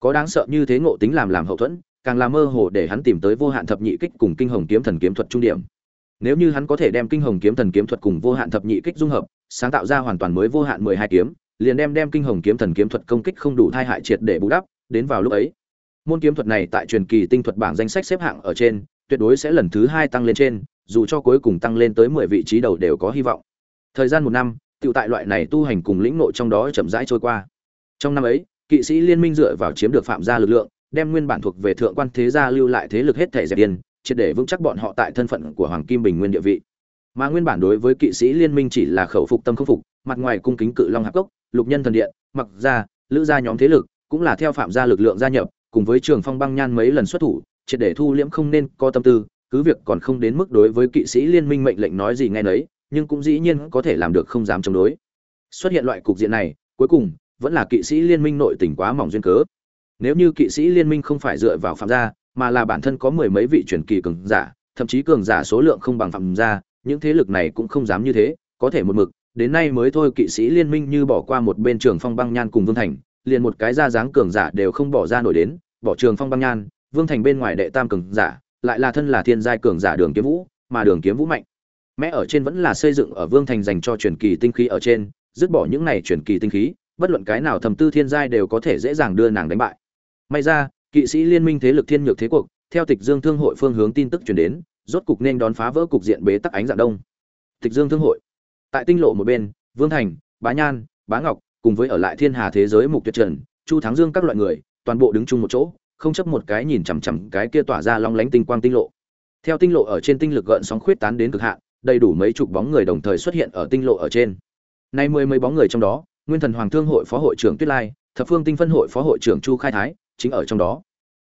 có đáng sợ như thế ngộ tính làm làm hậu thuẫn, càng làm mơ hồ để hắn tìm tới vô hạn thập nhị kích cùng kinh hồng kiếm thần kiếm thuật trung điểm. Nếu như hắn có thể đem kinh hồng kiếm thần kiếm thuật cùng vô hạn thập nhị kích dung hợp, sáng tạo ra hoàn toàn mới vô hạn mười hai kiếm, liền đem đem kinh hồng kiếm thần kiếm thuật công kích không đủ thai hại triệt để bù đắp, đến vào lúc ấy, môn kiếm thuật này tại truyền kỳ tinh thuật bảng danh sách xếp hạng ở trên, tuyệt đối sẽ lần thứ hai tăng lên trên, dù cho cuối cùng tăng lên tới mười vị trí đầu đều có hy vọng. Thời gian một năm tự tại loại này tu hành cùng lĩnh nội trong đó chậm rãi trôi qua. Trong năm ấy kỵ sĩ liên minh dựa vào chiếm được phạm gia lực lượng, đem nguyên bản thuộc về thượng quan thế gia lưu lại thế lực hết thể dẹp điên, triệt để vững chắc bọn họ tại thân phận của hoàng kim bình nguyên địa vị. Mà nguyên bản đối với kỵ sĩ liên minh chỉ là khẩu phục tâm khâm phục, mặt ngoài cung kính cự long hạp cốc, lục nhân thần điện, mặc gia, lữ gia nhóm thế lực, cũng là theo phạm gia lực lượng gia nhập, cùng với trường phong băng nhan mấy lần xuất thủ, triệt để thu liễm không nên có tâm tư, cứ việc còn không đến mức đối với kỵ sĩ liên minh mệnh lệnh nói gì nghe nấy, nhưng cũng dĩ nhiên có thể làm được không dám chống đối. Xuất hiện loại cục diện này, cuối cùng vẫn là kỵ sĩ liên minh nội tình quá mỏng duyên cớ. Nếu như kỵ sĩ liên minh không phải dựa vào phạm gia, mà là bản thân có mười mấy vị truyền kỳ cường giả, thậm chí cường giả số lượng không bằng phạm gia, những thế lực này cũng không dám như thế, có thể một mực, đến nay mới thôi kỵ sĩ liên minh như bỏ qua một bên trường phong băng nhan cùng vương thành, liền một cái ra dáng cường giả đều không bỏ ra nổi đến, bỏ trường phong băng nhan, vương thành bên ngoài đệ tam cường giả, lại là thân là thiên giai cường giả đường kiếm vũ, mà đường kiếm vũ mạnh. Mẽ ở trên vẫn là xây dựng ở vương thành dành cho truyền kỳ tinh khí ở trên, dứt bỏ những này truyền kỳ tinh khí bất luận cái nào thầm tư thiên giai đều có thể dễ dàng đưa nàng đánh bại. May ra, kỵ sĩ liên minh thế lực thiên nhược thế cuộc, theo tịch dương thương hội phương hướng tin tức truyền đến, rốt cục nên đón phá vỡ cục diện bế tắc ánh dạng đông. Tịch dương thương hội. Tại tinh lộ một bên, vương thành, bá nhan, bá ngọc, cùng với ở lại thiên hà thế giới mục tuyệt trần, chu thắng dương các loại người, toàn bộ đứng chung một chỗ, không chấp một cái nhìn chằm chằm cái kia tỏa ra long lánh tinh quang tinh lộ. Theo tinh lộ ở trên tinh lực gợn sóng khuyết tán đến cực hạn, đầy đủ mấy chục bóng người đồng thời xuất hiện ở tinh lộ ở trên. Nay mười mấy bóng người trong đó nguyên thần hoàng thương hội phó hội trưởng tuyết lai, thập phương tinh phân hội phó hội trưởng chu khai thái chính ở trong đó.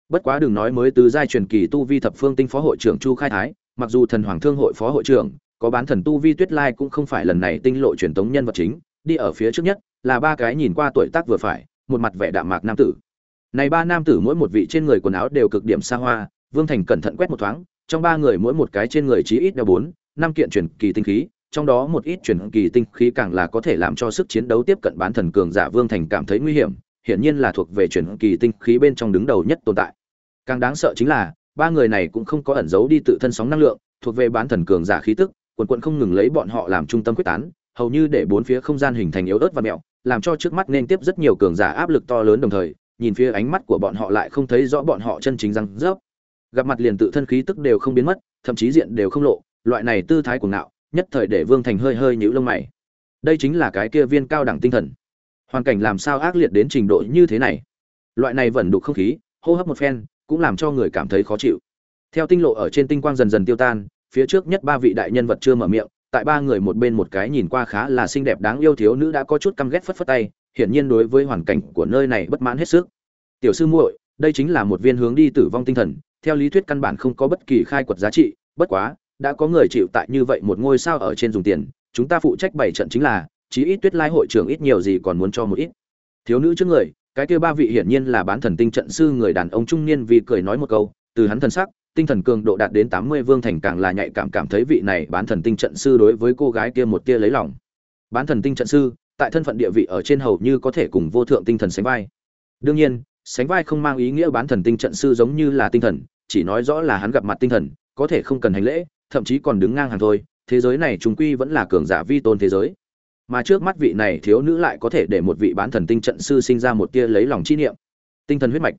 Bất quá đừng nói mới từ giai truyền kỳ tu vi thập phương tinh phó hội trưởng chu khai thái, mặc dù thần hoàng thương hội phó hội trưởng, có bán thần tu vi tuyết lai cũng không phải lần này tinh lộ truyền thống nhân vật chính, đi ở phía trước nhất là ba cái nhìn qua tuổi tác vừa phải, một mặt vẻ đạm mạc nam tử. Này ba nam tử mỗi một vị trên người quần áo đều cực điểm xa hoa, vương thành cẩn thận quét một thoáng, trong ba người mỗi một cái trên người chí ít đeo bốn, năm kiện truyền kỳ tinh khí trong đó một ít truyền kỳ tinh khí càng là có thể làm cho sức chiến đấu tiếp cận bán thần cường giả vương thành cảm thấy nguy hiểm, hiển nhiên là thuộc về truyền kỳ tinh khí bên trong đứng đầu nhất tồn tại. Càng đáng sợ chính là, ba người này cũng không có ẩn giấu đi tự thân sóng năng lượng, thuộc về bán thần cường giả khí tức, quần quận không ngừng lấy bọn họ làm trung tâm quyết tán, hầu như để bốn phía không gian hình thành yếu ớt và mẹo, làm cho trước mắt nên tiếp rất nhiều cường giả áp lực to lớn đồng thời, nhìn phía ánh mắt của bọn họ lại không thấy rõ bọn họ chân chính răng rớp. Gặp mặt liền tự thân khí tức đều không biến mất, thậm chí diện đều không lộ, loại này tư thái của ngạo nhất thời để vương thành hơi hơi nhíu lông mày. Đây chính là cái kia viên cao đẳng tinh thần. Hoàn cảnh làm sao ác liệt đến trình độ như thế này? Loại này vẫn đục không khí, hô hấp một phen, cũng làm cho người cảm thấy khó chịu. Theo tinh lộ ở trên tinh quang dần dần tiêu tan, phía trước nhất ba vị đại nhân vật chưa mở miệng, tại ba người một bên một cái nhìn qua khá là xinh đẹp đáng yêu thiếu nữ đã có chút căm ghét phất phất tay, hiển nhiên đối với hoàn cảnh của nơi này bất mãn hết sức. Tiểu sư muội, đây chính là một viên hướng đi tử vong tinh thần, theo lý thuyết căn bản không có bất kỳ khai quật giá trị, bất quá đã có người chịu tại như vậy một ngôi sao ở trên dùng tiền, chúng ta phụ trách bảy trận chính là, chí ít tuyết lai hội trưởng ít nhiều gì còn muốn cho một ít. Thiếu nữ trước người, cái kia ba vị hiển nhiên là bán thần tinh trận sư người đàn ông trung niên vì cười nói một câu, từ hắn thần sắc, tinh thần cường độ đạt đến tám mươi vương thành càng là nhạy cảm cảm thấy vị này bán thần tinh trận sư đối với cô gái kia một tia lấy lòng. Bán thần tinh trận sư, tại thân phận địa vị ở trên hầu như có thể cùng vô thượng tinh thần sánh vai. Đương nhiên, sánh vai không mang ý nghĩa bán thần tinh trận sư giống như là tinh thần, chỉ nói rõ là hắn gặp mặt tinh thần, có thể không cần hành lễ thậm chí còn đứng ngang hàng thôi thế giới này chúng quy vẫn là cường giả vi tôn thế giới. Mà trước mắt vị này thiếu nữ lại có thể để một vị bán thần tinh trận sư sinh ra một tia lấy lòng chi niệm. Tinh thần huyết mạch.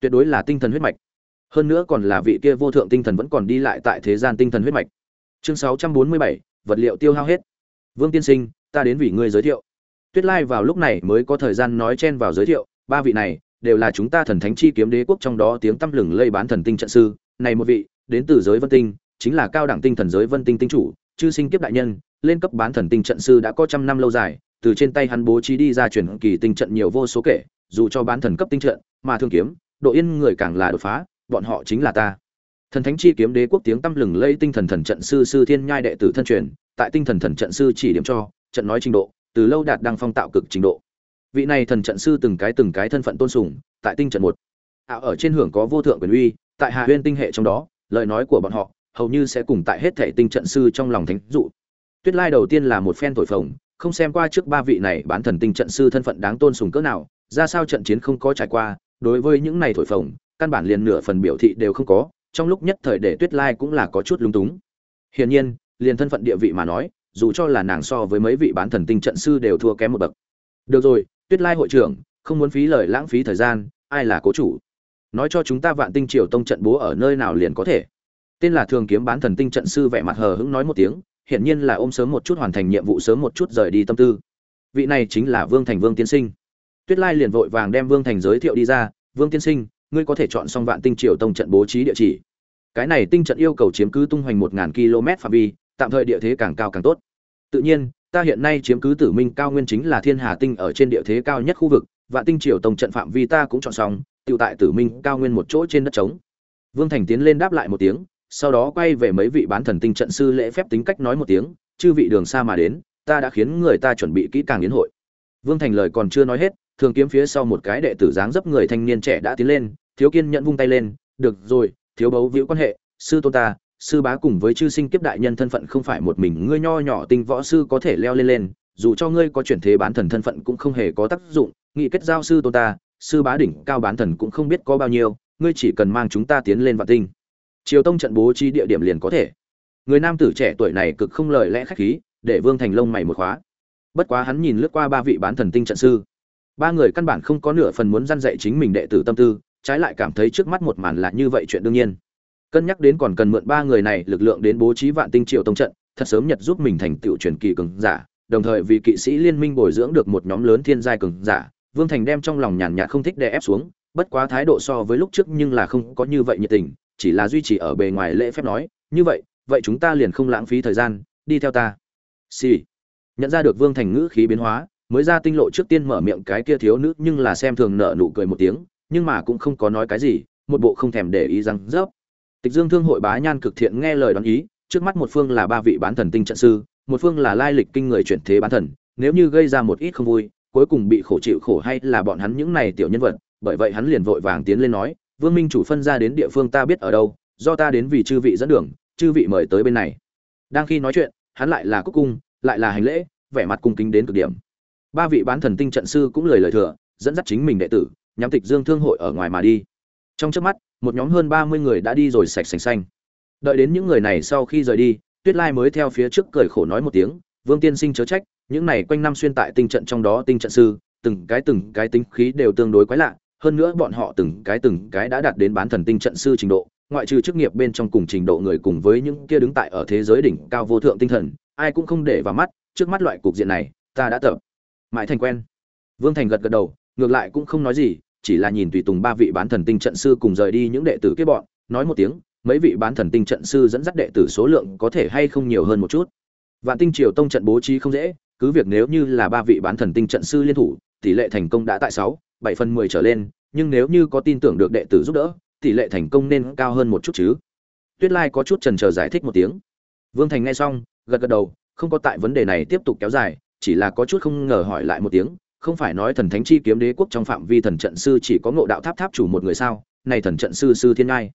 Tuyệt đối là tinh thần huyết mạch. Hơn nữa còn là vị kia vô thượng tinh thần vẫn còn đi lại tại thế gian tinh thần huyết mạch. Chương 647, vật liệu tiêu hao hết. Vương tiên sinh ta đến vì ngươi giới thiệu. Tuyết lai vào lúc này mới có thời gian nói chen vào giới thiệu ba vị này đều là chúng ta thần thánh chi kiếm đế quốc trong đó tiếng tăm lừng lây bán thần tinh trận sư. Này một vị đến từ giới vân tinh chính là cao đẳng tinh thần giới vân tinh tinh chủ, chư sinh kiếp đại nhân, lên cấp bán thần tinh trận sư đã có trăm năm lâu dài, từ trên tay hắn bố trí đi ra chuyển kỳ tinh trận nhiều vô số kể, dù cho bán thần cấp tinh trận, mà thương kiếm, độ yên người càng là đột phá, bọn họ chính là ta. Thần thánh chi kiếm đế quốc tiếng tăm lừng lây tinh thần thần trận sư sư thiên nhai đệ tử thân truyền, tại tinh thần thần trận sư chỉ điểm cho, trận nói trình độ, từ lâu đạt đăng phong tạo cực trình độ. Vị này thần trận sư từng cái từng cái thân phận tôn sùng, tại tinh trận một. Ảo ở trên hưởng có vô thượng quyền uy, tại hà huyên tinh hệ trong đó, lời nói của bọn họ hầu như sẽ cùng tại hết thể tinh trận sư trong lòng thánh dụ. Tuyết lai đầu tiên là một phen thổi phồng, không xem qua trước ba vị này bán thần tinh trận sư thân phận đáng tôn sùng cỡ nào, ra sao trận chiến không có trải qua, đối với những này thổi phồng, căn bản liền nửa phần biểu thị đều không có, trong lúc nhất thời để tuyết lai cũng là có chút lung túng. Hiển nhiên, liền thân phận địa vị mà nói, dù cho là nàng so với mấy vị bán thần tinh trận sư đều thua kém một bậc. Được rồi, tuyết lai hội trưởng, không muốn phí lời lãng phí thời gian, ai là cố chủ? Nói cho chúng ta vạn tinh triều tông trận bố ở nơi nào liền có thể tên là thường kiếm bán thần tinh trận sư vẻ mặt hờ hững nói một tiếng, hiển nhiên là ôm sớm một chút hoàn thành nhiệm vụ sớm một chút rời đi tâm tư. Vị này chính là vương thành vương tiên sinh. Tuyết lai liền vội vàng đem vương thành giới thiệu đi ra, vương tiên sinh, ngươi có thể chọn xong vạn tinh triều tông trận bố trí địa chỉ. Cái này tinh trận yêu cầu chiếm cứ tung hoành một ngàn km phạm vi, tạm thời địa thế càng cao càng tốt. Tự nhiên, ta hiện nay chiếm cứ tử minh cao nguyên chính là thiên hà tinh ở trên địa thế cao nhất khu vực, vạn tinh triều tông trận phạm vi ta cũng chọn xong tự tại tử minh cao nguyên một chỗ trên đất trống. Vương thành tiến lên đáp lại một tiếng sau đó quay về mấy vị bán thần tinh trận sư lễ phép tính cách nói một tiếng, chư vị đường xa mà đến, ta đã khiến người ta chuẩn bị kỹ càng yến hội. Vương thành lời còn chưa nói hết, thường kiếm phía sau một cái đệ tử dáng dấp người thanh niên trẻ đã tiến lên, thiếu kiên nhận vung tay lên, được rồi, thiếu bấu víu quan hệ, sư tôn ta, sư bá cùng với chư sinh kiếp đại nhân thân phận không phải một mình ngươi nho nhỏ tinh võ sư có thể leo lên lên, dù cho ngươi có chuyển thế bán thần thân phận cũng không hề có tác dụng, nghị kết giao sư tôn ta, sư bá đỉnh cao bán thần cũng không biết có bao nhiêu, ngươi chỉ cần mang chúng ta tiến lên vạn tinh triều tông trận bố trí địa điểm liền có thể. Người nam tử trẻ tuổi này cực không lời lẽ khách khí, để vương thành lông mày một khóa. Bất quá hắn nhìn lướt qua ba vị bán thần tinh trận sư. Ba người căn bản không có nửa phần muốn dăn dạy chính mình đệ tử tâm tư, trái lại cảm thấy trước mắt một màn là như vậy chuyện đương nhiên. Cân nhắc đến còn cần mượn ba người này lực lượng đến bố trí vạn tinh triều tông trận, thật sớm nhật giúp mình thành tựu truyền kỳ cường giả, đồng thời vì kỵ sĩ liên minh bồi dưỡng được một nhóm lớn thiên giai cường giả, vương thành đem trong lòng nhàn nhạt không thích đè ép xuống, bất quá thái độ so với lúc trước nhưng là không có như vậy nhiệt tình chỉ là duy trì ở bề ngoài lễ phép nói, như vậy vậy chúng ta liền không lãng phí thời gian, đi theo ta xì、sì. nhận ra được vương thành ngữ khí biến hóa, mới ra tinh lộ trước tiên mở miệng cái kia thiếu nữ, nhưng là xem thường nợ nụ cười một tiếng, nhưng mà cũng không có nói cái gì, một bộ không thèm để ý rằng rớp tịch dương thương hội bá nhan cực thiện nghe lời đoán ý, trước mắt một phương là ba vị bán thần tinh trận sư, một phương là lai lịch kinh người chuyển thế bán thần, nếu như gây ra một ít không vui, cuối cùng bị khổ chịu khổ hay là bọn hắn những này tiểu nhân vật, bởi vậy hắn liền vội vàng tiến lên nói vương minh chủ phân ra đến địa phương ta biết ở đâu, do ta đến vì chư vị dẫn đường, chư vị mời tới bên này. Đang khi nói chuyện, hắn lại là cúc cung, lại là hành lễ, vẻ mặt cung kính đến cực điểm. Ba vị bán thần tinh trận sư cũng lời lời thừa, dẫn dắt chính mình đệ tử, nhắm tịch dương thương hội ở ngoài mà đi. Trong trước mắt, một nhóm hơn ba mươi người đã đi rồi sạch sành xanh. Đợi đến những người này sau khi rời đi, tuyết lai mới theo phía trước cười khổ nói một tiếng, vương tiên sinh chớ trách, những này quanh năm xuyên tại tinh trận trong đó tinh trận sư, từng cái từng cái tính khí đều tương đối quái lạ hơn nữa bọn họ từng cái từng cái đã đạt đến bán thần tinh trận sư trình độ, ngoại trừ chức nghiệp bên trong cùng trình độ người cùng với những kia đứng tại ở thế giới đỉnh cao vô thượng tinh thần, ai cũng không để vào mắt, trước mắt loại cục diện này, ta đã tập. Mãi thành quen. Vương thành gật gật đầu, ngược lại cũng không nói gì, chỉ là nhìn tùy tùng ba vị bán thần tinh trận sư cùng rời đi những đệ tử kết bọn, nói một tiếng, mấy vị bán thần tinh trận sư dẫn dắt đệ tử số lượng có thể hay không nhiều hơn một chút. Vạn tinh triều tông trận bố trí không dễ, cứ việc nếu như là ba vị bán thần tinh trận sư liên thủ, tỷ lệ thành công đã tại sáu bảy phần mười trở lên, nhưng nếu như có tin tưởng được đệ tử giúp đỡ, tỷ lệ thành công nên cao hơn một chút chứ. Tuyết lai có chút trần chờ giải thích một tiếng. Vương thành nghe xong, gật gật đầu, không có tại vấn đề này tiếp tục kéo dài, chỉ là có chút không ngờ hỏi lại một tiếng, không phải nói thần thánh chi kiếm đế quốc trong phạm vi thần trận sư chỉ có ngộ đạo tháp tháp chủ một người sao? Này thần trận sư sư thiên ngai.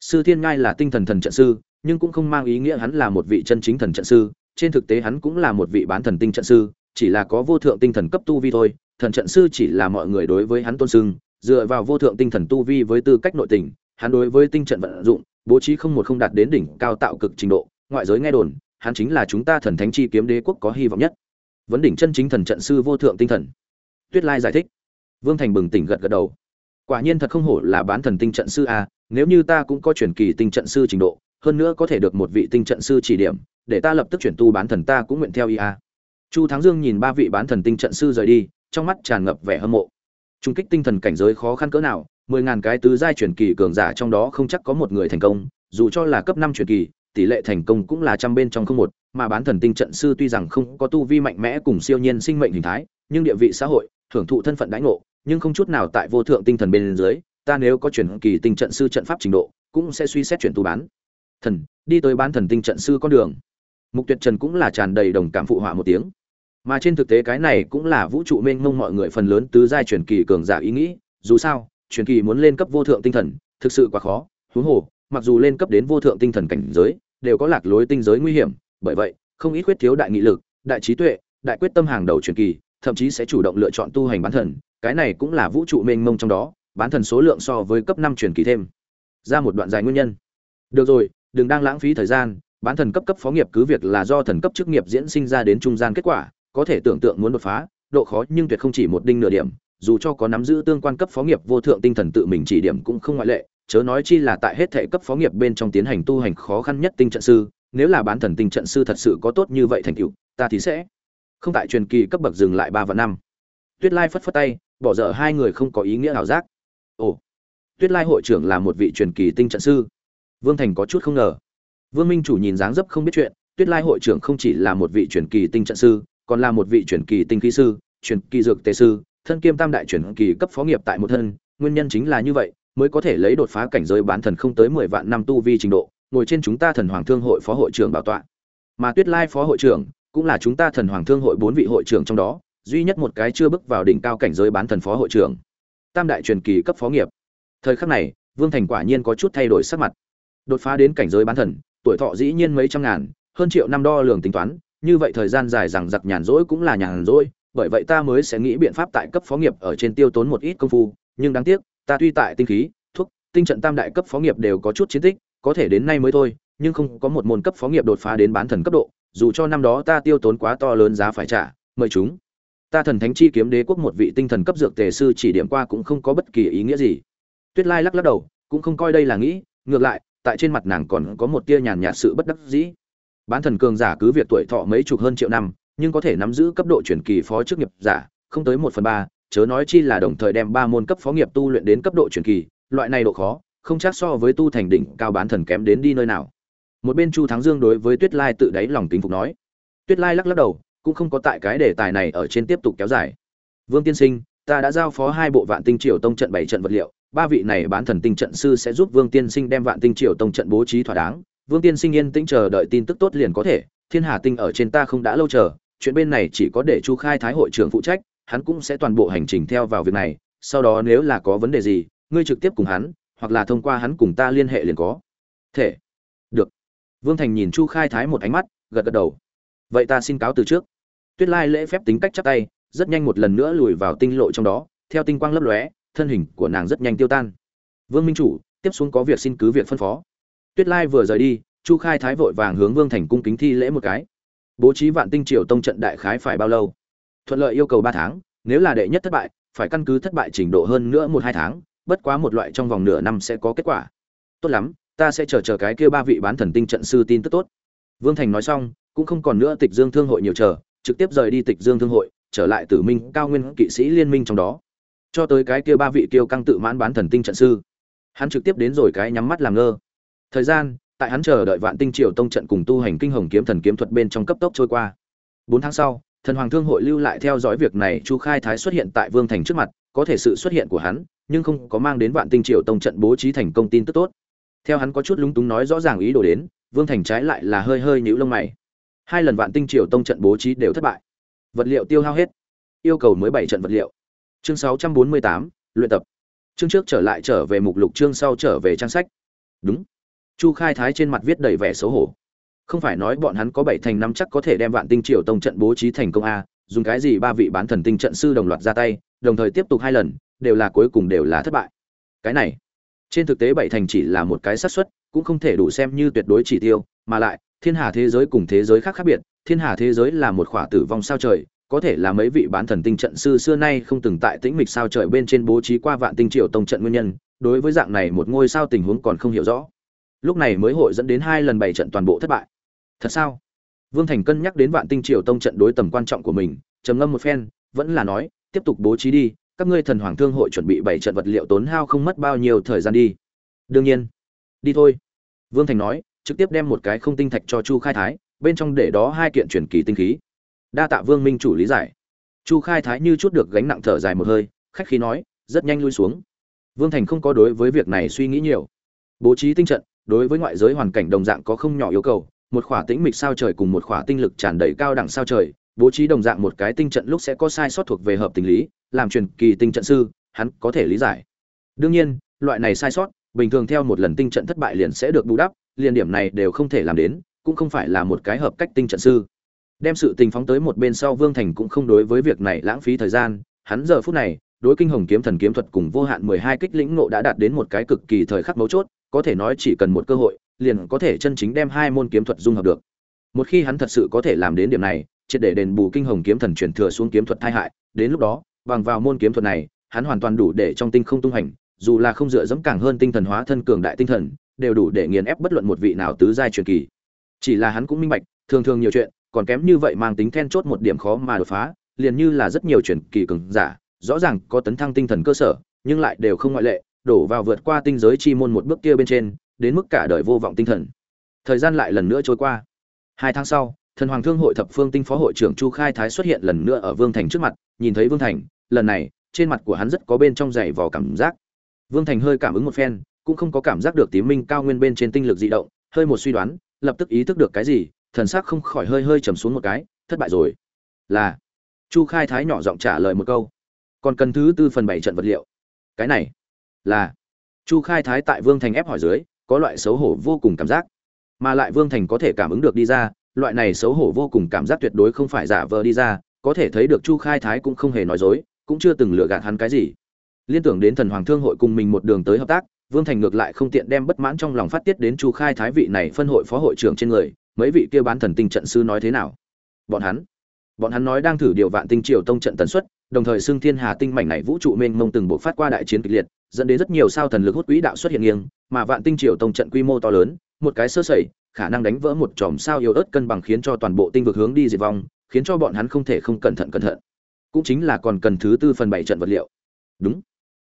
Sư thiên ngai là tinh thần thần trận sư, nhưng cũng không mang ý nghĩa hắn là một vị chân chính thần trận sư, trên thực tế hắn cũng là một vị bán thần tinh trận sư, chỉ là có vô thượng tinh thần cấp tu vi thôi thần trận sư chỉ là mọi người đối với hắn tôn sưng, dựa vào vô thượng tinh thần tu vi với tư cách nội tình, hắn đối với tinh trận vận dụng, bố trí không một không đạt đến đỉnh cao tạo cực trình độ. Ngoại giới nghe đồn, hắn chính là chúng ta thần thánh chi kiếm đế quốc có hy vọng nhất. Vấn đỉnh chân chính thần trận sư vô thượng tinh thần. Tuyết lai giải thích. Vương thành bừng tỉnh gật gật đầu. Quả nhiên thật không hổ là bán thần tinh trận sư a, nếu như ta cũng có chuyển kỳ tinh trận sư trình độ, hơn nữa có thể được một vị tinh trận sư chỉ điểm, để ta lập tức chuyển tu bán thần ta cũng nguyện theo ý a. Chu thắng dương nhìn ba vị bán thần tinh trận sư rời đi trong mắt tràn ngập vẻ hâm mộ. Trung kích tinh thần cảnh giới khó khăn cỡ nào, mười ngàn cái tứ giai truyền kỳ cường giả trong đó không chắc có một người thành công, dù cho là cấp năm truyền kỳ, tỷ lệ thành công cũng là trăm bên trong không một, mà bán thần tinh trận sư tuy rằng không có tu vi mạnh mẽ cùng siêu nhiên sinh mệnh hình thái, nhưng địa vị xã hội, thưởng thụ thân phận đãi ngộ, nhưng không chút nào tại vô thượng tinh thần bên dưới, ta nếu có chuyển kỳ tinh trận sư trận pháp trình độ, cũng sẽ suy xét chuyển tu bán. Thần, đi tới bán thần tinh trận sư con đường. Mục tuyệt trần cũng là tràn đầy đồng cảm phụ họa một tiếng mà trên thực tế cái này cũng là vũ trụ mênh mông mọi người phần lớn tứ giai truyền kỳ cường giả ý nghĩ. Dù sao, truyền kỳ muốn lên cấp vô thượng tinh thần, thực sự quá khó, huống hồ, mặc dù lên cấp đến vô thượng tinh thần cảnh giới, đều có lạc lối tinh giới nguy hiểm. Bởi vậy, không ít khuyết thiếu đại nghị lực, đại trí tuệ, đại quyết tâm hàng đầu truyền kỳ, thậm chí sẽ chủ động lựa chọn tu hành bán thần. Cái này cũng là vũ trụ mênh mông trong đó, bán thần số lượng so với cấp năm truyền kỳ thêm. Ra một đoạn dài nguyên nhân. Được rồi, đừng đang lãng phí thời gian. Bán thần cấp cấp phó nghiệp cứ việc là do thần cấp chức nghiệp diễn sinh ra đến trung gian kết quả có thể tưởng tượng muốn đột phá, độ khó nhưng tuyệt không chỉ một đinh nửa điểm, dù cho có nắm giữ tương quan cấp phó nghiệp vô thượng tinh thần tự mình chỉ điểm cũng không ngoại lệ, chớ nói chi là tại hết thể cấp phó nghiệp bên trong tiến hành tu hành khó khăn nhất tinh trận sư, nếu là bán thần tinh trận sư thật sự có tốt như vậy thành tựu, ta thì sẽ không tại truyền kỳ cấp bậc dừng lại ba và năm. Tuyết lai phất phất tay, bỏ dở hai người không có ý nghĩa nào giác. Ồ, tuyết lai hội trưởng là một vị truyền kỳ tinh trận sư. Vương thành có chút không ngờ. Vương minh chủ nhìn dáng dấp không biết chuyện, tuyết lai hội trưởng không chỉ là một vị truyền kỳ tinh trận sư còn là một vị truyền kỳ tinh khí sư, truyền kỳ dược tề sư, thân kiêm tam đại truyền kỳ cấp phó nghiệp tại một thân, nguyên nhân chính là như vậy, mới có thể lấy đột phá cảnh giới bán thần không tới mười vạn năm tu vi trình độ, ngồi trên chúng ta thần hoàng thương hội phó hội trưởng bảo tọa. Mà tuyết lai phó hội trưởng cũng là chúng ta thần hoàng thương hội bốn vị hội trưởng trong đó, duy nhất một cái chưa bước vào đỉnh cao cảnh giới bán thần phó hội trưởng. Tam đại truyền kỳ cấp phó nghiệp. Thời khắc này, vương thành quả nhiên có chút thay đổi sắc mặt. Đột phá đến cảnh giới bán thần, tuổi thọ dĩ nhiên mấy trăm ngàn, hơn triệu năm đo lường tính toán như vậy thời gian dài rằng giặc nhàn rỗi cũng là nhàn rỗi, bởi vậy ta mới sẽ nghĩ biện pháp tại cấp phó nghiệp ở trên tiêu tốn một ít công phu. Nhưng đáng tiếc, ta tuy tại tinh khí, thuốc, tinh trận tam đại cấp phó nghiệp đều có chút chiến tích, có thể đến nay mới thôi, nhưng không có một môn cấp phó nghiệp đột phá đến bán thần cấp độ, dù cho năm đó ta tiêu tốn quá to lớn giá phải trả, mời chúng. Ta thần thánh chi kiếm đế quốc một vị tinh thần cấp dược tề sư chỉ điểm qua cũng không có bất kỳ ý nghĩa gì. Tuyết lai lắc lắc đầu, cũng không coi đây là nghĩ, ngược lại, tại trên mặt nàng còn có một tia nhàn nhạt sự bất đắc dĩ bán thần cường giả cứ việc tuổi thọ mấy chục hơn triệu năm, nhưng có thể nắm giữ cấp độ chuyển kỳ phó chức nghiệp giả, không tới một phần ba, chớ nói chi là đồng thời đem ba môn cấp phó nghiệp tu luyện đến cấp độ chuyển kỳ, loại này độ khó, không chắc so với tu thành đỉnh cao bán thần kém đến đi nơi nào. Một bên chu thắng dương đối với tuyết lai tự đáy lòng kính phục nói. Tuyết lai lắc lắc đầu, cũng không có tại cái đề tài này ở trên tiếp tục kéo dài. Vương tiên sinh, ta đã giao phó hai bộ vạn tinh triều tông trận bảy trận vật liệu, ba vị này bán thần tinh trận sư sẽ giúp vương tiên sinh đem vạn tinh triều tông trận bố trí thỏa đáng vương tiên sinh yên tĩnh chờ đợi tin tức tốt liền có thể, thiên hà tinh ở trên ta không đã lâu chờ, chuyện bên này chỉ có để chu khai thái hội trưởng phụ trách, hắn cũng sẽ toàn bộ hành trình theo vào việc này, sau đó nếu là có vấn đề gì, ngươi trực tiếp cùng hắn, hoặc là thông qua hắn cùng ta liên hệ liền có. Thể. Được. Vương thành nhìn chu khai thái một ánh mắt, gật gật đầu. Vậy ta xin cáo từ trước. Tuyết lai lễ phép tính cách chắc tay, rất nhanh một lần nữa lùi vào tinh lộ trong đó, theo tinh quang lấp lóe, thân hình của nàng rất nhanh tiêu tan. Vương minh chủ, tiếp xuống có việc xin cứ việc phân phó tuyết lai vừa rời đi, chu khai thái vội vàng hướng vương thành cung kính thi lễ một cái. Bố trí vạn tinh triều tông trận đại khái phải bao lâu? Thuận lợi yêu cầu ba tháng, nếu là đệ nhất thất bại, phải căn cứ thất bại trình độ hơn nữa một hai tháng, bất quá một loại trong vòng nửa năm sẽ có kết quả. Tốt lắm, ta sẽ chờ chờ cái kia ba vị bán thần tinh trận sư tin tức tốt. Vương thành nói xong, cũng không còn nữa tịch dương thương hội nhiều chờ, trực tiếp rời đi tịch dương thương hội, trở lại tử minh cao nguyên kỵ sĩ liên minh trong đó. Cho tới cái kia ba vị kiêu căng tự mãn bán thần tinh trận sư. Hắn trực tiếp đến rồi cái nhắm mắt làm ngơ thời gian, tại hắn chờ đợi vạn tinh triều tông trận cùng tu hành kinh hồng kiếm thần kiếm thuật bên trong cấp tốc trôi qua. Bốn tháng sau, thần hoàng thương hội lưu lại theo dõi việc này, chu khai thái xuất hiện tại vương thành trước mặt, có thể sự xuất hiện của hắn, nhưng không có mang đến vạn tinh triều tông trận bố trí thành công tin tức tốt. Theo hắn có chút lúng túng nói rõ ràng ý đồ đến, vương thành trái lại là hơi hơi nhũ lông mày. Hai lần vạn tinh triều tông trận bố trí đều thất bại. Vật liệu tiêu hao hết. Yêu cầu mới bảy trận vật liệu. Chương sáu trăm bốn mươi tám, luyện tập. Chương trước trở lại trở về mục lục, chương sau trở về trang sách. Đúng chu khai thái trên mặt viết đầy vẻ xấu hổ. Không phải nói bọn hắn có bảy thành năm chắc có thể đem vạn tinh triều tông trận bố trí thành công a, dùng cái gì ba vị bán thần tinh trận sư đồng loạt ra tay, đồng thời tiếp tục hai lần, đều là cuối cùng đều là thất bại. Cái này, trên thực tế bảy thành chỉ là một cái xác suất, cũng không thể đủ xem như tuyệt đối chỉ tiêu, mà lại, thiên hà thế giới cùng thế giới khác khác biệt, thiên hà thế giới là một khỏa tử vong sao trời, có thể là mấy vị bán thần tinh trận sư xưa nay không từng tại tĩnh mịch sao trời bên trên bố trí qua vạn tinh triều tông trận nguyên nhân, đối với dạng này một ngôi sao tình huống còn không hiểu rõ lúc này mới hội dẫn đến hai lần bảy trận toàn bộ thất bại. Thật sao? Vương thành cân nhắc đến vạn tinh triều tông trận đối tầm quan trọng của mình, trầm ngâm một phen, vẫn là nói, tiếp tục bố trí đi, các ngươi thần hoàng thương hội chuẩn bị bảy trận vật liệu tốn hao không mất bao nhiêu thời gian đi. Đương nhiên. Đi thôi. Vương thành nói, trực tiếp đem một cái không tinh thạch cho chu khai thái, bên trong để đó hai kiện truyền kỳ tinh khí. Đa tạ vương minh chủ lý giải. Chu khai thái như chút được gánh nặng thở dài một hơi, khách khí nói, rất nhanh lui xuống. Vương thành không có đối với việc này suy nghĩ nhiều. Bố trí tinh trận đối với ngoại giới hoàn cảnh đồng dạng có không nhỏ yêu cầu, một khỏa tĩnh mịch sao trời cùng một khỏa tinh lực tràn đầy cao đẳng sao trời, bố trí đồng dạng một cái tinh trận lúc sẽ có sai sót thuộc về hợp tình lý, làm truyền kỳ tinh trận sư, hắn có thể lý giải. Đương nhiên, loại này sai sót, bình thường theo một lần tinh trận thất bại liền sẽ được bù đắp, liền điểm này đều không thể làm đến, cũng không phải là một cái hợp cách tinh trận sư. Đem sự tình phóng tới một bên sau vương thành cũng không đối với việc này lãng phí thời gian, hắn giờ phút này, đối kinh hồng kiếm thần kiếm thuật cùng vô hạn mười hai kích lĩnh ngộ đã đạt đến một cái cực kỳ thời khắc mấu chốt có thể nói chỉ cần một cơ hội, liền có thể chân chính đem hai môn kiếm thuật dung hợp được. Một khi hắn thật sự có thể làm đến điểm này, triệt để đền bù kinh hồng kiếm thần chuyển thừa xuống kiếm thuật tai hại, đến lúc đó, bằng vào môn kiếm thuật này, hắn hoàn toàn đủ để trong tinh không tung hành, dù là không dựa dẫm càng hơn tinh thần hóa thân cường đại tinh thần, đều đủ để nghiền ép bất luận một vị nào tứ giai truyền kỳ. Chỉ là hắn cũng minh bạch, thường thường nhiều chuyện, còn kém như vậy mang tính then chốt một điểm khó mà đột phá, liền như là rất nhiều truyền kỳ cường giả, rõ ràng có tấn thăng tinh thần cơ sở, nhưng lại đều không ngoại lệ đổ vào vượt qua tinh giới chi môn một bước kia bên trên, đến mức cả đời vô vọng tinh thần. Thời gian lại lần nữa trôi qua. Hai tháng sau, thần hoàng thương hội thập phương tinh phó hội trưởng chu khai thái xuất hiện lần nữa ở vương thành trước mặt, nhìn thấy vương thành, lần này, trên mặt của hắn rất có bên trong dày vò cảm giác. Vương thành hơi cảm ứng một phen, cũng không có cảm giác được tím minh cao nguyên bên trên tinh lực dị động, hơi một suy đoán, lập tức ý thức được cái gì, thần sắc không khỏi hơi hơi trầm xuống một cái, thất bại rồi. Là, chu khai thái nhỏ giọng trả lời một câu. Còn cần thứ tư phần bảy trận vật liệu. Cái này là, chu khai thái tại vương thành ép hỏi dưới, có loại xấu hổ vô cùng cảm giác. Mà lại vương thành có thể cảm ứng được đi ra, loại này xấu hổ vô cùng cảm giác tuyệt đối không phải giả vờ đi ra, có thể thấy được chu khai thái cũng không hề nói dối, cũng chưa từng lừa gạt hắn cái gì. Liên tưởng đến thần hoàng thương hội cùng mình một đường tới hợp tác, vương thành ngược lại không tiện đem bất mãn trong lòng phát tiết đến chu khai thái vị này phân hội phó hội trưởng trên người, mấy vị kia bán thần tinh trận sư nói thế nào? Bọn hắn bọn hắn nói đang thử điều vạn tinh triều tông trận tần suất, đồng thời xưng thiên hà tinh mảnh này vũ trụ mênh mông từng bộ phát qua đại chiến kịch liệt dẫn đến rất nhiều sao thần lực hút quỹ đạo xuất hiện nghiêng, mà vạn tinh triều tông trận quy mô to lớn, một cái sơ sẩy, khả năng đánh vỡ một chòm sao yếu ớt cân bằng khiến cho toàn bộ tinh vực hướng đi diệt vong, khiến cho bọn hắn không thể không cẩn thận cẩn thận. Cũng chính là còn cần thứ tư phần bảy trận vật liệu. Đúng.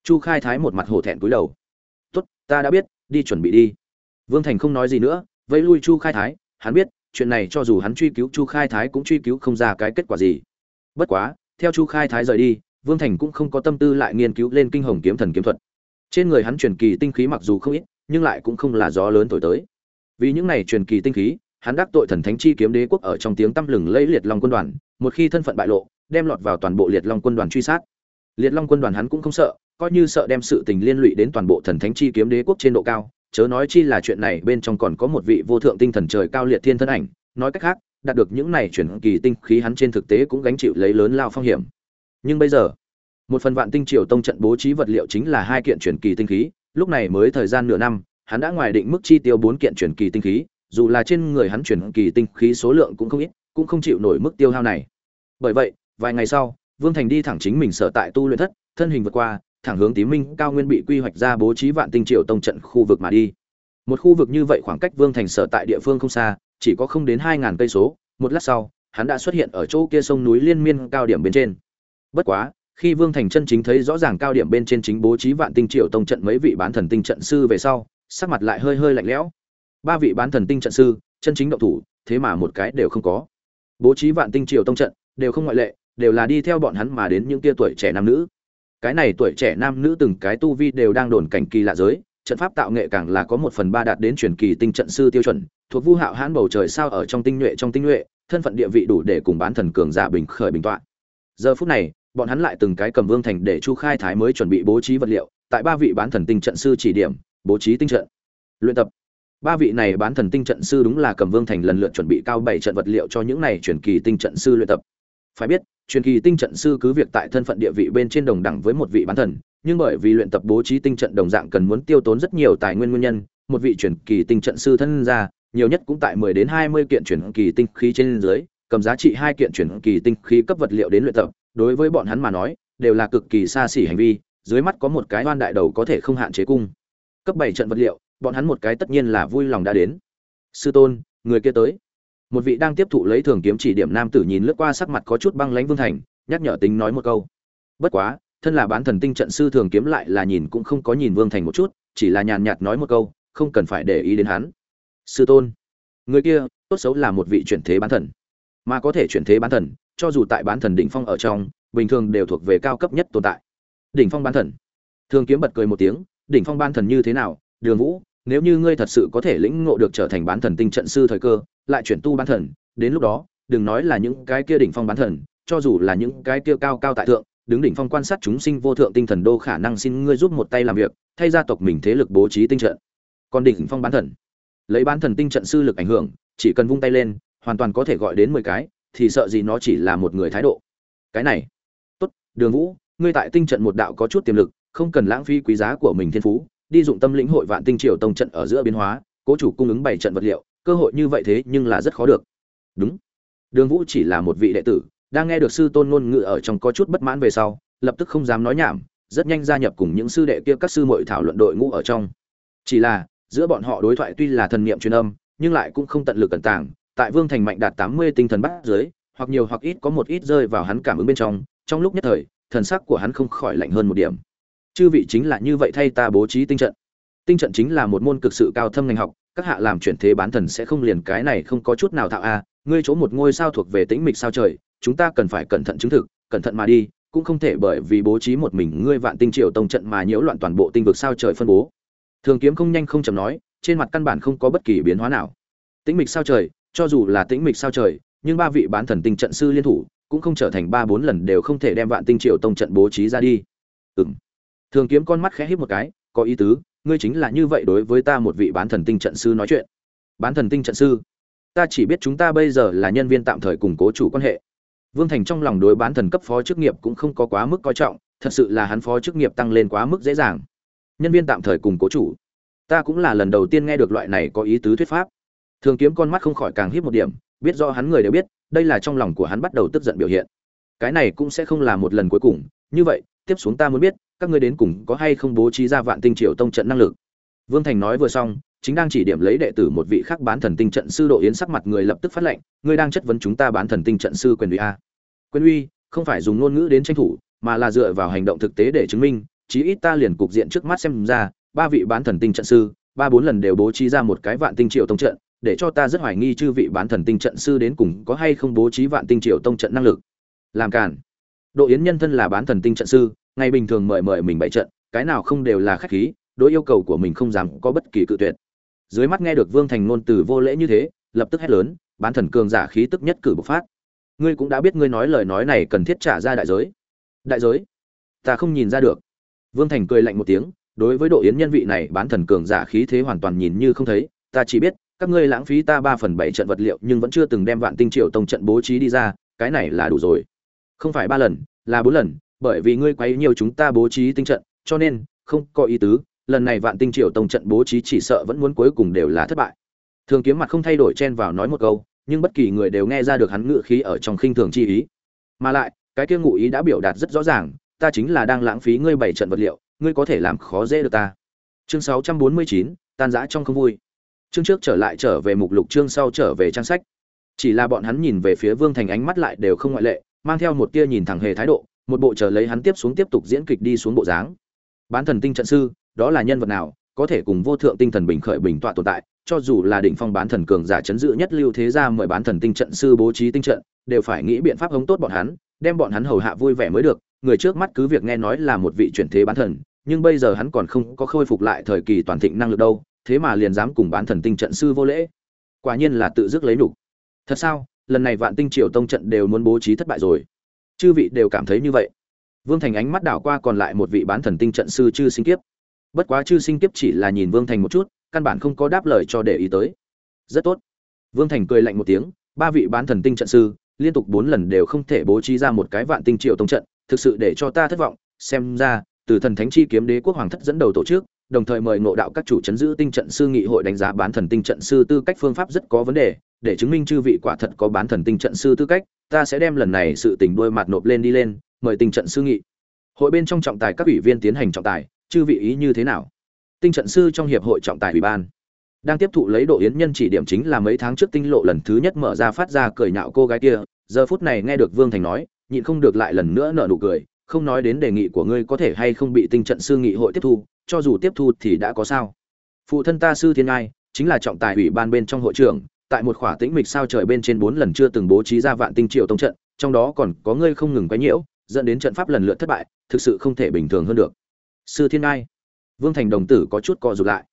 Chu khai thái một mặt hổ thẹn cúi đầu. Tốt, ta đã biết, đi chuẩn bị đi. Vương thành không nói gì nữa, vẫy lui chu khai thái, hắn biết, chuyện này cho dù hắn truy cứu chu khai thái cũng truy cứu không ra cái kết quả gì. Bất quá, theo chu khai thái rời đi, vương thành cũng không có tâm tư lại nghiên cứu lên kinh hồng kiếm thần kiếm thuật trên người hắn truyền kỳ tinh khí mặc dù không ít, nhưng lại cũng không là gió lớn thổi tới. Vì những này truyền kỳ tinh khí, hắn đắc tội thần thánh chi kiếm đế quốc ở trong tiếng tăm lừng lẫy liệt long quân đoàn, một khi thân phận bại lộ, đem lọt vào toàn bộ liệt long quân đoàn truy sát. Liệt long quân đoàn hắn cũng không sợ, coi như sợ đem sự tình liên lụy đến toàn bộ thần thánh chi kiếm đế quốc trên độ cao, chớ nói chi là chuyện này bên trong còn có một vị vô thượng tinh thần trời cao liệt thiên thân ảnh, nói cách khác, đạt được những này chuyển kỳ tinh khí hắn trên thực tế cũng gánh chịu lấy lớn lao phong hiểm. Nhưng bây giờ một phần vạn tinh triều tông trận bố trí vật liệu chính là hai kiện chuyển kỳ tinh khí, lúc này mới thời gian nửa năm, hắn đã ngoài định mức chi tiêu bốn kiện chuyển kỳ tinh khí, dù là trên người hắn chuyển kỳ tinh khí số lượng cũng không ít, cũng không chịu nổi mức tiêu hao này. Bởi vậy, vài ngày sau, vương thành đi thẳng chính mình sở tại tu luyện thất, thân hình vượt qua, thẳng hướng tí minh, cao nguyên bị quy hoạch ra bố trí vạn tinh triều tông trận khu vực mà đi. Một khu vực như vậy khoảng cách vương thành sở tại địa phương không xa, chỉ có không đến hai ngàn cây số, một lát sau, hắn đã xuất hiện ở chỗ kia sông núi liên miên cao điểm bên trên. Bất quá khi vương thành chân chính thấy rõ ràng cao điểm bên trên chính bố trí vạn tinh Triệu tông trận mấy vị bán thần tinh trận sư về sau, sắc mặt lại hơi hơi lạnh lẽo. Ba vị bán thần tinh trận sư, chân chính động thủ, thế mà một cái đều không có. Bố trí vạn tinh Triệu tông trận, đều không ngoại lệ, đều là đi theo bọn hắn mà đến những tia tuổi trẻ nam nữ. Cái này tuổi trẻ nam nữ từng cái tu vi đều đang đồn cảnh kỳ lạ giới, trận pháp tạo nghệ càng là có một phần ba đạt đến truyền kỳ tinh trận sư tiêu chuẩn, thuộc vu hạo hãn bầu trời sao ở trong tinh nhuệ trong tinh nhuệ, thân phận địa vị đủ để cùng bán thần cường giả bình khởi bình tọa. Giờ phút này bọn hắn lại từng cái cầm vương thành để chu khai thái mới chuẩn bị bố trí vật liệu, tại ba vị bán thần tinh trận sư chỉ điểm, bố trí tinh trận. Luyện tập. Ba vị này bán thần tinh trận sư đúng là cầm vương thành lần lượt chuẩn bị cao bảy trận vật liệu cho những này truyền kỳ tinh trận sư luyện tập. Phải biết, truyền kỳ tinh trận sư cứ việc tại thân phận địa vị bên trên đồng đẳng với một vị bán thần, nhưng bởi vì luyện tập bố trí tinh trận đồng dạng cần muốn tiêu tốn rất nhiều tài nguyên nguyên nhân, một vị truyền kỳ tinh trận sư thân ra nhiều nhất cũng tại 10 đến 20 kiện truyền kỳ tinh khí trên dưới, cầm giá trị hai kiện truyền kỳ tinh khí cấp vật liệu đến luyện tập đối với bọn hắn mà nói, đều là cực kỳ xa xỉ hành vi, dưới mắt có một cái oan đại đầu có thể không hạn chế cung. Cấp bảy trận vật liệu, bọn hắn một cái tất nhiên là vui lòng đã đến. Sư tôn, người kia tới. Một vị đang tiếp thụ lấy thường kiếm chỉ điểm nam tử nhìn lướt qua sắc mặt có chút băng lãnh vương thành, nhắc nhở tính nói một câu. Bất quá, thân là bán thần tinh trận sư thường kiếm lại là nhìn cũng không có nhìn vương thành một chút, chỉ là nhàn nhạt nói một câu, không cần phải để ý đến hắn. Sư tôn, người kia, tốt xấu là một vị chuyển thế bán thần. Mà có thể chuyển thế bán thần cho dù tại bán thần đỉnh phong ở trong, bình thường đều thuộc về cao cấp nhất tồn tại. Đỉnh phong bán thần. Thường kiếm bật cười một tiếng, đỉnh phong bán thần như thế nào? Đường vũ, nếu như ngươi thật sự có thể lĩnh ngộ được trở thành bán thần tinh trận sư thời cơ, lại chuyển tu bán thần, đến lúc đó, đừng nói là những cái kia đỉnh phong bán thần, cho dù là những cái kia cao cao tại thượng, đứng đỉnh phong quan sát chúng sinh vô thượng tinh thần đô khả năng xin ngươi giúp một tay làm việc, thay gia tộc mình thế lực bố trí tinh trận. Còn đỉnh phong bán thần. Lấy bán thần tinh trận sư lực ảnh hưởng, chỉ cần vung tay lên, hoàn toàn có thể gọi đến mười cái thì sợ gì nó chỉ là một người thái độ. Cái này, tốt, đường vũ, ngươi tại tinh trận một đạo có chút tiềm lực, không cần lãng phí quý giá của mình thiên phú, đi dụng tâm lĩnh hội vạn tinh triều tông trận ở giữa biến hóa, cố chủ cung ứng bảy trận vật liệu, cơ hội như vậy thế nhưng là rất khó được. Đúng. Đường vũ chỉ là một vị đệ tử, đang nghe được sư tôn ngôn ngữ ở trong có chút bất mãn về sau, lập tức không dám nói nhảm, rất nhanh gia nhập cùng những sư đệ kia các sư muội thảo luận đội ngũ ở trong. Chỉ là, giữa bọn họ đối thoại tuy là thần niệm truyền âm, nhưng lại cũng không tận lực cẩn tàng tại vương thành mạnh đạt tám mươi tinh thần bắt dưới hoặc nhiều hoặc ít có một ít rơi vào hắn cảm ứng bên trong trong lúc nhất thời, thần sắc của hắn không khỏi lạnh hơn một điểm. Chư vị chính là như vậy thay ta bố trí tinh trận. Tinh trận chính là một môn cực sự cao thâm ngành học, các hạ làm chuyển thế bán thần sẽ không liền cái này không có chút nào thạo a à, ngươi chỗ một ngôi sao thuộc về tĩnh mịch sao trời, chúng ta cần phải cẩn thận chứng thực, cẩn thận mà đi, cũng không thể bởi vì bố trí một mình ngươi vạn tinh triều tông trận mà nhiễu loạn toàn bộ tinh vực sao trời phân bố. Thường kiếm không nhanh không chậm nói, trên mặt căn bản không có bất kỳ biến hóa nào. Tĩnh mịch sao trời cho dù là tĩnh mịch sao trời, nhưng ba vị bán thần tinh trận sư liên thủ cũng không trở thành ba bốn lần đều không thể đem vạn tinh triều tông trận bố trí ra đi. Ừ thường kiếm con mắt khẽ híp một cái, có ý tứ, ngươi chính là như vậy đối với ta một vị bán thần tinh trận sư nói chuyện. Bán thần tinh trận sư? Ta chỉ biết chúng ta bây giờ là nhân viên tạm thời củng cố chủ quan hệ. Vương thành trong lòng đối bán thần cấp phó chức nghiệp cũng không có quá mức coi trọng, thật sự là hắn phó chức nghiệp tăng lên quá mức dễ dàng. Nhân viên tạm thời củng cố chủ. Ta cũng là lần đầu tiên nghe được loại này có ý tứ thuyết pháp thường kiếm con mắt không khỏi càng hiếp một điểm, biết rõ hắn người đều biết, đây là trong lòng của hắn bắt đầu tức giận biểu hiện. Cái này cũng sẽ không là một lần cuối cùng, như vậy, tiếp xuống ta muốn biết, các ngươi đến cùng có hay không bố trí ra vạn tinh triều tông trận năng lực? Vương thành nói vừa xong, chính đang chỉ điểm lấy đệ tử một vị khác bán thần tinh trận sư độ yến sắc mặt người lập tức phát lệnh, ngươi đang chất vấn chúng ta bán thần tinh trận sư quyền uy a. Quyền uy, không phải dùng ngôn ngữ đến tranh thủ, mà là dựa vào hành động thực tế để chứng minh, chí ít ta liền cục diện trước mắt xem ra, ba vị bán thần tinh trận sư, ba bốn lần đều bố trí ra một cái vạn tinh triệu tông trận để cho ta rất hoài nghi chư vị bán thần tinh trận sư đến cùng có hay không bố trí vạn tinh triều tông trận năng lực. Làm cản độ yến nhân thân là bán thần tinh trận sư, ngày bình thường mời mời mình bày trận, cái nào không đều là khách khí, đối yêu cầu của mình không dám có bất kỳ cự tuyệt. Dưới mắt nghe được vương thành ngôn từ vô lễ như thế, lập tức hét lớn, bán thần cường giả khí tức nhất cử bộc phát. Ngươi cũng đã biết ngươi nói lời nói này cần thiết trả ra đại giới. Đại giới? Ta không nhìn ra được. Vương thành cười lạnh một tiếng, đối với độ yến nhân vị này bán thần cường giả khí thế hoàn toàn nhìn như không thấy, ta chỉ biết các ngươi lãng phí ta ba phần bảy trận vật liệu nhưng vẫn chưa từng đem vạn tinh triệu tông trận bố trí đi ra cái này là đủ rồi. Không phải ba lần là bốn lần bởi vì ngươi quấy nhiều chúng ta bố trí tinh trận cho nên không có ý tứ lần này vạn tinh triều tông trận bố trí chỉ sợ vẫn muốn cuối cùng đều là thất bại. Thường kiếm mặt không thay đổi chen vào nói một câu nhưng bất kỳ người đều nghe ra được hắn ngự khí ở trong khinh thường chi ý. Mà lại cái kia ngụ ý đã biểu đạt rất rõ ràng ta chính là đang lãng phí ngươi bảy trận vật liệu ngươi có thể làm khó dễ được ta. Chương 649, tan rã trong không vui chương trước trở lại trở về mục lục, chương sau trở về trang sách. Chỉ là bọn hắn nhìn về phía vương thành ánh mắt lại đều không ngoại lệ, mang theo một tia nhìn thẳng hề thái độ, một bộ chờ lấy hắn tiếp xuống tiếp tục diễn kịch đi xuống bộ dáng. Bán thần tinh trận sư, đó là nhân vật nào, có thể cùng vô thượng tinh thần bình khởi bình tọa tồn tại, cho dù là đỉnh phong bán thần cường giả chấn dự nhất lưu thế gia mời bán thần tinh trận sư bố trí tinh trận, đều phải nghĩ biện pháp hống tốt bọn hắn, đem bọn hắn hầu hạ vui vẻ mới được. Người trước mắt cứ việc nghe nói là một vị chuyển thế bán thần, nhưng bây giờ hắn còn không có khôi phục lại thời kỳ toàn thịnh năng lực đâu thế mà liền dám cùng bán thần tinh trận sư vô lễ. Quả nhiên là tự dứt lấy đủ. thật sao? Lần này vạn tinh triều tông trận đều muốn bố trí thất bại rồi. Chư vị đều cảm thấy như vậy. Vương thành ánh mắt đảo qua còn lại một vị bán thần tinh trận sư chư sinh kiếp. Bất quá chư sinh kiếp chỉ là nhìn vương thành một chút, căn bản không có đáp lời cho để ý tới. Rất tốt. Vương thành cười lạnh một tiếng, ba vị bán thần tinh trận sư liên tục bốn lần đều không thể bố trí ra một cái vạn tinh triệu tông trận, thực sự để cho ta thất vọng. Xem ra, từ thần thánh chi kiếm đế quốc hoàng thất dẫn đầu tổ chức đồng thời mời ngộ đạo các chủ chấn giữ tinh trận sư nghị hội đánh giá bán thần tinh trận sư tư cách phương pháp rất có vấn đề, để chứng minh chư vị quả thật có bán thần tinh trận sư tư cách, ta sẽ đem lần này sự tình đôi mặt nộp lên đi lên, mời tinh trận sư nghị. Hội bên trong trọng tài các ủy viên tiến hành trọng tài, chư vị ý như thế nào? Tinh trận sư trong hiệp hội trọng tài ủy ban đang tiếp thụ lấy độ yến nhân chỉ điểm chính là mấy tháng trước tinh lộ lần thứ nhất mở ra phát ra cười nhạo cô gái kia, giờ phút này nghe được vương thành nói, nhịn không được lại lần nữa nở nụ cười không nói đến đề nghị của ngươi có thể hay không bị tinh trận sư nghị hội tiếp thu, cho dù tiếp thu thì đã có sao. Phụ thân ta sư thiên ai chính là trọng tài ủy ban bên trong hội trưởng, tại một khỏa tĩnh mịch sao trời bên trên bốn lần chưa từng bố trí ra vạn tinh triệu tông trận, trong đó còn có ngươi không ngừng quấy nhiễu, dẫn đến trận pháp lần lượt thất bại, thực sự không thể bình thường hơn được. Sư thiên ai vương thành đồng tử có chút co rụt lại.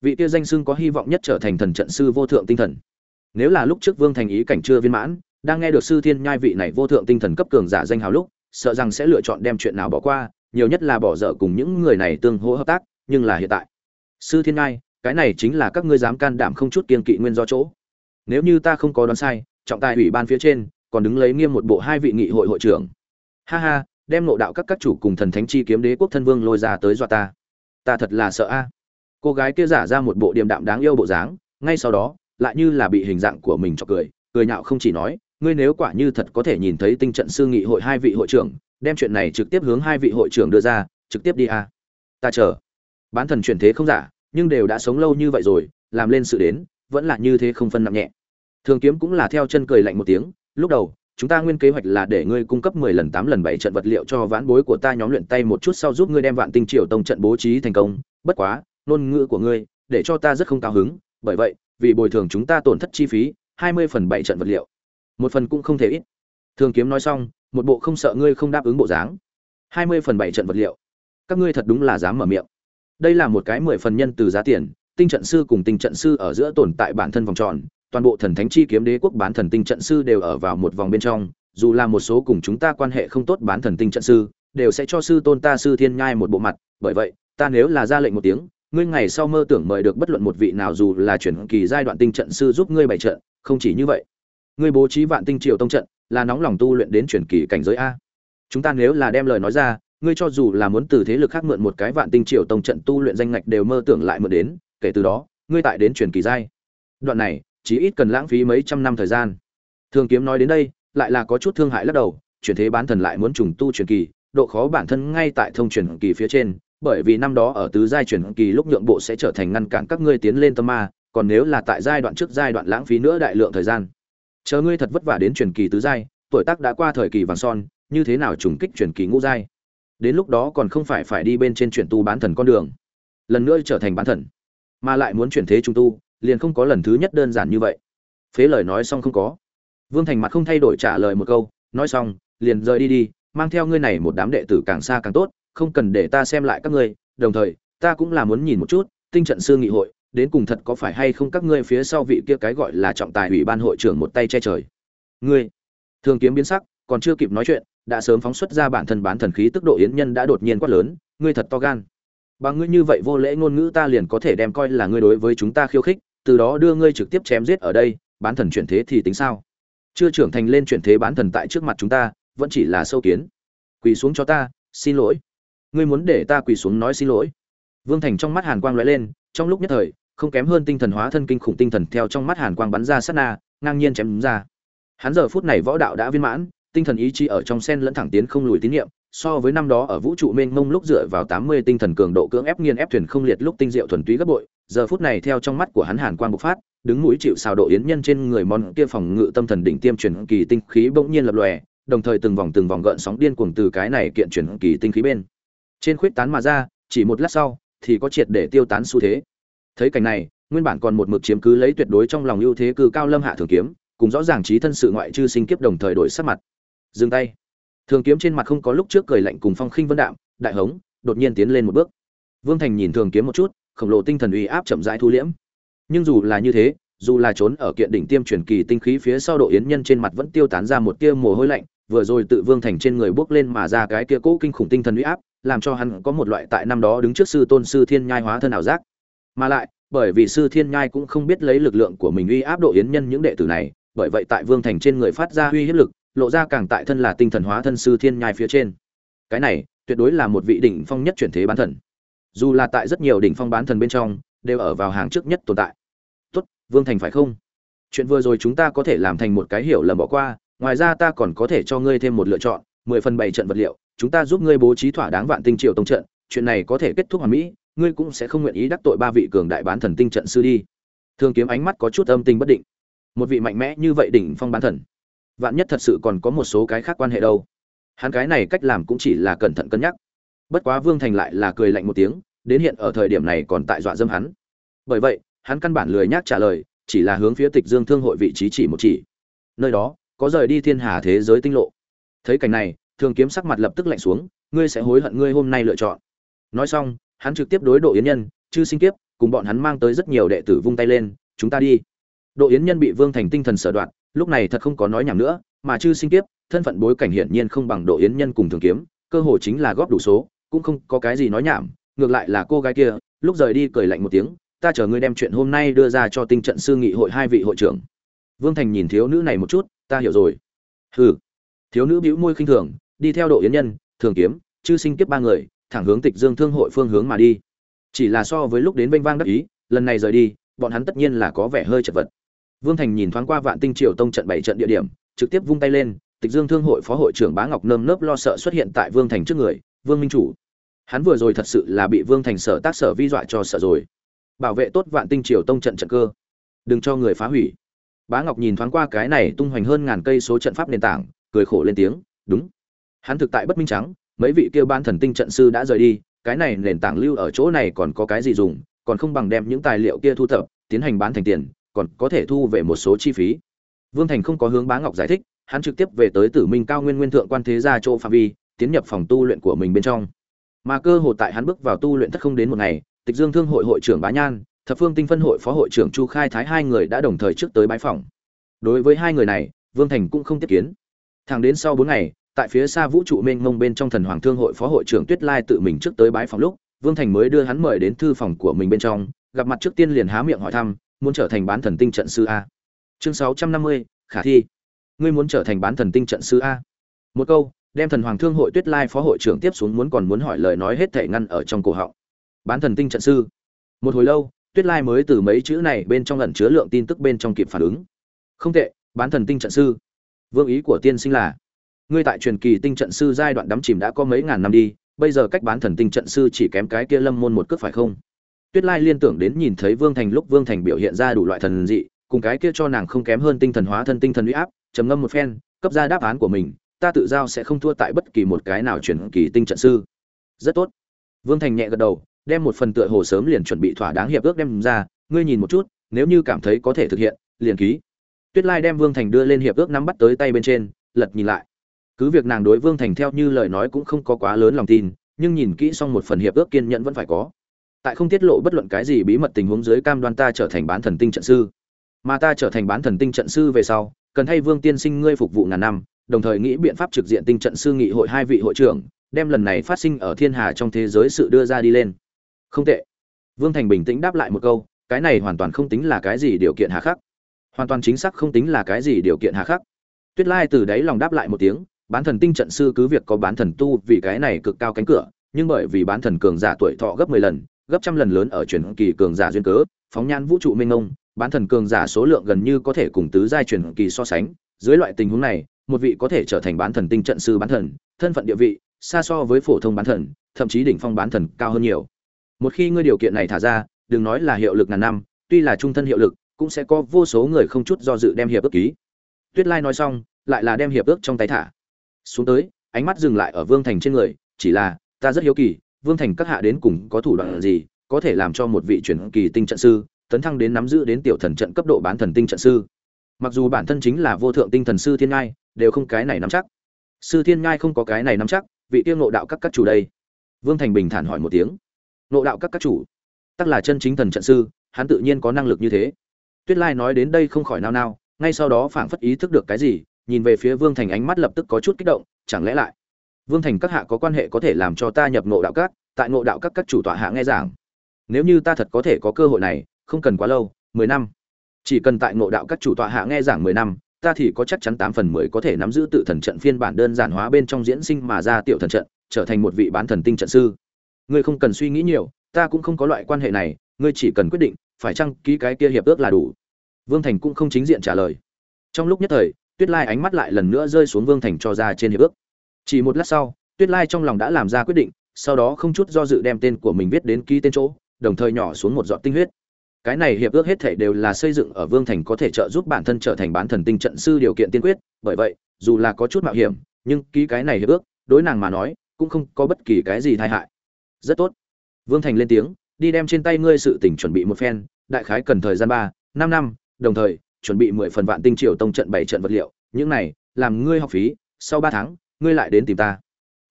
Vị kia danh xưng có hy vọng nhất trở thành thần trận sư vô thượng tinh thần. Nếu là lúc trước vương thành ý cảnh chưa viên mãn, đang nghe được sư thiên nhai vị này vô thượng tinh thần cấp cường giả danh hào lúc sợ rằng sẽ lựa chọn đem chuyện nào bỏ qua, nhiều nhất là bỏ dở cùng những người này tương hỗ hợp tác, nhưng là hiện tại. Sư thiên ngai, cái này chính là các ngươi dám can đảm không chút kiên kỵ nguyên do chỗ. Nếu như ta không có đoán sai, trọng tài ủy ban phía trên còn đứng lấy nghiêm một bộ hai vị nghị hội hội trưởng. Ha ha, đem nộ đạo các các chủ cùng thần thánh chi kiếm đế quốc thân vương lôi ra tới dọa ta. Ta thật là sợ a. Cô gái kia giả ra một bộ điềm đạm đáng yêu bộ dáng, ngay sau đó, lại như là bị hình dạng của mình cho cười cười nhạo không chỉ nói ngươi nếu quả như thật có thể nhìn thấy tinh trận sư nghị hội hai vị hội trưởng, đem chuyện này trực tiếp hướng hai vị hội trưởng đưa ra, trực tiếp đi a ta chờ. Bán thần chuyển thế không giả, nhưng đều đã sống lâu như vậy rồi, làm lên sự đến, vẫn là như thế không phân nặng nhẹ. Thường kiếm cũng là theo chân cười lạnh một tiếng, lúc đầu, chúng ta nguyên kế hoạch là để ngươi cung cấp mười lần, tám lần, bảy trận vật liệu cho vãn bối của ta nhóm luyện tay một chút sau giúp ngươi đem vạn tinh triều tông trận bố trí thành công. Bất quá, ngôn ngữ của ngươi, để cho ta rất không cao hứng, bởi vậy, vì bồi thường chúng ta tổn thất chi phí, hai mươi phần bảy trận vật liệu một phần cũng không thể ít. Thường kiếm nói xong, một bộ không sợ ngươi không đáp ứng bộ dáng. Hai mươi phần bảy trận vật liệu. Các ngươi thật đúng là dám mở miệng. Đây là một cái mười phần nhân từ giá tiền, tinh trận sư cùng tinh trận sư ở giữa tồn tại bản thân vòng tròn, toàn bộ thần thánh chi kiếm đế quốc bán thần tinh trận sư đều ở vào một vòng bên trong, dù là một số cùng chúng ta quan hệ không tốt bán thần tinh trận sư, đều sẽ cho sư tôn ta sư thiên nhai một bộ mặt, bởi vậy, ta nếu là ra lệnh một tiếng, ngươi ngày sau mơ tưởng mời được bất luận một vị nào dù là chuyển kỳ giai đoạn tinh trận sư giúp ngươi bày trận, không chỉ như vậy ngươi bố trí vạn tinh triều tông trận, là nóng lòng tu luyện đến chuyển kỳ cảnh giới a. Chúng ta nếu là đem lời nói ra, ngươi cho dù là muốn từ thế lực khác mượn một cái vạn tinh triều tông trận tu luyện danh ngạch đều mơ tưởng lại mượn đến, kể từ đó, ngươi tại đến chuyển kỳ giai. Đoạn này, chỉ ít cần lãng phí mấy trăm năm thời gian. Thường kiếm nói đến đây, lại là có chút thương hại lắc đầu, chuyển thế bán thần lại muốn trùng tu truyền kỳ, độ khó bản thân ngay tại thông truyền kỳ phía trên, bởi vì năm đó ở tứ giai truyền kỳ lúc nhượng bộ sẽ trở thành ngăn cản các ngươi tiến lên tâm ma, còn nếu là tại giai đoạn trước giai đoạn lãng phí nữa đại lượng thời gian chờ ngươi thật vất vả đến truyền kỳ tứ giai, tuổi tác đã qua thời kỳ vàng son, như thế nào trùng kích truyền kỳ ngũ giai? Đến lúc đó còn không phải phải đi bên trên chuyển tu bán thần con đường, lần nữa trở thành bán thần, mà lại muốn chuyển thế trung tu, liền không có lần thứ nhất đơn giản như vậy. Phế lời nói xong không có. Vương thành mặt không thay đổi trả lời một câu, nói xong, liền rời đi đi, mang theo ngươi này một đám đệ tử càng xa càng tốt, không cần để ta xem lại các ngươi, đồng thời, ta cũng là muốn nhìn một chút, tinh trận sư nghị hội đến cùng thật có phải hay không các ngươi phía sau vị kia cái gọi là trọng tài ủy ban hội trưởng một tay che trời? Ngươi thường kiếm biến sắc, còn chưa kịp nói chuyện, đã sớm phóng xuất ra bản thân bán thần khí tức độ yến nhân đã đột nhiên quát lớn, ngươi thật to gan. Bằng ngươi như vậy vô lễ ngôn ngữ ta liền có thể đem coi là ngươi đối với chúng ta khiêu khích, từ đó đưa ngươi trực tiếp chém giết ở đây, bán thần chuyển thế thì tính sao? Chưa trưởng thành lên chuyển thế bán thần tại trước mặt chúng ta, vẫn chỉ là sâu kiến. Quỳ xuống cho ta, xin lỗi. Ngươi muốn để ta quỳ xuống nói xin lỗi. Vương thành trong mắt hàn quang lóe lên, trong lúc nhất thời không kém hơn tinh thần hóa thân kinh khủng tinh thần theo trong mắt hàn quang bắn ra sát na, ngang nhiên chém ra. Hắn giờ phút này võ đạo đã viên mãn, tinh thần ý chí ở trong sen lẫn thẳng tiến không lùi tín nhiệm, so với năm đó ở vũ trụ mênh mông lúc dựa vào tám mươi tinh thần cường độ cưỡng ép nghiên ép thuyền không liệt lúc tinh diệu thuần túy gấp bội, giờ phút này theo trong mắt của hắn hàn quang bộc phát, đứng mũi chịu xào độ yến nhân trên người món kia phòng ngự tâm thần đỉnh tiêm truyền kỳ tinh khí bỗng nhiên lập lòe, đồng thời từng vòng từng vòng gợn sóng điên cuồng từ cái này kiện truyền kỳ tinh khí bên trên khuyết tán mà ra, chỉ một lát sau thì có triệt để tiêu tán xu thế thấy cảnh này, nguyên bản còn một mực chiếm cứ lấy tuyệt đối trong lòng ưu thế cư cao lâm hạ thường kiếm, cùng rõ ràng trí thân sự ngoại trư sinh kiếp đồng thời đổi sắc mặt. Dừng tay. Thường kiếm trên mặt không có lúc trước cười lạnh cùng phong khinh vân đạm, đại hống, đột nhiên tiến lên một bước. Vương thành nhìn thường kiếm một chút, khổng lồ tinh thần uy áp chậm rãi thu liễm. Nhưng dù là như thế, dù là trốn ở kiện đỉnh tiêm truyền kỳ tinh khí phía sau độ yến nhân trên mặt vẫn tiêu tán ra một tia mồ hôi lạnh, vừa rồi tự vương thành trên người bước lên mà ra cái kia cũ kinh khủng tinh thần uy áp, làm cho hắn có một loại tại năm đó đứng trước sư tôn sư thiên nhai hóa thân ảo giác mà lại, bởi vì sư thiên nhai cũng không biết lấy lực lượng của mình uy áp độ yến nhân những đệ tử này, bởi vậy tại vương thành trên người phát ra uy hiếp lực, lộ ra càng tại thân là tinh thần hóa thân sư thiên nhai phía trên. Cái này, tuyệt đối là một vị đỉnh phong nhất chuyển thế bán thần. Dù là tại rất nhiều đỉnh phong bán thần bên trong, đều ở vào hàng trước nhất tồn tại. Tốt, vương thành phải không? Chuyện vừa rồi chúng ta có thể làm thành một cái hiểu lầm bỏ qua, ngoài ra ta còn có thể cho ngươi thêm một lựa chọn, mười phần bảy trận vật liệu, chúng ta giúp ngươi bố trí thỏa đáng vạn tinh triệu tông trận, chuyện này có thể kết thúc hoàn mỹ ngươi cũng sẽ không nguyện ý đắc tội ba vị cường đại bán thần tinh trận sư đi. Thương kiếm ánh mắt có chút âm tình bất định. Một vị mạnh mẽ như vậy đỉnh phong bán thần. Vạn nhất thật sự còn có một số cái khác quan hệ đâu. Hắn cái này cách làm cũng chỉ là cẩn thận cân nhắc. Bất quá vương thành lại là cười lạnh một tiếng, đến hiện ở thời điểm này còn tại dọa dâm hắn. Bởi vậy, hắn căn bản lười nhác trả lời, chỉ là hướng phía tịch dương thương hội vị trí chỉ một chỉ. Nơi đó, có rời đi thiên hà thế giới tinh lộ. Thấy cảnh này thường kiếm sắc mặt lập tức lạnh xuống, ngươi sẽ hối hận ngươi hôm nay lựa chọn. Nói xong hắn trực tiếp đối độ yến nhân, chư sinh kiếp, cùng bọn hắn mang tới rất nhiều đệ tử vung tay lên, chúng ta đi. Độ yến nhân bị vương thành tinh thần sở đoạn lúc này thật không có nói nhảm nữa, mà chư sinh kiếp, thân phận bối cảnh hiển nhiên không bằng độ yến nhân cùng thường kiếm, cơ hội chính là góp đủ số, cũng không có cái gì nói nhảm, ngược lại là cô gái kia, lúc rời đi cười lạnh một tiếng, ta chờ ngươi đem chuyện hôm nay đưa ra cho tinh trận sư nghị hội hai vị hội trưởng. Vương thành nhìn thiếu nữ này một chút, ta hiểu rồi. Hừ. Thiếu nữ bĩu môi khinh thường, đi theo độ yến nhân, thường kiếm, chư sinh kiếp ba người thẳng hướng tịch dương thương hội phương hướng mà đi. Chỉ là so với lúc đến vênh vang đắc ý, lần này rời đi, bọn hắn tất nhiên là có vẻ hơi chật vật. Vương thành nhìn thoáng qua vạn tinh triều tông trận bảy trận địa điểm, trực tiếp vung tay lên, tịch dương thương hội phó hội trưởng bá ngọc nơm nớp lo sợ xuất hiện tại vương thành trước người, vương minh chủ, hắn vừa rồi thật sự là bị vương thành sở tác sở vi dọa cho sợ rồi. Bảo vệ tốt vạn tinh triều tông trận trận cơ. Đừng cho người phá hủy. Bá ngọc nhìn thoáng qua cái này tung hoành hơn ngàn cây số trận pháp nền tảng, cười khổ lên tiếng, đúng. Hắn thực tại bất minh trắng mấy vị kia ban thần tinh trận sư đã rời đi, cái này nền tảng lưu ở chỗ này còn có cái gì dùng, còn không bằng đem những tài liệu kia thu thập, tiến hành bán thành tiền, còn có thể thu về một số chi phí. Vương thành không có hướng bá ngọc giải thích, hắn trực tiếp về tới tử minh cao nguyên nguyên thượng quan thế gia chỗ phạm vi, tiến nhập phòng tu luyện của mình bên trong. Mà cơ hồ tại hắn bước vào tu luyện thất không đến một ngày, tịch dương thương hội hội trưởng bá nhan, thập phương tinh phân hội phó hội trưởng chu khai thái hai người đã đồng thời trước tới bãi phòng. Đối với hai người này, vương thành cũng không tiếp kiến. Thẳng đến sau bốn ngày tại phía xa vũ trụ mênh mông bên trong thần hoàng thương hội phó hội trưởng tuyết lai tự mình trước tới bái phòng lúc, vương thành mới đưa hắn mời đến thư phòng của mình bên trong, gặp mặt trước tiên liền há miệng hỏi thăm, muốn trở thành bán thần tinh trận sư a? Chương sáu trăm năm mươi, khả thi. Ngươi muốn trở thành bán thần tinh trận sư a? Một câu, đem thần hoàng thương hội tuyết lai phó hội trưởng tiếp xuống muốn còn muốn hỏi lời nói hết thể ngăn ở trong cổ họng. Bán thần tinh trận sư? Một hồi lâu, tuyết lai mới từ mấy chữ này bên trong lần chứa lượng tin tức bên trong kịp phản ứng. Không tệ, bán thần tinh trận sư. Vương ý của tiên sinh là ngươi tại truyền kỳ tinh trận sư giai đoạn đắm chìm đã có mấy ngàn năm đi, bây giờ cách bán thần tinh trận sư chỉ kém cái kia lâm môn một cước phải không? Tuyết lai liên tưởng đến nhìn thấy vương thành lúc vương thành biểu hiện ra đủ loại thần dị, cùng cái kia cho nàng không kém hơn tinh thần hóa thân tinh thần uy áp, trầm ngâm một phen, cấp ra đáp án của mình, ta tự giao sẽ không thua tại bất kỳ một cái nào truyền kỳ tinh trận sư. Rất tốt. Vương thành nhẹ gật đầu, đem một phần tựa hồ sớm liền chuẩn bị thỏa đáng hiệp ước đem ra, ngươi nhìn một chút, nếu như cảm thấy có thể thực hiện, liền ký. Tuyết lai đem vương thành đưa lên hiệp ước nắm bắt tới tay bên trên, lật nhìn lại cứ việc nàng đối vương thành theo như lời nói cũng không có quá lớn lòng tin, nhưng nhìn kỹ xong một phần hiệp ước kiên nhẫn vẫn phải có. Tại không tiết lộ bất luận cái gì bí mật tình huống dưới cam đoan ta trở thành bán thần tinh trận sư. Mà ta trở thành bán thần tinh trận sư về sau, cần thay vương tiên sinh ngươi phục vụ ngàn năm, đồng thời nghĩ biện pháp trực diện tinh trận sư nghị hội hai vị hội trưởng, đem lần này phát sinh ở thiên hà trong thế giới sự đưa ra đi lên. Không tệ. Vương thành bình tĩnh đáp lại một câu, cái này hoàn toàn không tính là cái gì điều kiện hà khắc. Hoàn toàn chính xác không tính là cái gì điều kiện hà khắc. Tuyết lai từ đáy lòng đáp lại một tiếng bán thần tinh trận sư cứ việc có bán thần tu vì cái này cực cao cánh cửa, nhưng bởi vì bán thần cường giả tuổi thọ gấp mười lần, gấp trăm lần lớn ở truyền kỳ cường giả duyên cớ, phóng nhan vũ trụ minh ông bán thần cường giả số lượng gần như có thể cùng tứ giai truyền kỳ so sánh. Dưới loại tình huống này, một vị có thể trở thành bán thần tinh trận sư bán thần, thân phận địa vị, xa so với phổ thông bán thần, thậm chí đỉnh phong bán thần cao hơn nhiều. Một khi ngươi điều kiện này thả ra, đừng nói là hiệu lực ngàn năm, tuy là trung thân hiệu lực, cũng sẽ có vô số người không chút do dự đem hiệp ước ký. Tuyết lai nói xong, lại là đem hiệp ước trong tay thả xuống tới, ánh mắt dừng lại ở vương thành trên người, chỉ là, ta rất hiếu kỳ, vương thành các hạ đến cùng có thủ đoạn gì, có thể làm cho một vị truyền kỳ tinh trận sư, tấn thăng đến nắm giữ đến tiểu thần trận cấp độ bán thần tinh trận sư. Mặc dù bản thân chính là vô thượng tinh thần sư thiên ngai, đều không cái này nắm chắc. Sư thiên ngai không có cái này nắm chắc, vị tiêu ngộ đạo các các chủ đây. Vương thành bình thản hỏi một tiếng. Ngộ đạo các các chủ, tắc là chân chính thần trận sư, hắn tự nhiên có năng lực như thế. Tuyết lai nói đến đây không khỏi nao nao, ngay sau đó phảng phất ý thức được cái gì nhìn về phía vương thành ánh mắt lập tức có chút kích động, chẳng lẽ lại? Vương thành các hạ có quan hệ có thể làm cho ta nhập ngộ đạo các, tại ngộ đạo các các chủ tọa hạ nghe giảng. Nếu như ta thật có thể có cơ hội này, không cần quá lâu, mười năm. Chỉ cần tại ngộ đạo các chủ tọa hạ nghe giảng mười năm, ta thì có chắc chắn tám phần mười có thể nắm giữ tự thần trận phiên bản đơn giản hóa bên trong diễn sinh mà ra tiểu thần trận, trở thành một vị bán thần tinh trận sư. Ngươi không cần suy nghĩ nhiều, ta cũng không có loại quan hệ này, ngươi chỉ cần quyết định, phải chăng ký cái kia hiệp ước là đủ? Vương thành cũng không chính diện trả lời. Trong lúc nhất thời tuyết lai ánh mắt lại lần nữa rơi xuống vương thành cho ra trên hiệp ước. Chỉ một lát sau, tuyết lai trong lòng đã làm ra quyết định, sau đó không chút do dự đem tên của mình viết đến ký tên chỗ, đồng thời nhỏ xuống một giọt tinh huyết. Cái này hiệp ước hết thể đều là xây dựng ở vương thành có thể trợ giúp bản thân trở thành bán thần tinh trận sư điều kiện tiên quyết, bởi vậy, dù là có chút mạo hiểm, nhưng ký cái này hiệp ước, đối nàng mà nói, cũng không có bất kỳ cái gì tai hại. Rất tốt. Vương thành lên tiếng, đi đem trên tay ngươi sự tỉnh chuẩn bị một phen, đại khái cần thời gian ba, năm năm, đồng thời chuẩn bị mười phần vạn tinh triều tông trận bảy trận vật liệu, những này, làm ngươi học phí, sau ba tháng, ngươi lại đến tìm ta.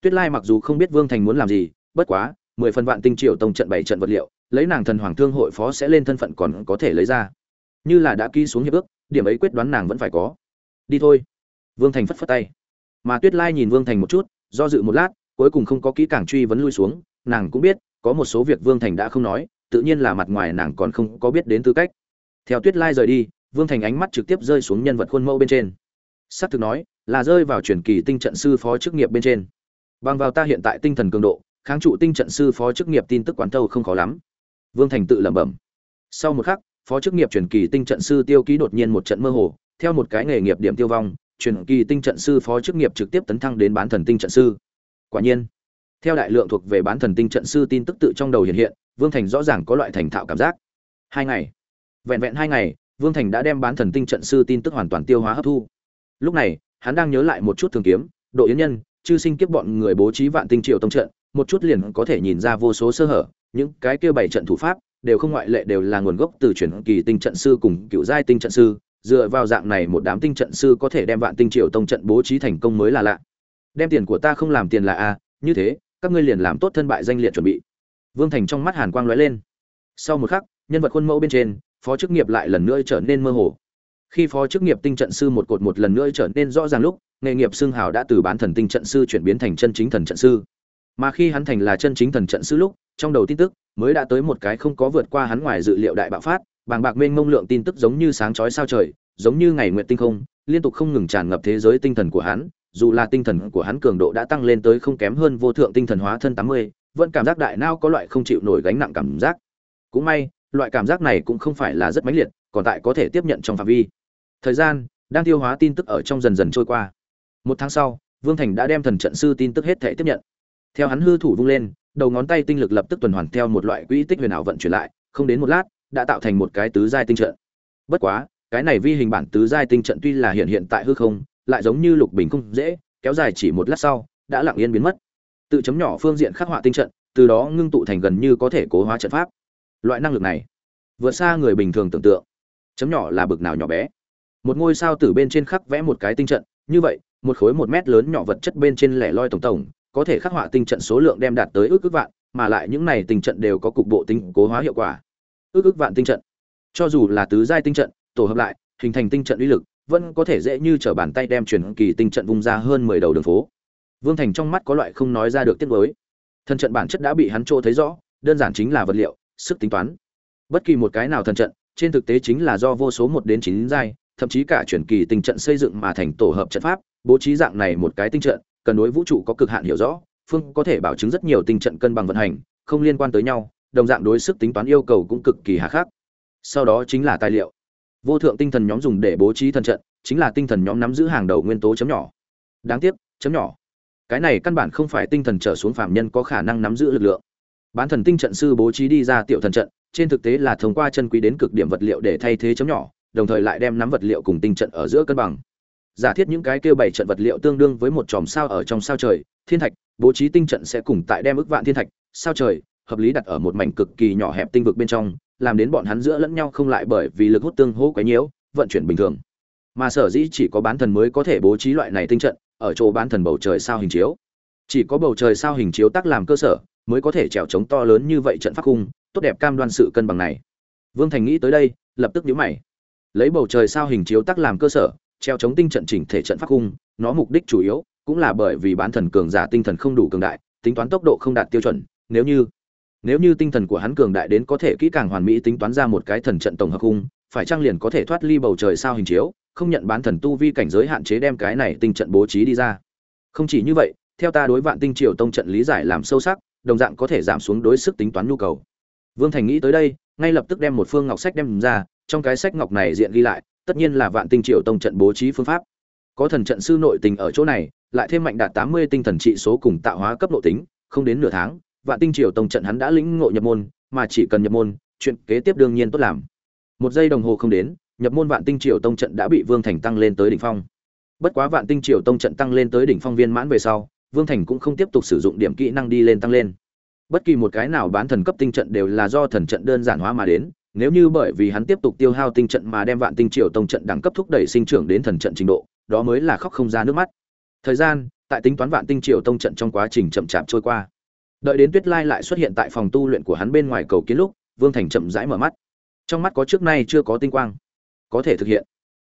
Tuyết lai mặc dù không biết vương thành muốn làm gì, bất quá, mười phần vạn tinh triều tông trận bảy trận vật liệu, lấy nàng thần hoàng thương hội phó sẽ lên thân phận còn có thể lấy ra. Như là đã ký xuống hiệp ước, điểm ấy quyết đoán nàng vẫn phải có. Đi thôi. Vương thành phất phất tay. Mà tuyết lai nhìn vương thành một chút, do dự một lát, cuối cùng không có kỹ càng truy vấn lui xuống, nàng cũng biết, có một số việc vương thành đã không nói, tự nhiên là mặt ngoài nàng còn không có biết đến tư cách. Theo tuyết lai rời đi vương thành ánh mắt trực tiếp rơi xuống nhân vật khuôn mẫu bên trên. S c thực nói, là rơi vào truyền kỳ tinh trận sư phó chức nghiệp bên trên. Bằng vào ta hiện tại tinh thần cường độ, kháng trụ tinh trận sư phó chức nghiệp tin tức quán thâu không khó lắm. Vương thành tự lẩm bẩm. Sau một khắc, phó chức nghiệp truyền kỳ tinh trận sư tiêu ký đột nhiên một trận mơ hồ, theo một cái nghề nghiệp điểm tiêu vong, truyền kỳ tinh trận sư phó chức nghiệp trực tiếp tấn thăng đến bán thần tinh trận sư. Quả nhiên, theo đại lượng thuộc về bán thần tinh trận sư tin tức tự trong đầu hiện hiện, vương thành rõ ràng có loại thành thạo cảm giác. Hai ngày. Vẹn vẹn hai ngày vương thành đã đem bán thần tinh trận sư tin tức hoàn toàn tiêu hóa hấp thu. Lúc này, hắn đang nhớ lại một chút thường kiếm, độ yến nhân, chư sinh kiếp bọn người bố trí vạn tinh triệu tông trận, một chút liền có thể nhìn ra vô số sơ hở, những cái kia bảy trận thủ pháp đều không ngoại lệ đều là nguồn gốc từ chuyển kỳ tinh trận sư cùng cựu giai tinh trận sư, dựa vào dạng này một đám tinh trận sư có thể đem vạn tinh triệu tông trận bố trí thành công mới là lạ. Đem tiền của ta không làm tiền là a, như thế, các ngươi liền làm tốt thân bại danh liệt chuẩn bị. Vương thành trong mắt hàn quang lóe lên. Sau một khắc, nhân vật khuôn mẫu bên trên phó chức nghiệp lại lần nữa trở nên mơ hồ khi phó chức nghiệp tinh trận sư một cột một lần nữa trở nên rõ ràng lúc nghề nghiệp xương hào đã từ bán thần tinh trận sư chuyển biến thành chân chính thần trận sư mà khi hắn thành là chân chính thần trận sư lúc trong đầu tin tức mới đã tới một cái không có vượt qua hắn ngoài dự liệu đại bạo phát bàng bạc mênh mông lượng tin tức giống như sáng chói sao trời giống như ngày nguyện tinh không liên tục không ngừng tràn ngập thế giới tinh thần của hắn dù là tinh thần của hắn cường độ đã tăng lên tới không kém hơn vô thượng tinh thần hóa thân tám mươi, vẫn cảm giác đại nao có loại không chịu nổi gánh nặng cảm giác. Cũng may, loại cảm giác này cũng không phải là rất mãnh liệt, còn tại có thể tiếp nhận trong phạm vi. Thời gian đang tiêu hóa tin tức ở trong dần dần trôi qua. Một tháng sau, Vương Thành đã đem thần trận sư tin tức hết thể tiếp nhận. Theo hắn hư thủ vung lên, đầu ngón tay tinh lực lập tức tuần hoàn theo một loại quỹ tích huyền ảo vận chuyển lại, không đến một lát, đã tạo thành một cái tứ giai tinh trận. Bất quá, cái này vi hình bản tứ giai tinh trận tuy là hiện hiện tại hư không, lại giống như lục bình không dễ, kéo dài chỉ một lát sau, đã lặng yên biến mất. Tự chấm nhỏ phương diện khắc họa tinh trận, từ đó ngưng tụ thành gần như có thể cố hóa trận pháp. Loại năng lực này, vượt xa người bình thường tưởng tượng. Chấm nhỏ là bực nào nhỏ bé. Một ngôi sao từ bên trên khắc vẽ một cái tinh trận, như vậy, một khối một mét lớn nhỏ vật chất bên trên lẻ loi tổng tổng, có thể khắc họa tinh trận số lượng đem đạt tới ước ước vạn, mà lại những này tinh trận đều có cục bộ tinh cố hóa hiệu quả. Ước ước vạn tinh trận. Cho dù là tứ giai tinh trận, tổ hợp lại, hình thành tinh trận uy lực, vẫn có thể dễ như trở bàn tay đem truyền kỳ tinh trận vung ra hơn mười đầu đường phố. Vương Thành trong mắt có loại không nói ra được tiết nuối. Thần trận bản chất đã bị hắn trô thấy rõ, đơn giản chính là vật liệu, sức tính toán. Bất kỳ một cái nào thần trận, trên thực tế chính là do vô số một đến chín giai, thậm chí cả chuyển kỳ tinh trận xây dựng mà thành tổ hợp trận pháp, bố trí dạng này một cái tinh trận, cần đối vũ trụ có cực hạn hiểu rõ, phương có thể bảo chứng rất nhiều tinh trận cân bằng vận hành, không liên quan tới nhau, đồng dạng đối sức tính toán yêu cầu cũng cực kỳ hà khắc. Sau đó chính là tài liệu vô thượng tinh thần nhóm dùng để bố trí thần trận chính là tinh thần nhóm nắm giữ hàng đầu nguyên tố chấm nhỏ đáng tiếc chấm nhỏ cái này căn bản không phải tinh thần trở xuống phạm nhân có khả năng nắm giữ lực lượng bán thần tinh trận sư bố trí đi ra tiểu thần trận trên thực tế là thông qua chân quý đến cực điểm vật liệu để thay thế chấm nhỏ đồng thời lại đem nắm vật liệu cùng tinh trận ở giữa cân bằng giả thiết những cái kêu bảy trận vật liệu tương đương với một chòm sao ở trong sao trời thiên thạch bố trí tinh trận sẽ cùng tại đem ức vạn thiên thạch sao trời hợp lý đặt ở một mảnh cực kỳ nhỏ hẹp tinh vực bên trong làm đến bọn hắn giữa lẫn nhau không lại bởi vì lực hút tương hỗ quấy nhiễu, vận chuyển bình thường. Mà sở dĩ chỉ có bán thần mới có thể bố trí loại này tinh trận, ở chỗ bán thần bầu trời sao hình chiếu. Chỉ có bầu trời sao hình chiếu tác làm cơ sở, mới có thể trèo chống to lớn như vậy trận pháp khung, tốt đẹp cam đoan sự cân bằng này. Vương Thành nghĩ tới đây, lập tức nhíu mày. Lấy bầu trời sao hình chiếu tác làm cơ sở, treo chống tinh trận chỉnh thể trận pháp khung, nó mục đích chủ yếu cũng là bởi vì bán thần cường giả tinh thần không đủ cường đại, tính toán tốc độ không đạt tiêu chuẩn, nếu như nếu như tinh thần của hắn cường đại đến có thể kỹ càng hoàn mỹ tính toán ra một cái thần trận tổng hợp khung phải trang liền có thể thoát ly bầu trời sao hình chiếu không nhận bán thần tu vi cảnh giới hạn chế đem cái này tinh trận bố trí đi ra không chỉ như vậy theo ta đối vạn tinh triều tông trận lý giải làm sâu sắc đồng dạng có thể giảm xuống đối sức tính toán nhu cầu. Vương thành nghĩ tới đây, ngay lập tức đem một phương ngọc sách đem ra, trong cái sách ngọc này diện ghi lại, tất nhiên là vạn tinh triều tông trận bố trí phương pháp. Có thần trận sư nội tình ở chỗ này, lại thêm mạnh đạt tám mươi tinh thần trị số cùng tạo hóa cấp nội tính, không đến nửa tháng, vạn tinh triều tông trận hắn đã lĩnh ngộ nhập môn, mà chỉ cần nhập môn, chuyện kế tiếp đương nhiên tốt làm. Một giây đồng hồ không đến, nhập môn vạn tinh triều tông trận đã bị vương thành tăng lên tới đỉnh phong. Bất quá vạn tinh triều tông trận tăng lên tới đỉnh phong viên mãn về sau vương thành cũng không tiếp tục sử dụng điểm kỹ năng đi lên tăng lên. Bất kỳ một cái nào bán thần cấp tinh trận đều là do thần trận đơn giản hóa mà đến, nếu như bởi vì hắn tiếp tục tiêu hao tinh trận mà đem vạn tinh triều tông trận đẳng cấp thúc đẩy sinh trưởng đến thần trận trình độ, đó mới là khóc không ra nước mắt. Thời gian, tại tính toán vạn tinh triều tông trận trong quá trình chậm chạp trôi qua. Đợi đến tuyết lai lại xuất hiện tại phòng tu luyện của hắn bên ngoài cầu kiến lúc, vương thành chậm rãi mở mắt. Trong mắt có trước nay chưa có tinh quang, có thể thực hiện.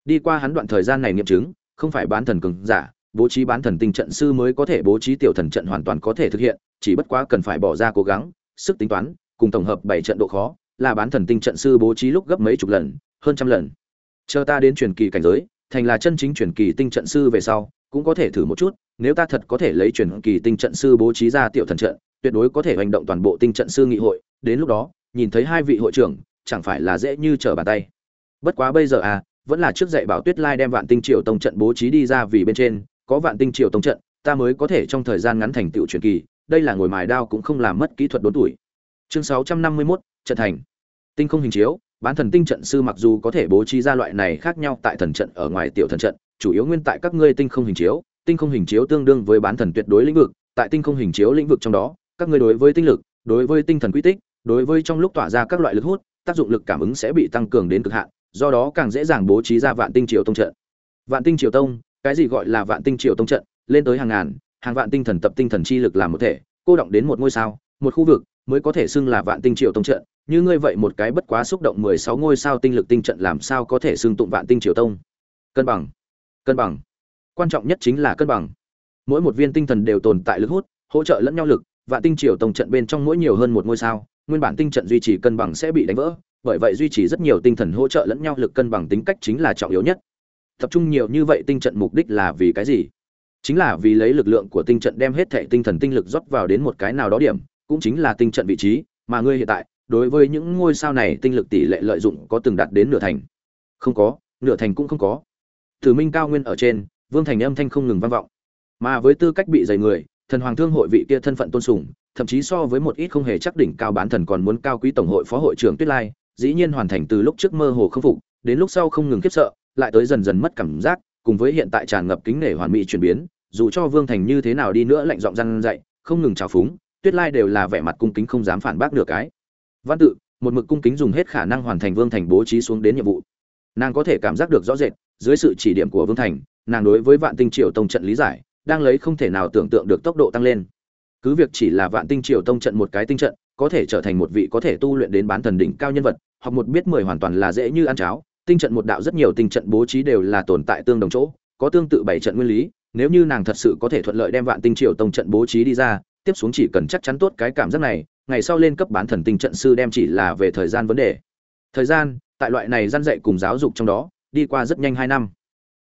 Đi qua hắn đoạn thời gian này nghiệm chứng, không phải bán thần cường giả bố trí bán thần tinh trận sư mới có thể bố trí tiểu thần trận hoàn toàn có thể thực hiện, chỉ bất quá cần phải bỏ ra cố gắng, sức tính toán, cùng tổng hợp bảy trận độ khó, là bán thần tinh trận sư bố trí lúc gấp mấy chục lần, hơn trăm lần. Chờ ta đến truyền kỳ cảnh giới, thành là chân chính truyền kỳ tinh trận sư về sau, cũng có thể thử một chút, nếu ta thật có thể lấy truyền kỳ tinh trận sư bố trí ra tiểu thần trận, tuyệt đối có thể hành động toàn bộ tinh trận sư nghị hội, đến lúc đó, nhìn thấy hai vị hội trưởng, chẳng phải là dễ như trở bàn tay. Bất quá bây giờ à vẫn là trước dạy bảo tuyết lai đem vạn tinh triệu tông trận bố trí đi ra vì bên trên có vạn tinh triều tông trận ta mới có thể trong thời gian ngắn thành tựu truyền kỳ đây là ngồi mài đao cũng không làm mất kỹ thuật đốn tuổi. Chương 651, trận thành. Tinh không hình chiếu bán thần tinh trận sư mặc dù có thể bố trí ra loại này khác nhau tại thần trận ở ngoài tiểu thần trận chủ yếu nguyên tại các ngươi tinh không hình chiếu tinh không hình chiếu tương đương với bán thần tuyệt đối lĩnh vực tại tinh không hình chiếu lĩnh vực trong đó các ngươi đối với tinh lực đối với tinh thần quy tích đối với trong lúc tỏa ra các loại lực hút tác dụng lực cảm ứng sẽ bị tăng cường đến cực hạn do đó càng dễ dàng bố trí ra vạn tinh triều tông trận. Vạn tinh triều tông cái gì gọi là vạn tinh triều tông trận, lên tới hàng ngàn, hàng vạn tinh thần tập tinh thần chi lực làm một thể, cô động đến một ngôi sao, một khu vực, mới có thể xưng là vạn tinh triều tông trận. Như ngươi vậy một cái bất quá xúc động mười sáu ngôi sao tinh lực tinh trận làm sao có thể xưng tụng vạn tinh triều tông? Cân bằng cân bằng. Quan trọng nhất chính là cân bằng. Mỗi một viên tinh thần đều tồn tại lực hút, hỗ trợ lẫn nhau lực, vạn tinh triều tông trận bên trong mỗi nhiều hơn một ngôi sao, nguyên bản tinh trận duy trì cân bằng sẽ bị đánh vỡ, bởi vậy duy trì rất nhiều tinh thần hỗ trợ lẫn nhau lực cân bằng tính cách chính là trọng yếu nhất tập trung nhiều như vậy tinh trận mục đích là vì cái gì? Chính là vì lấy lực lượng của tinh trận đem hết thể tinh thần tinh lực rót vào đến một cái nào đó điểm cũng chính là tinh trận vị trí mà ngươi hiện tại đối với những ngôi sao này tinh lực tỷ lệ lợi dụng có từng đạt đến nửa thành. Không có nửa thành cũng không có. Tử Minh cao nguyên ở trên, Vương Thành âm thanh không ngừng vang vọng. Mà với tư cách bị dày người, thần hoàng thương hội vị kia thân phận tôn sùng, thậm chí so với một ít không hề chắc đỉnh cao bán thần còn muốn cao quý tổng hội phó hội trưởng Tuyết Lai, dĩ nhiên hoàn thành từ lúc trước mơ hồ không phục, đến lúc sau không ngừng khiếp sợ, lại tới dần dần mất cảm giác, cùng với hiện tại tràn ngập kính nể hoàn mỹ chuyển biến, dù cho Vương Thành như thế nào đi nữa lạnh giọng răn dạy, không ngừng chào phúng, Tuyết Lai đều là vẻ mặt cung kính không dám phản bác được cái. Văn tự, một mực cung kính dùng hết khả năng hoàn thành Vương Thành bố trí xuống đến nhiệm vụ. Nàng có thể cảm giác được rõ rệt, dưới sự chỉ điểm của Vương Thành, nàng đối với Vạn Tinh Triều Tông trận lý giải, đang lấy không thể nào tưởng tượng được tốc độ tăng lên. Cứ việc chỉ là Vạn Tinh Triều Tông trận một cái tinh trận, có thể trở thành một vị có thể tu luyện đến bán thần đỉnh cao nhân vật, hoặc một biết mười hoàn toàn là dễ như ăn cháo. Tinh trận một đạo rất nhiều tinh trận bố trí đều là tồn tại tương đồng chỗ, có tương tự bảy trận nguyên lý, nếu như nàng thật sự có thể thuận lợi đem Vạn Tinh Triều Tông trận bố trí đi ra, tiếp xuống chỉ cần chắc chắn tốt cái cảm giác này, ngày sau lên cấp bán thần tinh trận sư đem chỉ là về thời gian vấn đề. Thời gian, tại loại này gian dạy cùng giáo dục trong đó, đi qua rất nhanh hai năm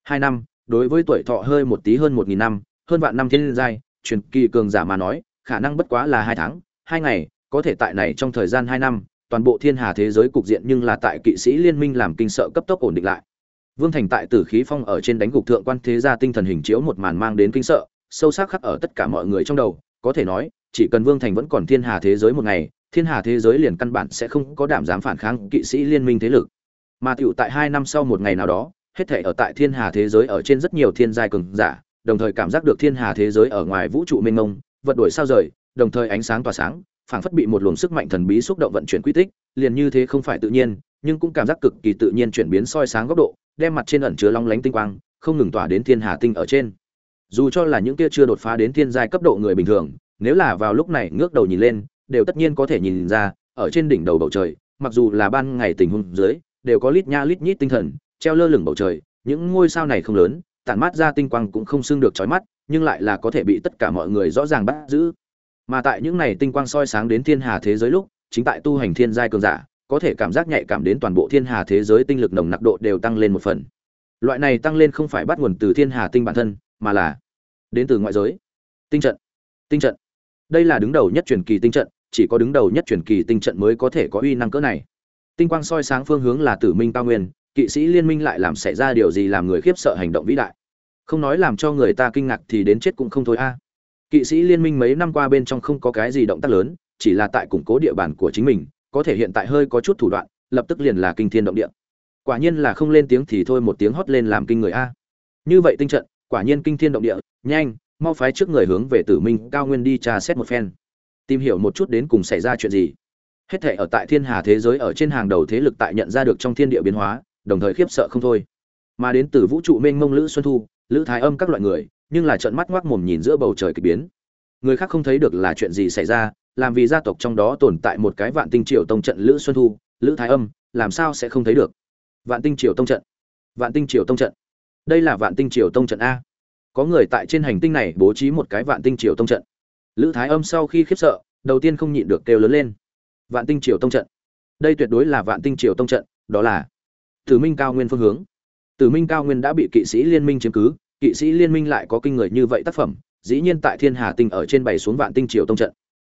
hai năm đối với tuổi thọ hơi một tí hơn một nghìn năm hơn vạn năm thiên giai truyền kỳ cường giả mà nói khả năng bất quá là hai tháng hai ngày có thể tại này trong thời gian hai năm toàn bộ thiên hà thế giới cục diện nhưng là tại kỵ sĩ liên minh làm kinh sợ cấp tốc ổn định lại. Vương thành tại tử khí phong ở trên đánh gục thượng quan thế gia tinh thần hình chiếu một màn mang đến kinh sợ, sâu sắc khắc ở tất cả mọi người trong đầu, có thể nói, chỉ cần vương thành vẫn còn thiên hà thế giới một ngày, thiên hà thế giới liền căn bản sẽ không có đảm dám phản kháng kỵ sĩ liên minh thế lực. Mà tựu tại hai năm sau một ngày nào đó, hết thể ở tại thiên hà thế giới ở trên rất nhiều thiên giai cường giả, đồng thời cảm giác được thiên hà thế giới ở ngoài vũ trụ mênh mông, vật đổi sao rời, đồng thời ánh sáng tỏa sáng phảng phất bị một luồng sức mạnh thần bí xúc động vận chuyển quy tích, liền như thế không phải tự nhiên, nhưng cũng cảm giác cực kỳ tự nhiên chuyển biến soi sáng góc độ, đem mặt trên ẩn chứa long lánh tinh quang, không ngừng tỏa đến thiên hà tinh ở trên. Dù cho là những kia chưa đột phá đến thiên giai cấp độ người bình thường, nếu là vào lúc này ngước đầu nhìn lên, đều tất nhiên có thể nhìn ra, ở trên đỉnh đầu bầu trời, mặc dù là ban ngày tình huống dưới, đều có lít nha lít nhít tinh thần, treo lơ lửng bầu trời, những ngôi sao này không lớn, tản mát ra tinh quang cũng không xương được chói mắt, nhưng lại là có thể bị tất cả mọi người rõ ràng bắt giữ mà tại những này tinh quang soi sáng đến thiên hà thế giới lúc, chính tại tu hành thiên giai cường giả, có thể cảm giác nhạy cảm đến toàn bộ thiên hà thế giới tinh lực nồng nặc độ đều tăng lên một phần. Loại này tăng lên không phải bắt nguồn từ thiên hà tinh bản thân, mà là đến từ ngoại giới. Tinh trận tinh trận. Đây là đứng đầu nhất truyền kỳ tinh trận, chỉ có đứng đầu nhất truyền kỳ tinh trận mới có thể có uy năng cỡ này. Tinh quang soi sáng phương hướng là tử minh cao nguyên, kỵ sĩ liên minh lại làm xảy ra điều gì làm người khiếp sợ hành động vĩ đại. Không nói làm cho người ta kinh ngạc thì đến chết cũng không thôi a kỵ sĩ liên minh mấy năm qua bên trong không có cái gì động tác lớn, chỉ là tại củng cố địa bàn của chính mình, có thể hiện tại hơi có chút thủ đoạn, lập tức liền là kinh thiên động địa. Quả nhiên là không lên tiếng thì thôi một tiếng hót lên làm kinh người a. Như vậy tinh trận, quả nhiên kinh thiên động địa, nhanh, mau phái trước người hướng về tử minh cao nguyên đi tra xét một phen. Tìm hiểu một chút đến cùng xảy ra chuyện gì. Hết thể ở tại thiên hà thế giới ở trên hàng đầu thế lực tại nhận ra được trong thiên địa biến hóa, đồng thời khiếp sợ không thôi. Mà đến từ vũ trụ mênh mông lữ xuân thu, lữ thái âm các loại người nhưng là trận mắt ngoác mồm nhìn giữa bầu trời kỳ biến. Người khác không thấy được là chuyện gì xảy ra, làm vì gia tộc trong đó tồn tại một cái vạn tinh triều tông trận lữ xuân thu, lữ thái âm, làm sao sẽ không thấy được? Vạn tinh triều tông trận. Vạn tinh triều tông trận. Đây là vạn tinh triều tông trận a. Có người tại trên hành tinh này bố trí một cái vạn tinh triều tông trận. Lữ thái âm sau khi khiếp sợ, đầu tiên không nhịn được kêu lớn lên. Vạn tinh triều tông trận. Đây tuyệt đối là vạn tinh triều tông trận, đó là tử minh cao nguyên phương hướng. Tử minh cao nguyên đã bị kỵ sĩ liên minh chiếm cứ kỵ sĩ liên minh lại có kinh người như vậy tác phẩm dĩ nhiên tại thiên hà tinh ở trên bảy xuống vạn tinh triều tông trận.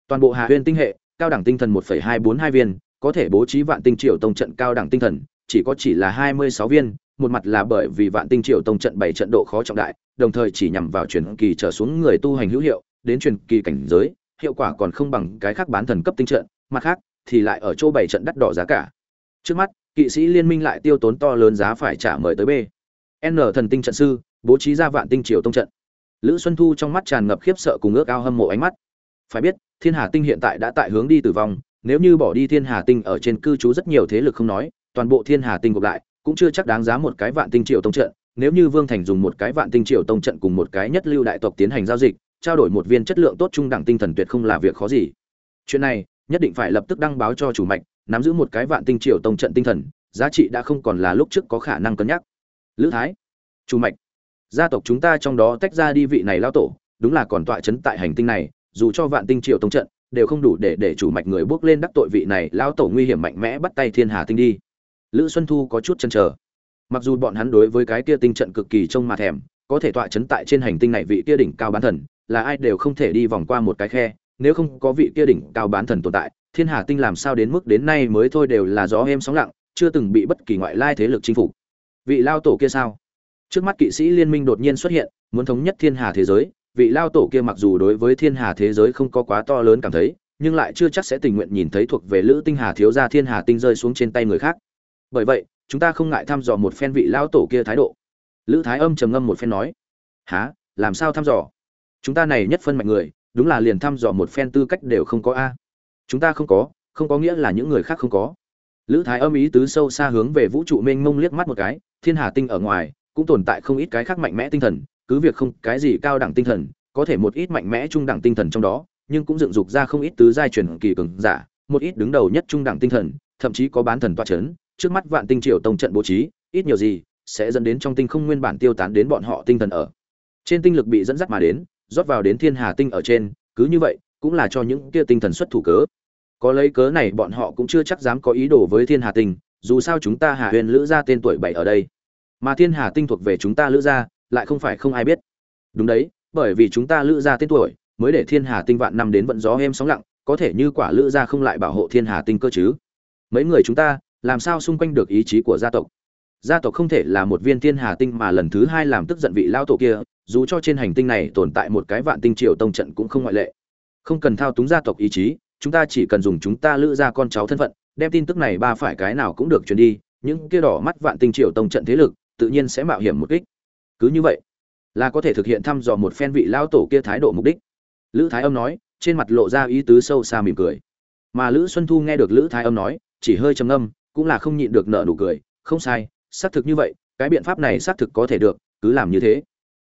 Toàn bộ hà huyên tinh hệ cao đẳng tinh thần 1,242 viên có thể bố trí vạn tinh triều tông trận cao đẳng tinh thần chỉ có chỉ là 26 viên một mặt là bởi vì vạn tinh triều tông trận bảy trận độ khó trọng đại đồng thời chỉ nhằm vào truyền kỳ trở xuống người tu hành hữu hiệu đến truyền kỳ cảnh giới hiệu quả còn không bằng cái khác bán thần cấp tinh trận mặt khác thì lại ở chỗ bảy trận đắt đỏ giá cả. Trước mắt kỵ sĩ liên minh lại tiêu tốn to lớn giá phải trả mời tới b. N thần tinh trận sư bố trí ra vạn tinh triều tông trận. Lữ xuân thu trong mắt tràn ngập khiếp sợ cùng ước ao hâm mộ ánh mắt. Phải biết, thiên hà tinh hiện tại đã tại hướng đi tử vong, nếu như bỏ đi thiên hà tinh ở trên cư trú rất nhiều thế lực không nói, toàn bộ thiên hà tinh gộp lại, cũng chưa chắc đáng giá một cái vạn tinh triều tông trận. Nếu như vương thành dùng một cái vạn tinh triều tông trận cùng một cái nhất lưu đại tộc tiến hành giao dịch, trao đổi một viên chất lượng tốt trung đẳng tinh thần tuyệt không là việc khó gì. Chuyện này, nhất định phải lập tức đăng báo cho chủ mạch, nắm giữ một cái vạn tinh triều tông trận tinh thần, giá trị đã không còn là lúc trước có khả năng cân nhắc. Lữ thái, chủ mạch gia tộc chúng ta trong đó tách ra đi vị này lao tổ, đúng là còn tọa chấn tại hành tinh này, dù cho vạn tinh triệu tông trận, đều không đủ để để chủ mạch người bước lên đắc tội vị này lao tổ nguy hiểm mạnh mẽ bắt tay thiên hà tinh đi. Lữ xuân thu có chút chần trở mặc dù bọn hắn đối với cái kia tinh trận cực kỳ trông mà thèm, có thể tọa chấn tại trên hành tinh này vị kia đỉnh cao bán thần, là ai đều không thể đi vòng qua một cái khe, nếu không có vị kia đỉnh cao bán thần tồn tại, thiên hà tinh làm sao đến mức đến nay mới thôi đều là gió êm sóng lặng, chưa từng bị bất kỳ ngoại lai thế lực chinh phục. Vị lao tổ kia sao? Trước mắt kỵ sĩ liên minh đột nhiên xuất hiện, muốn thống nhất thiên hà thế giới, vị lao tổ kia mặc dù đối với thiên hà thế giới không có quá to lớn cảm thấy, nhưng lại chưa chắc sẽ tình nguyện nhìn thấy thuộc về lữ tinh hà thiếu gia thiên hà tinh rơi xuống trên tay người khác. Bởi vậy, chúng ta không ngại thăm dò một phen vị lao tổ kia thái độ. Lữ thái âm trầm ngâm một phen nói há làm sao thăm dò? Chúng ta này nhất phân mạnh người, đúng là liền thăm dò một phen tư cách đều không có a. Chúng ta không có không có nghĩa là những người khác không có. Lữ thái âm ý tứ sâu xa hướng về vũ trụ mênh mông liếc mắt một cái, thiên hà tinh ở ngoài cũng tồn tại không ít cái khác mạnh mẽ tinh thần, cứ việc không cái gì cao đẳng tinh thần, có thể một ít mạnh mẽ trung đẳng tinh thần trong đó, nhưng cũng dựng dục ra không ít tứ giai truyền kỳ cường giả, một ít đứng đầu nhất trung đẳng tinh thần, thậm chí có bán thần toa chấn, trước mắt vạn tinh triều tông trận bố trí, ít nhiều gì sẽ dẫn đến trong tinh không nguyên bản tiêu tán đến bọn họ tinh thần ở. Trên tinh lực bị dẫn dắt mà đến, rót vào đến thiên hà tinh ở trên, cứ như vậy, cũng là cho những kia tinh thần xuất thủ cớ. Có lấy cớ này bọn họ cũng chưa chắc dám có ý đồ với thiên hà tinh, dù sao chúng ta hà huyền lữ ra tên tuổi bảy ở đây mà thiên hà tinh thuộc về chúng ta lữ gia, lại không phải không ai biết. Đúng đấy, bởi vì chúng ta lữ gia tên tuổi, mới để thiên hà tinh vạn năm đến vận gió êm sóng lặng, có thể như quả lữ gia không lại bảo hộ thiên hà tinh cơ chứ? Mấy người chúng ta, làm sao xung quanh được ý chí của gia tộc? Gia tộc không thể là một viên thiên hà tinh mà lần thứ hai làm tức giận vị lao tổ kia, dù cho trên hành tinh này tồn tại một cái vạn tinh triều tông trận cũng không ngoại lệ. Không cần thao túng gia tộc ý chí, chúng ta chỉ cần dùng chúng ta lữ ra con cháu thân phận, đem tin tức này ba phải cái nào cũng được truyền đi, những kia đỏ mắt vạn tinh triều tông trận thế lực tự nhiên sẽ mạo hiểm một kích. Cứ như vậy, là có thể thực hiện thăm dò một phen vị lao tổ kia thái độ mục đích. Lữ thái âm nói, trên mặt lộ ra ý tứ sâu xa mỉm cười. Mà lữ xuân thu nghe được lữ thái âm nói, chỉ hơi trầm ngâm, cũng là không nhịn được nợ nụ cười. Không sai, xác thực như vậy, cái biện pháp này xác thực có thể được, cứ làm như thế.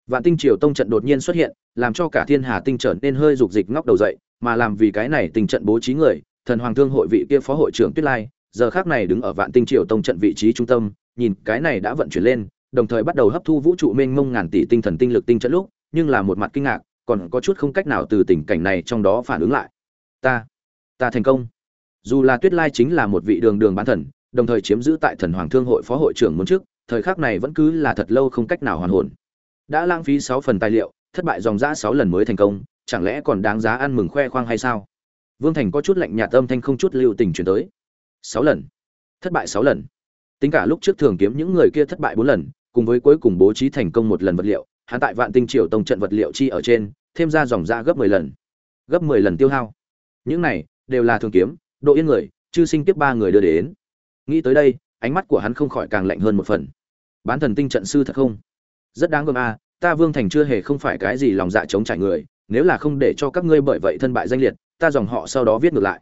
Vạn tinh triều tông trận đột nhiên xuất hiện, làm cho cả thiên hà tinh trở nên hơi rục dịch ngóc đầu dậy, mà làm vì cái này tình trận bố trí người, thần hoàng thương hội vị kia phó hội trưởng tuyết lai, giờ khác này đứng ở vạn tinh triều tông trận vị trí trung tâm nhìn cái này đã vận chuyển lên, đồng thời bắt đầu hấp thu vũ trụ mênh mông ngàn tỷ tinh thần tinh lực tinh trận lúc, nhưng là một mặt kinh ngạc, còn có chút không cách nào từ tình cảnh này trong đó phản ứng lại. Ta ta thành công. Dù là tuyết lai chính là một vị đường đường bán thần, đồng thời chiếm giữ tại thần hoàng thương hội phó hội trưởng muốn trước, thời khắc này vẫn cứ là thật lâu không cách nào hoàn hồn. Đã lãng phí sáu phần tài liệu, thất bại dòng dã sáu lần mới thành công, chẳng lẽ còn đáng giá ăn mừng khoe khoang hay sao? Vương thành có chút lạnh nhạt âm thanh không chút lưu tình chuyển tới. Sáu lần. Thất bại sáu lần tính cả lúc trước thường kiếm những người kia thất bại bốn lần cùng với cuối cùng bố trí thành công một lần vật liệu hắn tại vạn tinh triều tông trận vật liệu chi ở trên thêm ra dòng ra gấp mười lần. Gấp mười lần tiêu hao. Những này đều là thường kiếm độ yên người chư sinh tiếp ba người đưa đến. Nghĩ tới đây ánh mắt của hắn không khỏi càng lạnh hơn một phần. Bán thần tinh trận sư thật không? Rất đáng gờm a à, ta vương thành chưa hề không phải cái gì lòng dạ chống trải người nếu là không để cho các ngươi bởi vậy thân bại danh liệt ta dòng họ sau đó viết ngược lại.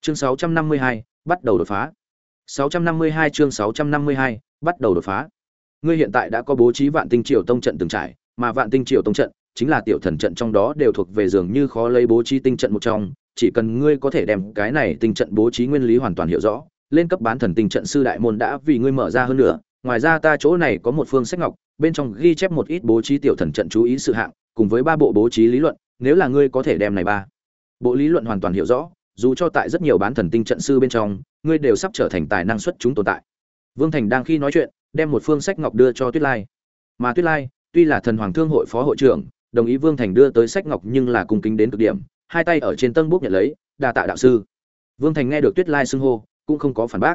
Chương 652, bắt đầu đột phá. 652 chương 652, bắt đầu đột phá. Ngươi hiện tại đã có bố trí vạn tinh triều tông trận từng trải mà vạn tinh triều tông trận chính là tiểu thần trận trong đó đều thuộc về dường như khó lấy bố trí tinh trận một trong chỉ cần ngươi có thể đem cái này tinh trận bố trí nguyên lý hoàn toàn hiểu rõ lên cấp bán thần tinh trận sư đại môn đã vì ngươi mở ra hơn nữa ngoài ra ta chỗ này có một phương sách ngọc bên trong ghi chép một ít bố trí tiểu thần trận chú ý sự hạng cùng với ba bộ bố trí lý luận nếu là ngươi có thể đem này ba bộ lý luận hoàn toàn hiểu rõ dù cho tại rất nhiều bán thần tinh trận sư bên trong ngươi đều sắp trở thành tài năng xuất chúng tồn tại. Vương thành đang khi nói chuyện, đem một phương sách ngọc đưa cho tuyết lai. Mà tuyết lai, tuy là thần hoàng thương hội phó hội trưởng, đồng ý vương thành đưa tới sách ngọc nhưng là cung kính đến cực điểm, hai tay ở trên tân bút nhận lấy, đa tạ đạo sư. Vương thành nghe được tuyết lai xưng hô, cũng không có phản bác.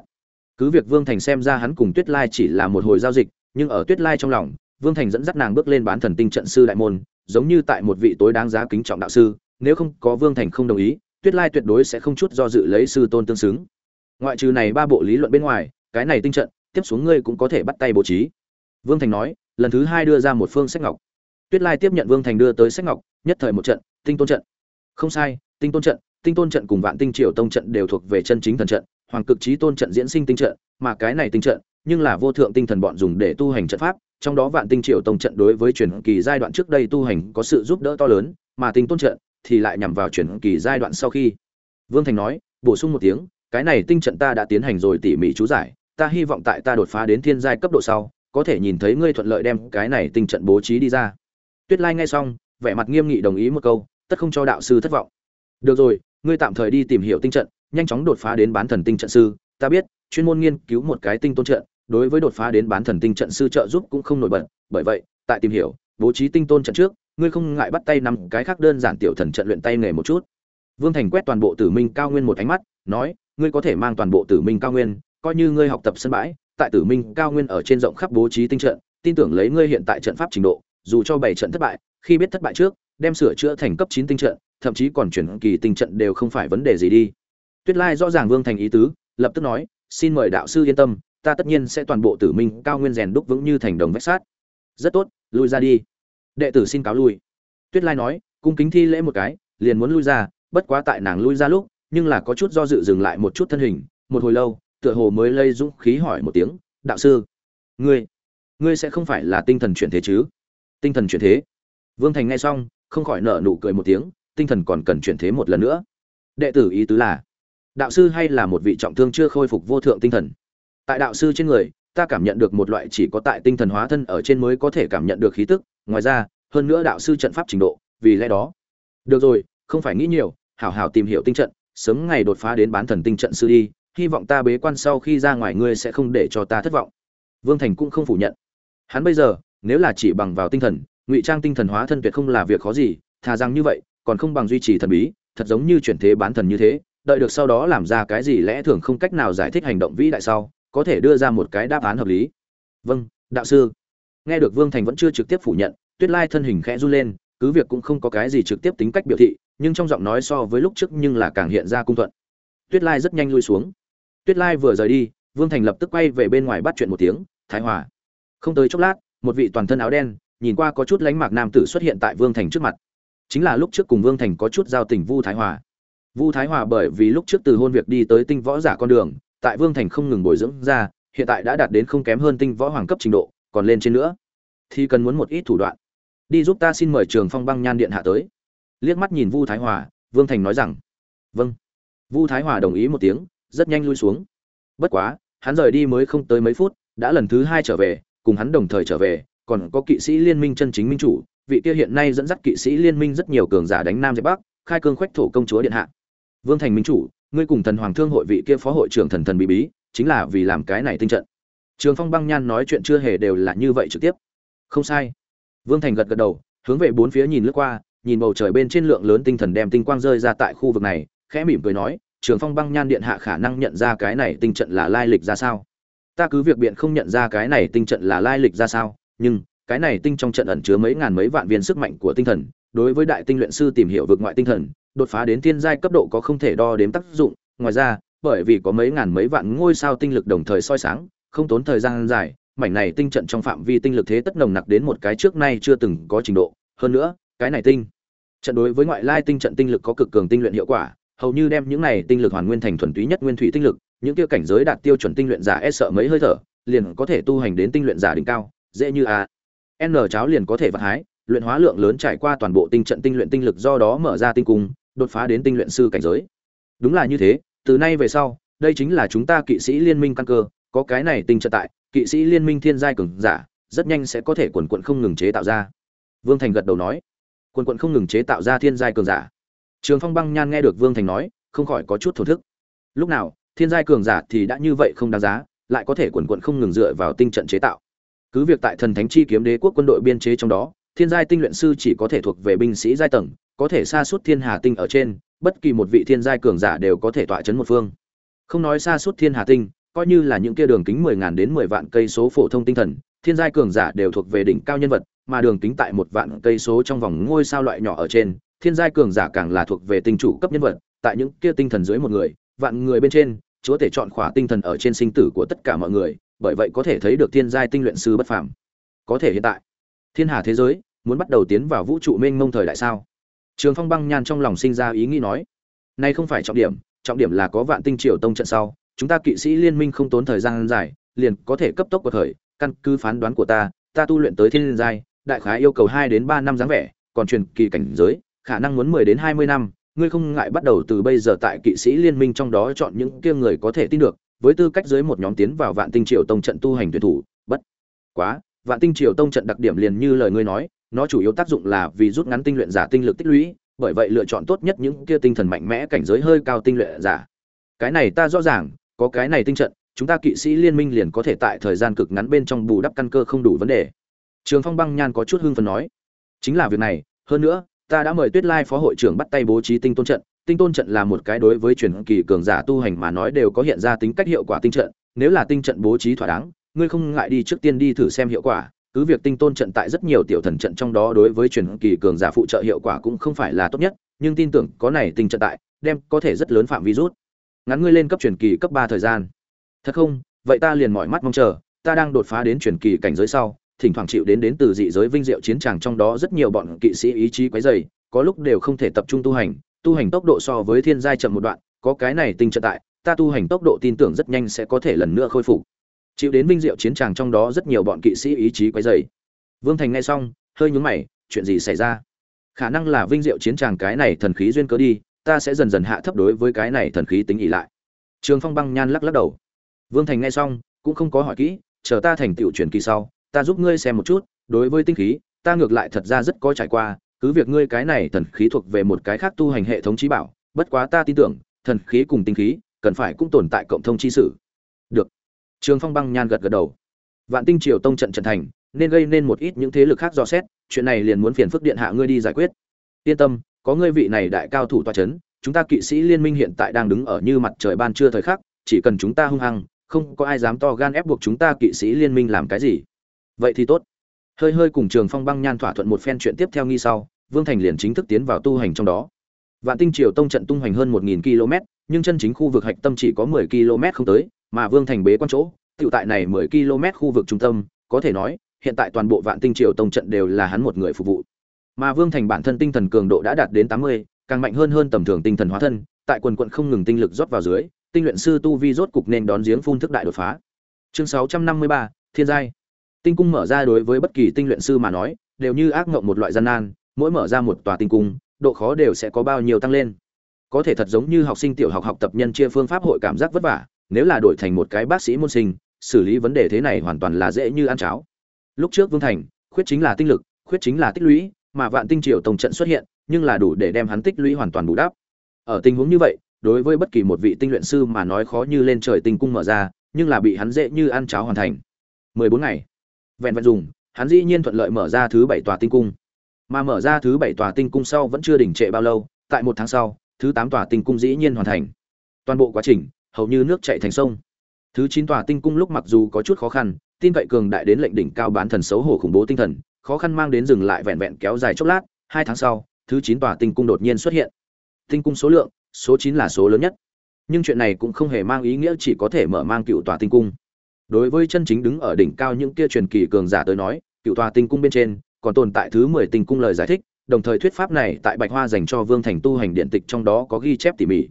Cứ việc vương thành xem ra hắn cùng tuyết lai chỉ là một hồi giao dịch, nhưng ở tuyết lai trong lòng, vương thành dẫn dắt nàng bước lên bán thần tinh trận sư đại môn, giống như tại một vị tối đáng giá kính trọng đạo sư, nếu không có vương thành không đồng ý, tuyết lai tuyệt đối sẽ không chút do dự lấy sư tôn tương xứng ngoại trừ này ba bộ lý luận bên ngoài, cái này tinh trận, tiếp xuống ngươi cũng có thể bắt tay bố trí. Vương thành nói, lần thứ hai đưa ra một phương sách ngọc. Tuyết lai tiếp nhận vương thành đưa tới sách ngọc, nhất thời một trận, tinh tôn trận. Không sai, tinh tôn trận, tinh tôn trận cùng vạn tinh triều tông trận đều thuộc về chân chính thần trận, hoàng cực trí tôn trận diễn sinh tinh trận, mà cái này tinh trận, nhưng là vô thượng tinh thần bọn dùng để tu hành trận pháp, trong đó vạn tinh triều tông trận đối với truyền kỳ giai đoạn trước đây tu hành có sự giúp đỡ to lớn, mà tinh tôn trận thì lại nhằm vào truyền kỳ giai đoạn sau khi. Vương thành nói, bổ sung một tiếng cái này tinh trận ta đã tiến hành rồi tỉ mỉ chú giải, ta hy vọng tại ta đột phá đến thiên giai cấp độ sau, có thể nhìn thấy ngươi thuận lợi đem cái này tinh trận bố trí đi ra. Tuyết lai nghe xong, vẻ mặt nghiêm nghị đồng ý một câu, tất không cho đạo sư thất vọng. Được rồi, ngươi tạm thời đi tìm hiểu tinh trận, nhanh chóng đột phá đến bán thần tinh trận sư. Ta biết, chuyên môn nghiên cứu một cái tinh tôn trận, đối với đột phá đến bán thần tinh trận sư trợ giúp cũng không nổi bật. Bởi vậy, tại tìm hiểu, bố trí tinh tôn trận trước, ngươi không ngại bắt tay nằm cái khác đơn giản tiểu thần trận luyện tay nghề một chút. Vương thành quét toàn bộ tử minh cao nguyên một ánh mắt, nói ngươi có thể mang toàn bộ tử minh cao nguyên, coi như ngươi học tập sân bãi, tại tử minh cao nguyên ở trên rộng khắp bố trí tinh trận, tin tưởng lấy ngươi hiện tại trận pháp trình độ, dù cho bảy trận thất bại, khi biết thất bại trước, đem sửa chữa thành cấp chín tinh trận, thậm chí còn chuyển kỳ tinh trận đều không phải vấn đề gì đi. Tuyết lai rõ ràng vương thành ý tứ, lập tức nói, xin mời đạo sư yên tâm, ta tất nhiên sẽ toàn bộ tử minh cao nguyên rèn đúc vững như thành đồng vách sắt. rất tốt, lui ra đi. Đệ tử xin cáo lui. Tuyết lai nói, cung kính thi lễ một cái, liền muốn lui ra, bất quá tại nàng lui ra lúc nhưng là có chút do dự dừng lại một chút thân hình, một hồi lâu, tựa hồ mới lây dũng khí hỏi một tiếng, đạo sư, ngươi ngươi sẽ không phải là tinh thần chuyển thế chứ? Tinh thần chuyển thế? Vương thành nghe xong, không khỏi nở nụ cười một tiếng, tinh thần còn cần chuyển thế một lần nữa? Đệ tử ý tứ là, đạo sư hay là một vị trọng thương chưa khôi phục vô thượng tinh thần? Tại đạo sư trên người, ta cảm nhận được một loại chỉ có tại tinh thần hóa thân ở trên mới có thể cảm nhận được khí tức, ngoài ra, hơn nữa đạo sư trận pháp trình độ, vì lẽ đó, được rồi, không phải nghĩ nhiều, hảo hảo tìm hiểu tinh trận sớm ngày đột phá đến bán thần tinh trận sư đi, hy vọng ta bế quan sau khi ra ngoài ngươi sẽ không để cho ta thất vọng. Vương thành cũng không phủ nhận. Hắn bây giờ, nếu là chỉ bằng vào tinh thần, ngụy trang tinh thần hóa thân tuyệt không là việc khó gì, thà rằng như vậy, còn không bằng duy trì thần bí, thật giống như chuyển thế bán thần như thế, đợi được sau đó làm ra cái gì lẽ thường không cách nào giải thích hành động vĩ đại sau, có thể đưa ra một cái đáp án hợp lý. Vâng đạo sư. Nghe được vương thành vẫn chưa trực tiếp phủ nhận, tuyết lai thân hình khẽ run lên cứ việc cũng không có cái gì trực tiếp tính cách biểu thị, nhưng trong giọng nói so với lúc trước nhưng là càng hiện ra cung thuận. Tuyết lai rất nhanh lui xuống. Tuyết lai vừa rời đi, vương thành lập tức quay về bên ngoài bắt chuyện một tiếng, thái hòa. Không tới chốc lát, một vị toàn thân áo đen, nhìn qua có chút lánh mạc nam tử xuất hiện tại vương thành trước mặt. Chính là lúc trước cùng vương thành có chút giao tình vu thái hòa. Vu thái hòa bởi vì lúc trước từ hôn việc đi tới tinh võ giả con đường, tại vương thành không ngừng bồi dưỡng ra, hiện tại đã đạt đến không kém hơn tinh võ hoàng cấp trình độ, còn lên trên nữa. Thì cần muốn một ít thủ đoạn đi giúp ta xin mời trường phong băng nhan điện hạ tới. Liếc mắt nhìn vu thái hòa, vương thành nói rằng vâng. Vu thái hòa đồng ý một tiếng, rất nhanh lui xuống. Bất quá, hắn rời đi mới không tới mấy phút, đã lần thứ hai trở về, cùng hắn đồng thời trở về, còn có kỵ sĩ liên minh chân chính minh chủ, vị kia hiện nay dẫn dắt kỵ sĩ liên minh rất nhiều cường giả đánh nam dẹp bắc, khai cương khoách thổ công chúa điện hạ. Vương thành minh chủ, ngươi cùng thần hoàng thương hội vị kia phó hội trưởng thần thần bí bí, chính là vì làm cái này tinh trận. Trường phong băng nhan nói chuyện chưa hề đều là như vậy trực tiếp. Không sai vương thành gật gật đầu, hướng về bốn phía nhìn lướt qua, nhìn bầu trời bên trên lượng lớn tinh thần đem tinh quang rơi ra tại khu vực này, khẽ mỉm cười nói, trường phong băng nhan điện hạ khả năng nhận ra cái này tinh trận là lai lịch ra sao? Ta cứ việc biện không nhận ra cái này tinh trận là lai lịch ra sao, nhưng cái này tinh trong trận ẩn chứa mấy ngàn mấy vạn viên sức mạnh của tinh thần, đối với đại tinh luyện sư tìm hiểu vực ngoại tinh thần, đột phá đến thiên giai cấp độ có không thể đo đếm tác dụng. Ngoài ra, bởi vì có mấy ngàn mấy vạn ngôi sao tinh lực đồng thời soi sáng, không tốn thời gian dài mảnh này tinh trận trong phạm vi tinh lực thế tất nồng nặc đến một cái trước nay chưa từng có trình độ. Hơn nữa, cái này tinh trận đối với ngoại lai tinh trận tinh lực có cực cường tinh luyện hiệu quả, hầu như đem những này tinh lực hoàn nguyên thành thuần túy nhất nguyên thủy tinh lực, những kia cảnh giới đạt tiêu chuẩn tinh luyện giả e sợ mấy hơi thở, liền có thể tu hành đến tinh luyện giả đỉnh cao, dễ như a. N cháo liền có thể vận hái, luyện hóa lượng lớn trải qua toàn bộ tinh trận tinh luyện tinh lực do đó mở ra tinh cung, đột phá đến tinh luyện sư cảnh giới. Đúng là như thế, từ nay về sau, đây chính là chúng ta kỵ sĩ liên minh căn cơ, có cái này tinh trận tại kỵ sĩ liên minh thiên giai cường giả, rất nhanh sẽ có thể quần quận không ngừng chế tạo ra. Vương thành gật đầu nói, quần quận không ngừng chế tạo ra thiên giai cường giả. Trường phong băng nhan nghe được vương thành nói, không khỏi có chút thổ thức. Lúc nào, thiên giai cường giả thì đã như vậy không đáng giá, lại có thể quần quận không ngừng dựa vào tinh trận chế tạo. Cứ việc tại thần thánh chi kiếm đế quốc quân đội biên chế trong đó, thiên giai tinh luyện sư chỉ có thể thuộc về binh sĩ giai tầng, có thể xa suốt thiên hà tinh ở trên, bất kỳ một vị thiên giai cường giả đều có thể tọa chấn một phương. Không nói xa suốt thiên hà tinh coi như là những kia đường kính mười ngàn đến mười vạn cây số phổ thông tinh thần, thiên giai cường giả đều thuộc về đỉnh cao nhân vật, mà đường kính tại một vạn cây số trong vòng ngôi sao loại nhỏ ở trên, thiên giai cường giả càng là thuộc về tinh chủ cấp nhân vật, tại những kia tinh thần dưới một người, vạn người bên trên, chúa thể chọn khỏa tinh thần ở trên sinh tử của tất cả mọi người, bởi vậy có thể thấy được thiên giai tinh luyện sư bất phàm. Có thể hiện tại, thiên hà thế giới muốn bắt đầu tiến vào vũ trụ mênh mông thời đại sao? Trường phong băng nhan trong lòng sinh ra ý nghĩ nói, nay không phải trọng điểm trọng điểm là có vạn tinh triều tông trận sau chúng ta kỵ sĩ liên minh không tốn thời gian dài, liền có thể cấp tốc của thời, căn cứ phán đoán của ta ta tu luyện tới thiên giai, đại khái yêu cầu hai đến ba năm dáng vẻ, còn truyền kỳ cảnh giới, khả năng muốn mười đến hai mươi năm. Ngươi không ngại bắt đầu từ bây giờ tại kỵ sĩ liên minh trong đó chọn những kia người có thể tin được, với tư cách dưới một nhóm tiến vào vạn tinh triều tông trận tu hành tuyển thủ. Bất quá, vạn tinh triều tông trận đặc điểm liền như lời ngươi nói, nó chủ yếu tác dụng là vì rút ngắn tinh luyện giả tinh lực tích lũy, bởi vậy lựa chọn tốt nhất những kia tinh thần mạnh mẽ cảnh giới hơi cao tinh luyện giả. Cái này ta rõ ràng có cái này tinh trận, chúng ta kỵ sĩ liên minh liền có thể tại thời gian cực ngắn bên trong bù đắp căn cơ không đủ vấn đề. Trường phong băng nhan có chút hưng phấn nói, chính là việc này, hơn nữa, ta đã mời tuyết lai phó hội trưởng bắt tay bố trí tinh tôn trận. Tinh tôn trận là một cái đối với truyền kỳ cường giả tu hành mà nói đều có hiện ra tính cách hiệu quả tinh trận. Nếu là tinh trận bố trí thỏa đáng, ngươi không ngại đi trước tiên đi thử xem hiệu quả. Cứ việc tinh tôn trận tại rất nhiều tiểu thần trận trong đó đối với truyền kỳ cường giả phụ trợ hiệu quả cũng không phải là tốt nhất, nhưng tin tưởng có này tinh trận tại, đem có thể rất lớn phạm vi rút ngắn ngươi lên cấp truyền kỳ cấp ba thời gian. Thật không? Vậy ta liền mỏi mắt mong chờ. Ta đang đột phá đến truyền kỳ cảnh giới sau, thỉnh thoảng chịu đến đến từ dị giới vinh diệu chiến tràng trong đó rất nhiều bọn kỵ sĩ ý chí quấy dày có lúc đều không thể tập trung tu hành. Tu hành tốc độ so với thiên giai chậm một đoạn, có cái này tình trạng tại, ta tu hành tốc độ tin tưởng rất nhanh sẽ có thể lần nữa khôi phục. Chịu đến vinh diệu chiến tràng trong đó rất nhiều bọn kỵ sĩ ý chí quấy dày vương thành nghe xong, hơi nhướng mày, chuyện gì xảy ra? Khả năng là vinh diệu chiến tràng cái này thần khí duyên cớ đi ta sẽ dần dần hạ thấp đối với cái này thần khí tính ỉ lại. Trường phong băng nhan lắc lắc đầu. Vương thành nghe xong, cũng không có hỏi kỹ, chờ ta thành tựu truyền kỳ sau, ta giúp ngươi xem một chút, đối với tinh khí, ta ngược lại thật ra rất có trải qua, cứ việc ngươi cái này thần khí thuộc về một cái khác tu hành hệ thống trí bảo, bất quá ta tin tưởng, thần khí cùng tinh khí, cần phải cũng tồn tại cộng thông chi sử được. Trường phong băng nhan gật gật đầu. Vạn tinh triều tông trận trận thành, nên gây nên một ít những thế lực khác dò xét, chuyện này liền muốn phiền phức điện hạ ngươi đi giải quyết. Yên tâm có ngươi vị này đại cao thủ toa chấn, chúng ta kỵ sĩ liên minh hiện tại đang đứng ở như mặt trời ban trưa thời khắc, chỉ cần chúng ta hung hăng, không có ai dám to gan ép buộc chúng ta kỵ sĩ liên minh làm cái gì. Vậy thì tốt. Hơi hơi cùng trường phong băng nhan thỏa thuận một phen chuyện tiếp theo nghi sau, vương thành liền chính thức tiến vào tu hành trong đó. Vạn tinh triều tông trận tung hoành hơn một nghìn km, nhưng chân chính khu vực hạch tâm chỉ có mười km không tới, mà vương thành bế quan chỗ tiểu tại này mười km khu vực trung tâm, có thể nói, hiện tại toàn bộ vạn tinh triều tông trận đều là hắn một người phục vụ mà vương thành bản thân tinh thần cường độ đã đạt đến tám mươi, càng mạnh hơn hơn tầm thường tinh thần hóa thân, tại quần quận không ngừng tinh lực rót vào dưới, tinh luyện sư tu vi rốt cục nên đón giếng phun thức đại đột phá. Chương sáu trăm năm mươi ba, thiên giai. Tinh cung mở ra đối với bất kỳ tinh luyện sư mà nói, đều như ác ngộng một loại gian nan, mỗi mở ra một tòa tinh cung, độ khó đều sẽ có bao nhiêu tăng lên. Có thể thật giống như học sinh tiểu học học tập nhân chia phương pháp hội cảm giác vất vả, nếu là đổi thành một cái bác sĩ môn sinh, xử lý vấn đề thế này hoàn toàn là dễ như ăn cháo. Lúc trước vương thành, khuyết chính là tinh lực, khuyết chính là tích lũy mà vạn tinh triều tổng trận xuất hiện, nhưng là đủ để đem hắn tích lũy hoàn toàn bù đắp. Ở tình huống như vậy, đối với bất kỳ một vị tinh luyện sư mà nói khó như lên trời tinh cung mở ra, nhưng là bị hắn dễ như ăn cháo hoàn thành. 14 ngày. Vẹn vẹn dùng, hắn dĩ nhiên thuận lợi mở ra thứ bảy tòa tinh cung. Mà mở ra thứ bảy tòa tinh cung sau vẫn chưa đỉnh trệ bao lâu, tại một tháng sau, thứ tám tòa tinh cung dĩ nhiên hoàn thành. Toàn bộ quá trình, hầu như nước chảy thành sông. Thứ chín tòa tinh cung lúc mặc dù có chút khó khăn, tin cậy cường đại đến lệnh đỉnh cao bán thần xấu hổ khủng bố tinh thần khó khăn mang đến dừng lại vẹn vẹn kéo dài chốc lát, hai tháng sau, thứ chín tòa tinh cung đột nhiên xuất hiện. Tinh cung số lượng, số chín là số lớn nhất. Nhưng chuyện này cũng không hề mang ý nghĩa chỉ có thể mở mang cựu tòa tinh cung. Đối với chân chính đứng ở đỉnh cao những kia truyền kỳ cường giả tới nói, cựu tòa tinh cung bên trên còn tồn tại thứ mười tinh cung lời giải thích, đồng thời thuyết pháp này tại bạch hoa dành cho vương thành tu hành điện tịch trong đó có ghi chép tỉ mỉ.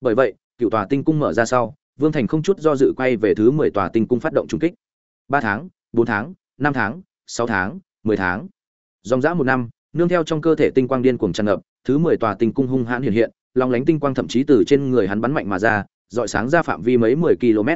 Bởi vậy, cựu tòa tinh cung mở ra sau, vương thành không chút do dự quay về thứ mười tòa tinh cung phát động trung kích. Ba tháng, bốn tháng, năm tháng, sáu tháng mười tháng. Dòng dã một năm, nương theo trong cơ thể tinh quang điên cuồng tràn ngập, thứ mười tòa tinh cung hung hãn hiện hiện lòng lánh tinh quang thậm chí từ trên người hắn bắn mạnh mà ra, dọi sáng ra phạm vi mấy mười km.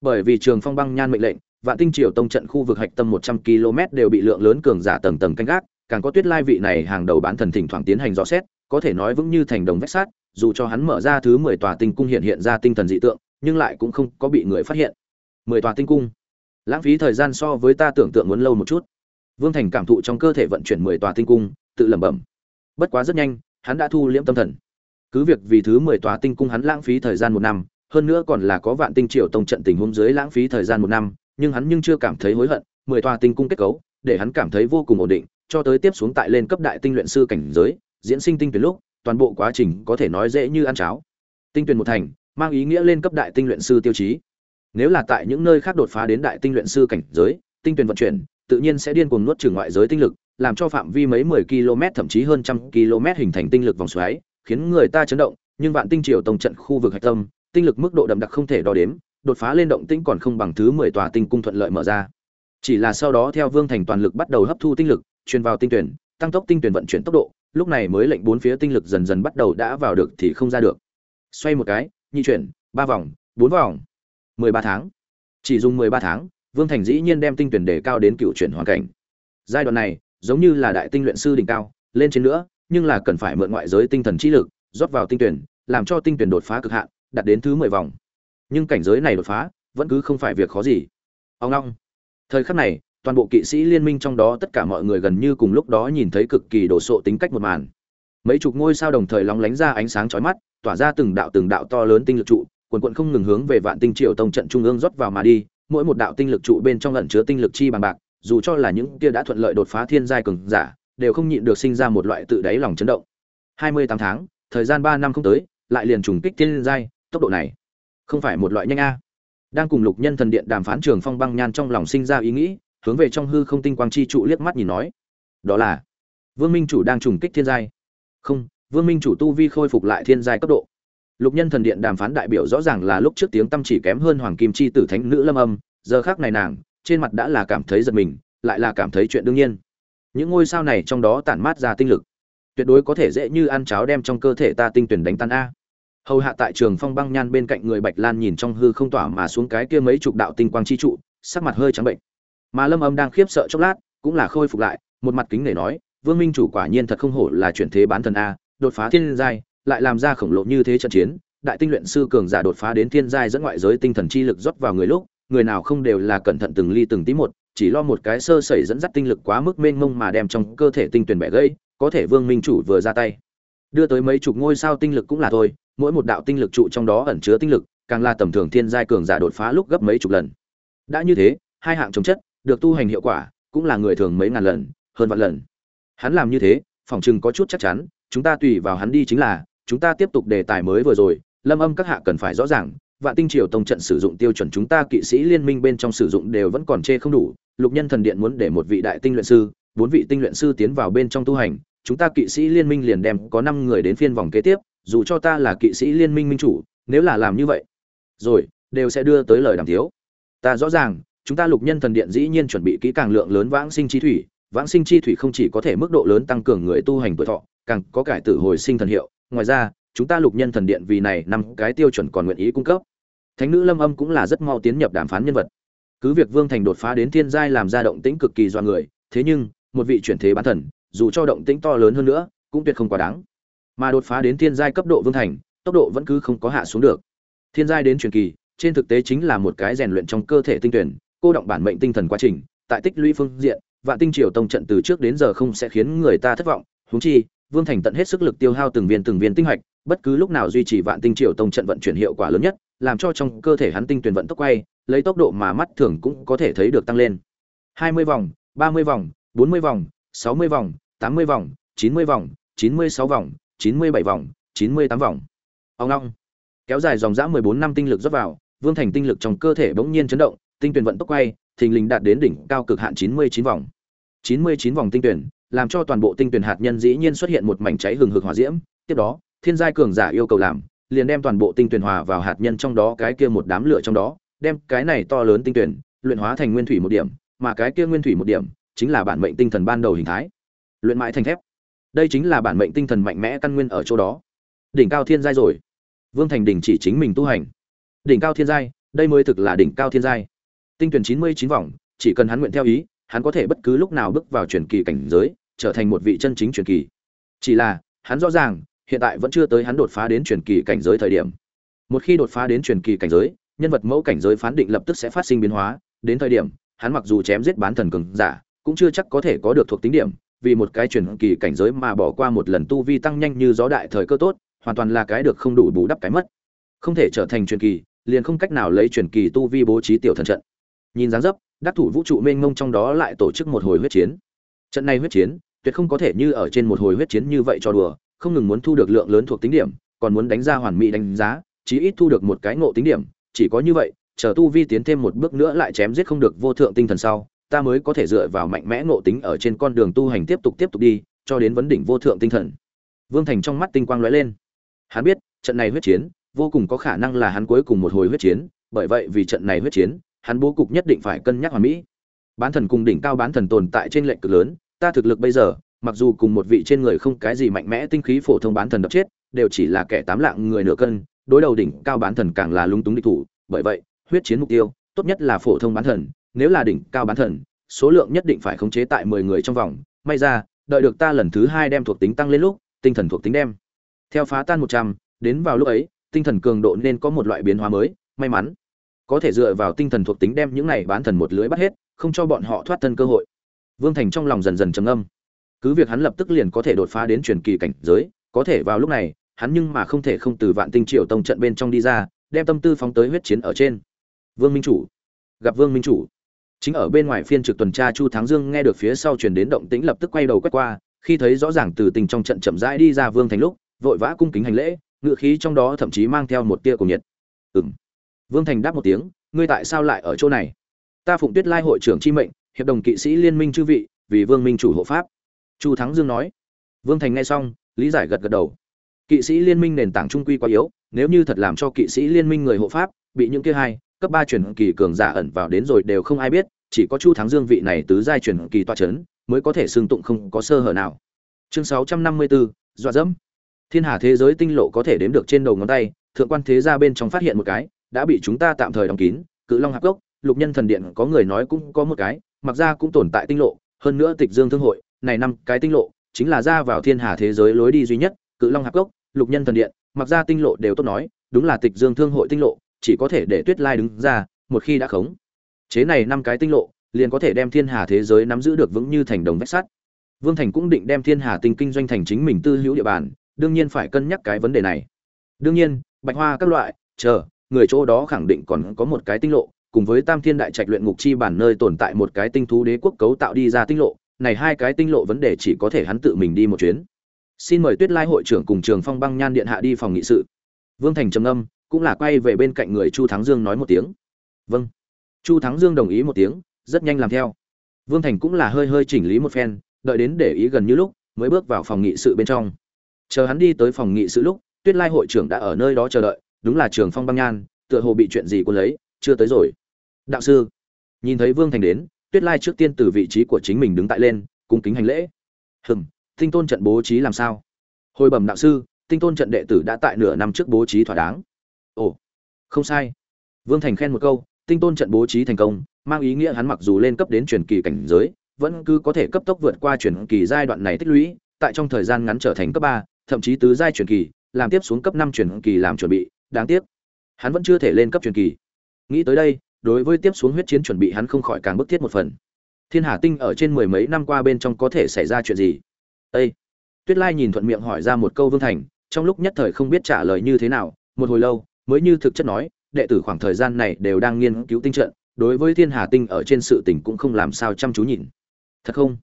Bởi vì trường phong băng nhan mệnh lệnh, vạn tinh triều tông trận khu vực hạch tâm một trăm km đều bị lượng lớn cường giả tầng tầng canh gác, càng có tuyết lai vị này hàng đầu bán thần thỉnh thoảng tiến hành dò xét, có thể nói vững như thành đồng vách sát dù cho hắn mở ra thứ mười tòa tinh cung hiện hiện ra tinh thần dị tượng, nhưng lại cũng không có bị người phát hiện. Mười tòa tinh cung. Lãng phí thời gian so với ta tưởng tượng muốn lâu một chút vương thành cảm thụ trong cơ thể vận chuyển mười tòa tinh cung, tự lẩm bẩm. Bất quá rất nhanh, hắn đã thu liễm tâm thần. Cứ việc vì thứ mười tòa tinh cung hắn lãng phí thời gian một năm, hơn nữa còn là có vạn tinh triệu tông trận tình huống dưới lãng phí thời gian một năm, nhưng hắn nhưng chưa cảm thấy hối hận, mười tòa tinh cung kết cấu, để hắn cảm thấy vô cùng ổn định, cho tới tiếp xuống tại lên cấp đại tinh luyện sư cảnh giới, diễn sinh tinh tuyển lúc, toàn bộ quá trình có thể nói dễ như ăn cháo. Tinh tuyển một thành, mang ý nghĩa lên cấp đại tinh luyện sư tiêu chí. Nếu là tại những nơi khác đột phá đến đại tinh luyện sư cảnh giới, tinh tuyển vận chuyển tự nhiên sẽ điên cuồng nuốt trừ ngoại giới tinh lực, làm cho phạm vi mấy mười km, thậm chí hơn trăm km hình thành tinh lực vòng xoáy, khiến người ta chấn động, nhưng vạn tinh triều tông trận khu vực hạch tâm, tinh lực mức độ đậm đặc không thể đo đếm, đột phá lên động tĩnh còn không bằng thứ mười tòa tinh cung thuận lợi mở ra. Chỉ là sau đó theo vương thành toàn lực bắt đầu hấp thu tinh lực, truyền vào tinh tuyển, tăng tốc tinh tuyển vận chuyển tốc độ, lúc này mới lệnh bốn phía tinh lực dần dần bắt đầu đã vào được thì không ra được. Xoay một cái, nhị chuyển, ba vòng, bốn vòng, mười ba tháng. Chỉ dùng mười ba tháng vương thành dĩ nhiên đem tinh tuyển đề cao đến cựu chuyển hoàn cảnh. Giai đoạn này, giống như là đại tinh luyện sư đỉnh cao, lên trên nữa, nhưng là cần phải mượn ngoại giới tinh thần trí lực, rót vào tinh tuyển, làm cho tinh tuyển đột phá cực hạn, đạt đến thứ mười vòng. Nhưng cảnh giới này đột phá, vẫn cứ không phải việc khó gì. Ông long. Thời khắc này, toàn bộ kỵ sĩ liên minh trong đó tất cả mọi người gần như cùng lúc đó nhìn thấy cực kỳ đồ sộ tính cách một màn. Mấy chục ngôi sao đồng thời lóng lánh ra ánh sáng chói mắt, tỏa ra từng đạo từng đạo to lớn tinh lực trụ, quần quận không ngừng hướng về vạn tinh triều tông trận trung ương rót vào mà đi mỗi một đạo tinh lực trụ bên trong ẩn chứa tinh lực chi bằng bạc, dù cho là những kia đã thuận lợi đột phá thiên giai cường giả, đều không nhịn được sinh ra một loại tự đáy lòng chấn động. 28 tháng, thời gian 3 năm không tới, lại liền trùng kích thiên giai, tốc độ này không phải một loại nhanh a. Đang cùng lục nhân thần điện đàm phán trường phong băng nhan trong lòng sinh ra ý nghĩ, hướng về trong hư không tinh quang chi trụ liếc mắt nhìn nói, đó là, vương minh chủ đang trùng kích thiên giai. Không, vương minh chủ tu vi khôi phục lại thiên giai cấp độ lục nhân thần điện đàm phán đại biểu rõ ràng là lúc trước tiếng tâm chỉ kém hơn hoàng kim chi tử thánh nữ lâm âm, giờ khác này nàng, trên mặt đã là cảm thấy giật mình, lại là cảm thấy chuyện đương nhiên. Những ngôi sao này trong đó tản mát ra tinh lực. Tuyệt đối có thể dễ như ăn cháo đem trong cơ thể ta tinh tuyển đánh tan a. Hầu hạ tại trường phong băng nhan bên cạnh người bạch lan nhìn trong hư không tỏa mà xuống cái kia mấy chục đạo tinh quang chi trụ, sắc mặt hơi trắng bệnh. Mà lâm âm đang khiếp sợ chốc lát, cũng là khôi phục lại, một mặt kính để nói, vương minh chủ quả nhiên thật không hổ là chuyển thế bán thần a, đột phá thiên giai lại làm ra khổng lồ như thế trận chiến, đại tinh luyện sư cường giả đột phá đến thiên giai dẫn ngoại giới tinh thần chi lực rót vào người lúc, người nào không đều là cẩn thận từng ly từng tí một, chỉ lo một cái sơ sẩy dẫn dắt tinh lực quá mức mênh mông mà đem trong cơ thể tinh tuyển bẻ gãy, có thể vương minh chủ vừa ra tay. Đưa tới mấy chục ngôi sao tinh lực cũng là thôi, mỗi một đạo tinh lực trụ trong đó ẩn chứa tinh lực, càng là tầm thường thiên giai cường giả đột phá lúc gấp mấy chục lần. Đã như thế, hai hạng chống chất, được tu hành hiệu quả, cũng là người thường mấy ngàn lần, hơn vạn lần. Hắn làm như thế phỏng chừng có chút chắc chắn, chúng ta tùy vào hắn đi chính là chúng ta tiếp tục đề tài mới vừa rồi, lâm âm các hạ cần phải rõ ràng, vạn tinh triều tông trận sử dụng tiêu chuẩn chúng ta kỵ sĩ liên minh bên trong sử dụng đều vẫn còn chê không đủ, lục nhân thần điện muốn để một vị đại tinh luyện sư, bốn vị tinh luyện sư tiến vào bên trong tu hành, chúng ta kỵ sĩ liên minh liền đem có năm người đến phiên vòng kế tiếp, dù cho ta là kỵ sĩ liên minh minh chủ, nếu là làm như vậy, rồi, đều sẽ đưa tới lời đàm thiếu ta rõ ràng, chúng ta lục nhân thần điện dĩ nhiên chuẩn bị kỹ càng lượng lớn vãng sinh chi thủy, vãng sinh chi thủy không chỉ có thể mức độ lớn tăng cường người tu hành tuổi thọ, càng có cải tử hồi sinh thần hiệu ngoài ra, chúng ta lục nhân thần điện vì này năm cái tiêu chuẩn còn nguyện ý cung cấp. Thánh nữ lâm âm cũng là rất mau tiến nhập đàm phán nhân vật. Cứ việc vương thành đột phá đến thiên giai làm ra động tĩnh cực kỳ do người, thế nhưng, một vị chuyển thế bán thần, dù cho động tĩnh to lớn hơn nữa, cũng tuyệt không quá đáng. Mà đột phá đến thiên giai cấp độ vương thành, tốc độ vẫn cứ không có hạ xuống được. Thiên giai đến truyền kỳ, trên thực tế chính là một cái rèn luyện trong cơ thể tinh tuyển, cô động bản mệnh tinh thần quá trình, tại tích lũy phương diện, vạn tinh triều tông trận từ trước đến giờ không sẽ khiến người ta thất vọng, huống chi vương thành tận hết sức lực tiêu hao từng viên từng viên tinh hạch bất cứ lúc nào duy trì vạn tinh triều tông trận vận chuyển hiệu quả lớn nhất, làm cho trong cơ thể hắn tinh truyền vận tốc quay, lấy tốc độ mà mắt thường cũng có thể thấy được tăng lên. 20 vòng 30 vòng 40 vòng 60 vòng 80 vòng 90 vòng 96 vòng 97 vòng 98 vòng. Ông long. Kéo dài dòng dã 14 năm tinh lực rót vào, vương thành tinh lực trong cơ thể bỗng nhiên chấn động, tinh truyền vận tốc quay, thình lình đạt đến đỉnh cao cực hạn 99 vòng. 99 vòng tinh tuyển làm cho toàn bộ tinh tuyển hạt nhân dĩ nhiên xuất hiện một mảnh cháy hừng hực hỏa diễm. Tiếp đó, thiên giai cường giả yêu cầu làm, liền đem toàn bộ tinh tuyển hòa vào hạt nhân trong đó cái kia một đám lửa trong đó, đem cái này to lớn tinh tuyển luyện hóa thành nguyên thủy một điểm, mà cái kia nguyên thủy một điểm chính là bản mệnh tinh thần ban đầu hình thái. Luyện mãi thành thép. Đây chính là bản mệnh tinh thần mạnh mẽ căn nguyên ở chỗ đó. Đỉnh cao thiên giai rồi. Vương thành đỉnh chỉ chính mình tu hành. Đỉnh cao thiên giai, đây mới thực là đỉnh cao thiên giai. Tinh tuyển chín mươi chín vòng, chỉ cần hắn nguyện theo ý hắn có thể bất cứ lúc nào bước vào truyền kỳ cảnh giới, trở thành một vị chân chính truyền kỳ. Chỉ là, hắn rõ ràng, hiện tại vẫn chưa tới hắn đột phá đến truyền kỳ cảnh giới thời điểm. Một khi đột phá đến truyền kỳ cảnh giới, nhân vật mẫu cảnh giới phán định lập tức sẽ phát sinh biến hóa. Đến thời điểm, hắn mặc dù chém giết bán thần cường giả, cũng chưa chắc có thể có được thuộc tính điểm, vì một cái truyền kỳ cảnh giới mà bỏ qua một lần tu vi tăng nhanh như gió đại thời cơ tốt, hoàn toàn là cái được không đủ bù đắp cái mất. Không thể trở thành truyền kỳ, liền không cách nào lấy truyền kỳ tu vi bố trí tiểu thần trận. Nhìn dáng dấp đắc thủ vũ trụ mênh mông trong đó lại tổ chức một hồi huyết chiến. Trận này huyết chiến, tuyệt không có thể như ở trên một hồi huyết chiến như vậy cho đùa, không ngừng muốn thu được lượng lớn thuộc tính điểm, còn muốn đánh ra hoàn mỹ đánh giá, chí ít thu được một cái ngộ tính điểm. Chỉ có như vậy, chờ tu vi tiến thêm một bước nữa lại chém giết không được vô thượng tinh thần sau, ta mới có thể dựa vào mạnh mẽ ngộ tính ở trên con đường tu hành tiếp tục tiếp tục đi, cho đến vấn đỉnh vô thượng tinh thần. Vương thành trong mắt tinh quang lóe lên. Hắn biết, trận này huyết chiến, vô cùng có khả năng là hắn cuối cùng một hồi huyết chiến, bởi vậy vì trận này huyết chiến hắn bố cục nhất định phải cân nhắc hoàn mỹ. Bán thần cùng đỉnh cao bán thần tồn tại trên lệch cực lớn, ta thực lực bây giờ, mặc dù cùng một vị trên người không cái gì mạnh mẽ tinh khí phổ thông bán thần đập chết, đều chỉ là kẻ tám lạng người nửa cân, đối đầu đỉnh cao bán thần càng là lung túng địch thủ. Bởi vậy, huyết chiến mục tiêu, tốt nhất là phổ thông bán thần, nếu là đỉnh cao bán thần, số lượng nhất định phải khống chế tại mười người trong vòng. May ra, đợi được ta lần thứ hai đem thuộc tính tăng lên lúc, tinh thần thuộc tính đem. Theo phá tan một trăm, đến vào lúc ấy, tinh thần cường độ nên có một loại biến hóa mới, may mắn có thể dựa vào tinh thần thuộc tính đem những này bán thần một lưới bắt hết, không cho bọn họ thoát thân cơ hội. Vương thành trong lòng dần dần trầm âm cứ việc hắn lập tức liền có thể đột phá đến truyền kỳ cảnh giới, có thể vào lúc này, hắn nhưng mà không thể không từ vạn tinh triều tông trận bên trong đi ra, đem tâm tư phóng tới huyết chiến ở trên. Vương minh chủ. Gặp vương minh chủ. Chính ở bên ngoài phiên trực tuần tra chu thắng dương nghe được phía sau truyền đến động tĩnh lập tức quay đầu quét qua, khi thấy rõ ràng từ tình trong trận chậm rãi đi ra vương thành lúc, vội vã cung kính hành lễ, ngựa khí trong đó thậm chí mang theo một tia cùng nhiệt. Ừm vương thành đáp một tiếng, ngươi tại sao lại ở chỗ này? Ta phụng tuyết lai hội trưởng chi mệnh, hiệp đồng kỵ sĩ liên minh chư vị, vì vương minh chủ hộ pháp. Chu thắng dương nói. Vương thành nghe xong, lý giải gật gật đầu. Kỵ sĩ liên minh nền tảng trung quy quá yếu, nếu như thật làm cho kỵ sĩ liên minh người hộ pháp bị những kia hai, cấp ba truyền kỳ cường giả ẩn vào đến rồi đều không ai biết, chỉ có chu thắng dương vị này tứ giai truyền kỳ toa chấn mới có thể xương tụng không có sơ hở nào. Chương sáu trăm năm mươi bốn dọa dẫm. Thiên hà thế giới tinh lộ có thể đếm được trên đầu ngón tay, thượng quan thế gia bên trong phát hiện một cái đã bị chúng ta tạm thời đóng kín cự long hạp Cốc, lục nhân thần điện có người nói cũng có một cái mặc ra cũng tồn tại tinh lộ hơn nữa tịch dương thương hội này năm cái tinh lộ chính là ra vào thiên hà thế giới lối đi duy nhất cự long hạp Cốc, lục nhân thần điện mặc ra tinh lộ đều tốt nói đúng là tịch dương thương hội tinh lộ chỉ có thể để tuyết lai đứng ra một khi đã khống. Chế này năm cái tinh lộ liền có thể đem thiên hà thế giới nắm giữ được vững như thành đồng vách sắt. Vương thành cũng định đem thiên hà tinh kinh doanh thành chính mình tư hữu địa bàn đương nhiên phải cân nhắc cái vấn đề này. Đương nhiên bạch hoa các loại chờ người chỗ đó khẳng định còn có một cái tinh lộ, cùng với tam thiên đại trạch luyện ngục chi bản nơi tồn tại một cái tinh thú đế quốc cấu tạo đi ra tinh lộ, này hai cái tinh lộ vấn đề chỉ có thể hắn tự mình đi một chuyến. Xin mời tuyết lai hội trưởng cùng trường phong băng nhan điện hạ đi phòng nghị sự. Vương thành trầm âm cũng là quay về bên cạnh người chu thắng dương nói một tiếng. Vâng. Chu thắng dương đồng ý một tiếng, rất nhanh làm theo. Vương thành cũng là hơi hơi chỉnh lý một phen, đợi đến để ý gần như lúc, mới bước vào phòng nghị sự bên trong. Chờ hắn đi tới phòng nghị sự lúc, tuyết lai hội trưởng đã ở nơi đó chờ đợi đúng là trường phong băng nhan, tựa hồ bị chuyện gì cô lấy, chưa tới rồi. Đạo sư, nhìn thấy vương thành đến, tuyết lai trước tiên từ vị trí của chính mình đứng tại lên, cung kính hành lễ. Hừng tinh tôn trận bố trí làm sao? Hồi bẩm đạo sư, tinh tôn trận đệ tử đã tại nửa năm trước bố trí thỏa đáng. Ồ, không sai. Vương thành khen một câu, tinh tôn trận bố trí thành công, mang ý nghĩa hắn mặc dù lên cấp đến truyền kỳ cảnh giới, vẫn cứ có thể cấp tốc vượt qua truyền kỳ giai đoạn này tích lũy, tại trong thời gian ngắn trở thành cấp ba, thậm chí tứ giai truyền kỳ, làm tiếp xuống cấp năm truyền kỳ làm chuẩn bị đáng tiếc. Hắn vẫn chưa thể lên cấp truyền kỳ. Nghĩ tới đây, đối với tiếp xuống huyết chiến chuẩn bị hắn không khỏi càng bức thiết một phần. Thiên hà tinh ở trên mười mấy năm qua bên trong có thể xảy ra chuyện gì? Ây tuyết lai nhìn thuận miệng hỏi ra một câu vương thành, trong lúc nhất thời không biết trả lời như thế nào, một hồi lâu, mới như thực chất nói, đệ tử khoảng thời gian này đều đang nghiên cứu tinh trận, đối với thiên hà tinh ở trên sự tình cũng không làm sao chăm chú nhìn. Thật không?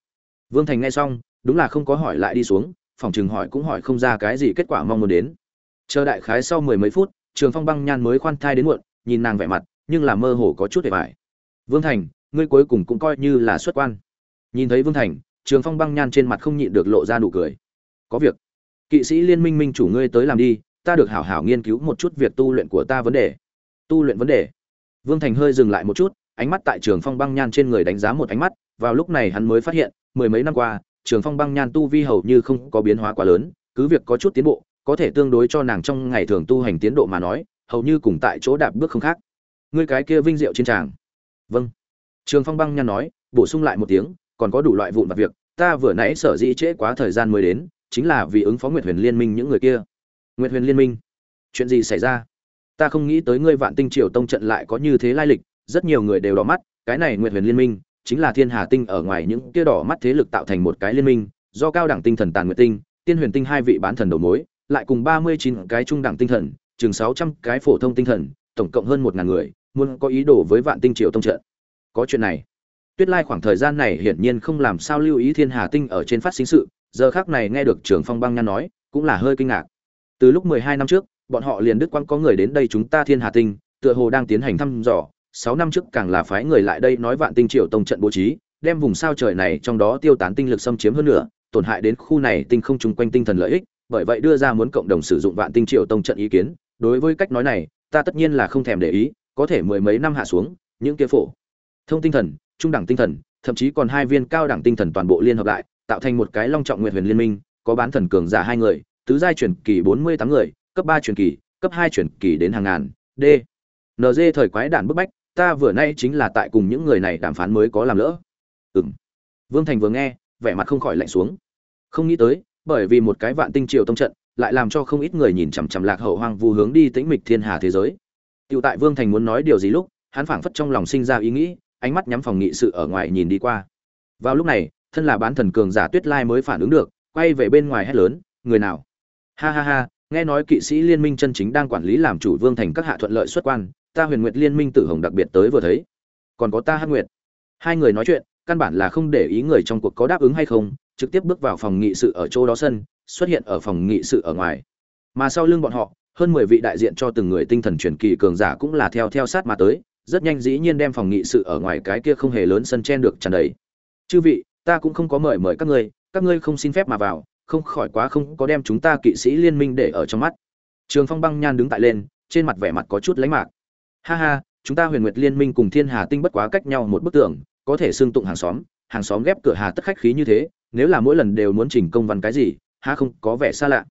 Vương thành nghe xong, đúng là không có hỏi lại đi xuống, phòng chừng hỏi cũng hỏi không ra cái gì kết quả mong muốn đến. Chờ đại khái sau mười mấy phút trường phong băng nhan mới khoan thai đến muộn, nhìn nàng vẻ mặt, nhưng là mơ hồ có chút để vải. Vương thành, ngươi cuối cùng cũng coi như là xuất quan. Nhìn thấy vương thành, trường phong băng nhan trên mặt không nhịn được lộ ra nụ cười. Có việc. Kỵ sĩ liên minh minh chủ ngươi tới làm đi, ta được hảo hảo nghiên cứu một chút việc tu luyện của ta vấn đề. Tu luyện vấn đề. Vương thành hơi dừng lại một chút, ánh mắt tại trường phong băng nhan trên người đánh giá một ánh mắt, vào lúc này hắn mới phát hiện, mười mấy năm qua, trường phong băng nhan tu vi hầu như không có biến hóa quá lớn, cứ việc có chút tiến bộ có thể tương đối cho nàng trong ngày thường tu hành tiến độ mà nói, hầu như cùng tại chỗ đạp bước không khác. Ngươi cái kia vinh diệu trên tràng. Vâng. Trường phong băng nhan nói, bổ sung lại một tiếng, còn có đủ loại vụn vặt việc, ta vừa nãy sở dĩ trễ quá thời gian mới đến, chính là vì ứng phó nguyệt huyền liên minh những người kia. Nguyệt huyền liên minh? Chuyện gì xảy ra? Ta không nghĩ tới ngươi vạn tinh triều tông trận lại có như thế lai lịch, rất nhiều người đều đỏ mắt, cái này nguyệt huyền liên minh chính là thiên hà tinh ở ngoài những kia đỏ mắt thế lực tạo thành một cái liên minh, do cao đẳng tinh thần tàn nguyệt tinh, tiên huyền tinh hai vị bán thần đầu mối lại cùng ba mươi chín cái trung đẳng tinh thần, chừng sáu trăm cái phổ thông tinh thần, tổng cộng hơn một ngàn người, muốn có ý đồ với vạn tinh triều tông trận. Có chuyện này. Tuyết lai khoảng thời gian này hiển nhiên không làm sao lưu ý thiên hà tinh ở trên phát sinh sự, giờ khắc này nghe được trưởng phong băng nhan nói, cũng là hơi kinh ngạc. Từ lúc mười hai năm trước, bọn họ liền đức quang có người đến đây chúng ta thiên hà tinh, tựa hồ đang tiến hành thăm dò. Sáu năm trước càng là phái người lại đây nói vạn tinh triều tông trận bố trí, đem vùng sao trời này trong đó tiêu tán tinh lực xâm chiếm hơn nữa tổn hại đến khu này tinh không chung quanh tinh thần lợi ích bởi vậy đưa ra muốn cộng đồng sử dụng vạn tinh triều tông trận ý kiến. Đối với cách nói này, ta tất nhiên là không thèm để ý, có thể mười mấy năm hạ xuống, những kia phổ thông tinh thần, trung đẳng tinh thần, thậm chí còn hai viên cao đẳng tinh thần toàn bộ liên hợp lại, tạo thành một cái long trọng nguyện huyền liên minh, có bán thần cường giả hai người, tứ giai truyền kỳ bốn mươi tám người, cấp ba truyền kỳ, cấp hai truyền kỳ đến hàng ngàn, d. Nd thời quái đản bức bách, ta vừa nay chính là tại cùng những người này đàm phán mới có làm lỡ. Ừng vương thành vừa nghe, vẻ mặt không khỏi lạnh xuống. Không nghĩ tới bởi vì một cái vạn tinh triều tông trận lại làm cho không ít người nhìn chằm chằm lạc hậu hoang vu hướng đi tĩnh mịch thiên hà thế giới tựu tại Vương Thành muốn nói điều gì lúc, hắn phảng phất trong lòng sinh ra ý nghĩ, ánh mắt nhắm phòng nghị sự ở ngoài nhìn đi qua. Vào lúc này, thân là bán thần cường giả Tuyết Lai mới phản ứng được, quay về bên ngoài hét lớn, "Người nào?" Ha ha ha, nghe nói kỵ sĩ liên minh chân chính đang quản lý làm chủ Vương Thành các hạ thuận lợi xuất quan, ta Huyền Nguyệt liên minh tử hồng đặc biệt tới vừa thấy. Còn có ta hát Nguyệt. Hai người nói chuyện, căn bản là không để ý người trong cuộc có đáp ứng hay không, trực tiếp bước vào phòng nghị sự ở chỗ đó sân, xuất hiện ở phòng nghị sự ở ngoài. Mà sau lưng bọn họ, hơn mười vị đại diện cho từng người tinh thần truyền kỳ cường giả cũng là theo theo sát mà tới, rất nhanh dĩ nhiên đem phòng nghị sự ở ngoài cái kia không hề lớn sân chen được tràn đầy. Chư vị, ta cũng không có mời mời các ngươi, các ngươi không xin phép mà vào, không khỏi quá không có đem chúng ta kỵ sĩ liên minh để ở trong mắt. Trường Phong Băng Nhan đứng tại lên, trên mặt vẻ mặt có chút lánh mạc. Ha ha, chúng ta Huyền Nguyệt Liên minh cùng Thiên Hà Tinh bất quá cách nhau một bức tường, có thể xương tụng hàng xóm, hàng xóm ghép cửa hà tất khách khí như thế, nếu là mỗi lần đều muốn chỉnh công văn cái gì, ha không có vẻ xa lạ.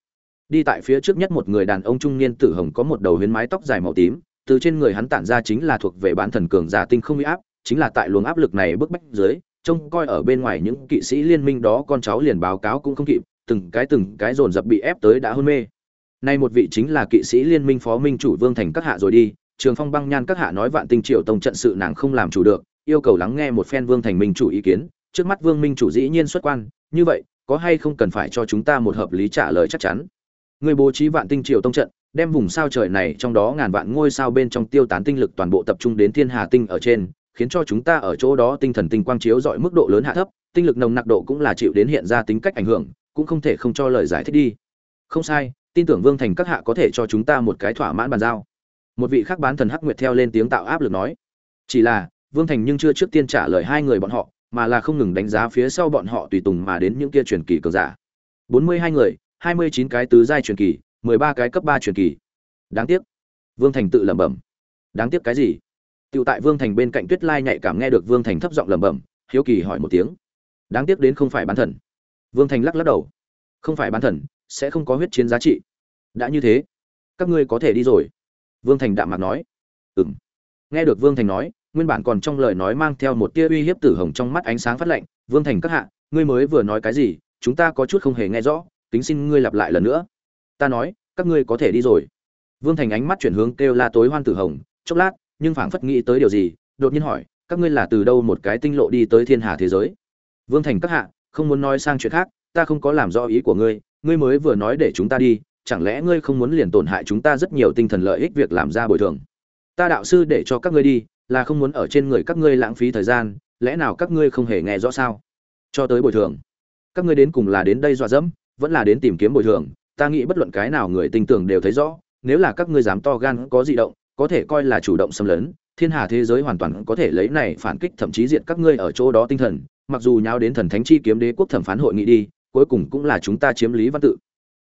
Đi tại phía trước nhất một người đàn ông trung niên tử hồng có một đầu huyến mái tóc dài màu tím từ trên người hắn tản ra chính là thuộc về bán thần cường giả tinh không uy áp chính là tại luồng áp lực này bức bách dưới trông coi ở bên ngoài những kỵ sĩ liên minh đó con cháu liền báo cáo cũng không kịp từng cái từng cái dồn dập bị ép tới đã hôn mê. Nay một vị chính là kỵ sĩ liên minh phó minh chủ vương thành các hạ rồi đi trường phong băng nhan các hạ nói vạn tinh triệu tông trận sự nàng không làm chủ được yêu cầu lắng nghe một phen vương thành minh chủ ý kiến trước mắt vương minh chủ dĩ nhiên xuất quan như vậy có hay không cần phải cho chúng ta một hợp lý trả lời chắc chắn Người bố trí vạn tinh triều tông trận, đem vùng sao trời này trong đó ngàn vạn ngôi sao bên trong tiêu tán tinh lực toàn bộ tập trung đến thiên hà tinh ở trên, khiến cho chúng ta ở chỗ đó tinh thần tinh quang chiếu dọi mức độ lớn hạ thấp, tinh lực nồng nặc độ cũng là chịu đến hiện ra tính cách ảnh hưởng, cũng không thể không cho lời giải thích đi. Không sai, tin tưởng Vương Thành các hạ có thể cho chúng ta một cái thỏa mãn bàn giao. Một vị khác bán thần Hắc Nguyệt theo lên tiếng tạo áp lực nói. Chỉ là, Vương Thành nhưng chưa trước tiên trả lời hai người bọn họ, mà là không ngừng đánh giá phía sau bọn họ tùy tùng mà đến những kia truyền kỳ cường giả. 42 người, hai mươi chín cái tứ giai truyền kỳ, mười ba cái cấp ba truyền kỳ. Đáng tiếc. Vương Thành tự lẩm bẩm. Đáng tiếc cái gì? Tiểu tại Vương Thành bên cạnh Tuyết Lai nhạy cảm nghe được Vương Thành thấp giọng lẩm bẩm, hiếu kỳ hỏi một tiếng. Đáng tiếc đến không phải bán thần. Vương Thành lắc lắc đầu. Không phải bán thần, sẽ không có huyết chiến giá trị. Đã như thế, các ngươi có thể đi rồi. Vương Thành đạm mạc nói. Ừm. Nghe được Vương Thành nói, nguyên bản còn trong lời nói mang theo một tia uy hiếp tử hồng trong mắt ánh sáng phát lạnh, Vương Thành các hạ, ngươi mới vừa nói cái gì, chúng ta có chút không hề nghe rõ, kính xin ngươi lặp lại lần nữa. Ta nói các ngươi có thể đi rồi. Vương thành ánh mắt chuyển hướng kêu la tối hoan tử hồng chốc lát nhưng phảng phất nghĩ tới điều gì đột nhiên hỏi các ngươi là từ đâu một cái tinh lộ đi tới thiên hà thế giới? Vương thành các hạ không muốn nói sang chuyện khác ta không có làm rõ ý của ngươi ngươi mới vừa nói để chúng ta đi chẳng lẽ ngươi không muốn liền tổn hại chúng ta rất nhiều tinh thần lợi ích việc làm ra bồi thường? Ta đạo sư để cho các ngươi đi là không muốn ở trên người các ngươi lãng phí thời gian, lẽ nào các ngươi không hề nghe rõ sao? Cho tới bồi thường. Các ngươi đến cùng là đến đây dọa dẫm, vẫn là đến tìm kiếm bồi thường, ta nghĩ bất luận cái nào người tin tưởng đều thấy rõ, nếu là các ngươi dám to gan có dị động, có thể coi là chủ động xâm lấn, thiên hà thế giới hoàn toàn có thể lấy này phản kích thậm chí diện các ngươi ở chỗ đó tinh thần, mặc dù nháo đến thần thánh chi kiếm đế quốc thẩm phán hội nghị đi, cuối cùng cũng là chúng ta chiếm lý văn tự.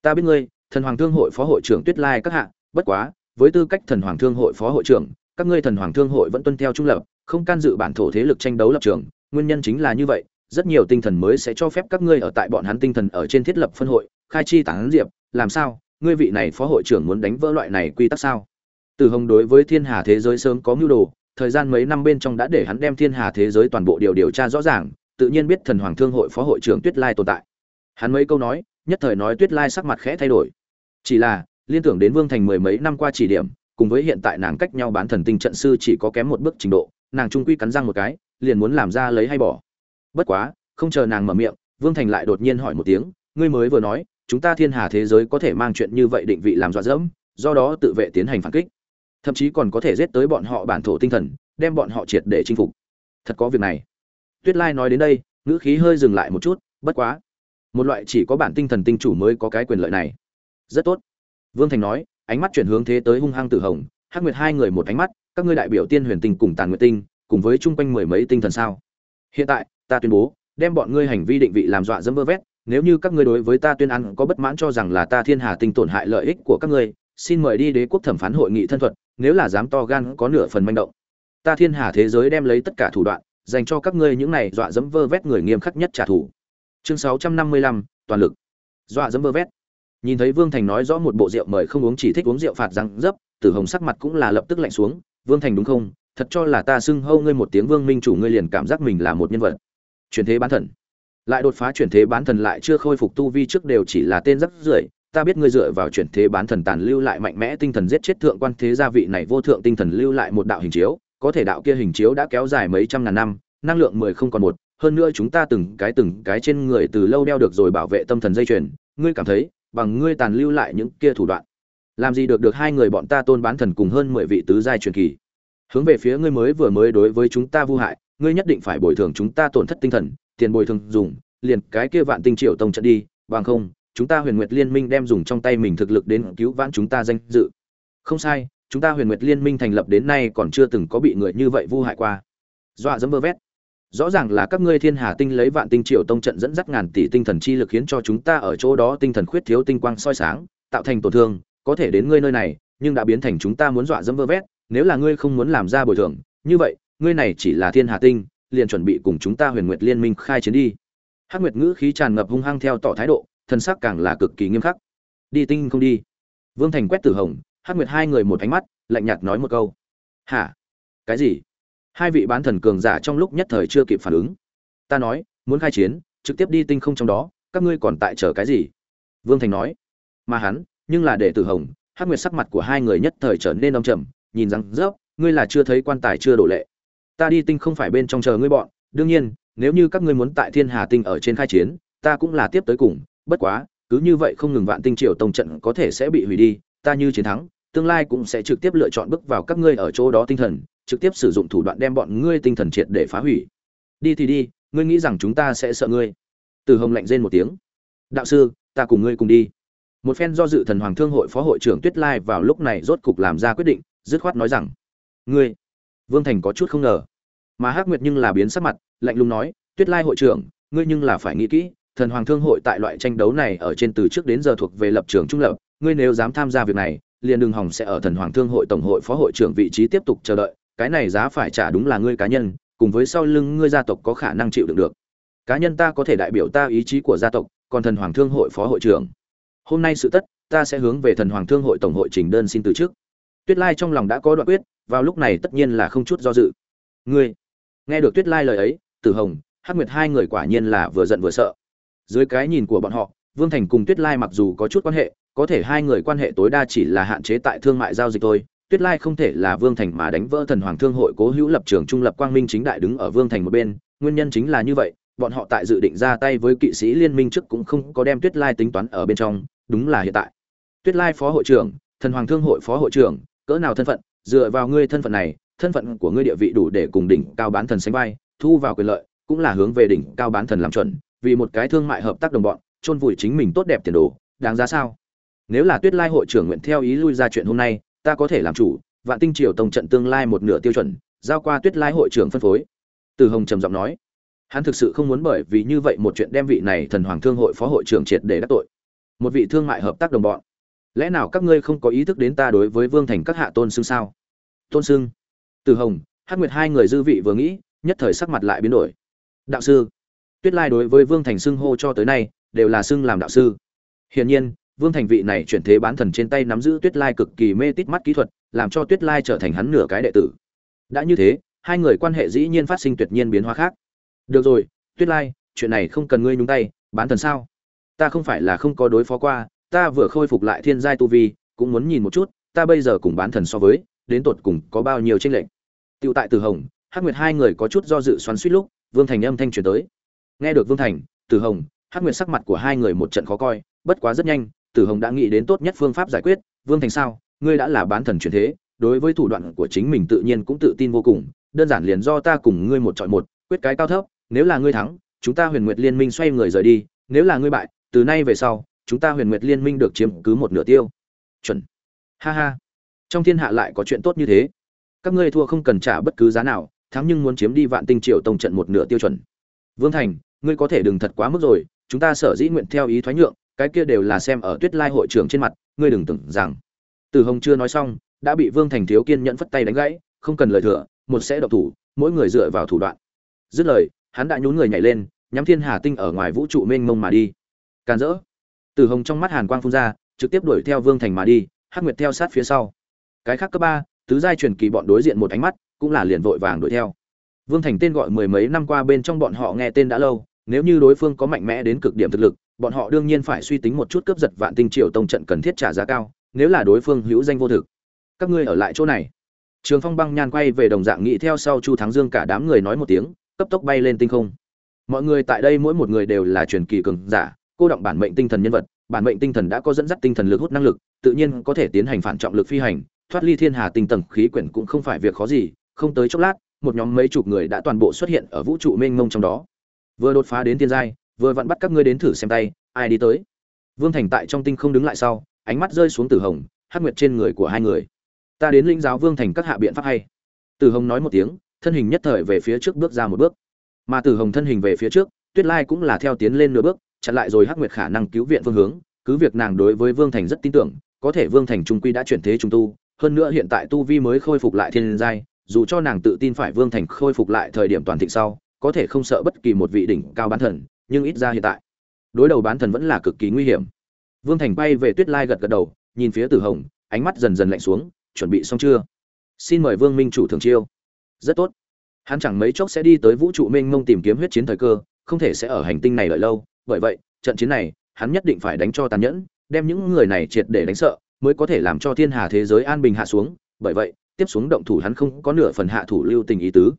Ta biết ngươi, thần hoàng thương hội phó hội trưởng tuyết lai các hạ, bất quá, với tư cách thần hoàng thương hội phó hội trưởng các ngươi thần hoàng thương hội vẫn tuân theo trung lập, không can dự bản thổ thế lực tranh đấu lập trường, nguyên nhân chính là như vậy, rất nhiều tinh thần mới sẽ cho phép các ngươi ở tại bọn hắn tinh thần ở trên thiết lập phân hội, khai chi tán diệp, làm sao, ngươi vị này phó hội trưởng muốn đánh vỡ loại này quy tắc sao? Từ hồng đối với thiên hà thế giới sớm có mưu đồ, thời gian mấy năm bên trong đã để hắn đem thiên hà thế giới toàn bộ điều điều tra rõ ràng, tự nhiên biết thần hoàng thương hội phó hội trưởng tuyết lai tồn tại. Hắn mấy câu nói, nhất thời nói tuyết lai sắc mặt khẽ thay đổi. Chỉ là, liên tưởng đến vương thành mười mấy năm qua chỉ điểm cùng với hiện tại nàng cách nhau bán thần tinh trận sư chỉ có kém một bước trình độ, nàng trung quy cắn răng một cái, liền muốn làm ra lấy hay bỏ. Bất quá, không chờ nàng mở miệng, vương thành lại đột nhiên hỏi một tiếng, ngươi mới vừa nói, chúng ta thiên hà thế giới có thể mang chuyện như vậy định vị làm dọa dẫm, do đó tự vệ tiến hành phản kích. Thậm chí còn có thể giết tới bọn họ bản thổ tinh thần, đem bọn họ triệt để chinh phục. Thật có việc này. Tuyết lai nói đến đây, ngữ khí hơi dừng lại một chút, bất quá, một loại chỉ có bản tinh thần tinh chủ mới có cái quyền lợi này. Rất tốt. Vương thành nói ánh mắt chuyển hướng thế tới hung hăng tử hồng, hắc nguyệt hai người một ánh mắt, các ngươi đại biểu tiên huyền tinh cùng tàn nguyệt tinh, cùng với chung quanh mười mấy tinh thần sao? Hiện tại, ta tuyên bố, đem bọn ngươi hành vi định vị làm dọa dẫm vơ vét, nếu như các ngươi đối với ta tuyên ăn có bất mãn cho rằng là ta thiên hà tinh tổn hại lợi ích của các ngươi, xin mời đi đế quốc thẩm phán hội nghị thân thuật, nếu là dám to gan có nửa phần manh động. Ta thiên hà thế giới đem lấy tất cả thủ đoạn, dành cho các ngươi những này dọa dẫm vơ vét người nghiêm khắc nhất trả thù. Chương sáu trăm năm mươi lăm, toàn lực. Dọa dẫm vơ vét nhìn thấy vương thành nói rõ một bộ rượu mời không uống chỉ thích uống rượu phạt răng dấp, tử hồng sắc mặt cũng là lập tức lạnh xuống. Vương thành đúng không? Thật cho là ta xưng hâu ngươi một tiếng vương minh chủ ngươi liền cảm giác mình là một nhân vật. Chuyển thế bán thần. Lại đột phá chuyển thế bán thần lại chưa khôi phục tu vi trước đều chỉ là tên rất rưởi. Ta biết ngươi dựa vào chuyển thế bán thần tàn lưu lại mạnh mẽ tinh thần giết chết thượng quan thế gia vị này vô thượng tinh thần lưu lại một đạo hình chiếu. Có thể đạo kia hình chiếu đã kéo dài mấy trăm ngàn năm, năng lượng mười không còn một. Hơn nữa chúng ta từng cái từng cái trên người từ lâu đeo được rồi bảo vệ tâm thần dây chuyền. Ngươi cảm thấy bằng ngươi tàn lưu lại những kia thủ đoạn. Làm gì được được hai người bọn ta tôn bán thần cùng hơn mười vị tứ giai truyền kỳ. Hướng về phía ngươi mới vừa mới đối với chúng ta vô hại, ngươi nhất định phải bồi thường chúng ta tổn thất tinh thần, tiền bồi thường dùng, liền cái kia vạn tinh triệu tông trận đi, bằng không, chúng ta huyền nguyệt liên minh đem dùng trong tay mình thực lực đến cứu vãn chúng ta danh dự. Không sai, chúng ta huyền nguyệt liên minh thành lập đến nay còn chưa từng có bị người như vậy vu hại qua. Dọa dẫm vơ vét rõ ràng là các ngươi thiên hà tinh lấy vạn tinh triệu tông trận dẫn dắt ngàn tỷ tinh thần chi lực khiến cho chúng ta ở chỗ đó tinh thần khuyết thiếu tinh quang soi sáng, tạo thành tổn thương, có thể đến ngươi nơi này, nhưng đã biến thành chúng ta muốn dọa dẫm vơ vét, nếu là ngươi không muốn làm ra bồi thường, như vậy, ngươi này chỉ là thiên hà tinh, liền chuẩn bị cùng chúng ta huyền nguyệt liên minh khai chiến đi. Hắc nguyệt ngữ khí tràn ngập hung hăng theo tỏ thái độ, thân sắc càng là cực kỳ nghiêm khắc. Đi tinh không đi. Vương thành quét tử hồng, hắc nguyệt hai người một ánh mắt, lạnh nhạt nói một câu. Hả? Cái gì? Hai vị bán thần cường giả trong lúc nhất thời chưa kịp phản ứng. Ta nói, muốn khai chiến, trực tiếp đi tinh không trong đó, các ngươi còn tại chờ cái gì? Vương thành nói. Mà hắn, nhưng là để tử hồng, hắc nguyệt sắc mặt của hai người nhất thời trở nên đông trầm, nhìn rằng rớp ngươi là chưa thấy quan tài chưa đổ lệ. Ta đi tinh không phải bên trong chờ ngươi bọn. Đương nhiên, nếu như các ngươi muốn tại thiên hà tinh ở trên khai chiến, ta cũng là tiếp tới cùng. Bất quá, cứ như vậy không ngừng vạn tinh triều tông trận có thể sẽ bị hủy đi. Ta như chiến thắng, tương lai cũng sẽ trực tiếp lựa chọn bước vào các ngươi ở chỗ đó tinh thần trực tiếp sử dụng thủ đoạn đem bọn ngươi tinh thần triệt để phá hủy. Đi thì đi, ngươi nghĩ rằng chúng ta sẽ sợ ngươi? Từ hồng lạnh rên một tiếng. Đạo sư, ta cùng ngươi cùng đi. Một phen do dự thần hoàng thương hội phó hội trưởng tuyết lai vào lúc này rốt cục làm ra quyết định, dứt khoát nói rằng, ngươi. Vương thành có chút không ngờ. Mà hắc nguyệt nhưng là biến sắc mặt, lạnh lùng nói, tuyết lai hội trưởng, ngươi nhưng là phải nghĩ kỹ, thần hoàng thương hội tại loại tranh đấu này ở trên từ trước đến giờ thuộc về lập trường trung lập, ngươi nếu dám tham gia việc này, liền đừng hòng sẽ ở thần hoàng thương hội tổng hội phó hội trưởng vị trí tiếp tục chờ đợi cái này giá phải trả đúng là ngươi cá nhân, cùng với sau lưng ngươi gia tộc có khả năng chịu đựng được. Cá nhân ta có thể đại biểu ta ý chí của gia tộc, còn thần hoàng thương hội phó hội trưởng. Hôm nay sự tất, ta sẽ hướng về thần hoàng thương hội tổng hội trình đơn xin từ chức. Tuyết lai trong lòng đã có đoạn quyết, vào lúc này tất nhiên là không chút do dự. Ngươi, nghe được tuyết lai lời ấy, tử hồng, hắc nguyệt hai người quả nhiên là vừa giận vừa sợ. Dưới cái nhìn của bọn họ, vương thành cùng tuyết lai mặc dù có chút quan hệ, có thể hai người quan hệ tối đa chỉ là hạn chế tại thương mại giao dịch thôi tuyết lai không thể là vương thành mà đánh vỡ thần hoàng thương hội cố hữu lập trường trung lập quang minh chính đại đứng ở vương thành một bên, nguyên nhân chính là như vậy, bọn họ tại dự định ra tay với kỵ sĩ liên minh trước cũng không có đem tuyết lai tính toán ở bên trong, đúng là hiện tại. Tuyết lai phó hội trưởng, thần hoàng thương hội phó hội trưởng, cỡ nào thân phận, dựa vào ngươi thân phận này, thân phận của ngươi địa vị đủ để cùng đỉnh cao bán thần sánh vai, thu vào quyền lợi, cũng là hướng về đỉnh cao bán thần làm chuẩn, vì một cái thương mại hợp tác đồng bọn, chôn vùi chính mình tốt đẹp tiền đồ, đáng giá sao? Nếu là tuyết lai hội trưởng nguyện theo ý lui ra chuyện hôm nay ta có thể làm chủ, vạn tinh triều tông trận tương lai một nửa tiêu chuẩn, giao qua tuyết lai hội trưởng phân phối. Từ hồng trầm giọng nói. Hắn thực sự không muốn bởi vì như vậy một chuyện đem vị này thần hoàng thương hội phó hội trưởng triệt để đắc tội. Một vị thương mại hợp tác đồng bọn. Lẽ nào các ngươi không có ý thức đến ta đối với vương thành các hạ tôn xưng sao? Tôn xưng? Từ hồng hát nguyệt hai người dư vị vừa nghĩ, nhất thời sắc mặt lại biến đổi. Đạo sư. Tuyết lai đối với vương thành xưng hô cho tới nay, đều là xưng làm đạo sư. Hiển nhiên vương thành vị này chuyển thế bán thần trên tay nắm giữ tuyết lai cực kỳ mê tít mắt kỹ thuật, làm cho tuyết lai trở thành hắn nửa cái đệ tử. Đã như thế, hai người quan hệ dĩ nhiên phát sinh tuyệt nhiên biến hóa khác. Được rồi, tuyết lai, chuyện này không cần ngươi nhúng tay, bán thần sao? Ta không phải là không có đối phó qua, ta vừa khôi phục lại thiên giai tu vi, cũng muốn nhìn một chút, ta bây giờ cùng bán thần so với, đến tột cùng có bao nhiêu chênh lệch. Tiêu tại từ hồng, hắc nguyệt hai người có chút do dự xoắn xuýt lúc, vương thành âm thanh truyền tới. Nghe được vương thành, tử hồng, hắc nguyệt sắc mặt của hai người một trận khó coi, bất quá rất nhanh tử hồng đã nghĩ đến tốt nhất phương pháp giải quyết, vương thành sao? Ngươi đã là bán thần truyền thế, đối với thủ đoạn của chính mình tự nhiên cũng tự tin vô cùng, đơn giản liền do ta cùng ngươi một chọi một, quyết cái cao thấp, nếu là ngươi thắng, chúng ta huyền nguyệt liên minh xoay người rời đi, nếu là ngươi bại, từ nay về sau, chúng ta huyền nguyệt liên minh được chiếm cứ một nửa tiêu. Chuẩn. Ha ha. Trong thiên hạ lại có chuyện tốt như thế. Các ngươi thua không cần trả bất cứ giá nào, thắng nhưng muốn chiếm đi vạn tinh triều tông trận một nửa tiêu chuẩn. Vương thành, ngươi có thể đừng thật quá mức rồi, chúng ta sở dĩ nguyện theo ý thoái nhượng cái kia đều là xem ở tuyết lai hội trưởng trên mặt, ngươi đừng tưởng rằng. Từ hồng chưa nói xong, đã bị vương thành thiếu kiên nhẫn phất tay đánh gãy, không cần lời thừa, một sẽ độc thủ, mỗi người dựa vào thủ đoạn. Dứt lời, hắn đã nhún người nhảy lên, nhắm thiên hà tinh ở ngoài vũ trụ mênh mông mà đi. Càn rỡ. Từ hồng trong mắt hàn quang phun ra, trực tiếp đuổi theo vương thành mà đi, hắc nguyệt theo sát phía sau. Cái khác cấp ba, tứ giai truyền kỳ bọn đối diện một ánh mắt, cũng là liền vội vàng đuổi theo. Vương thành tên gọi mười mấy năm qua bên trong bọn họ nghe tên đã lâu, nếu như đối phương có mạnh mẽ đến cực điểm thực lực bọn họ đương nhiên phải suy tính một chút cướp giật vạn tinh triều tông trận cần thiết trả giá cao, nếu là đối phương hữu danh vô thực. Các ngươi ở lại chỗ này. Trường phong băng nhan quay về đồng dạng nghĩ theo sau chu thắng dương cả đám người nói một tiếng, cấp tốc bay lên tinh không. Mọi người tại đây mỗi một người đều là truyền kỳ cường giả, cô động bản mệnh tinh thần nhân vật, bản mệnh tinh thần đã có dẫn dắt tinh thần lực hút năng lực, tự nhiên có thể tiến hành phản trọng lực phi hành, thoát ly thiên hà tinh tầng khí quyển cũng không phải việc khó gì, không tới chốc lát, một nhóm mấy chục người đã toàn bộ xuất hiện ở vũ trụ mênh mông trong đó. Vừa đột phá đến thiên giai vừa vặn bắt các ngươi đến thử xem tay, ai đi tới. Vương thành tại trong tinh không đứng lại sau, ánh mắt rơi xuống tử hồng, hắc nguyệt trên người của hai người. Ta đến linh giáo vương thành các hạ biện pháp hay. Tử hồng nói một tiếng, thân hình nhất thời về phía trước bước ra một bước. Mà tử hồng thân hình về phía trước, tuyết lai cũng là theo tiến lên nửa bước, chặn lại rồi hắc nguyệt khả năng cứu viện phương hướng. Cứ việc nàng đối với vương thành rất tin tưởng, có thể vương thành trung quy đã chuyển thế trung tu, hơn nữa hiện tại tu vi mới khôi phục lại thiên giai, dù cho nàng tự tin phải vương thành khôi phục lại thời điểm toàn thịnh sau, có thể không sợ bất kỳ một vị đỉnh cao bán thần nhưng ít ra hiện tại. Đối đầu bán thần vẫn là cực kỳ nguy hiểm. Vương thành bay về tuyết lai gật gật đầu, nhìn phía tử hồng, ánh mắt dần dần lạnh xuống, chuẩn bị xong chưa? Xin mời vương minh chủ thường chiêu. Rất tốt. Hắn chẳng mấy chốc sẽ đi tới vũ trụ mênh mông tìm kiếm huyết chiến thời cơ, không thể sẽ ở hành tinh này đợi lâu. Bởi vậy, trận chiến này, hắn nhất định phải đánh cho tàn nhẫn, đem những người này triệt để đánh sợ, mới có thể làm cho thiên hà thế giới an bình hạ xuống. Bởi vậy, tiếp xuống động thủ hắn không có nửa phần hạ thủ lưu tình ý tứ.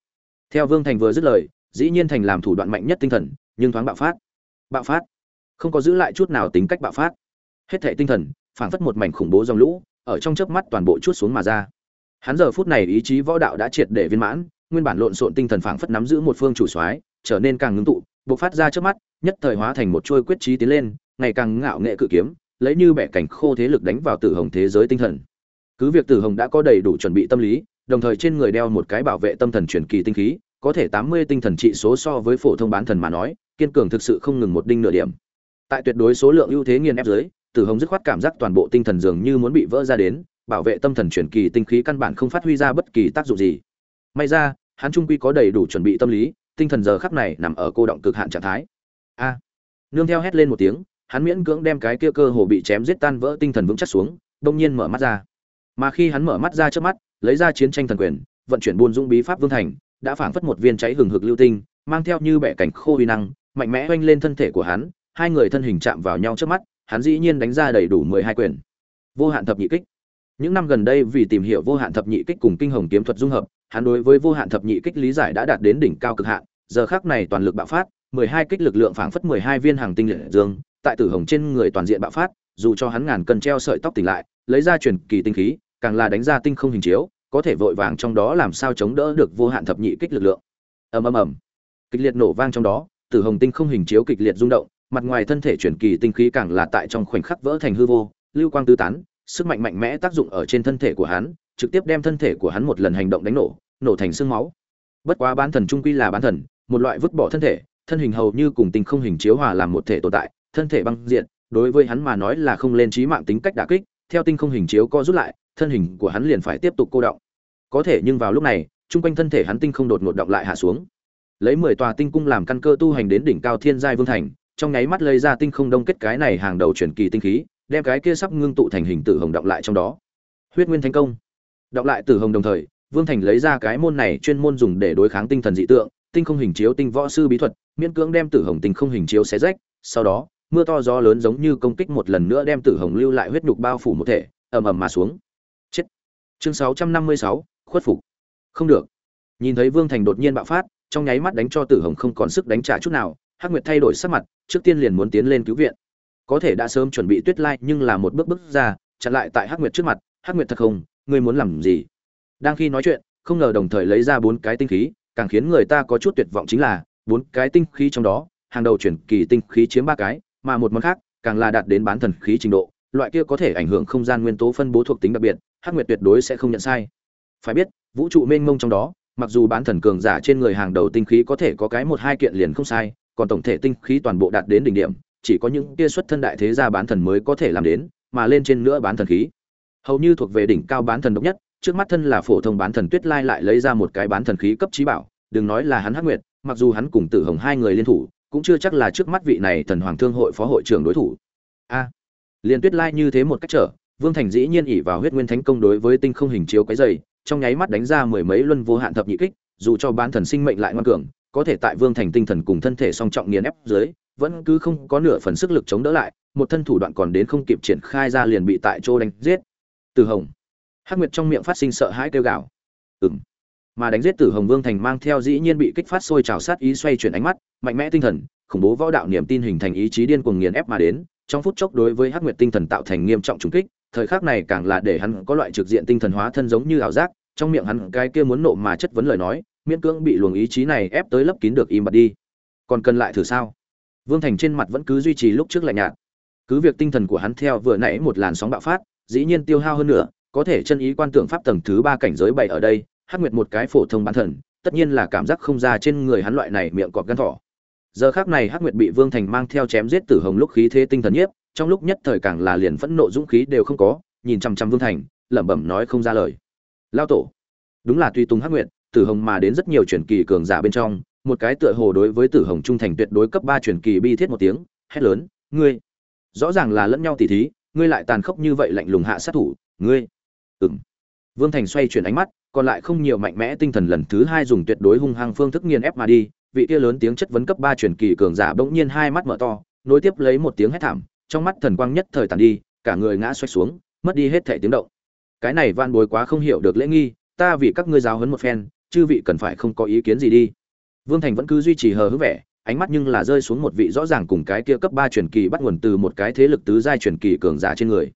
Theo vương thành vừa dứt lời, dĩ nhiên thành làm thủ đoạn mạnh nhất tinh thần nhưng thoáng bạo phát. Bạo phát. Không có giữ lại chút nào tính cách bạo phát. Hết thệ tinh thần, phảng phất một mảnh khủng bố dòng lũ, ở trong chớp mắt toàn bộ chút xuống mà ra. Hắn giờ phút này ý chí võ đạo đã triệt để viên mãn, nguyên bản lộn xộn tinh thần phảng phất nắm giữ một phương chủ soái, trở nên càng ngưng tụ, bộc phát ra trước mắt, nhất thời hóa thành một chuôi quyết trí tiến lên, ngày càng ngạo nghệ cự kiếm, lấy như bẻ cảnh khô thế lực đánh vào tử hồng thế giới tinh thần. Cứ việc tử hồng đã có đầy đủ chuẩn bị tâm lý, đồng thời trên người đeo một cái bảo vệ tâm thần truyền kỳ tinh khí, có thể tám mươi tinh thần trị số so với phổ thông bán thần mà nói kiên cường thực sự không ngừng một đinh nửa điểm. Tại tuyệt đối số lượng ưu thế nghiền ép dưới, tử hồng dứt khoát cảm giác toàn bộ tinh thần dường như muốn bị vỡ ra đến, bảo vệ tâm thần truyền kỳ tinh khí căn bản không phát huy ra bất kỳ tác dụng gì. May ra, hắn trung quy có đầy đủ chuẩn bị tâm lý, tinh thần giờ khắc này nằm ở cô động cực hạn trạng thái. A! Nương theo hét lên một tiếng, hắn miễn cưỡng đem cái kia cơ hồ bị chém giết tan vỡ tinh thần vững chắc xuống, đông nhiên mở mắt ra. Mà khi hắn mở mắt ra trước mắt, lấy ra chiến tranh thần quyền, vận chuyển buôn dũng bí pháp vương thành, đã phảng phất một viên cháy hừng hực lưu tinh, mang theo như bẻ cảnh khô uy năng mạnh mẽ oanh lên thân thể của hắn, hai người thân hình chạm vào nhau trước mắt, hắn dĩ nhiên đánh ra đầy đủ mười hai quyền. Vô hạn thập nhị kích. Những năm gần đây vì tìm hiểu vô hạn thập nhị kích cùng kinh hồng kiếm thuật dung hợp, hắn đối với vô hạn thập nhị kích lý giải đã đạt đến đỉnh cao cực hạn, giờ khắc này toàn lực bạo phát, mười hai kích lực lượng phảng phất mười hai viên hàng tinh liệt dương, tại tử hồng trên người toàn diện bạo phát, dù cho hắn ngàn cân treo sợi tóc tỉnh lại, lấy ra truyền kỳ tinh khí, càng là đánh ra tinh không hình chiếu, có thể vội vàng trong đó làm sao chống đỡ được vô hạn thập nhị kích lực lượng. Ầm ầm ầm. Kịch liệt nổ vang trong đó tử hồng tinh không hình chiếu kịch liệt rung động, mặt ngoài thân thể chuyển kỳ tinh khí càng là tại trong khoảnh khắc vỡ thành hư vô, lưu quang tứ tán, sức mạnh mạnh mẽ tác dụng ở trên thân thể của hắn, trực tiếp đem thân thể của hắn một lần hành động đánh nổ nổ thành xương máu. Bất quá bán thần trung quy là bán thần, một loại vứt bỏ thân thể, thân hình hầu như cùng tinh không hình chiếu hòa làm một thể tồn tại, thân thể băng diện đối với hắn mà nói là không lên trí mạng tính cách đả kích, theo tinh không hình chiếu co rút lại, thân hình của hắn liền phải tiếp tục cô động. Có thể nhưng vào lúc này, trung quanh thân thể hắn tinh không đột ngột động lại hạ xuống lấy mười tòa tinh cung làm căn cơ tu hành đến đỉnh cao thiên giai vương thành trong nháy mắt lấy ra tinh không đông kết cái này hàng đầu chuyển kỳ tinh khí đem cái kia sắp ngưng tụ thành hình tử hồng động lại trong đó. Huyết nguyên thành công. Động lại tử hồng đồng thời vương thành lấy ra cái môn này chuyên môn dùng để đối kháng tinh thần dị tượng tinh không hình chiếu tinh võ sư bí thuật miễn cưỡng đem tử hồng tinh không hình chiếu xé rách sau đó mưa to gió lớn giống như công kích một lần nữa đem tử hồng lưu lại huyết nhục bao phủ một thể ầm ầm mà xuống. Chết. Chương 656, khuất phục. Không được. Nhìn thấy vương thành đột nhiên bạo phát trong nháy mắt đánh cho tử hồng không còn sức đánh trả chút nào, hắc nguyệt thay đổi sắc mặt, trước tiên liền muốn tiến lên cứu viện. Có thể đã sớm chuẩn bị tuyết lai, nhưng là một bước bước ra, chặn lại tại hắc nguyệt trước mặt, hắc nguyệt thật không, ngươi muốn làm gì? Đang khi nói chuyện, không ngờ đồng thời lấy ra bốn cái tinh khí, càng khiến người ta có chút tuyệt vọng chính là, bốn cái tinh khí trong đó, hàng đầu chuyển kỳ tinh khí chiếm ba cái, mà một món khác, càng là đạt đến bán thần khí trình độ, loại kia có thể ảnh hưởng không gian nguyên tố phân bố thuộc tính đặc biệt, hắc nguyệt tuyệt đối sẽ không nhận sai. Phải biết, vũ trụ mênh mông trong đó mặc dù bán thần cường giả trên người hàng đầu tinh khí có thể có cái một hai kiện liền không sai, còn tổng thể tinh khí toàn bộ đạt đến đỉnh điểm, chỉ có những kia xuất thân đại thế gia bán thần mới có thể làm đến, mà lên trên nữa bán thần khí. Hầu như thuộc về đỉnh cao bán thần độc nhất, trước mắt thân là phổ thông bán thần tuyết lai lại lấy ra một cái bán thần khí cấp trí bảo, đừng nói là hắn hắc nguyệt, mặc dù hắn cùng tử hồng hai người liên thủ, cũng chưa chắc là trước mắt vị này thần hoàng thương hội phó hội trưởng đối thủ. A, liền tuyết lai như thế một cách trở, vương thành dĩ nhiên ỉ vào huyết nguyên thánh công đối với tinh không hình chiếu cái dày trong nháy mắt đánh ra mười mấy luân vô hạn thập nhị kích, dù cho bán thần sinh mệnh lại ngoan cường, có thể tại vương thành tinh thần cùng thân thể song trọng nghiền ép dưới, vẫn cứ không có nửa phần sức lực chống đỡ lại, một thân thủ đoạn còn đến không kịp triển khai ra liền bị tại chỗ đánh giết. Từ hồng. Hắc nguyệt trong miệng phát sinh sợ hãi kêu gào. Ừng mà đánh giết tử hồng vương thành mang theo dĩ nhiên bị kích phát sôi trào sát ý xoay chuyển ánh mắt, mạnh mẽ tinh thần, khủng bố võ đạo niềm tin hình thành ý chí điên cuồng nghiền ép mà đến, trong phút chốc đối với hắc nguyệt tinh thần tạo thành nghiêm trọng trùng kích thời khắc này càng là để hắn có loại trực diện tinh thần hóa thân giống như ảo giác, trong miệng hắn cái kia muốn nộ mà chất vấn lời nói, miễn cưỡng bị luồng ý chí này ép tới lấp kín được im bặt đi. Còn cần lại thử sao? Vương thành trên mặt vẫn cứ duy trì lúc trước lạnh nhạt. Cứ việc tinh thần của hắn theo vừa nãy một làn sóng bạo phát, dĩ nhiên tiêu hao hơn nữa, có thể chân ý quan tưởng pháp tầng thứ ba cảnh giới bảy ở đây, hắc nguyệt một cái phổ thông bán thần, tất nhiên là cảm giác không ra trên người hắn loại này miệng cọp gan thỏ. Giờ khác này hắc nguyệt bị vương thành mang theo chém giết tử hồng lúc khí thế tinh thần nhiếp trong lúc nhất thời càng là liền phẫn nộ dũng khí đều không có, nhìn chằm chằm vương thành, lẩm bẩm nói không ra lời. Lao tổ. Đúng là tuy tung hắc nguyện tử hồng mà đến rất nhiều truyền kỳ cường giả bên trong, một cái tựa hồ đối với tử hồng trung thành tuyệt đối cấp ba truyền kỳ bi thiết một tiếng, hét lớn, ngươi! Rõ ràng là lẫn nhau tỉ thí, ngươi lại tàn khốc như vậy lạnh lùng hạ sát thủ, ngươi! Ừng vương thành xoay chuyển ánh mắt, còn lại không nhiều mạnh mẽ tinh thần lần thứ hai dùng tuyệt đối hung hăng phương thức nghiền ép mà đi, vị kia lớn tiếng chất vấn cấp ba truyền kỳ cường giả bỗng nhiên hai mắt mở to, nối tiếp lấy một tiếng hét thảm trong mắt thần quang nhất thời tàn đi, cả người ngã xoay xuống, mất đi hết thể tiếng động. Cái này van bối quá không hiểu được lễ nghi, ta vì các ngươi giáo huấn một phen, chư vị cần phải không có ý kiến gì đi. Vương thành vẫn cứ duy trì hờ hững vẻ, ánh mắt nhưng là rơi xuống một vị rõ ràng cùng cái kia cấp ba truyền kỳ bắt nguồn từ một cái thế lực tứ giai truyền kỳ cường giả trên người.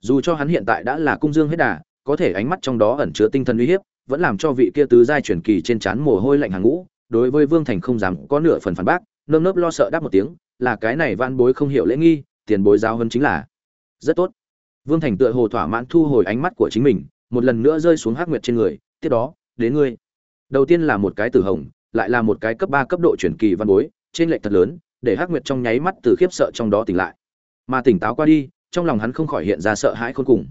Dù cho hắn hiện tại đã là cung dương hết đà, có thể ánh mắt trong đó ẩn chứa tinh thần uy hiếp, vẫn làm cho vị kia tứ giai truyền kỳ trên trán mồ hôi lạnh hàng ngũ, đối với vương thành không dám có nửa phần phản bác, nơm nớp lo sợ đáp một tiếng, là cái này van bối không hiểu lễ nghi tiền bối giáo hơn chính là. Rất tốt. Vương thành tựa hồ thỏa mãn thu hồi ánh mắt của chính mình, một lần nữa rơi xuống hắc nguyệt trên người, tiếp đó, đến ngươi. Đầu tiên là một cái tử hồng, lại là một cái cấp ba cấp độ chuyển kỳ văn bối, trên lệnh thật lớn, để hắc nguyệt trong nháy mắt từ khiếp sợ trong đó tỉnh lại. Mà tỉnh táo qua đi, trong lòng hắn không khỏi hiện ra sợ hãi khôn cùng.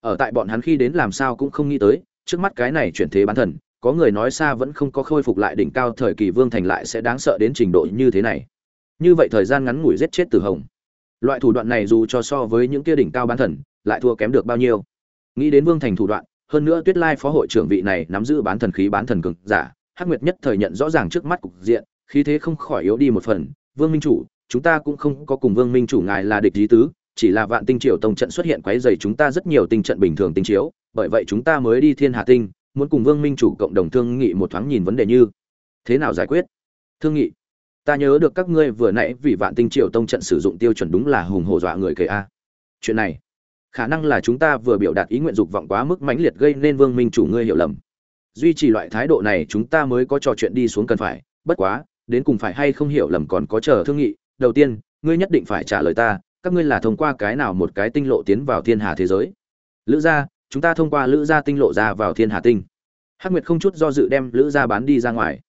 Ở tại bọn hắn khi đến làm sao cũng không nghĩ tới, trước mắt cái này chuyển thế bán thần, có người nói xa vẫn không có khôi phục lại đỉnh cao thời kỳ vương thành lại sẽ đáng sợ đến trình độ như thế này. Như vậy thời gian ngắn ngủi giết chết tử hồng loại thủ đoạn này dù cho so với những kia đỉnh cao bán thần, lại thua kém được bao nhiêu. Nghĩ đến vương thành thủ đoạn, hơn nữa tuyết lai phó hội trưởng vị này nắm giữ bán thần khí bán thần cực giả, hắc nguyệt nhất thời nhận rõ ràng trước mắt cục diện, khí thế không khỏi yếu đi một phần. Vương minh chủ, chúng ta cũng không có cùng vương minh chủ ngài là địch lý tứ, chỉ là vạn tinh triều tông trận xuất hiện quấy rầy chúng ta rất nhiều tinh trận bình thường tinh chiếu, bởi vậy chúng ta mới đi thiên hà tinh, muốn cùng vương minh chủ cộng đồng thương nghị một thoáng nhìn vấn đề như thế nào giải quyết. Thương nghị ta nhớ được các ngươi vừa nãy vì vạn tinh triều tông trận sử dụng tiêu chuẩn đúng là hùng hổ dọa người kể a. Chuyện này, khả năng là chúng ta vừa biểu đạt ý nguyện dục vọng quá mức mãnh liệt gây nên vương minh chủ ngươi hiểu lầm. Duy trì loại thái độ này chúng ta mới có trò chuyện đi xuống cần phải, bất quá, đến cùng phải hay không hiểu lầm còn có chờ thương nghị. Đầu tiên, ngươi nhất định phải trả lời ta, các ngươi là thông qua cái nào một cái tinh lộ tiến vào thiên hà thế giới? Lữ gia, chúng ta thông qua lữ gia tinh lộ ra vào thiên hà tinh. Hắc nguyệt không chút do dự đem lữ gia bán đi ra ngoài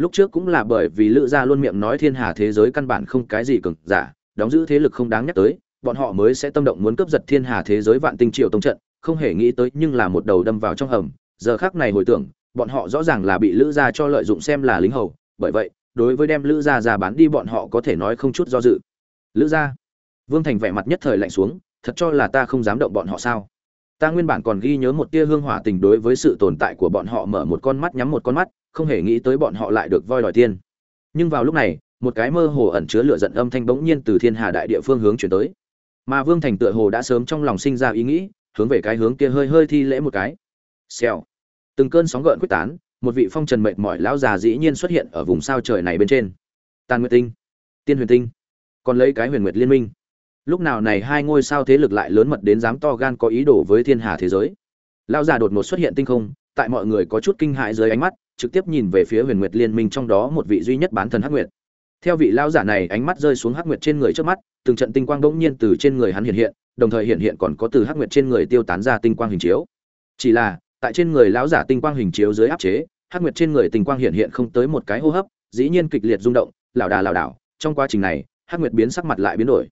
lúc trước cũng là bởi vì lữ gia luôn miệng nói thiên hà thế giới căn bản không cái gì cực giả, đóng giữ thế lực không đáng nhắc tới, bọn họ mới sẽ tâm động muốn cướp giật thiên hà thế giới vạn tinh triệu tông trận, không hề nghĩ tới nhưng là một đầu đâm vào trong hầm. Giờ khác này hồi tưởng, bọn họ rõ ràng là bị lữ gia cho lợi dụng xem là lính hầu, bởi vậy, đối với đem lữ gia ra bán đi bọn họ có thể nói không chút do dự. Lữ gia, vương thành vẻ mặt nhất thời lạnh xuống, thật cho là ta không dám động bọn họ sao? Ta nguyên bản còn ghi nhớ một tia hương hỏa tình đối với sự tồn tại của bọn họ mở một con mắt nhắm một con mắt không hề nghĩ tới bọn họ lại được voi đòi tiên. Nhưng vào lúc này, một cái mơ hồ ẩn chứa lửa giận âm thanh bỗng nhiên từ thiên hà đại địa phương hướng chuyển tới. Mà vương thành tựa hồ đã sớm trong lòng sinh ra ý nghĩ, hướng về cái hướng kia hơi hơi thi lễ một cái. Xèo. Từng cơn sóng gợn quyết tán, một vị phong trần mệt mỏi lão già dĩ nhiên xuất hiện ở vùng sao trời này bên trên. Tàn nguyệt tinh. Tiên huyền tinh. Còn lấy cái huyền nguyệt liên minh. Lúc nào này hai ngôi sao thế lực lại lớn mật đến dám to gan có ý đồ với thiên hà thế giới. Lão già đột ngột xuất hiện tinh không, tại mọi người có chút kinh hại dưới ánh mắt trực tiếp nhìn về phía huyền nguyệt liên minh trong đó một vị duy nhất bán thần hắc nguyệt. Theo vị lão giả này, ánh mắt rơi xuống hắc nguyệt trên người trước mắt, từng trận tinh quang bỗng nhiên từ trên người hắn hiện hiện, đồng thời hiện hiện còn có từ hắc nguyệt trên người tiêu tán ra tinh quang hình chiếu. Chỉ là, tại trên người lão giả tinh quang hình chiếu dưới áp chế, hắc nguyệt trên người tinh quang hiện hiện không tới một cái hô hấp, dĩ nhiên kịch liệt rung động, lảo đà lảo đảo. Trong quá trình này, hắc nguyệt biến sắc mặt lại biến đổi.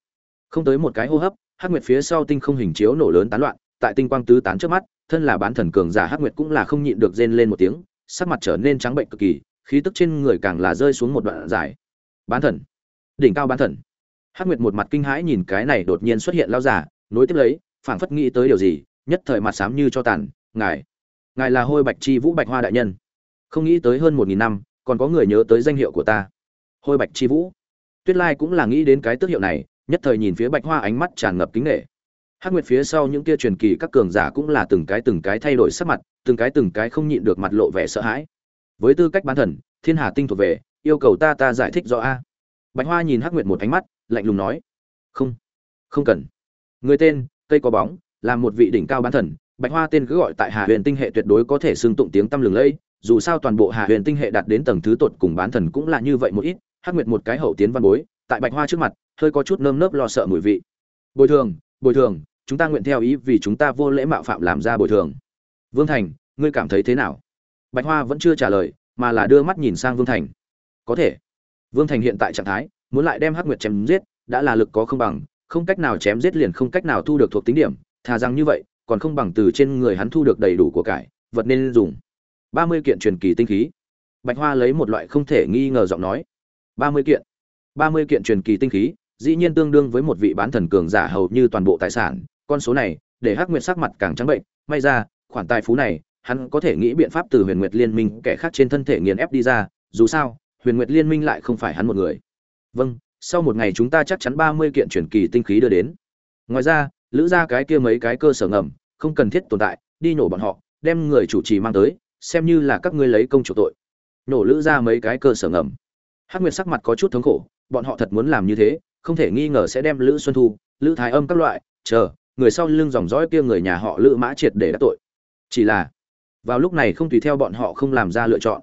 Không tới một cái hô hấp, hắc nguyệt phía sau tinh không hình chiếu nổ lớn tán loạn, tại tinh quang tứ tán trước mắt, thân là bán thần cường giả hắc nguyệt cũng là không nhịn được rên lên một tiếng sắc mặt trở nên trắng bệnh cực kỳ, khí tức trên người càng là rơi xuống một đoạn dài. Bán thần. Đỉnh cao bán thần. Hắc nguyệt một mặt kinh hãi nhìn cái này đột nhiên xuất hiện lao giả nối tiếp lấy, phảng phất nghĩ tới điều gì, nhất thời mặt sám như cho tàn, ngài ngài là hôi bạch chi vũ bạch hoa đại nhân. Không nghĩ tới hơn một nghìn năm, còn có người nhớ tới danh hiệu của ta. Hôi bạch chi vũ. Tuyết lai cũng là nghĩ đến cái tước hiệu này, nhất thời nhìn phía bạch hoa ánh mắt tràn ngập kính nghệ hắc nguyệt phía sau những kia truyền kỳ các cường giả cũng là từng cái từng cái thay đổi sắc mặt, từng cái từng cái không nhịn được mặt lộ vẻ sợ hãi. Với tư cách bán thần, thiên hà tinh thuộc về, yêu cầu ta ta giải thích rõ a. Bạch hoa nhìn hắc nguyệt một ánh mắt, lạnh lùng nói. Không không cần. Người tên, cây có bóng, là một vị đỉnh cao bán thần. Bạch hoa tên cứ gọi tại hà huyền tinh hệ tuyệt đối có thể xưng tụng tiếng tăm lừng lẫy. Dù sao toàn bộ hà huyền tinh hệ đạt đến tầng thứ tột cùng bán thần cũng là như vậy một ít. Hắc nguyệt một cái hậu tiến văn bối, tại bạch hoa trước mặt, hơi có chút nơm nớp lo sợ mùi vị. Bồi thường bồi thường chúng ta nguyện theo ý vì chúng ta vô lễ mạo phạm làm ra bồi thường. Vương thành, ngươi cảm thấy thế nào? Bạch hoa vẫn chưa trả lời, mà là đưa mắt nhìn sang vương thành. Có thể. Vương thành hiện tại trạng thái, muốn lại đem hắc nguyệt chém giết, đã là lực có không bằng, không cách nào chém giết liền không cách nào thu được thuộc tính điểm. Thà rằng như vậy, còn không bằng từ trên người hắn thu được đầy đủ của cải, vật nên dùng. Ba mươi kiện truyền kỳ tinh khí. Bạch hoa lấy một loại không thể nghi ngờ giọng nói. Ba mươi kiện. Ba mươi kiện truyền kỳ tinh khí, dĩ nhiên tương đương với một vị bán thần cường giả hầu như toàn bộ tài sản con số này, để hắc nguyệt sắc mặt càng trắng bệnh, may ra, khoản tài phú này, hắn có thể nghĩ biện pháp từ huyền nguyệt liên minh kẻ khác trên thân thể nghiền ép đi ra, dù sao, huyền nguyệt liên minh lại không phải hắn một người. Vâng sau một ngày chúng ta chắc chắn ba mươi kiện truyền kỳ tinh khí đưa đến. Ngoài ra, lữ ra cái kia mấy cái cơ sở ngầm, không cần thiết tồn tại, đi nổ bọn họ, đem người chủ trì mang tới, xem như là các ngươi lấy công chủ tội. Nổ lữ ra mấy cái cơ sở ngầm. Hắc nguyệt sắc mặt có chút thống khổ, bọn họ thật muốn làm như thế, không thể nghi ngờ sẽ đem lữ xuân thu, lữ thái âm các loại, chờ người sau lưng dòng dõi kia người nhà họ lữ mã triệt để đắc tội. Chỉ là, vào lúc này không tùy theo bọn họ không làm ra lựa chọn.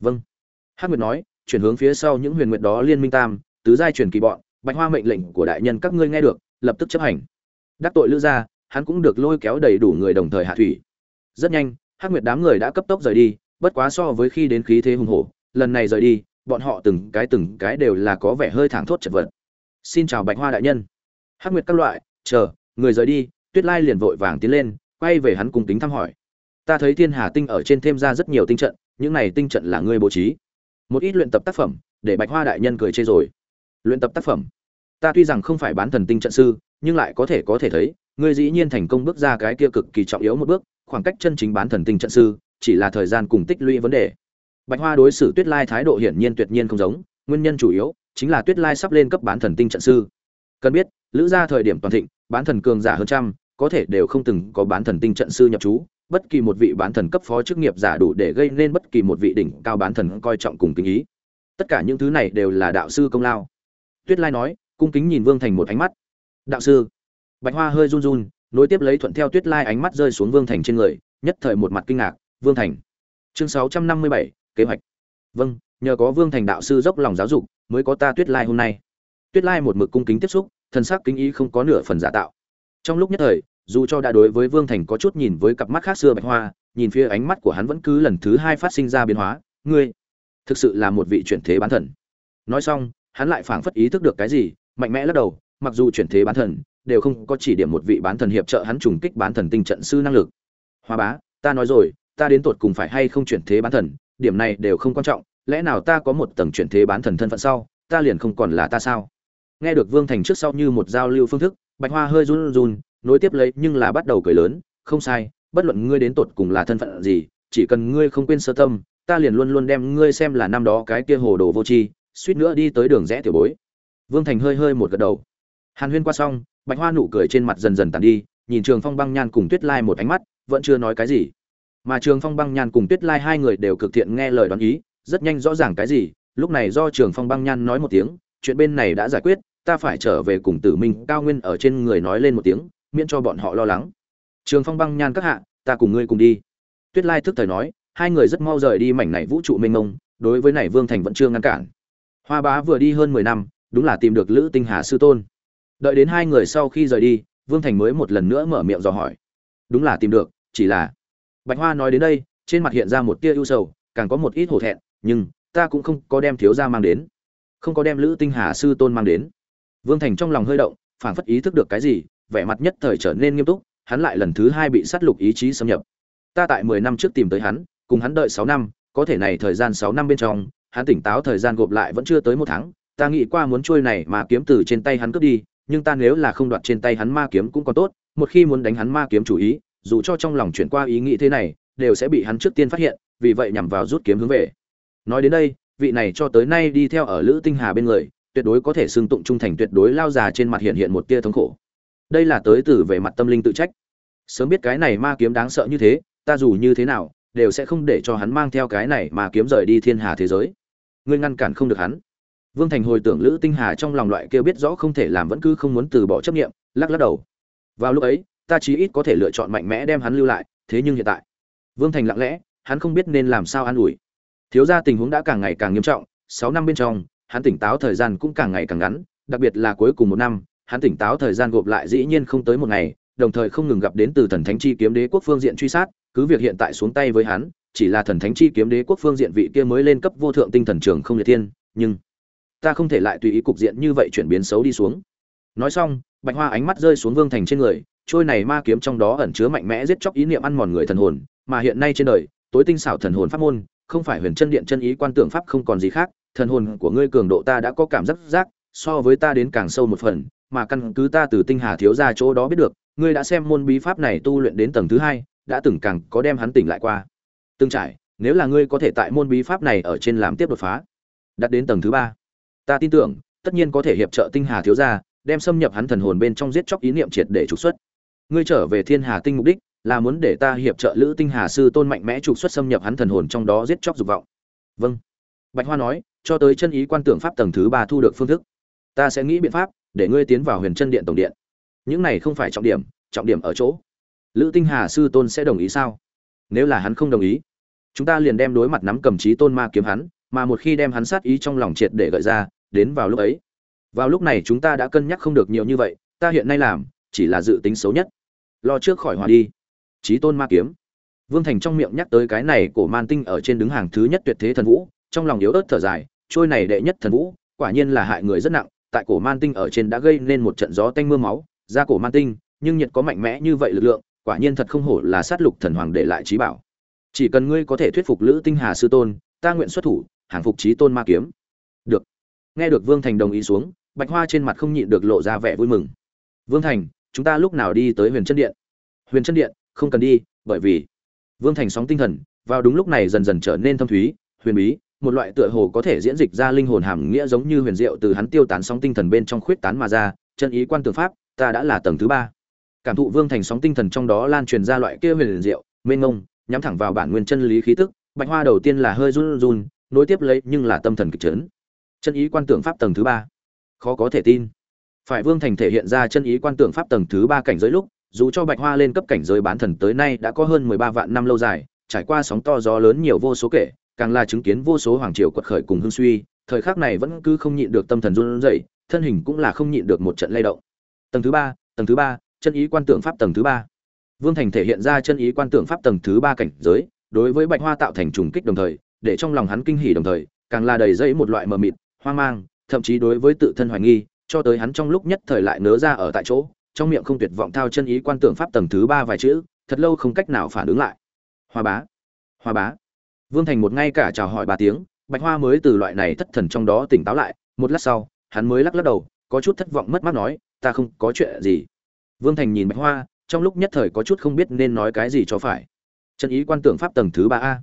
Vâng. Hắc nguyệt nói, chuyển hướng phía sau những huyền nguyệt đó liên minh tam, tứ giai truyền kỳ bọn, bạch hoa mệnh lệnh của đại nhân các ngươi nghe được, lập tức chấp hành. Đắc tội lữ gia, hắn cũng được lôi kéo đầy đủ người đồng thời hạ thủy. Rất nhanh, hắc nguyệt đám người đã cấp tốc rời đi, bất quá so với khi đến khí thế hùng hổ, lần này rời đi, bọn họ từng cái từng cái đều là có vẻ hơi thảng thốt chật vật. Xin chào bạch hoa đại nhân. Hắc nguyệt các loại, chờ người rời đi, tuyết lai liền vội vàng tiến lên, quay về hắn cùng tính thăm hỏi. Ta thấy thiên hà tinh ở trên thêm ra rất nhiều tinh trận, những này tinh trận là ngươi bố trí. Một ít luyện tập tác phẩm, để bạch hoa đại nhân cười chê rồi. Luyện tập tác phẩm? Ta tuy rằng không phải bán thần tinh trận sư, nhưng lại có thể có thể thấy, ngươi dĩ nhiên thành công bước ra cái kia cực kỳ trọng yếu một bước, khoảng cách chân chính bán thần tinh trận sư, chỉ là thời gian cùng tích lũy vấn đề. Bạch hoa đối xử tuyết lai thái độ hiển nhiên tuyệt nhiên không giống, nguyên nhân chủ yếu chính là tuyết lai sắp lên cấp bán thần tinh trận sư. Cần biết, lữ ra thời điểm toàn thịnh bán thần cường giả hơn trăm, có thể đều không từng có bán thần tinh trận sư nhập chú, bất kỳ một vị bán thần cấp phó chức nghiệp giả đủ để gây nên bất kỳ một vị đỉnh cao bán thần coi trọng cùng kính ý. Tất cả những thứ này đều là đạo sư công lao. Tuyết lai nói, cung kính nhìn vương thành một ánh mắt. Đạo sư. Bạch hoa hơi run run, nối tiếp lấy thuận theo tuyết lai ánh mắt rơi xuống vương thành trên người, nhất thời một mặt kinh ngạc, vương thành, chương sáu trăm năm mươi bảy, kế hoạch. Vâng nhờ có vương thành đạo sư dốc lòng giáo dục, mới có ta tuyết lai hôm nay. Tuyết lai một mực cung kính tiếp xúc thần sắc kính ý không có nửa phần giả tạo. Trong lúc nhất thời, dù cho đã đối với vương thành có chút nhìn với cặp mắt khác xưa bạch hoa, nhìn phía ánh mắt của hắn vẫn cứ lần thứ hai phát sinh ra biến hóa, ngươi thực sự là một vị chuyển thế bán thần. Nói xong, hắn lại phảng phất ý thức được cái gì, mạnh mẽ lắc đầu, mặc dù chuyển thế bán thần, đều không có chỉ điểm một vị bán thần hiệp trợ hắn trùng kích bán thần tinh trận sư năng lực. Hoa bá, ta nói rồi, ta đến tột cùng phải hay không chuyển thế bán thần, điểm này đều không quan trọng, lẽ nào ta có một tầng chuyển thế bán thần thân phận sau, ta liền không còn là ta sao? Nghe được vương thành trước sau như một giao lưu phương thức, bạch hoa hơi run run, nối tiếp lấy nhưng là bắt đầu cười lớn, không sai, bất luận ngươi đến tột cùng là thân phận gì, chỉ cần ngươi không quên sơ tâm, ta liền luôn luôn đem ngươi xem là năm đó cái kia hồ đồ vô tri, suýt nữa đi tới đường rẽ tiểu bối. Vương thành hơi hơi một gật đầu. Hàn huyên qua xong, bạch hoa nụ cười trên mặt dần dần tàn đi, nhìn trường phong băng nhan cùng tuyết lai một ánh mắt, vẫn chưa nói cái gì. Mà trường phong băng nhan cùng tuyết lai hai người đều cực thiện nghe lời đoán ý, rất nhanh rõ ràng cái gì, lúc này do trường phong băng nhan nói một tiếng chuyện bên này đã giải quyết, ta phải trở về cùng tử minh cao nguyên ở trên người nói lên một tiếng, miễn cho bọn họ lo lắng. Trường phong băng nhan các hạ, ta cùng ngươi cùng đi. Tuyết lai thức thời nói, hai người rất mau rời đi mảnh này vũ trụ mênh mông, đối với này vương thành vẫn chưa ngăn cản. Hoa bá vừa đi hơn mười năm, đúng là tìm được lữ tinh hà sư tôn. Đợi đến hai người sau khi rời đi, vương thành mới một lần nữa mở miệng dò hỏi. Đúng là tìm được, chỉ là bạch hoa nói đến đây, trên mặt hiện ra một tia ưu sầu, càng có một ít hổ thẹn, nhưng ta cũng không có đem thiếu gia mang đến không có đem lữ tinh hà sư tôn mang đến. Vương thành trong lòng hơi động, phảng phất ý thức được cái gì, vẻ mặt nhất thời trở nên nghiêm túc, hắn lại lần thứ hai bị sát lục ý chí xâm nhập. Ta tại mười năm trước tìm tới hắn, cùng hắn đợi sáu năm, có thể này thời gian sáu năm bên trong, hắn tỉnh táo thời gian gộp lại vẫn chưa tới một tháng, ta nghĩ qua muốn trôi này mà kiếm từ trên tay hắn cướp đi, nhưng ta nếu là không đoạt trên tay hắn ma kiếm cũng còn tốt, một khi muốn đánh hắn ma kiếm chủ ý, dù cho trong lòng chuyển qua ý nghĩ thế này, đều sẽ bị hắn trước tiên phát hiện, vì vậy nhằm vào rút kiếm hướng về. Nói đến đây vị này cho tới nay đi theo ở lữ tinh hà bên người, tuyệt đối có thể xưng tụng trung thành tuyệt đối lao già trên mặt hiện hiện một tia thống khổ. Đây là tới từ về mặt tâm linh tự trách. Sớm biết cái này ma kiếm đáng sợ như thế, ta dù như thế nào, đều sẽ không để cho hắn mang theo cái này mà kiếm rời đi thiên hà thế giới. Ngươi ngăn cản không được hắn. Vương thành hồi tưởng lữ tinh hà trong lòng loại kia biết rõ không thể làm vẫn cứ không muốn từ bỏ chấp nghiệm lắc lắc đầu. Vào lúc ấy, ta chí ít có thể lựa chọn mạnh mẽ đem hắn lưu lại, thế nhưng hiện tại, vương thành lặng lẽ, hắn không biết nên làm sao an ủi thiếu gia tình huống đã càng ngày càng nghiêm trọng, sáu năm bên trong, hắn tỉnh táo thời gian cũng càng ngày càng ngắn, đặc biệt là cuối cùng một năm, hắn tỉnh táo thời gian gộp lại dĩ nhiên không tới một ngày, đồng thời không ngừng gặp đến từ thần thánh chi kiếm đế quốc phương diện truy sát, cứ việc hiện tại xuống tay với hắn, chỉ là thần thánh chi kiếm đế quốc phương diện vị kia mới lên cấp vô thượng tinh thần trường không liệt thiên, nhưng ta không thể lại tùy ý cục diện như vậy chuyển biến xấu đi xuống. Nói xong, bạch hoa ánh mắt rơi xuống vương thành trên người, trôi này ma kiếm trong đó ẩn chứa mạnh mẽ giết chóc ý niệm ăn mòn người thần hồn, mà hiện nay trên đời, tối tinh xảo thần hồn pháp môn không phải huyền chân điện chân ý quan tưởng pháp không còn gì khác, thần hồn của ngươi cường độ ta đã có cảm giác giác, so với ta đến càng sâu một phần, mà căn cứ ta từ tinh hà thiếu ra chỗ đó biết được, ngươi đã xem môn bí pháp này tu luyện đến tầng thứ hai, đã từng càng có đem hắn tỉnh lại qua. Tương trải, nếu là ngươi có thể tại môn bí pháp này ở trên làm tiếp đột phá, đạt đến tầng thứ ba, ta tin tưởng, tất nhiên có thể hiệp trợ tinh hà thiếu gia đem xâm nhập hắn thần hồn bên trong giết chóc ý niệm triệt để trục xuất. Ngươi trở về thiên hà tinh mục đích là muốn để ta hiệp trợ lữ tinh hà sư tôn mạnh mẽ trục xuất xâm nhập hắn thần hồn trong đó giết chóc dục vọng. Vâng. Bạch hoa nói, cho tới chân ý quan tưởng pháp tầng thứ ba thu được phương thức. Ta sẽ nghĩ biện pháp để ngươi tiến vào huyền chân điện tổng điện. Những này không phải trọng điểm trọng điểm ở chỗ, lữ tinh hà sư tôn sẽ đồng ý sao? Nếu là hắn không đồng ý, chúng ta liền đem đối mặt nắm cầm trí tôn ma kiếm hắn, mà một khi đem hắn sát ý trong lòng triệt để gợi ra, đến vào lúc ấy. Vào lúc này chúng ta đã cân nhắc không được nhiều như vậy, ta hiện nay làm, chỉ là dự tính xấu nhất. Lo trước khỏi hòa đi trí tôn ma kiếm. Vương thành trong miệng nhắc tới cái này của man tinh ở trên đứng hàng thứ nhất tuyệt thế thần vũ, trong lòng yếu ớt thở dài, trôi này đệ nhất thần vũ, quả nhiên là hại người rất nặng, tại cổ man tinh ở trên đã gây nên một trận gió tanh mưa máu, ra cổ man tinh, nhưng nhiệt có mạnh mẽ như vậy lực lượng, quả nhiên thật không hổ là sát lục thần hoàng để lại trí bảo. Chỉ cần ngươi có thể thuyết phục lữ tinh hà sư tôn, ta nguyện xuất thủ, hàng phục trí tôn ma kiếm. Được. Nghe được vương thành đồng ý xuống, bạch hoa trên mặt không nhịn được lộ ra vẻ vui mừng. Vương thành, chúng ta lúc nào đi tới huyền chân điện? Huyền chân điện? Không cần đi, bởi vì vương thành sóng tinh thần, vào đúng lúc này dần dần trở nên thâm thúy, huyền bí, một loại tựa hồ có thể diễn dịch ra linh hồn hàm nghĩa giống như huyền diệu từ hắn tiêu tán sóng tinh thần bên trong khuyết tán mà ra, chân ý quan tưởng pháp, ta đã là tầng thứ ba. Cảm thụ vương thành sóng tinh thần trong đó lan truyền ra loại kia huyền diệu, mênh ngông nhắm thẳng vào bản nguyên chân lý khí tức, bạch hoa đầu tiên là hơi run run, nối tiếp lấy nhưng là tâm thần kịch trấn. chân ý quan tưởng pháp tầng thứ ba. Khó có thể tin. Phải vương thành thể hiện ra chân ý quan tưởng pháp tầng thứ ba cảnh giới lúc dù cho bạch hoa lên cấp cảnh giới bán thần tới nay đã có hơn mười ba vạn năm lâu dài, trải qua sóng to gió lớn nhiều vô số kể, càng là chứng kiến vô số hoàng triều quật khởi cùng hương suy, thời khắc này vẫn cứ không nhịn được tâm thần run rẩy, thân hình cũng là không nhịn được một trận lay động. Tầng thứ ba, tầng thứ ba, chân ý quan tưởng pháp tầng thứ ba. Vương thành thể hiện ra chân ý quan tưởng pháp tầng thứ ba cảnh giới, đối với bạch hoa tạo thành trùng kích đồng thời, để trong lòng hắn kinh hỉ đồng thời, càng là đầy dây một loại mờ mịt, hoang mang, thậm chí đối với tự thân hoài nghi, cho tới hắn trong lúc nhất thời lại nớ ra ở tại chỗ trong miệng không tuyệt vọng thao chân ý quan tưởng pháp tầng thứ ba vài chữ thật lâu không cách nào phản ứng lại. Hoa bá hoa bá. Vương thành một ngay cả chào hỏi ba tiếng bạch hoa mới từ loại này thất thần trong đó tỉnh táo lại một lát sau hắn mới lắc lắc đầu có chút thất vọng mất mát nói ta không có chuyện gì. Vương thành nhìn bạch hoa trong lúc nhất thời có chút không biết nên nói cái gì cho phải. Chân ý quan tưởng pháp tầng thứ ba a.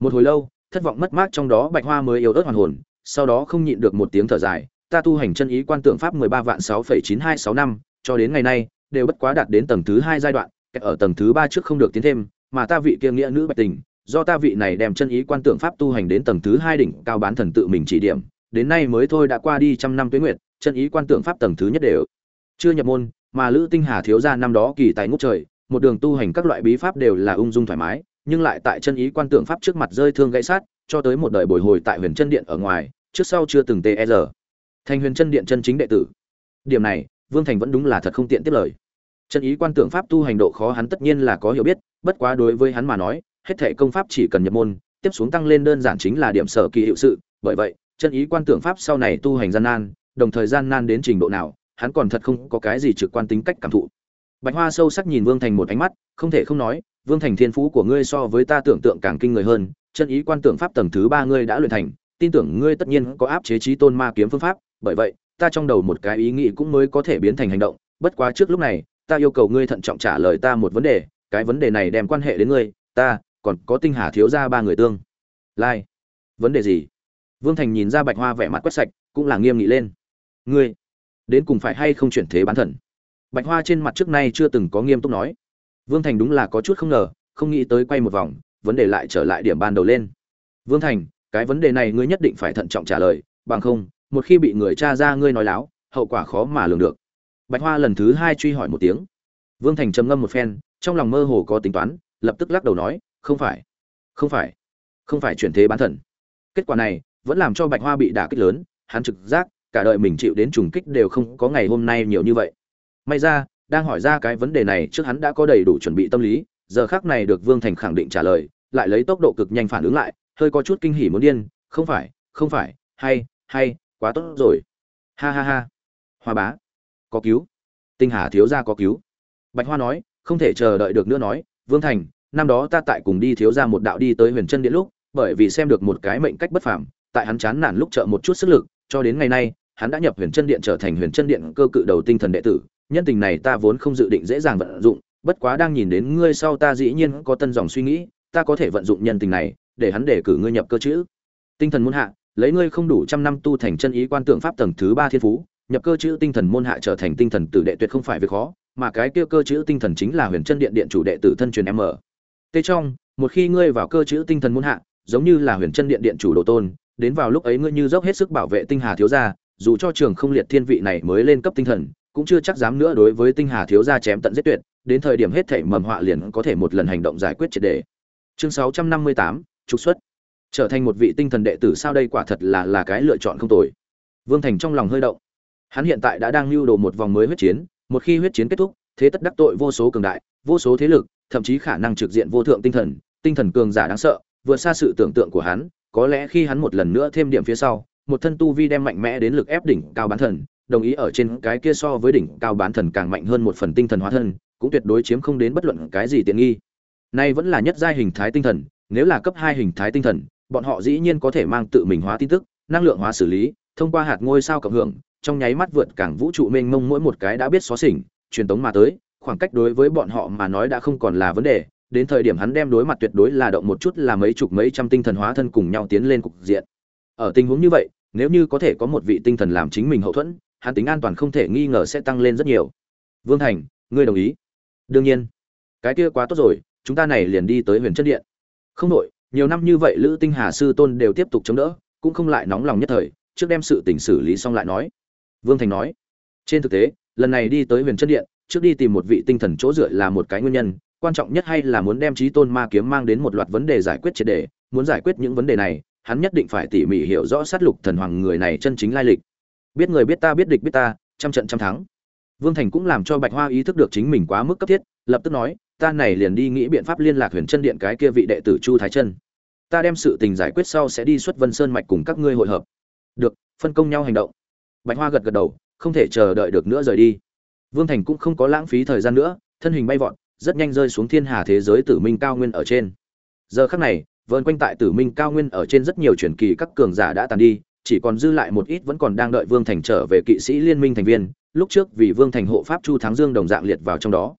Một hồi lâu thất vọng mất mát trong đó bạch hoa mới yếu ớt hoàn hồn sau đó không nhịn được một tiếng thở dài ta tu hành chân ý quan tưởng pháp 13 vạn 6,9265, cho đến ngày nay, đều bất quá đạt đến tầng thứ hai giai đoạn ở tầng thứ ba trước không được tiến thêm, mà ta vị kia nghĩa nữ bạch tình, do ta vị này đem chân ý quan tượng pháp tu hành đến tầng thứ hai đỉnh cao bán thần tự mình chỉ điểm, đến nay mới thôi đã qua đi trăm năm tuế nguyệt, chân ý quan tượng pháp tầng thứ nhất đều chưa nhập môn, mà lữ tinh hà thiếu gia năm đó kỳ tài ngút trời, một đường tu hành các loại bí pháp đều là ung dung thoải mái, nhưng lại tại chân ý quan tượng pháp trước mặt rơi thương gãy sát, cho tới một đời bồi hồi tại huyền chân điện ở ngoài, trước sau chưa từng tê e giờ thành huyền chân điện chân chính đệ tử. Điểm này vương thành vẫn đúng là thật không tiện tiếp lời. Chân ý quan tưởng pháp tu hành độ khó hắn tất nhiên là có hiểu biết, bất quá đối với hắn mà nói, hết thể công pháp chỉ cần nhập môn, tiếp xuống tăng lên đơn giản chính là điểm sở kỳ hiệu sự. Bởi vậy, chân ý quan tưởng pháp sau này tu hành gian nan, đồng thời gian nan đến trình độ nào, hắn còn thật không có cái gì trực quan tính cách cảm thụ. Bạch hoa sâu sắc nhìn vương thành một ánh mắt, không thể không nói, vương thành thiên phú của ngươi so với ta tưởng tượng càng kinh người hơn, chân ý quan tưởng pháp tầng thứ ba ngươi đã luyện thành, tin tưởng ngươi tất nhiên có áp chế trí tôn ma kiếm phương pháp, bởi vậy ta trong đầu một cái ý nghĩ cũng mới có thể biến thành hành động, bất quá trước lúc này, ta yêu cầu ngươi thận trọng trả lời ta một vấn đề, cái vấn đề này đem quan hệ đến ngươi, ta, còn có tinh hà thiếu ra ba người tương. Lai, vấn đề gì? Vương thành nhìn ra bạch hoa vẻ mặt quét sạch, cũng là nghiêm nghị lên. Ngươi, đến cùng phải hay không chuyển thế bán thần? Bạch hoa trên mặt trước nay chưa từng có nghiêm túc nói. Vương thành đúng là có chút không ngờ, không nghĩ tới quay một vòng, vấn đề lại trở lại điểm ban đầu lên. Vương thành, cái vấn đề này ngươi nhất định phải thận trọng trả lời, bằng không một khi bị người cha ra ngươi nói láo, hậu quả khó mà lường được. Bạch hoa lần thứ hai truy hỏi một tiếng. Vương thành trầm ngâm một phen, trong lòng mơ hồ có tính toán, lập tức lắc đầu nói, không phải không phải không phải chuyển thế bán thần. Kết quả này vẫn làm cho bạch hoa bị đả kích lớn, hắn trực giác, cả đời mình chịu đến trùng kích đều không có ngày hôm nay nhiều như vậy. May ra, đang hỏi ra cái vấn đề này trước hắn đã có đầy đủ chuẩn bị tâm lý, giờ khác này được vương thành khẳng định trả lời, lại lấy tốc độ cực nhanh phản ứng lại, hơi có chút kinh hỉ muốn điên, không phải không phải, hay hay quá tốt rồi. Ha ha ha. Hoa bá. Có cứu. Tinh hà thiếu gia có cứu. Bạch hoa nói, không thể chờ đợi được nữa nói, vương thành, năm đó ta tại cùng đi thiếu gia một đạo đi tới huyền chân điện lúc, bởi vì xem được một cái mệnh cách bất phàm, tại hắn chán nản lúc trợ một chút sức lực, cho đến ngày nay, hắn đã nhập huyền chân điện trở thành huyền chân điện cơ cự đầu tinh thần đệ tử, nhân tình này ta vốn không dự định dễ dàng vận dụng, bất quá đang nhìn đến ngươi sau ta dĩ nhiên có tân dòng suy nghĩ, ta có thể vận dụng nhân tình này, để hắn để cử ngươi nhập cơ chữ tinh thần muốn hạ lấy ngươi không đủ trăm năm tu thành chân ý quan tượng pháp tầng thứ ba thiên phú nhập cơ chữ tinh thần môn hạ trở thành tinh thần tử đệ tuyệt không phải việc khó mà cái kia cơ chữ tinh thần chính là huyền chân điện điện chủ đệ tử thân truyền m tê trong một khi ngươi vào cơ chữ tinh thần môn hạ giống như là huyền chân điện điện chủ đồ tôn đến vào lúc ấy ngươi như dốc hết sức bảo vệ tinh hà thiếu gia dù cho trường không liệt thiên vị này mới lên cấp tinh thần cũng chưa chắc dám nữa đối với tinh hà thiếu gia chém tận giết tuyệt đến thời điểm hết thảy mầm họa liền có thể một lần hành động giải quyết triệt đề. Chương 658, trục xuất trở thành một vị tinh thần đệ tử sao đây quả thật là là cái lựa chọn không tồi. Vương thành trong lòng hơi động. Hắn hiện tại đã đang lưu đồ một vòng mới huyết chiến, một khi huyết chiến kết thúc, thế tất đắc tội vô số cường đại, vô số thế lực, thậm chí khả năng trực diện vô thượng tinh thần tinh thần cường giả đáng sợ, vượt xa sự tưởng tượng của hắn, có lẽ khi hắn một lần nữa thêm điểm phía sau, một thân tu vi đem mạnh mẽ đến lực ép đỉnh cao bán thần, đồng ý ở trên cái kia so với đỉnh cao bán thần càng mạnh hơn một phần tinh thần hóa thân, cũng tuyệt đối chiếm không đến bất luận cái gì tiện nghi. Nay vẫn là nhất giai hình thái tinh thần, nếu là cấp hai hình thái tinh thần bọn họ dĩ nhiên có thể mang tự mình hóa tin tức, năng lượng hóa xử lý, thông qua hạt ngôi sao cộng hưởng, trong nháy mắt vượt cảng vũ trụ mênh mông mỗi một cái đã biết xóa xỉnh, truyền tống mà tới, khoảng cách đối với bọn họ mà nói đã không còn là vấn đề, đến thời điểm hắn đem đối mặt tuyệt đối là động một chút là mấy chục mấy trăm tinh thần hóa thân cùng nhau tiến lên cục diện. Ở tình huống như vậy, nếu như có thể có một vị tinh thần làm chính mình hậu thuẫn, hắn tính an toàn không thể nghi ngờ sẽ tăng lên rất nhiều. Vương thành, ngươi đồng ý? Đương nhiên. Cái kia quá tốt rồi, chúng ta này liền đi tới huyền chân điện. Không đội nhiều năm như vậy lữ tinh hà sư tôn đều tiếp tục chống đỡ, cũng không lại nóng lòng nhất thời, trước đem sự tình xử lý xong lại nói. Vương thành nói, trên thực tế, lần này đi tới huyền chân điện, trước đi tìm một vị tinh thần chỗ dựa là một cái nguyên nhân, quan trọng nhất hay là muốn đem trí tôn ma kiếm mang đến một loạt vấn đề giải quyết triệt đề muốn giải quyết những vấn đề này, hắn nhất định phải tỉ mỉ hiểu rõ sát lục thần hoàng người này chân chính lai lịch. Biết người biết ta, biết địch biết ta, trăm trận trăm thắng. Vương thành cũng làm cho bạch hoa ý thức được chính mình quá mức cấp thiết, lập tức nói ta này liền đi nghĩ biện pháp liên lạc huyền chân điện cái kia vị đệ tử chu thái chân. Ta đem sự tình giải quyết sau sẽ đi xuất vân sơn mạch cùng các ngươi hội hợp. Được, phân công nhau hành động. Bạch hoa gật gật đầu, không thể chờ đợi được nữa rời đi. Vương thành cũng không có lãng phí thời gian nữa, thân hình bay vọt, rất nhanh rơi xuống thiên hà thế giới tử minh cao nguyên ở trên. Giờ khắc này vơn quanh tại tử minh cao nguyên ở trên rất nhiều truyền kỳ các cường giả đã tàn đi, chỉ còn dư lại một ít vẫn còn đang đợi vương thành trở về kỵ sĩ liên minh thành viên, lúc trước vì vương thành hộ pháp chu thắng dương đồng dạng liệt vào trong đó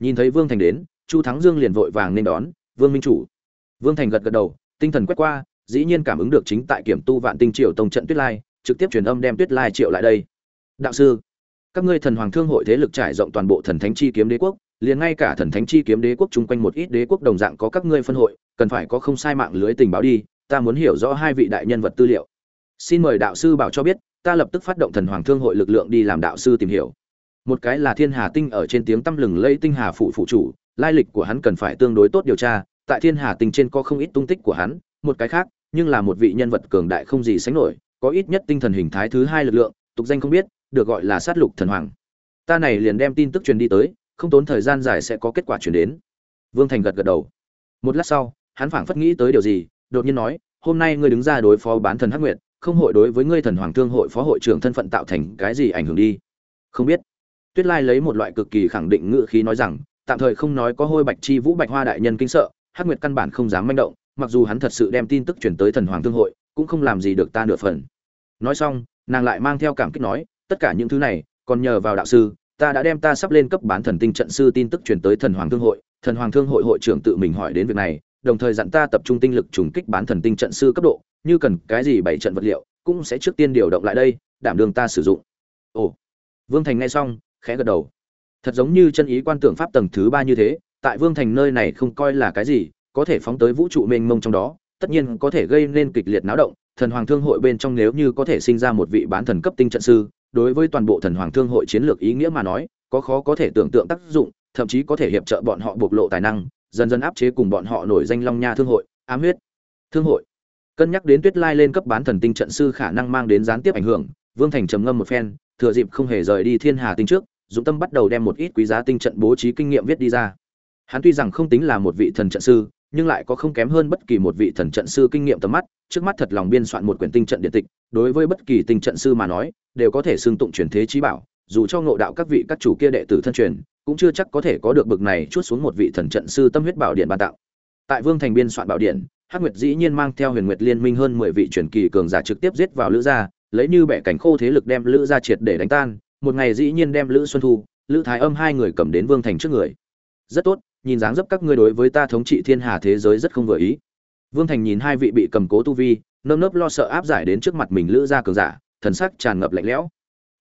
nhìn thấy vương thành đến, chu thắng dương liền vội vàng nên đón, vương minh chủ. Vương thành gật gật đầu, tinh thần quét qua, dĩ nhiên cảm ứng được chính tại kiểm tu vạn tinh triệu tông trận tuyết lai, trực tiếp truyền âm đem tuyết lai triệu lại đây. Đạo sư, các ngươi thần hoàng thương hội thế lực trải rộng toàn bộ thần thánh chi kiếm đế quốc, liền ngay cả thần thánh chi kiếm đế quốc chung quanh một ít đế quốc đồng dạng có các ngươi phân hội, cần phải có không sai mạng lưới tình báo đi, ta muốn hiểu rõ hai vị đại nhân vật tư liệu. Xin mời đạo sư bảo cho biết, ta lập tức phát động thần hoàng thương hội lực lượng đi làm đạo sư tìm hiểu một cái là thiên hà tinh ở trên tiếng tăm lừng lây tinh hà phụ phụ chủ, lai lịch của hắn cần phải tương đối tốt điều tra, tại thiên hà tinh trên có không ít tung tích của hắn, một cái khác, nhưng là một vị nhân vật cường đại không gì sánh nổi, có ít nhất tinh thần hình thái thứ hai lực lượng, tục danh không biết, được gọi là sát lục thần hoàng. Ta này liền đem tin tức truyền đi tới, không tốn thời gian dài sẽ có kết quả truyền đến. Vương thành gật gật đầu. Một lát sau, hắn phảng phất nghĩ tới điều gì, đột nhiên nói, hôm nay ngươi đứng ra đối phó bán thần hắc nguyệt, không hội đối với ngươi thần hoàng thương hội phó hội trưởng thân phận tạo thành cái gì ảnh hưởng đi? Không biết tuyết lai lấy một loại cực kỳ khẳng định ngữ khí nói rằng, tạm thời không nói có hôi bạch chi vũ bạch hoa đại nhân kinh sợ, hắc nguyệt căn bản không dám manh động, mặc dù hắn thật sự đem tin tức chuyển tới thần hoàng thương hội, cũng không làm gì được ta nửa phần. Nói xong, nàng lại mang theo cảm kích nói, tất cả những thứ này, còn nhờ vào đạo sư, ta đã đem ta sắp lên cấp bán thần tinh trận sư tin tức chuyển tới thần hoàng thương hội, thần hoàng thương hội hội trưởng tự mình hỏi đến việc này, đồng thời dặn ta tập trung tinh lực trùng kích bán thần tinh trận sư cấp độ, như cần cái gì bảy trận vật liệu, cũng sẽ trước tiên điều động lại đây, đảm đương ta sử dụng. Ồ. Vương thành nghe xong khẽ gật đầu. Thật giống như chân ý quan tưởng pháp tầng thứ ba như thế, tại vương thành nơi này không coi là cái gì, có thể phóng tới vũ trụ mênh mông trong đó, tất nhiên có thể gây nên kịch liệt náo động, thần hoàng thương hội bên trong nếu như có thể sinh ra một vị bán thần cấp tinh trận sư, đối với toàn bộ thần hoàng thương hội chiến lược ý nghĩa mà nói, có khó có thể tưởng tượng tác dụng, thậm chí có thể hiệp trợ bọn họ bộc lộ tài năng, dần dần áp chế cùng bọn họ nổi danh long nha thương hội, ám huyết thương hội. Cân nhắc đến tuyết lai lên cấp bán thần tinh trận sư khả năng mang đến gián tiếp ảnh hưởng, vương thành trầm ngâm một phen thừa dịp không hề rời đi thiên hà tinh trước, dũng tâm bắt đầu đem một ít quý giá tinh trận bố trí kinh nghiệm viết đi ra. Hắn tuy rằng không tính là một vị thần trận sư, nhưng lại có không kém hơn bất kỳ một vị thần trận sư kinh nghiệm tầm mắt, trước mắt thật lòng biên soạn một quyển tinh trận điện tịch, đối với bất kỳ tinh trận sư mà nói, đều có thể xưng tụng truyền thế trí bảo, dù cho ngộ đạo các vị các chủ kia đệ tử thân truyền, cũng chưa chắc có thể có được bực này chút xuống một vị thần trận sư tâm huyết bảo điện ban tạo. Tại vương thành biên soạn bảo điện, hắc nguyệt dĩ nhiên mang theo huyền nguyệt liên minh hơn mười vị truyền kỳ cường giả trực tiếp giết vào lữ gia lấy như bẻ cảnh khô thế lực đem lữ gia triệt để đánh tan, một ngày dĩ nhiên đem lữ xuân thu, lữ thái âm hai người cầm đến vương thành trước người. Rất tốt, nhìn dáng dấp các ngươi đối với ta thống trị thiên hà thế giới rất không vừa ý. Vương thành nhìn hai vị bị cầm cố tu vi, nơm nớp lo sợ áp giải đến trước mặt mình lữ gia cường giả, thần sắc tràn ngập lạnh lẽo.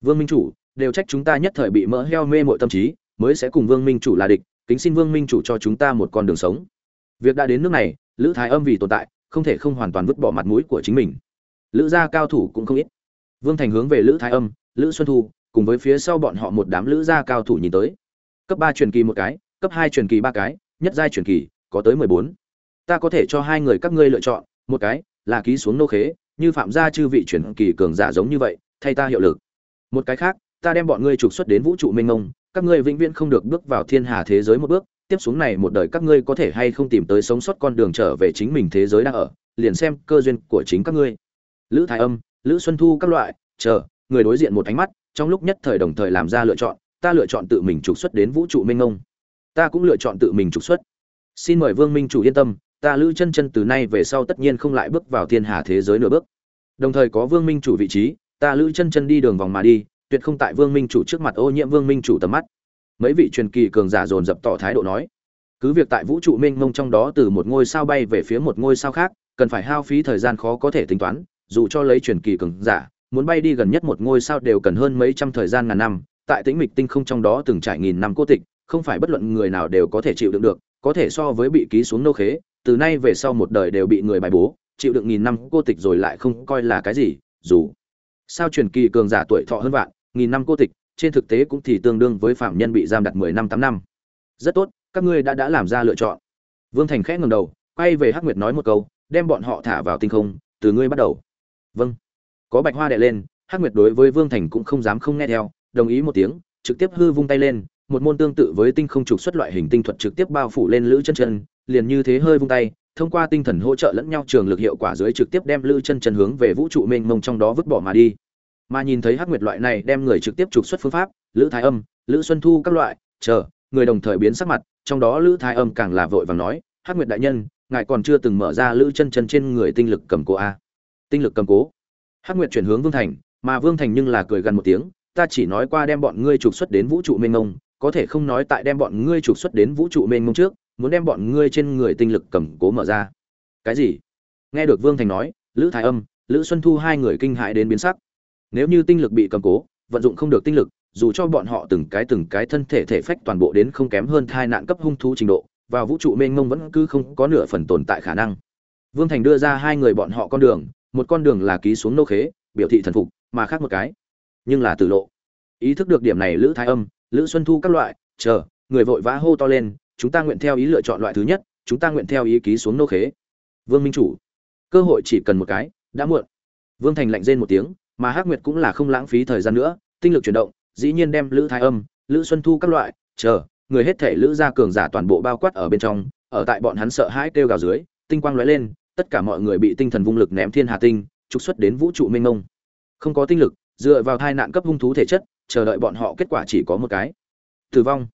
Vương minh chủ, đều trách chúng ta nhất thời bị mỡ heo mê mội tâm trí, mới sẽ cùng vương minh chủ là địch, kính xin vương minh chủ cho chúng ta một con đường sống. Việc đã đến nước này, lữ thái âm vì tồn tại, không thể không hoàn toàn vứt bỏ mặt mũi của chính mình. Lữ gia cao thủ cũng không ít vương thành hướng về lữ thái âm, lữ xuân thu, cùng với phía sau bọn họ một đám lữ gia cao thủ nhìn tới. Cấp ba truyền kỳ một cái, cấp hai truyền kỳ ba cái, nhất giai truyền kỳ, có tới mười bốn. Ta có thể cho hai người các ngươi lựa chọn, một cái là ký xuống nô khế, như phạm gia chư vị truyền kỳ cường giả giống như vậy, thay ta hiệu lực. Một cái khác, ta đem bọn ngươi trục xuất đến vũ trụ mênh mông, các ngươi vĩnh viễn không được bước vào thiên hà thế giới một bước, tiếp xuống này một đời các ngươi có thể hay không tìm tới sống sót con đường trở về chính mình thế giới đang ở, liền xem cơ duyên của chính các ngươi. Lữ thái âm lữ xuân thu các loại, chờ, người đối diện một ánh mắt, trong lúc nhất thời đồng thời làm ra lựa chọn, ta lựa chọn tự mình trục xuất đến vũ trụ minh ngông ta cũng lựa chọn tự mình trục xuất. Xin mời vương minh chủ yên tâm, ta lữ chân chân từ nay về sau tất nhiên không lại bước vào thiên hà thế giới nửa bước. Đồng thời có vương minh chủ vị trí, ta lữ chân chân đi đường vòng mà đi, tuyệt không tại vương minh chủ trước mặt ô nhiễm vương minh chủ tầm mắt. Mấy vị truyền kỳ cường giả dồn dập tỏ thái độ nói, cứ việc tại vũ trụ mênh mông trong đó từ một ngôi sao bay về phía một ngôi sao khác, cần phải hao phí thời gian khó có thể tính toán dù cho lấy truyền kỳ cường giả, muốn bay đi gần nhất một ngôi sao đều cần hơn mấy trăm thời gian ngàn năm, tại tĩnh mịch tinh không trong đó từng trải nghìn năm cô tịch, không phải bất luận người nào đều có thể chịu đựng được, có thể so với bị ký xuống nô khế, từ nay về sau một đời đều bị người bài bố, chịu đựng nghìn năm cô tịch rồi lại không coi là cái gì, dù sao truyền kỳ cường giả tuổi thọ hơn vạn, nghìn năm cô tịch, trên thực tế cũng thì tương đương với phạm nhân bị giam đặt mười năm tám năm. Rất tốt, các ngươi đã đã làm ra lựa chọn. Vương thành khẽ ngẩng đầu, quay về hắc nguyệt nói một câu, đem bọn họ thả vào tinh không, từ ngươi bắt đầu vâng. Có bạch hoa đệ lên, hắc nguyệt đối với vương thành cũng không dám không nghe theo, đồng ý một tiếng, trực tiếp hư vung tay lên, một môn tương tự với tinh không trục xuất loại hình tinh thuật trực tiếp bao phủ lên lữ chân chân, liền như thế hơi vung tay, thông qua tinh thần hỗ trợ lẫn nhau trường lực hiệu quả dưới trực tiếp đem lữ chân chân hướng về vũ trụ mênh mông trong đó vứt bỏ mà đi. Mà nhìn thấy hắc nguyệt loại này đem người trực tiếp trục xuất phương pháp, lữ thái âm, lữ xuân thu các loại, chờ, người đồng thời biến sắc mặt, trong đó lữ thái âm càng là vội vàng nói, hắc nguyệt đại nhân, ngài còn chưa từng mở ra lữ chân chân trên người tinh lực cầm cố a tinh lực cầm cố. Hắc nguyệt chuyển hướng vương thành, mà vương thành nhưng là cười gần một tiếng, ta chỉ nói qua đem bọn ngươi trục xuất đến vũ trụ mênh mông, có thể không nói tại đem bọn ngươi trục xuất đến vũ trụ mênh mông trước, muốn đem bọn ngươi trên người tinh lực cầm cố mở ra. Cái gì? Nghe được vương thành nói, lữ thái âm, lữ xuân thu hai người kinh hãi đến biến sắc. Nếu như tinh lực bị cầm cố, vận dụng không được tinh lực, dù cho bọn họ từng cái từng cái thân thể thể phách toàn bộ đến không kém hơn thai nạn cấp hung thú trình độ vào vũ trụ mênh mông vẫn cứ không có nửa phần tồn tại khả năng. Vương thành đưa ra hai người bọn họ con đường một con đường là ký xuống nô khế, biểu thị thần phục, mà khác một cái. Nhưng là tử lộ. Ý thức được điểm này lữ thái âm, lữ xuân thu các loại, chờ, người vội vã hô to lên, chúng ta nguyện theo ý lựa chọn loại thứ nhất, chúng ta nguyện theo ý ký xuống nô khế. Vương minh chủ. Cơ hội chỉ cần một cái, đã muộn. Vương thành lạnh rên một tiếng, mà hắc nguyệt cũng là không lãng phí thời gian nữa, tinh lực chuyển động, dĩ nhiên đem lữ thái âm, lữ xuân thu các loại, chờ, người hết thể lữ gia cường giả toàn bộ bao quát ở bên trong, ở tại bọn hắn sợ hãi kêu gào dưới, tinh quang lóe lên tất cả mọi người bị tinh thần vung lực ném thiên hà tinh, trục xuất đến vũ trụ mênh mông. Không có tinh lực, dựa vào thai nạn cấp hung thú thể chất, chờ đợi bọn họ kết quả chỉ có một cái. Tử vong.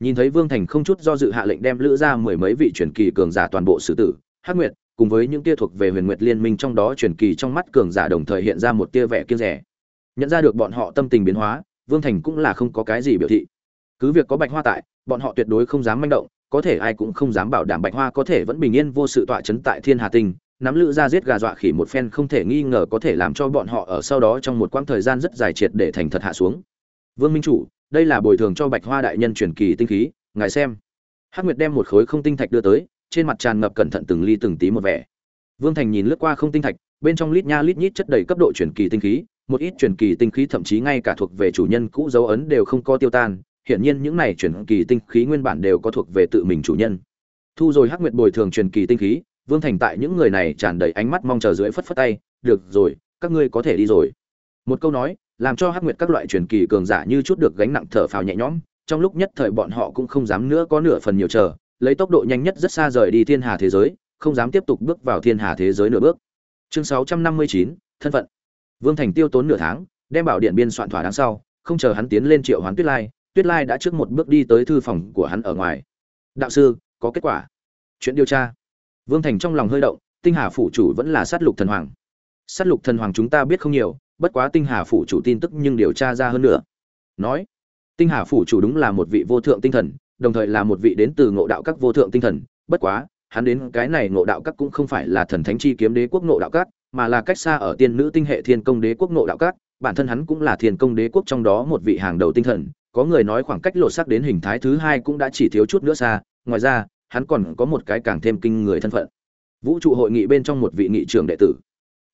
Nhìn thấy vương thành không chút do dự hạ lệnh đem lữ ra mười mấy vị truyền kỳ cường giả toàn bộ xử tử, hắc nguyệt, cùng với những tia thuộc về huyền nguyệt liên minh trong đó truyền kỳ trong mắt cường giả đồng thời hiện ra một tia vẻ kiêng rẻ nhận ra được bọn họ tâm tình biến hóa, vương thành cũng là không có cái gì biểu thị. Cứ việc có bạch hoa tại, bọn họ tuyệt đối không dám manh động có thể ai cũng không dám bảo đảm bạch hoa có thể vẫn bình yên vô sự tọa chấn tại thiên hà tinh. Nắm lữ ra giết gà dọa khỉ một phen không thể nghi ngờ có thể làm cho bọn họ ở sau đó trong một quãng thời gian rất dài triệt để thành thật hạ xuống. Vương minh chủ, đây là bồi thường cho bạch hoa đại nhân truyền kỳ tinh khí, ngài xem. Hắc nguyệt đem một khối không tinh thạch đưa tới, trên mặt tràn ngập cẩn thận từng ly từng tí một vẻ. Vương thành nhìn lướt qua không tinh thạch, bên trong lít nha lít nhít chất đầy cấp độ truyền kỳ tinh khí, một ít truyền kỳ tinh khí thậm chí ngay cả thuộc về chủ nhân cũ dấu ấn đều không có tiêu tan hiển nhiên những này truyền kỳ tinh khí nguyên bản đều có thuộc về tự mình chủ nhân. Thu rồi hắc nguyệt bồi thường truyền kỳ tinh khí vương thành tại những người này tràn đầy ánh mắt mong chờ dưới phất phất tay được rồi các ngươi có thể đi rồi. Một câu nói làm cho hắc nguyệt các loại truyền kỳ cường giả như chút được gánh nặng thở phào nhẹ nhõm trong lúc nhất thời bọn họ cũng không dám nữa có nửa phần nhiều chờ lấy tốc độ nhanh nhất rất xa rời đi thiên hà thế giới không dám tiếp tục bước vào thiên hà thế giới nửa bước. Chương 659, thân phận. Vương thành tiêu tốn nửa tháng đem bảo điện biên soạn thỏa đáng sau không chờ hắn tiến lên triệu hoán tuyết lai tuyết lai đã trước một bước đi tới thư phòng của hắn ở ngoài. Đạo sư, có kết quả. Chuyện điều tra. Vương thành trong lòng hơi động, tinh hà phủ chủ vẫn là sát lục thần hoàng. Sát lục thần hoàng chúng ta biết không nhiều, bất quá tinh hà phủ chủ tin tức nhưng điều tra ra hơn nữa. Nói, tinh hà phủ chủ đúng là một vị vô thượng tinh thần, đồng thời là một vị đến từ ngộ đạo các vô thượng tinh thần. Bất quá, hắn đến cái này ngộ đạo các cũng không phải là thần thánh chi kiếm đế quốc ngộ đạo các, mà là cách xa ở tiên nữ tinh hệ thiên công đế quốc ngộ đạo các. Bản thân hắn cũng là thiên công đế quốc trong đó một vị hàng đầu tinh thần có người nói khoảng cách lột xác đến hình thái thứ hai cũng đã chỉ thiếu chút nữa xa, ngoài ra, hắn còn có một cái càng thêm kinh người thân phận. Vũ trụ hội nghị bên trong một vị nghị trưởng đệ tử.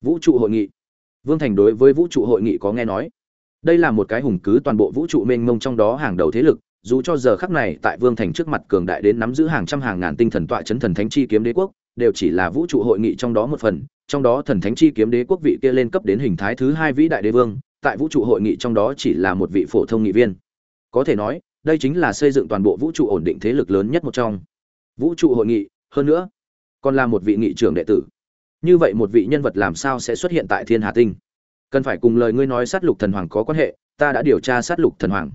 Vũ trụ hội nghị. Vương thành đối với vũ trụ hội nghị có nghe nói. Đây là một cái hùng cứ toàn bộ vũ trụ mênh mông trong đó hàng đầu thế lực, dù cho giờ khắc này tại vương thành trước mặt cường đại đến nắm giữ hàng trăm hàng ngàn tinh thần tọa chấn thần thánh chi kiếm đế quốc, đều chỉ là vũ trụ hội nghị trong đó một phần, trong đó thần thánh chi kiếm đế quốc vị kia lên cấp đến hình thái thứ hai vĩ đại đế vương, tại vũ trụ hội nghị trong đó chỉ là một vị phổ thông nghị viên có thể nói, đây chính là xây dựng toàn bộ vũ trụ ổn định thế lực lớn nhất một trong. Vũ trụ hội nghị, hơn nữa, còn là một vị nghị trưởng đệ tử. Như vậy một vị nhân vật làm sao sẽ xuất hiện tại thiên hà tinh? Cần phải cùng lời ngươi nói sát lục thần hoàng có quan hệ, ta đã điều tra sát lục thần hoàng.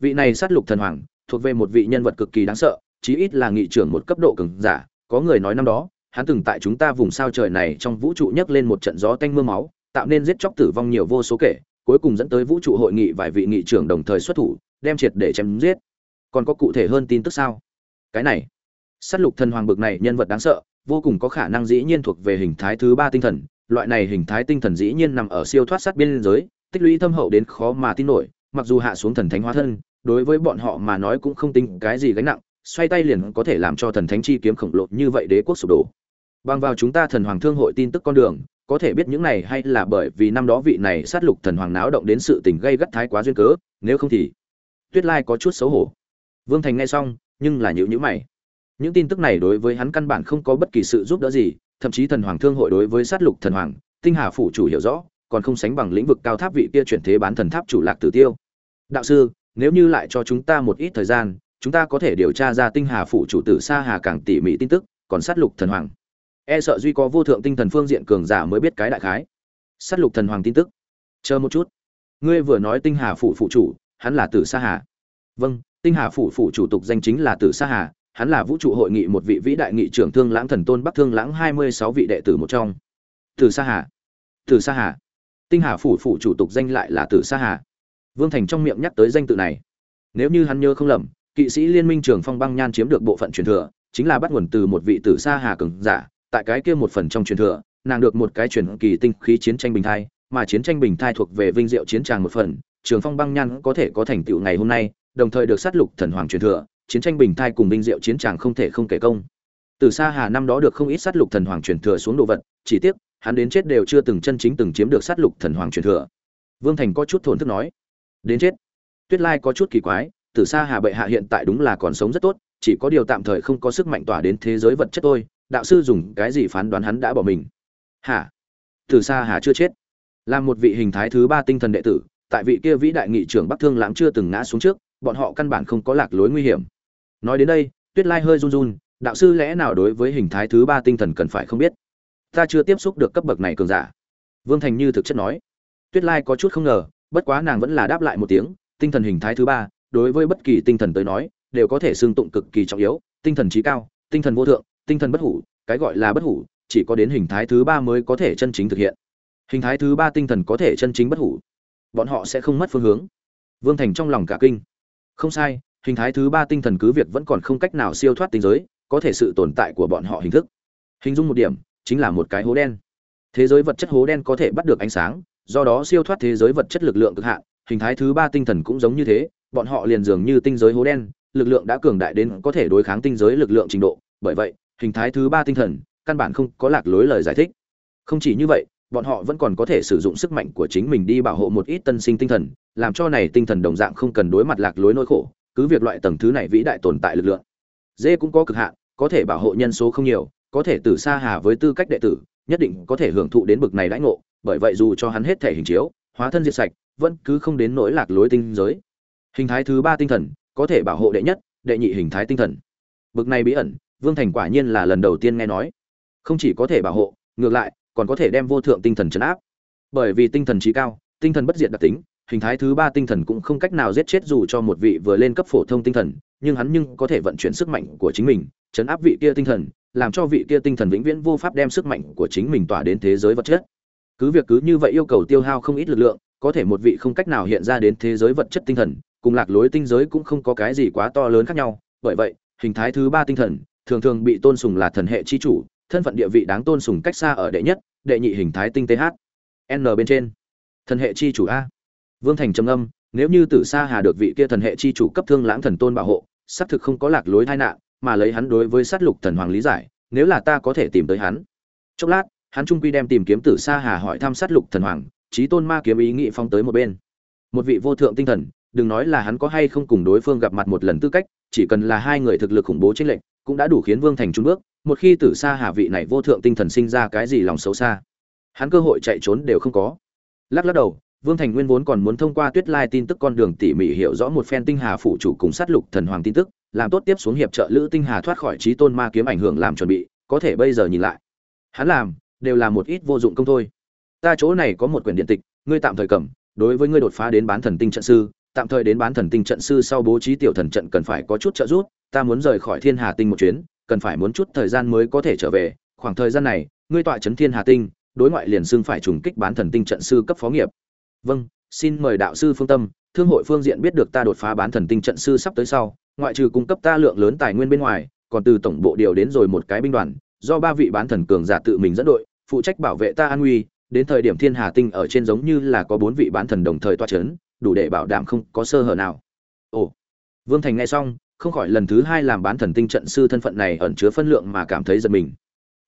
Vị này sát lục thần hoàng, thuộc về một vị nhân vật cực kỳ đáng sợ, chí ít là nghị trưởng một cấp độ cường giả, có người nói năm đó, hắn từng tại chúng ta vùng sao trời này trong vũ trụ nhấc lên một trận gió tanh mưa máu, tạo nên giết chóc tử vong nhiều vô số kể, cuối cùng dẫn tới vũ trụ hội nghị vài vị nghị trưởng đồng thời xuất thủ đem triệt để chém giết. Còn có cụ thể hơn tin tức sao? Cái này, sát lục thần hoàng bực này nhân vật đáng sợ, vô cùng có khả năng dĩ nhiên thuộc về hình thái thứ ba tinh thần. Loại này hình thái tinh thần dĩ nhiên nằm ở siêu thoát sát biên giới, tích lũy thâm hậu đến khó mà tin nổi, mặc dù hạ xuống thần thánh hóa thân, đối với bọn họ mà nói cũng không tính cái gì gánh nặng, xoay tay liền có thể làm cho thần thánh chi kiếm khổng lồ như vậy đế quốc sụp đổ. Bằng vào chúng ta thần hoàng thương hội tin tức con đường, có thể biết những này hay là bởi vì năm đó vị này sát lục thần hoàng náo động đến sự tình gây gắt thái quá duyên cớ, nếu không thì tuyết lai có chút xấu hổ. Vương thành nghe xong, nhưng là nhữ nhữ mày. Những tin tức này đối với hắn căn bản không có bất kỳ sự giúp đỡ gì, thậm chí thần hoàng thương hội đối với sát lục thần hoàng, tinh hà phủ chủ hiểu rõ, còn không sánh bằng lĩnh vực cao tháp vị kia chuyển thế bán thần tháp chủ lạc tử tiêu. Đạo sư, nếu như lại cho chúng ta một ít thời gian, chúng ta có thể điều tra ra tinh hà phủ chủ tử sa hà càng tỉ mỉ tin tức, còn sát lục thần hoàng. E sợ duy có vô thượng tinh thần phương diện cường giả mới biết cái đại khái. Sát lục thần hoàng tin tức. Chờ một chút. Ngươi vừa nói tinh hà phủ phụ chủ hắn là tử sa hà. Vâng tinh hà phủ phủ chủ tục danh chính là tử sa hà, hắn là vũ trụ hội nghị một vị vĩ đại nghị trưởng thương lãng thần tôn bắc thương lãng hai mươi sáu vị đệ tử một trong. Tử sa hà. Tử sa hà. Tinh hà phủ phủ chủ tục danh lại là tử sa hà. Vương thành trong miệng nhắc tới danh tự này. Nếu như hắn nhớ không lầm, kỵ sĩ liên minh trưởng phong băng nhan chiếm được bộ phận truyền thừa, chính là bắt nguồn từ một vị tử sa hà cường giả, tại cái kia một phần trong truyền thừa, nàng được một cái truyền kỳ tinh khí chiến tranh bình thai, mà chiến tranh bình thai thuộc về vinh diệu chiến tràng một phần Trường Phong băng nhan có thể có thành tựu ngày hôm nay, đồng thời được sát lục thần hoàng truyền thừa, chiến tranh bình thai cùng binh diệu chiến tràng không thể không kể công. Từ xa Hà năm đó được không ít sát lục thần hoàng truyền thừa xuống đồ vật, chỉ tiếc, hắn đến chết đều chưa từng chân chính từng chiếm được sát lục thần hoàng truyền thừa. Vương Thành có chút thổn thức nói, đến chết. Tuyết Lai có chút kỳ quái, Từ xa Hà bệ hạ hiện tại đúng là còn sống rất tốt, chỉ có điều tạm thời không có sức mạnh tỏa đến thế giới vật chất thôi, đạo sư dùng cái gì phán đoán hắn đã bỏ mình? Hả? Từ xa Hà chưa chết. Là một vị hình thái thứ ba tinh thần đệ tử, tại vị kia vĩ đại nghị trưởng Bắc Thương Lãng chưa từng ngã xuống trước, bọn họ căn bản không có lạc lối nguy hiểm. Nói đến đây, Tuyết Lai hơi run run, đạo sư lẽ nào đối với hình thái thứ ba tinh thần cần phải không biết? Ta chưa tiếp xúc được cấp bậc này cường giả. Vương Thành như thực chất nói. Tuyết Lai có chút không ngờ, bất quá nàng vẫn là đáp lại một tiếng, tinh thần hình thái thứ ba, đối với bất kỳ tinh thần tới nói, đều có thể xương tụng cực kỳ trọng yếu, tinh thần trí cao, tinh thần vô thượng, tinh thần bất hủ, cái gọi là bất hủ, chỉ có đến hình thái thứ ba mới có thể chân chính thực hiện. Hình thái thứ ba tinh thần có thể chân chính bất hủ, bọn họ sẽ không mất phương hướng. Vương Thành trong lòng cả kinh. Không sai, hình thái thứ ba tinh thần cứ việc vẫn còn không cách nào siêu thoát tinh giới, có thể sự tồn tại của bọn họ hình thức. Hình dung một điểm, chính là một cái hố đen. Thế giới vật chất hố đen có thể bắt được ánh sáng, do đó siêu thoát thế giới vật chất lực lượng cực hạn, hình thái thứ ba tinh thần cũng giống như thế, bọn họ liền dường như tinh giới hố đen, lực lượng đã cường đại đến có thể đối kháng tinh giới lực lượng trình độ, bởi vậy, hình thái thứ ba tinh thần, căn bản không có lạc lối lời giải thích. Không chỉ như vậy, bọn họ vẫn còn có thể sử dụng sức mạnh của chính mình đi bảo hộ một ít tân sinh tinh thần, làm cho này tinh thần đồng dạng không cần đối mặt lạc lối nỗi khổ, cứ việc loại tầng thứ này vĩ đại tồn tại lực lượng. Dê cũng có cực hạn, có thể bảo hộ nhân số không nhiều, có thể từ xa hà với tư cách đệ tử, nhất định có thể hưởng thụ đến bực này đãi ngộ, bởi vậy dù cho hắn hết thể hình chiếu, hóa thân diệt sạch, vẫn cứ không đến nỗi lạc lối tinh giới. Hình thái thứ ba tinh thần, có thể bảo hộ đệ nhất, đệ nhị hình thái tinh thần. Bực này bí ẩn, Vương Thành quả nhiên là lần đầu tiên nghe nói. Không chỉ có thể bảo hộ, ngược lại, còn có thể đem vô thượng tinh thần chấn áp. Bởi vì tinh thần trí cao, tinh thần bất diệt đặc tính, hình thái thứ ba tinh thần cũng không cách nào giết chết dù cho một vị vừa lên cấp phổ thông tinh thần, nhưng hắn nhưng có thể vận chuyển sức mạnh của chính mình, chấn áp vị kia tinh thần, làm cho vị kia tinh thần vĩnh viễn vô pháp đem sức mạnh của chính mình tỏa đến thế giới vật chất. Cứ việc cứ như vậy yêu cầu tiêu hao không ít lực lượng, có thể một vị không cách nào hiện ra đến thế giới vật chất tinh thần, cùng lạc lối tinh giới cũng không có cái gì quá to lớn khác nhau, bởi vậy, hình thái thứ ba tinh thần thường thường bị tôn sùng là thần hệ chi chủ, thân phận địa vị đáng tôn sùng cách xa ở đệ nhất, đệ nhị hình thái tinh th n bên trên. Thần hệ chi chủ a. Vương thành trầm âm nếu như tử sa hà được vị kia thần hệ chi chủ cấp thương lãng thần tôn bảo hộ, xác thực không có lạc lối tai nạn, mà lấy hắn đối với sát lục thần hoàng lý giải, nếu là ta có thể tìm tới hắn. Chốc lát, hắn trung quy đem tìm kiếm tử sa hà hỏi thăm sát lục thần hoàng trí tôn ma kiếm ý nghị phong tới một bên. Một vị vô thượng tinh thần, đừng nói là hắn có hay không cùng đối phương gặp mặt một lần tư cách, chỉ cần là hai người thực lực khủng bố trên lệnh cũng đã đủ khiến vương thành trung bước, một khi tử xa hà vị này vô thượng tinh thần sinh ra cái gì lòng xấu xa, hắn cơ hội chạy trốn đều không có. Lắc lắc đầu, vương thành nguyên vốn còn muốn thông qua tuyết lai tin tức con đường tỉ mỉ hiểu rõ một phen tinh hà phụ chủ cùng sát lục thần hoàng tin tức, làm tốt tiếp xuống hiệp trợ lữ tinh hà thoát khỏi trí tôn ma kiếm ảnh hưởng làm chuẩn bị, có thể bây giờ nhìn lại. Hắn làm, đều là một ít vô dụng công thôi. Ta chỗ này có một quyển điện tịch, ngươi tạm thời cầm, đối với ngươi đột phá đến bán thần tinh trận sư tạm thời đến bán thần tinh trận sư sau bố trí tiểu thần trận cần phải có chút trợ giúp, ta muốn rời khỏi thiên hà tinh một chuyến, cần phải muốn chút thời gian mới có thể trở về. Khoảng thời gian này, ngươi tọa chấn thiên hà tinh, đối ngoại liền xưng phải trùng kích bán thần tinh trận sư cấp phó nghiệp. Vâng xin mời đạo sư phương tâm, thương hội phương diện biết được ta đột phá bán thần tinh trận sư sắp tới sau, ngoại trừ cung cấp ta lượng lớn tài nguyên bên ngoài, còn từ tổng bộ điều đến rồi một cái binh đoàn, do ba vị bán thần cường giả tự mình dẫn đội, phụ trách bảo vệ ta an nguy, đến thời điểm thiên hà tinh ở trên giống như là có bốn vị bán thần đồng thời tọa chấn đủ để bảo đảm không có sơ hở nào. Ồ, vương thành nghe xong, không khỏi lần thứ hai làm bán thần tinh trận sư thân phận này ẩn chứa phân lượng mà cảm thấy giật mình.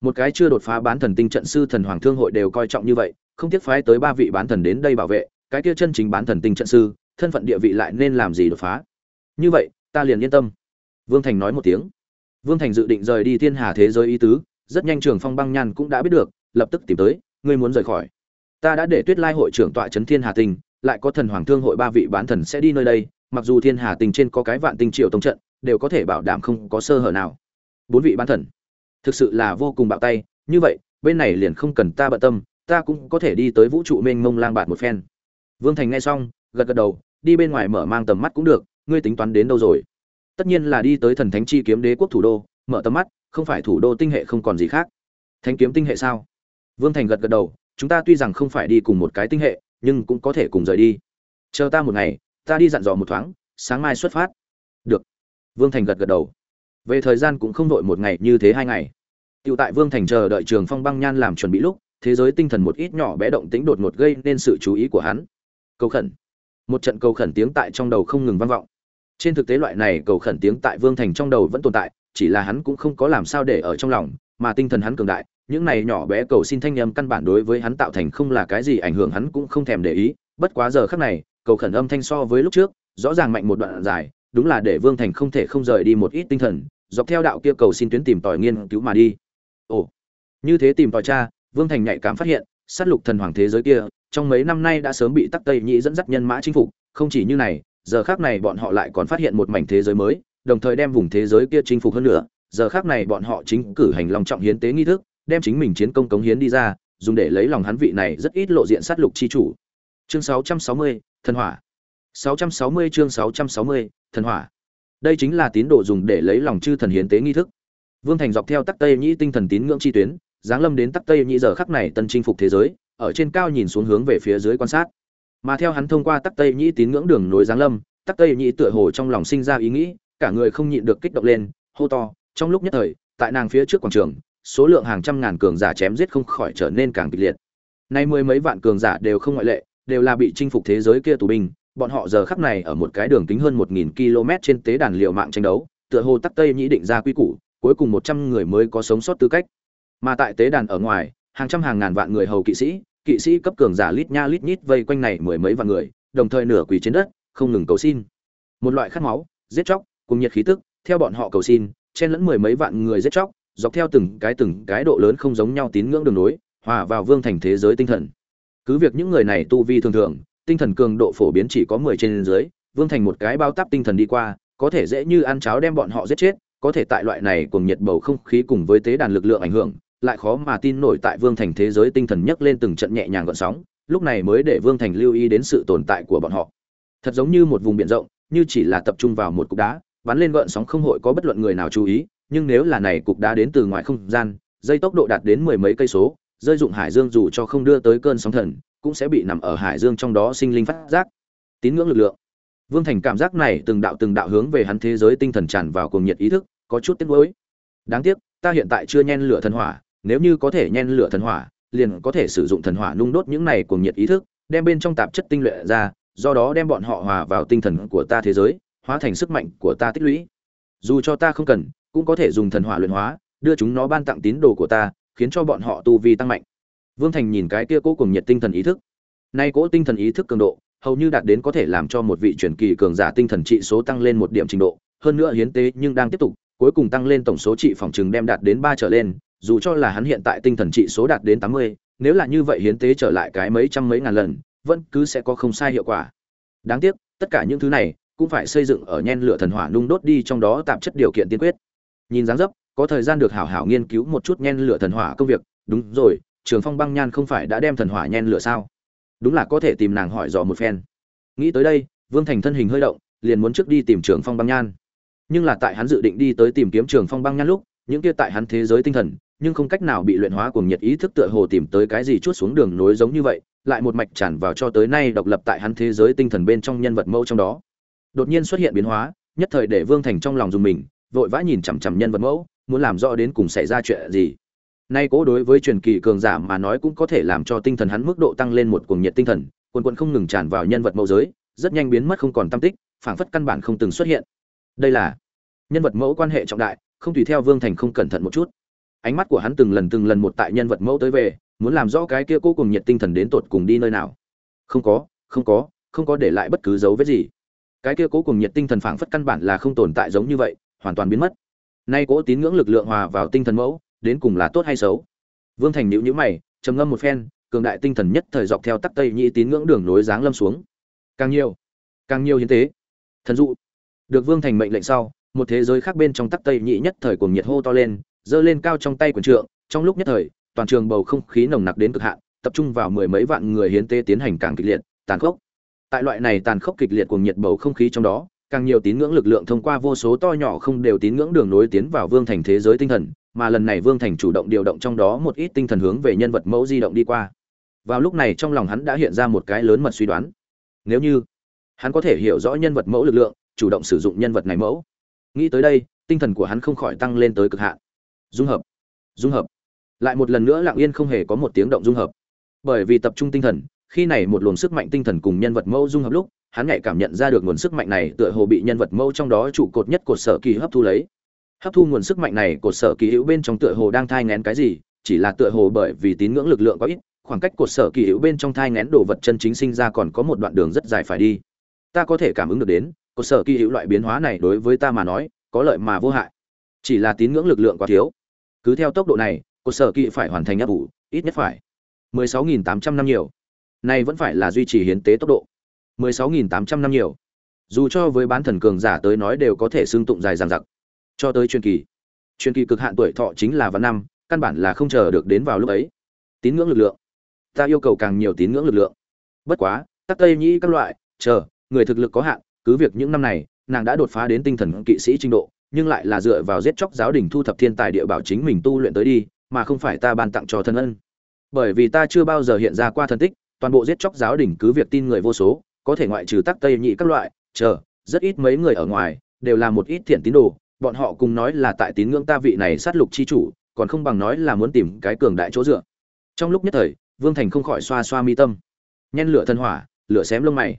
Một cái chưa đột phá bán thần tinh trận sư thần hoàng thương hội đều coi trọng như vậy, không tiếc phái tới ba vị bán thần đến đây bảo vệ, cái kia chân chính bán thần tinh trận sư, thân phận địa vị lại nên làm gì đột phá? Như vậy, ta liền yên tâm. Vương thành nói một tiếng. Vương thành dự định rời đi thiên hà thế giới ý tứ, rất nhanh trường phong băng nhan cũng đã biết được, lập tức tìm tới, ngươi muốn rời khỏi. Ta đã để tuyết lai hội trưởng tọa trấn thiên hà tinh lại có thần hoàng thương hội ba vị bán thần sẽ đi nơi đây, mặc dù thiên hà tình trên có cái vạn tinh triệu tông trận, đều có thể bảo đảm không có sơ hở nào. Bốn vị bán thần, thực sự là vô cùng bạo tay, như vậy, bên này liền không cần ta bận tâm, ta cũng có thể đi tới vũ trụ mênh mông lang bạt một phen. Vương thành nghe xong, gật gật đầu, đi bên ngoài mở mang tầm mắt cũng được, ngươi tính toán đến đâu rồi? Tất nhiên là đi tới thần thánh chi kiếm đế quốc thủ đô, mở tầm mắt, không phải thủ đô tinh hệ không còn gì khác. Thánh kiếm tinh hệ sao? Vương thành gật gật đầu, chúng ta tuy rằng không phải đi cùng một cái tinh hệ nhưng cũng có thể cùng rời đi. Chờ ta một ngày, ta đi dặn dò một thoáng, sáng mai xuất phát. Được. Vương thành gật gật đầu. Về thời gian cũng không đội một ngày như thế hai ngày. Tựu tại vương thành chờ đợi trường phong băng nhan làm chuẩn bị lúc, thế giới tinh thần một ít nhỏ bé động tĩnh đột ngột gây nên sự chú ý của hắn. Cầu khẩn. Một trận cầu khẩn tiếng tại trong đầu không ngừng vang vọng. Trên thực tế loại này cầu khẩn tiếng tại vương thành trong đầu vẫn tồn tại, chỉ là hắn cũng không có làm sao để ở trong lòng, mà tinh thần hắn cường đại những này nhỏ bé cầu xin thanh âm căn bản đối với hắn tạo thành không là cái gì ảnh hưởng, hắn cũng không thèm để ý. Bất quá giờ khắc này, cầu khẩn âm thanh so với lúc trước, rõ ràng mạnh một đoạn dài, đúng là để vương thành không thể không rời đi một ít tinh thần, dọc theo đạo kia cầu xin tuyến tìm tòi nghiên cứu mà đi. Ồ, như thế tìm tòi cha, vương thành nhạy cảm phát hiện, sát lục thần hoàng thế giới kia, trong mấy năm nay đã sớm bị tắc tây nhĩ dẫn dắt nhân mã chinh phục, không chỉ như này, giờ khác này bọn họ lại còn phát hiện một mảnh thế giới mới, đồng thời đem vùng thế giới kia chinh phục hơn nữa. Giờ khác này bọn họ chính cử hành lòng trọng hiến tế nghi thức đem chính mình chiến công cống hiến đi ra dùng để lấy lòng hắn vị này rất ít lộ diện sát lục chi chủ. Chương 660, thần hỏa. 660 chương 660, thần hỏa. Đây chính là tín đồ dùng để lấy lòng chư thần hiến tế nghi thức. Vương thành dọc theo tắc tây nhĩ tinh thần tín ngưỡng chi tuyến giáng lâm đến tắc tây nhĩ giờ khắc này tân chinh phục thế giới ở trên cao nhìn xuống hướng về phía dưới quan sát. Mà theo hắn thông qua tắc tây nhĩ tín ngưỡng đường nối giáng lâm tắc tây nhĩ tựa hồ trong lòng sinh ra ý nghĩ cả người không nhịn được kích động lên hô to trong lúc nhất thời tại nàng phía trước quảng trường số lượng hàng trăm ngàn cường giả chém giết không khỏi trở nên càng kịch liệt. Nay mười mấy vạn cường giả đều không ngoại lệ, đều là bị chinh phục thế giới kia tù binh, bọn họ giờ khắc này ở một cái đường kính hơn một nghìn km trên tế đàn liệu mạng tranh đấu, tựa hồ tắc tây nhĩ định ra quy củ, cuối cùng một trăm người mới có sống sót tư cách. Mà tại tế đàn ở ngoài, hàng trăm hàng ngàn vạn người hầu kỵ sĩ kỵ sĩ cấp cường giả lít nha lít nhít vây quanh này mười mấy vạn người, đồng thời nửa quỳ trên đất, không ngừng cầu xin. Một loại khát máu, giết chóc, cùng nhiệt khí tức, theo bọn họ cầu xin, chen lẫn mười mấy vạn người giết chóc dọc theo từng cái từng cái độ lớn không giống nhau tín ngưỡng đường nối, hòa vào vương thành thế giới tinh thần. Cứ việc những người này tu vi thường thường, tinh thần cường độ phổ biến chỉ có mười trên dưới, vương thành một cái bao táp tinh thần đi qua, có thể dễ như ăn cháo đem bọn họ giết chết, có thể tại loại này cùng nhiệt bầu không khí cùng với tế đàn lực lượng ảnh hưởng, lại khó mà tin nổi tại vương thành thế giới tinh thần nhấc lên từng trận nhẹ nhàng gợn sóng, lúc này mới để vương thành lưu ý đến sự tồn tại của bọn họ. Thật giống như một vùng biển rộng, như chỉ là tập trung vào một cục đá, bắn lên gợn sóng không hội có bất luận người nào chú ý nhưng nếu là này cục đá đến từ ngoài không gian, dây tốc độ đạt đến mười mấy cây số, rơi dụng hải dương dù cho không đưa tới cơn sóng thần, cũng sẽ bị nằm ở hải dương trong đó sinh linh phát giác. Tín ngưỡng lực lượng. Vương thành cảm giác này từng đạo từng đạo hướng về hắn thế giới tinh thần tràn vào cùng nhiệt ý thức, có chút tiếc nuối. Đáng tiếc, ta hiện tại chưa nhen lửa thần hỏa, nếu như có thể nhen lửa thần hỏa, liền có thể sử dụng thần hỏa nung đốt những này cùng nhiệt ý thức, đem bên trong tạp chất tinh luyện ra, do đó đem bọn họ hòa vào tinh thần của ta thế giới, hóa thành sức mạnh của ta tích lũy. Dù cho ta không cần cũng có thể dùng thần hỏa luyện hóa, đưa chúng nó ban tặng tín đồ của ta, khiến cho bọn họ tu vi tăng mạnh. Vương thành nhìn cái kia cố cùng nhiệt tinh thần ý thức. Nay cố tinh thần ý thức cường độ, hầu như đạt đến có thể làm cho một vị truyền kỳ cường giả tinh thần trị số tăng lên một điểm trình độ, hơn nữa hiến tế nhưng đang tiếp tục, cuối cùng tăng lên tổng số trị phòng trừng đem đạt đến ba trở lên, dù cho là hắn hiện tại tinh thần trị số đạt đến tám mươi, nếu là như vậy hiến tế trở lại cái mấy trăm mấy ngàn lần, vẫn cứ sẽ có không sai hiệu quả. Đáng tiếc, tất cả những thứ này cũng phải xây dựng ở nhen lửa thần hỏa nung đốt đi trong đó tạp chất điều kiện tiên quyết nhìn dáng dấp, có thời gian được hảo hảo nghiên cứu một chút nhen lửa thần hỏa công việc. Đúng rồi, trường phong băng nhan không phải đã đem thần hỏa nhen lửa sao? Đúng là có thể tìm nàng hỏi dò một phen. Nghĩ tới đây, vương thành thân hình hơi động, liền muốn trước đi tìm trường phong băng nhan. Nhưng là tại hắn dự định đi tới tìm kiếm trường phong băng nhan lúc, những kia tại hắn thế giới tinh thần, nhưng không cách nào bị luyện hóa cùng nhiệt ý thức tựa hồ tìm tới cái gì chút xuống đường nối giống như vậy, lại một mạch tràn vào cho tới nay độc lập tại hắn thế giới tinh thần bên trong nhân vật mẫu trong đó. Đột nhiên xuất hiện biến hóa, nhất thời để vương thành trong lòng dùng mình vội vã nhìn chằm chằm nhân vật mẫu, muốn làm rõ đến cùng xảy ra chuyện gì. Nay cố đối với truyền kỳ cường giả mà nói cũng có thể làm cho tinh thần hắn mức độ tăng lên một cuồng nhiệt tinh thần, quần quần không ngừng tràn vào nhân vật mẫu giới, rất nhanh biến mất không còn tâm tích, phảng phất căn bản không từng xuất hiện. Đây là nhân vật mẫu quan hệ trọng đại, không tùy theo vương thành không cẩn thận một chút. Ánh mắt của hắn từng lần từng lần một tại nhân vật mẫu tới về, muốn làm rõ cái kia cố cùng nhiệt tinh thần đến tột cùng đi nơi nào. Không có không có không có để lại bất cứ dấu vết gì. Cái kia cố cùng nhiệt tinh thần phảng phất căn bản là không tồn tại giống như vậy hoàn toàn biến mất. Nay cố tín ngưỡng lực lượng hòa vào tinh thần mẫu, đến cùng là tốt hay xấu? Vương thành nhíu nhíu mày, trầm ngâm một phen, cường đại tinh thần nhất thời dọc theo tắc tây nhĩ tín ngưỡng đường nối dáng lâm xuống. Càng nhiều càng nhiều hiến tế. Thần dụ. Được vương thành mệnh lệnh sau, một thế giới khác bên trong tắc tây nhĩ nhất thời cuồng nhiệt hô to lên, giơ lên cao trong tay quần trượng, trong lúc nhất thời, toàn trường bầu không khí nồng nặc đến cực hạn, tập trung vào mười mấy vạn người hiến tế tiến hành càng kịch liệt, tàn khốc. Tại loại này tàn khốc kịch liệt cuồng nhiệt bầu không khí trong đó càng nhiều tín ngưỡng lực lượng thông qua vô số to nhỏ không đều tín ngưỡng đường nối tiến vào vương thành thế giới tinh thần, mà lần này vương thành chủ động điều động trong đó một ít tinh thần hướng về nhân vật mẫu di động đi qua. Vào lúc này trong lòng hắn đã hiện ra một cái lớn mật suy đoán. Nếu như hắn có thể hiểu rõ nhân vật mẫu lực lượng, chủ động sử dụng nhân vật này mẫu, nghĩ tới đây, tinh thần của hắn không khỏi tăng lên tới cực hạn. Dung hợp dung hợp. Lại một lần nữa lặng yên không hề có một tiếng động dung hợp. Bởi vì tập trung tinh thần, khi này một luồng sức mạnh tinh thần cùng nhân vật mẫu dung hợp lúc hắn nhạy cảm nhận ra được nguồn sức mạnh này tựa hồ bị nhân vật mẫu trong đó trụ cột nhất của sở kỳ hấp thu lấy. Hấp thu nguồn sức mạnh này của sở kỳ hữu bên trong tựa hồ đang thai ngén cái gì, chỉ là tựa hồ bởi vì tín ngưỡng lực lượng có ít, khoảng cách của sở kỳ hữu bên trong thai ngén đồ vật chân chính sinh ra còn có một đoạn đường rất dài phải đi. Ta có thể cảm ứng được đến của sở kỳ hữu loại biến hóa này đối với ta mà nói, có lợi mà vô hại. Chỉ là tín ngưỡng lực lượng quá thiếu. Cứ theo tốc độ này của sở kỳ phải hoàn thành nhiệm ủ ít nhất phải 16.800 năm nhiều. Này vẫn phải là duy trì hiến tế tốc độ. 16.800 năm nhiều. Dù cho với bán thần cường giả tới nói đều có thể xương tụng dài dằng dặc. Cho tới truyền kỳ. Truyền kỳ cực hạn tuổi thọ chính là vạn năm, căn bản là không chờ được đến vào lúc ấy. Tín ngưỡng lực lượng. Ta yêu cầu càng nhiều tín ngưỡng lực lượng. Bất quá tắc tây nhĩ các loại, chờ, người thực lực có hạn, cứ việc những năm này, nàng đã đột phá đến tinh thần kỵ sĩ trình độ, nhưng lại là dựa vào giết chóc giáo đình thu thập thiên tài địa bảo chính mình tu luyện tới đi, mà không phải ta ban tặng cho thân ân. Bởi vì ta chưa bao giờ hiện ra qua thân tích, toàn bộ giết chóc giáo đình cứ việc tin người vô số có thể ngoại trừ tắc tây nhị các loại, chờ, rất ít mấy người ở ngoài, đều là một ít thiện tín đồ, bọn họ cùng nói là tại tín ngưỡng ta vị này sát lục chi chủ, còn không bằng nói là muốn tìm cái cường đại chỗ dựa. Trong lúc nhất thời, vương thành không khỏi xoa xoa mi tâm. Nhen lửa thần hỏa, lửa xém lông mày.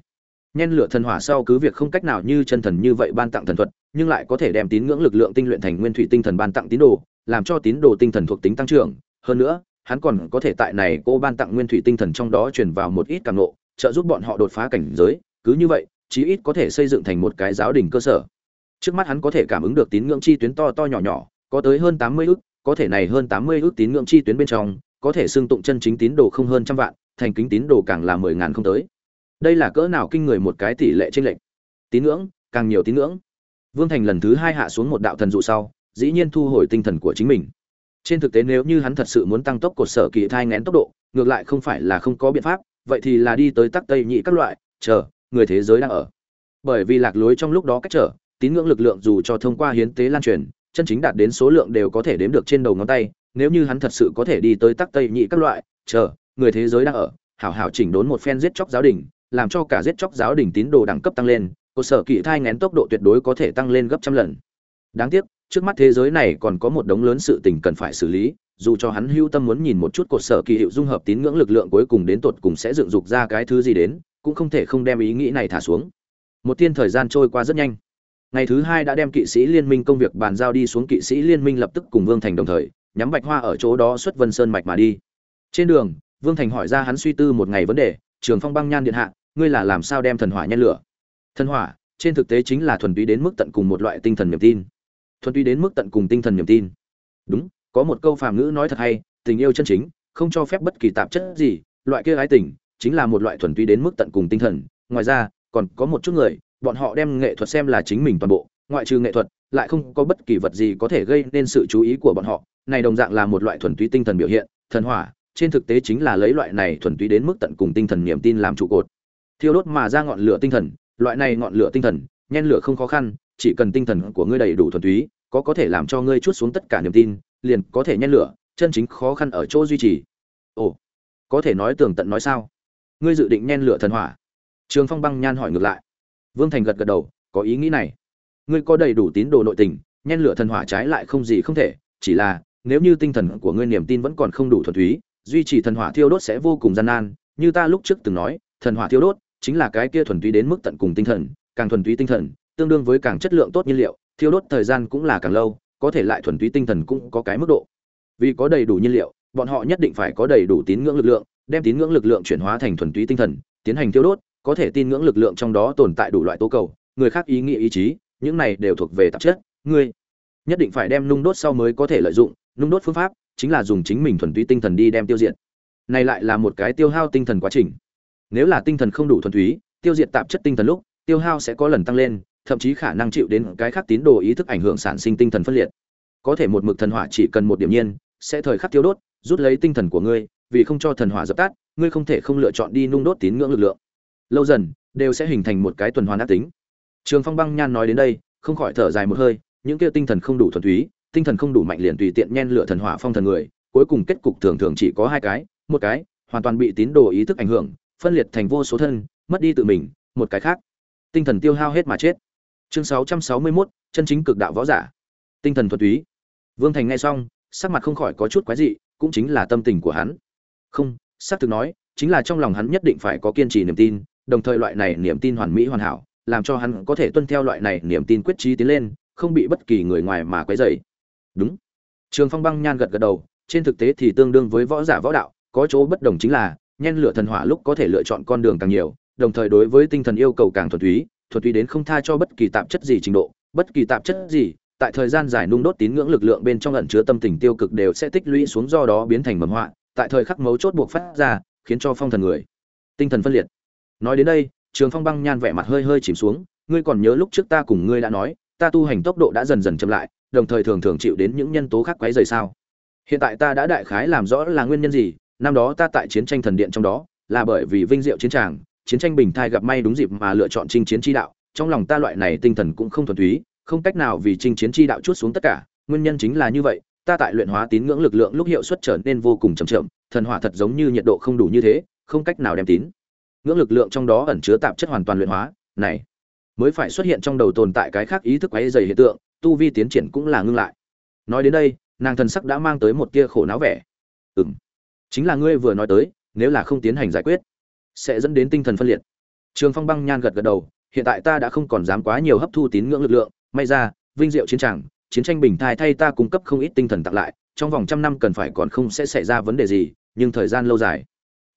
Nhen lửa thần hỏa sau cứ việc không cách nào như chân thần như vậy ban tặng thần thuật, nhưng lại có thể đem tín ngưỡng lực lượng tinh luyện thành nguyên thủy tinh thần ban tặng tín đồ, làm cho tín đồ tinh thần thuộc tính tăng trưởng. Hơn nữa, hắn còn có thể tại này cô ban tặng nguyên thủy tinh thần trong đó truyền vào một ít càng nộ trợ giúp bọn họ đột phá cảnh giới, cứ như vậy, chí ít có thể xây dựng thành một cái giáo đình cơ sở. Trước mắt hắn có thể cảm ứng được tín ngưỡng chi tuyến to to nhỏ nhỏ, có tới hơn tám mươi có thể này hơn tám mươi tín ngưỡng chi tuyến bên trong, có thể xưng tụng chân chính tín đồ không hơn trăm vạn, thành kính tín đồ càng là mười ngàn không tới. Đây là cỡ nào kinh người một cái tỷ lệ chênh lệch. Tín ngưỡng, càng nhiều tín ngưỡng. Vương thành lần thứ hai hạ xuống một đạo thần dụ sau, dĩ nhiên thu hồi tinh thần của chính mình. Trên thực tế nếu như hắn thật sự muốn tăng tốc cột sở kỳ thai ngén tốc độ, ngược lại không phải là không có biện pháp vậy thì là đi tới tắc tây nhị các loại, chờ, người thế giới đang ở. Bởi vì lạc lối trong lúc đó cách trở, tín ngưỡng lực lượng dù cho thông qua hiến tế lan truyền, chân chính đạt đến số lượng đều có thể đếm được trên đầu ngón tay, nếu như hắn thật sự có thể đi tới tắc tây nhị các loại, chờ, người thế giới đang ở, hảo hảo chỉnh đốn một phen giết chóc giáo đình, làm cho cả giết chóc giáo đình tín đồ đẳng cấp tăng lên, cơ sở kỵ thai ngén tốc độ tuyệt đối có thể tăng lên gấp trăm lần. Đáng tiếc trước mắt thế giới này còn có một đống lớn sự tình cần phải xử lý, dù cho hắn hưu tâm muốn nhìn một chút cột sở kỳ hiệu dung hợp tín ngưỡng lực lượng cuối cùng đến tột cùng sẽ dựng dục ra cái thứ gì đến, cũng không thể không đem ý nghĩ này thả xuống. Một tiên thời gian trôi qua rất nhanh. Ngày thứ hai đã đem kỵ sĩ liên minh công việc bàn giao đi xuống, kỵ sĩ liên minh lập tức cùng vương thành đồng thời, nhắm bạch hoa ở chỗ đó xuất vân sơn mạch mà đi. Trên đường, vương thành hỏi ra hắn suy tư một ngày vấn đề, trường phong băng nhan điện hạ, ngươi là làm sao đem thần hỏa nhen lửa? Thần hỏa, trên thực tế chính là thuần túy đến mức tận cùng một loại tinh thần niềm tin thuần túy đến mức tận cùng tinh thần niềm tin. Đúng, có một câu phàm ngữ nói thật hay, tình yêu chân chính, không cho phép bất kỳ tạp chất gì, loại kia ái tình chính là một loại thuần túy đến mức tận cùng tinh thần. Ngoài ra, còn có một chút người, bọn họ đem nghệ thuật xem là chính mình toàn bộ, ngoại trừ nghệ thuật, lại không có bất kỳ vật gì có thể gây nên sự chú ý của bọn họ. Này đồng dạng là một loại thuần túy tinh thần biểu hiện, thần hỏa, trên thực tế chính là lấy loại này thuần túy đến mức tận cùng tinh thần niềm tin làm trụ cột. Thiêu đốt mà ra ngọn lửa tinh thần, loại này ngọn lửa tinh thần, nhen lửa không khó khăn, chỉ cần tinh thần của ngươi đầy đủ thuần túy có có thể làm cho ngươi chút xuống tất cả niềm tin, liền có thể nhen lửa, chân chính khó khăn ở chỗ duy trì. Ồ, có thể nói tường tận nói sao? Ngươi dự định nhen lửa thần hỏa. Trường phong băng nhan hỏi ngược lại. Vương thành gật gật đầu, có ý nghĩ này. Ngươi có đầy đủ tín đồ nội tình, nhen lửa thần hỏa trái lại không gì không thể, chỉ là, nếu như tinh thần của ngươi niềm tin vẫn còn không đủ thuần túy, duy trì thần hỏa thiêu đốt sẽ vô cùng gian nan. Như ta lúc trước từng nói, thần hỏa thiêu đốt chính là cái kia thuần túy đến mức tận cùng tinh thần, càng thuần túy tinh thần, tương đương với càng chất lượng tốt nhiên liệu thiêu đốt thời gian cũng là càng lâu, có thể lại thuần túy tinh thần cũng có cái mức độ. Vì có đầy đủ nhiên liệu, bọn họ nhất định phải có đầy đủ tín ngưỡng lực lượng, đem tín ngưỡng lực lượng chuyển hóa thành thuần túy tinh thần, tiến hành thiêu đốt, có thể tin ngưỡng lực lượng trong đó tồn tại đủ loại tố cầu, người khác ý nghĩa ý chí, những này đều thuộc về tạp chất, ngươi nhất định phải đem nung đốt sau mới có thể lợi dụng, nung đốt phương pháp chính là dùng chính mình thuần túy tinh thần đi đem tiêu diệt. Này lại là một cái tiêu hao tinh thần quá trình. Nếu là tinh thần không đủ thuần túy, tiêu diệt tạp chất tinh thần lúc, tiêu hao sẽ có lần tăng lên thậm chí khả năng chịu đến cái khác tín đồ ý thức ảnh hưởng sản sinh tinh thần phân liệt. Có thể một mực thần hỏa chỉ cần một điểm nhiên, sẽ thời khắc tiêu đốt, rút lấy tinh thần của ngươi, vì không cho thần hỏa dập tắt, ngươi không thể không lựa chọn đi nung đốt tín ngưỡng lực lượng. Lâu dần, đều sẽ hình thành một cái tuần hoàn ác tính. Trường phong băng nhan nói đến đây, không khỏi thở dài một hơi, những kia tinh thần không đủ thuần túy, tinh thần không đủ mạnh liền tùy tiện nhen lửa thần hỏa phong thần người, cuối cùng kết cục thường thường chỉ có hai cái, một cái, hoàn toàn bị tín đồ ý thức ảnh hưởng, phân liệt thành vô số thân, mất đi tự mình, một cái khác. Tinh thần tiêu hao hết mà chết chương 661, chân chính cực đạo võ giả. Tinh thần thuần túy. Vương thành nghe xong sắc mặt không khỏi có chút quái dị cũng chính là tâm tình của hắn. Không xác thực nói chính là trong lòng hắn nhất định phải có kiên trì niềm tin đồng thời loại này niềm tin hoàn mỹ hoàn hảo làm cho hắn có thể tuân theo loại này niềm tin quyết trí tiến lên không bị bất kỳ người ngoài mà quấy rầy. Đúng. Trường phong băng nhan gật gật đầu trên thực tế thì tương đương với võ giả võ đạo có chỗ bất đồng chính là nhen lửa thần hỏa lúc có thể lựa chọn con đường càng nhiều đồng thời đối với tinh thần yêu cầu càng thuần túy thuật túy đến không tha cho bất kỳ tạp chất gì trình độ, bất kỳ tạp chất gì, tại thời gian dài nung đốt tín ngưỡng lực lượng bên trong ẩn chứa tâm tình tiêu cực đều sẽ tích lũy xuống do đó biến thành mầm họa, tại thời khắc mấu chốt buộc phát ra, khiến cho phong thần người tinh thần phân liệt. Nói đến đây, trường phong băng nhan vẻ mặt hơi hơi chìm xuống, ngươi còn nhớ lúc trước ta cùng ngươi đã nói, ta tu hành tốc độ đã dần dần chậm lại, đồng thời thường thường chịu đến những nhân tố khác quấy rầy sao? Hiện tại ta đã đại khái làm rõ là nguyên nhân gì, năm đó ta tại chiến tranh thần điện trong đó, là bởi vì vinh diệu chiến tràng chiến tranh bình thai gặp may đúng dịp mà lựa chọn chinh chiến chi đạo, trong lòng ta loại này tinh thần cũng không thuần túy, không cách nào vì chinh chiến chi đạo chuốt xuống tất cả, nguyên nhân chính là như vậy, ta tại luyện hóa tín ngưỡng lực lượng lúc hiệu suất trở nên vô cùng chậm chậm, thần hỏa thật giống như nhiệt độ không đủ như thế, không cách nào đem tín ngưỡng lực lượng trong đó ẩn chứa tạp chất hoàn toàn luyện hóa, này mới phải xuất hiện trong đầu tồn tại cái khác ý thức quấy dày hiện tượng, tu vi tiến triển cũng là ngưng lại. Nói đến đây, nàng thần sắc đã mang tới một tia khổ não vẻ. Ừm, chính là ngươi vừa nói tới, nếu là không tiến hành giải quyết sẽ dẫn đến tinh thần phân liệt. Trường phong băng nhan gật gật đầu, hiện tại ta đã không còn dám quá nhiều hấp thu tín ngưỡng lực lượng, may ra, vinh diệu chiến tràng, chiến tranh bình thai thay ta cung cấp không ít tinh thần tặng lại, trong vòng trăm năm cần phải còn không sẽ xảy ra vấn đề gì, nhưng thời gian lâu dài.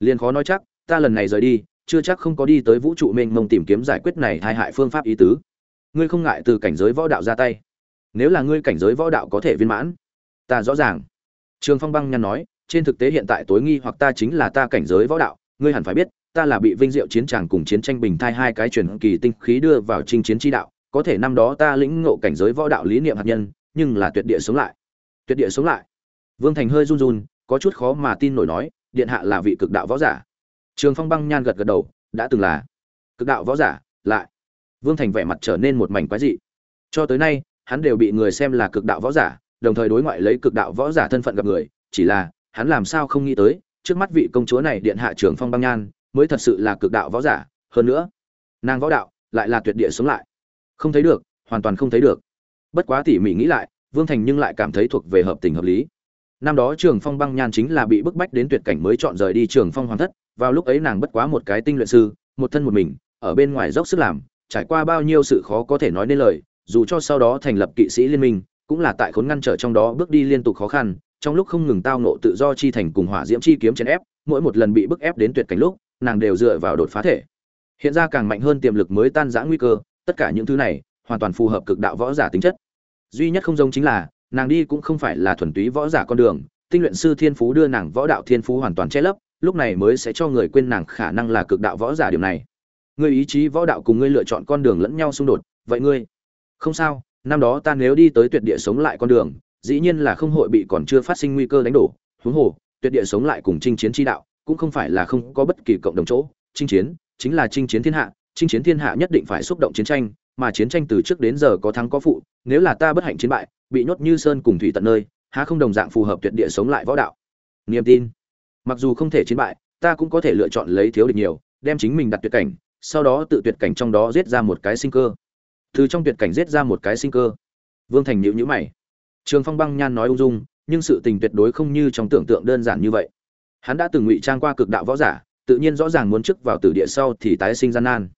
Liền khó nói chắc, ta lần này rời đi, chưa chắc không có đi tới vũ trụ mênh mông tìm kiếm giải quyết này hai hại phương pháp ý tứ. Ngươi không ngại từ cảnh giới võ đạo ra tay. Nếu là ngươi cảnh giới võ đạo có thể viên mãn, ta rõ ràng. Trường phong băng nhăn nói, trên thực tế hiện tại tối nghi hoặc ta chính là ta cảnh giới võ đạo, ngươi hẳn phải biết ta là bị vinh diệu chiến tràng cùng chiến tranh bình thai hai cái truyền kỳ tinh khí đưa vào chinh chiến chi đạo, có thể năm đó ta lĩnh ngộ cảnh giới võ đạo lý niệm hạt nhân, nhưng là tuyệt địa sống lại. Tuyệt địa sống lại. Vương thành hơi run run, có chút khó mà tin nổi nói, điện hạ là vị cực đạo võ giả. Trường phong băng nhan gật gật đầu, đã từng là cực đạo võ giả, lại. Vương thành vẻ mặt trở nên một mảnh quái dị. Cho tới nay, hắn đều bị người xem là cực đạo võ giả, đồng thời đối ngoại lấy cực đạo võ giả thân phận gặp người, chỉ là hắn làm sao không nghĩ tới, trước mắt vị công chúa này điện hạ trường phong băng nhan mới thật sự là cực đạo võ giả, hơn nữa, nàng võ đạo lại là tuyệt địa sống lại. Không thấy được, hoàn toàn không thấy được. Bất quá tỉ mỉ nghĩ lại, vương thành nhưng lại cảm thấy thuộc về hợp tình hợp lý. Năm đó trường phong băng nhan chính là bị bức bách đến tuyệt cảnh mới chọn rời đi trường phong hoàng thất, vào lúc ấy nàng bất quá một cái tinh luyện sư, một thân một mình, ở bên ngoài dốc sức làm, trải qua bao nhiêu sự khó có thể nói nên lời, dù cho sau đó thành lập kỵ sĩ liên minh, cũng là tại khốn ngăn trở trong đó bước đi liên tục khó khăn, trong lúc không ngừng tao nộ tự do chi thành cùng hỏa diễm chi kiếm chèn ép, mỗi một lần bị bức ép đến tuyệt cảnh lúc nàng đều dựa vào đột phá thể. Hiện ra càng mạnh hơn tiềm lực mới tan giã nguy cơ, tất cả những thứ này hoàn toàn phù hợp cực đạo võ giả tính chất. Duy nhất không giống chính là, nàng đi cũng không phải là thuần túy võ giả con đường, tinh luyện sư thiên phú đưa nàng võ đạo thiên phú hoàn toàn che lấp, lúc này mới sẽ cho người quên nàng khả năng là cực đạo võ giả điểm này. Ngươi ý chí võ đạo cùng ngươi lựa chọn con đường lẫn nhau xung đột, vậy ngươi? Không sao, năm đó ta nếu đi tới tuyệt địa sống lại con đường, dĩ nhiên là không hội bị còn chưa phát sinh nguy cơ đánh đổ, huống hồ, tuyệt địa sống lại cùng chinh chiến chi đạo cũng không phải là không có bất kỳ cộng đồng chỗ. Chinh chiến, chính là chinh chiến thiên hạ, chinh chiến thiên hạ nhất định phải xúc động chiến tranh, mà chiến tranh từ trước đến giờ có thắng có phụ, nếu là ta bất hạnh chiến bại, bị nhốt như sơn cùng thủy tận nơi, há không đồng dạng phù hợp tuyệt địa sống lại võ đạo. Niềm tin. Mặc dù không thể chiến bại, ta cũng có thể lựa chọn lấy thiếu địch nhiều, đem chính mình đặt tuyệt cảnh, sau đó tự tuyệt cảnh trong đó giết ra một cái sinh cơ. Từ trong tuyệt cảnh giết ra một cái sinh cơ. Vương thành nhịu nhữ mày. Trường phong băng nhan nói ung dung, nhưng sự tình tuyệt đối không như trong tưởng tượng đơn giản như vậy hắn đã từng ngụy trang qua cực đạo võ giả, tự nhiên rõ ràng muốn chức vào tử địa sau thì tái sinh gian nan.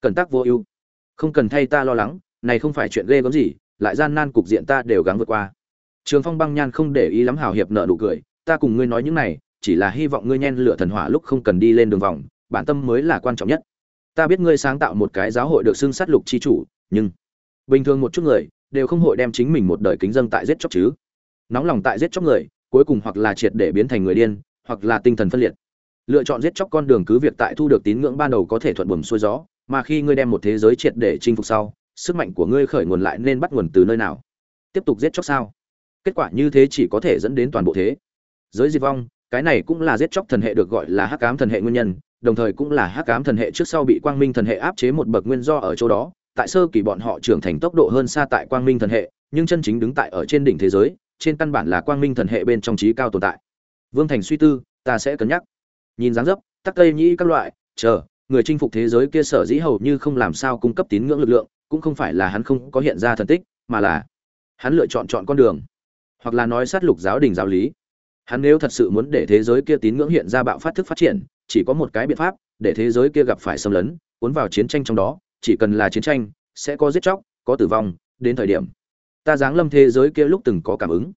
Cần tác vô ưu. Không cần thay ta lo lắng, này không phải chuyện ghê gớm gì, lại gian nan cục diện ta đều gắng vượt qua. Trường phong băng nhan không để ý lắm hào hiệp nợ nụ cười, ta cùng ngươi nói những này, chỉ là hy vọng ngươi nhen lửa thần hỏa lúc không cần đi lên đường vòng, bản tâm mới là quan trọng nhất. Ta biết ngươi sáng tạo một cái giáo hội được xưng sát lục chi chủ, nhưng bình thường một chút người đều không hội đem chính mình một đời kính dâng tại giết chóc chứ. Nóng lòng tại giết chóc người, cuối cùng hoặc là triệt để biến thành người điên hoặc là tinh thần phân liệt. Lựa chọn giết chóc con đường cứ việc tại thu được tín ngưỡng ban đầu có thể thuận buồm xuôi gió, mà khi ngươi đem một thế giới triệt để chinh phục sau, sức mạnh của ngươi khởi nguồn lại nên bắt nguồn từ nơi nào? Tiếp tục giết chóc sao? Kết quả như thế chỉ có thể dẫn đến toàn bộ thế. Giới diệt vong, cái này cũng là giết chóc thần hệ được gọi là hắc ám thần hệ nguyên nhân, đồng thời cũng là hắc ám thần hệ trước sau bị quang minh thần hệ áp chế một bậc nguyên do ở chỗ đó. Tại sơ kỳ bọn họ trưởng thành tốc độ hơn xa tại quang minh thần hệ, nhưng chân chính đứng tại ở trên đỉnh thế giới, trên căn bản là quang minh thần hệ bên trong trí cao tồn tại vương thành suy tư, ta sẽ cân nhắc. Nhìn dáng dấp, tắc tây nhĩ các loại, chờ, người chinh phục thế giới kia sở dĩ hầu như không làm sao cung cấp tín ngưỡng lực lượng, cũng không phải là hắn không có hiện ra thần tích, mà là hắn lựa chọn chọn con đường. Hoặc là nói sát lục giáo đình giáo lý. Hắn nếu thật sự muốn để thế giới kia tín ngưỡng hiện ra bạo phát thức phát triển, chỉ có một cái biện pháp, để thế giới kia gặp phải xâm lấn, cuốn vào chiến tranh trong đó, chỉ cần là chiến tranh, sẽ có giết chóc, có tử vong, đến thời điểm. Ta giáng lâm thế giới kia lúc từng có cảm ứng.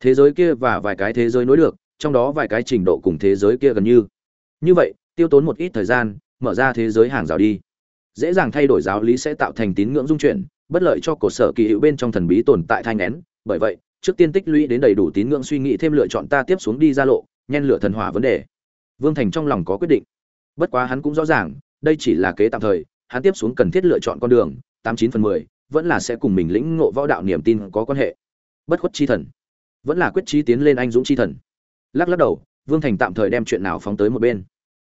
Thế giới kia và vài cái thế giới nối được trong đó vài cái trình độ cùng thế giới kia gần như. Như vậy, tiêu tốn một ít thời gian, mở ra thế giới hàng rào đi. Dễ dàng thay đổi giáo lý sẽ tạo thành tín ngưỡng dung chuyển, bất lợi cho cổ sở kỳ hữu bên trong thần bí tồn tại thai ngén bởi vậy, trước tiên tích lũy đến đầy đủ tín ngưỡng suy nghĩ thêm lựa chọn ta tiếp xuống đi ra lộ, nhen lửa thần hỏa vấn đề. Vương thành trong lòng có quyết định. Bất quá hắn cũng rõ ràng, đây chỉ là kế tạm thời, hắn tiếp xuống cần thiết lựa chọn con đường, tám chín phần mười, vẫn là sẽ cùng mình lĩnh ngộ võ đạo niềm tin có quan hệ. Bất khuất chi thần. Vẫn là quyết chí tiến lên anh dũng chi thần lắc lắc đầu, vương thành tạm thời đem chuyện nào phóng tới một bên.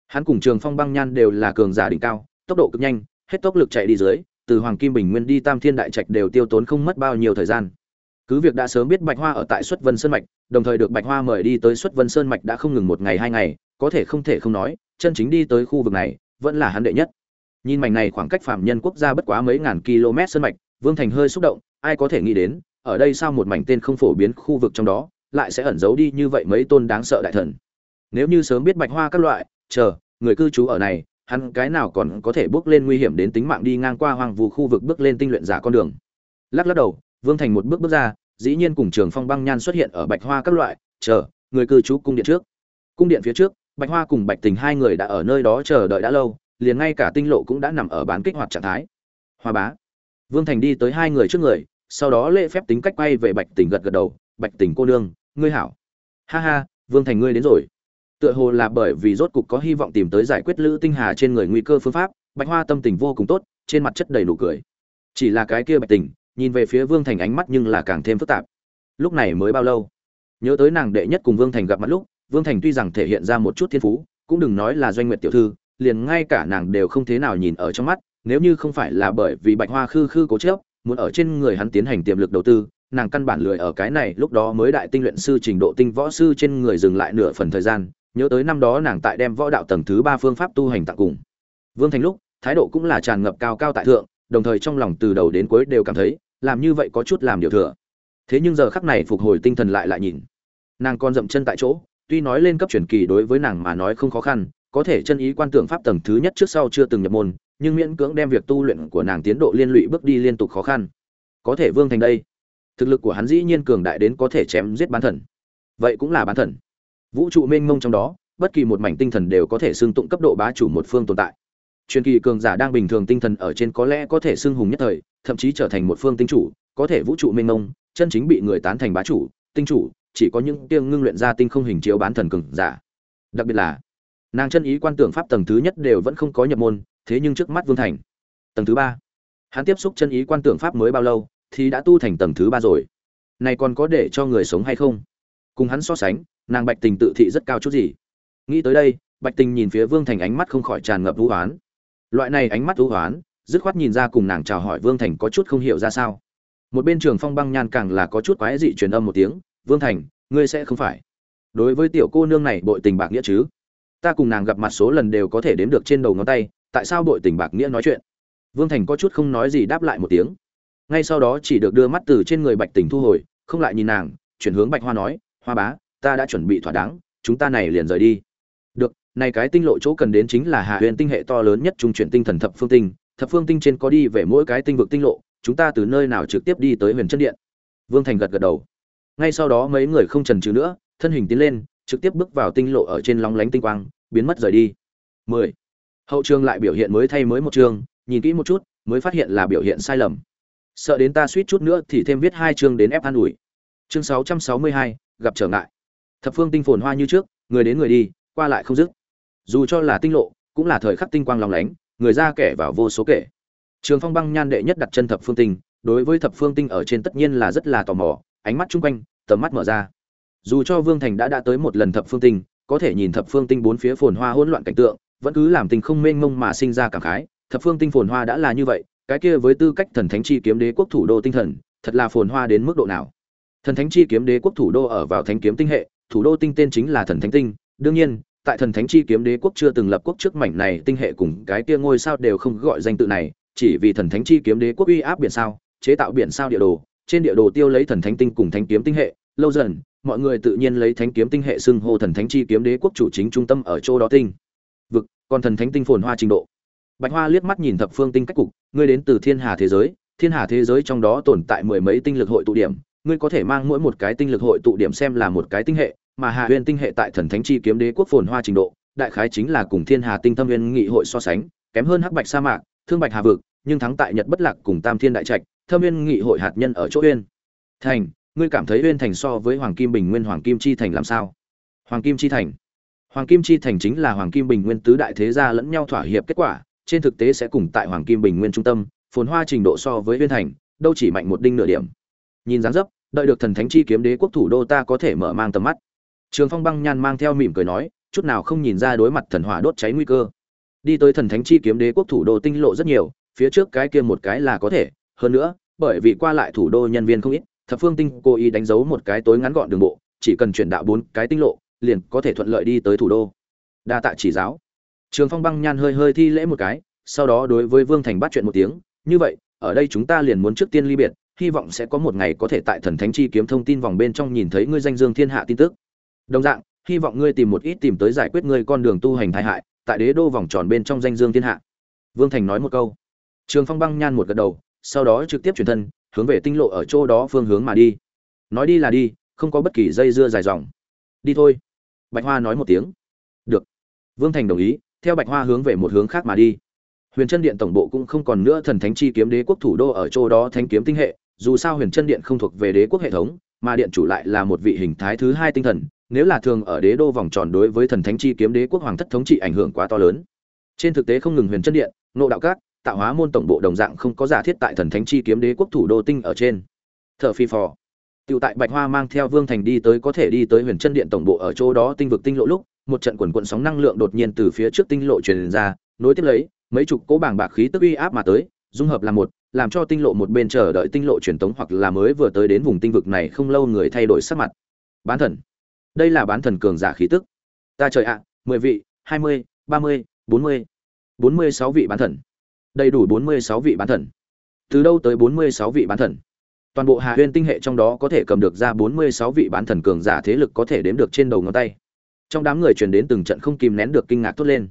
Hắn cùng trường phong băng nhan đều là cường giả đỉnh cao, tốc độ cực nhanh, hết tốc lực chạy đi dưới, từ hoàng kim bình nguyên đi tam thiên đại trạch đều tiêu tốn không mất bao nhiêu thời gian. Cứ việc đã sớm biết bạch hoa ở tại xuất vân sơn mạch, đồng thời được bạch hoa mời đi tới xuất vân sơn mạch đã không ngừng một ngày hai ngày, có thể không thể không nói, chân chính đi tới khu vực này, vẫn là hắn đệ nhất. Nhìn mảnh này khoảng cách phạm nhân quốc gia bất quá mấy ngàn km sơn mạch, vương thành hơi xúc động, ai có thể nghĩ đến, ở đây sao một mảnh tên không phổ biến khu vực trong đó lại sẽ ẩn giấu đi như vậy mấy tôn đáng sợ đại thần. Nếu như sớm biết bạch hoa các loại, chờ, người cư trú ở này, hắn cái nào còn có thể bước lên nguy hiểm đến tính mạng đi ngang qua hoang vu khu vực bước lên tinh luyện giả con đường. Lắc lắc đầu, vương thành một bước bước ra, dĩ nhiên cùng trường phong băng nhan xuất hiện ở bạch hoa các loại, chờ, người cư trú cung điện trước. Cung điện phía trước, bạch hoa cùng bạch tình hai người đã ở nơi đó chờ đợi đã lâu, liền ngay cả tinh lộ cũng đã nằm ở bán kích hoạt trạng thái. Hoa bá. Vương thành đi tới hai người trước người, sau đó lễ phép tính cách quay về bạch tình gật gật đầu bạch tình cô nương, ngươi hảo. Ha ha, vương thành ngươi đến rồi. Tựa hồ là bởi vì rốt cục có hy vọng tìm tới giải quyết lữ tinh hà trên người nguy cơ phương pháp, bạch hoa tâm tình vô cùng tốt, trên mặt chất đầy nụ cười. Chỉ là cái kia bạch tình, nhìn về phía vương thành ánh mắt nhưng là càng thêm phức tạp. Lúc này mới bao lâu? Nhớ tới nàng đệ nhất cùng vương thành gặp mặt lúc, vương thành tuy rằng thể hiện ra một chút thiên phú, cũng đừng nói là doanh nguyện tiểu thư, liền ngay cả nàng đều không thế nào nhìn ở trong mắt, nếu như không phải là bởi vì bạch hoa khư khư cố chớp muốn ở trên người hắn tiến hành tiềm lực đầu tư nàng căn bản lười ở cái này, lúc đó mới đại tinh luyện sư trình độ tinh võ sư trên người dừng lại nửa phần thời gian, nhớ tới năm đó nàng tại đem võ đạo tầng thứ ba phương pháp tu hành tặng cùng. Vương thành lúc, thái độ cũng là tràn ngập cao cao tại thượng, đồng thời trong lòng từ đầu đến cuối đều cảm thấy, làm như vậy có chút làm điều thừa. Thế nhưng giờ khắc này phục hồi tinh thần lại lại nhìn. Nàng còn dậm chân tại chỗ, tuy nói lên cấp truyền kỳ đối với nàng mà nói không khó khăn, có thể chân ý quan tưởng pháp tầng thứ nhất trước sau chưa từng nhập môn, nhưng miễn cưỡng đem việc tu luyện của nàng tiến độ liên lụy bước đi liên tục khó khăn. Có thể vương thành đây thực lực của hắn dĩ nhiên cường đại đến có thể chém giết bán thần. Vậy cũng là bán thần. Vũ trụ mênh mông trong đó, bất kỳ một mảnh tinh thần đều có thể xưng tụng cấp độ bá chủ một phương tồn tại. Truyền kỳ cường giả đang bình thường tinh thần ở trên có lẽ có thể xưng hùng nhất thời, thậm chí trở thành một phương tinh chủ, có thể vũ trụ mênh mông, chân chính bị người tán thành bá chủ, tinh chủ, chỉ có những tiêng ngưng luyện ra tinh không hình chiếu bán thần cường giả. Đặc biệt là, nàng chân ý quan tưởng pháp tầng thứ nhất đều vẫn không có nhập môn, thế nhưng trước mắt vương thành. Tầng thứ ba, hắn tiếp xúc chân ý quan tưởng pháp mới bao lâu thì đã tu thành tầng thứ ba rồi. Này còn có để cho người sống hay không? Cùng hắn so sánh, nàng bạch tình tự thị rất cao chút gì. Nghĩ tới đây, bạch tình nhìn phía vương thành ánh mắt không khỏi tràn ngập vũ hoán loại này ánh mắt vũ hoán dứt khoát nhìn ra cùng nàng chào hỏi vương thành có chút không hiểu ra sao. Một bên trường phong băng nhan càng là có chút quái dị truyền âm một tiếng, vương thành, ngươi sẽ không phải. Đối với tiểu cô nương này bội tình bạc nghĩa chứ? Ta cùng nàng gặp mặt số lần đều có thể đếm được trên đầu ngón tay, tại sao bội tình bạc nghĩa nói chuyện? Vương thành có chút không nói gì đáp lại một tiếng ngay sau đó chỉ được đưa mắt từ trên người bạch tình thu hồi không lại nhìn nàng chuyển hướng bạch hoa nói hoa bá ta đã chuẩn bị thỏa đáng chúng ta này liền rời đi. Được này cái tinh lộ chỗ cần đến chính là hạ huyền tinh hệ to lớn nhất trung chuyển tinh thần thập phương tinh thập phương tinh trên có đi về mỗi cái tinh vực tinh lộ chúng ta từ nơi nào trực tiếp đi tới huyền chân điện? Vương thành gật gật đầu. Ngay sau đó mấy người không trần trừ nữa thân hình tiến lên trực tiếp bước vào tinh lộ ở trên lóng lánh tinh quang biến mất rời đi. 10. hậu trường lại biểu hiện mới thay mới một trường, nhìn kỹ một chút mới phát hiện là biểu hiện sai lầm sợ đến ta suýt chút nữa thì thêm viết hai chương đến ép an ủi. Chương 662, gặp trở ngại. Thập phương tinh phồn hoa như trước người đến người đi qua lại không dứt. Dù cho là tinh lộ cũng là thời khắc tinh quang lòng lánh người ra kẻ vào vô số kể. Trường phong băng nhan đệ nhất đặt chân thập phương tinh đối với thập phương tinh ở trên tất nhiên là rất là tò mò ánh mắt chung quanh tầm mắt mở ra. Dù cho vương thành đã đã tới một lần thập phương tinh có thể nhìn thập phương tinh bốn phía phồn hoa hỗn loạn cảnh tượng vẫn cứ làm tình không mênh mông mà sinh ra cảm khái thập phương tinh phồn hoa đã là như vậy cái kia với tư cách thần thánh chi kiếm đế quốc thủ đô tinh thần, thật là phồn hoa đến mức độ nào. Thần thánh chi kiếm đế quốc thủ đô ở vào thánh kiếm tinh hệ, thủ đô tinh tên chính là thần thánh tinh. Đương nhiên, tại thần thánh chi kiếm đế quốc chưa từng lập quốc trước mảnh này tinh hệ cùng cái kia ngôi sao đều không gọi danh tự này, chỉ vì thần thánh chi kiếm đế quốc uy áp biển sao, chế tạo biển sao địa đồ. Trên địa đồ tiêu lấy thần thánh tinh cùng thánh kiếm tinh hệ, lâu dần, mọi người tự nhiên lấy thánh kiếm tinh hệ xưng hô thần thánh chi kiếm đế quốc chủ chính trung tâm ở chỗ đó tinh. Vực, còn thần thánh tinh phồn hoa trình độ. Bạch hoa liếc mắt nhìn thập phương tinh cách cục ngươi đến từ thiên hà thế giới, thiên hà thế giới trong đó tồn tại mười mấy tinh lực hội tụ điểm, ngươi có thể mang mỗi một cái tinh lực hội tụ điểm xem là một cái tinh hệ, mà hà huyên tinh hệ tại thần thánh chi kiếm đế quốc phồn hoa trình độ, đại khái chính là cùng thiên hà tinh thâm huyên nghị hội so sánh, kém hơn hắc bạch sa mạc, thương bạch hà vực, nhưng thắng tại nhật bất lạc cùng tam thiên đại trạch, thâm huyên nghị hội hạt nhân ở chỗ huyên thành, ngươi cảm thấy huyên thành so với hoàng kim bình nguyên, hoàng kim chi thành làm sao? Hoàng kim chi thành. Hoàng kim chi thành chính là hoàng kim bình nguyên tứ đại thế gia lẫn nhau thỏa hiệp kết quả trên thực tế sẽ cùng tại hoàng kim bình nguyên trung tâm, phồn hoa trình độ so với uyên thành, đâu chỉ mạnh một đinh nửa điểm. Nhìn dáng dấp, đợi được thần thánh chi kiếm đế quốc thủ đô ta có thể mở mang tầm mắt. Trường phong băng nhan mang theo mỉm cười nói, chút nào không nhìn ra đối mặt thần hỏa đốt cháy nguy cơ. Đi tới thần thánh chi kiếm đế quốc thủ đô tinh lộ rất nhiều, phía trước cái kia một cái là có thể, hơn nữa, bởi vì qua lại thủ đô nhân viên không ít, thập phương tinh cố ý đánh dấu một cái tối ngắn gọn đường bộ, chỉ cần chuyển đạo bốn cái tinh lộ, liền có thể thuận lợi đi tới thủ đô. Đa tạ chỉ giáo trường phong băng nhan hơi hơi thi lễ một cái, sau đó đối với vương thành bắt chuyện một tiếng, như vậy, ở đây chúng ta liền muốn trước tiên ly biệt, hy vọng sẽ có một ngày có thể tại thần thánh chi kiếm thông tin vòng bên trong nhìn thấy ngươi danh dương thiên hạ tin tức. Đồng dạng, hy vọng ngươi tìm một ít tìm tới giải quyết ngươi con đường tu hành tai hại, tại đế đô vòng tròn bên trong danh dương thiên hạ. Vương thành nói một câu. Trường phong băng nhan một gật đầu, sau đó trực tiếp chuyển thân, hướng về tinh lộ ở chỗ đó phương hướng mà đi. Nói đi là đi, không có bất kỳ dây dưa dài dòng. Đi thôi. Bạch hoa nói một tiếng. Được. Vương thành đồng ý theo bạch hoa hướng về một hướng khác mà đi. Huyền chân điện tổng bộ cũng không còn nữa thần thánh chi kiếm đế quốc thủ đô ở chỗ đó thánh kiếm tinh hệ dù sao huyền chân điện không thuộc về đế quốc hệ thống mà điện chủ lại là một vị hình thái thứ hai tinh thần nếu là thường ở đế đô vòng tròn đối với thần thánh chi kiếm đế quốc hoàng thất thống trị ảnh hưởng quá to lớn. Trên thực tế không ngừng huyền chân điện nộ đạo các tạo hóa môn tổng bộ đồng dạng không có giả thiết tại thần thánh chi kiếm đế quốc thủ đô tinh ở trên. Thợ phi phò Tiểu tại Bạch Hoa mang theo Vương Thành đi tới có thể đi tới Huyền Chân Điện tổng bộ ở chỗ đó tinh vực tinh lộ lúc, một trận quần quần sóng năng lượng đột nhiên từ phía trước tinh lộ truyền ra, nối tiếp lấy, mấy chục cỗ bảng bạc khí tức uy áp mà tới, dung hợp làm một, làm cho tinh lộ một bên chờ đợi tinh lộ truyền tống hoặc là mới vừa tới đến vùng tinh vực này không lâu người thay đổi sắc mặt. Bán thần. Đây là bán thần cường giả khí tức. Ta trời ạ, à, 10 vị, 20, 30, 40, 46 vị bán thần. Đầy đủ 46 vị bán thần. Từ đâu tới 46 vị bán thần? Toàn bộ Hà Huyên tinh hệ trong đó có thể cầm được ra 46 vị bán thần cường giả thế lực có thể đếm được trên đầu ngón tay. Trong đám người truyền đến từng trận không kìm nén được kinh ngạc thốt lên.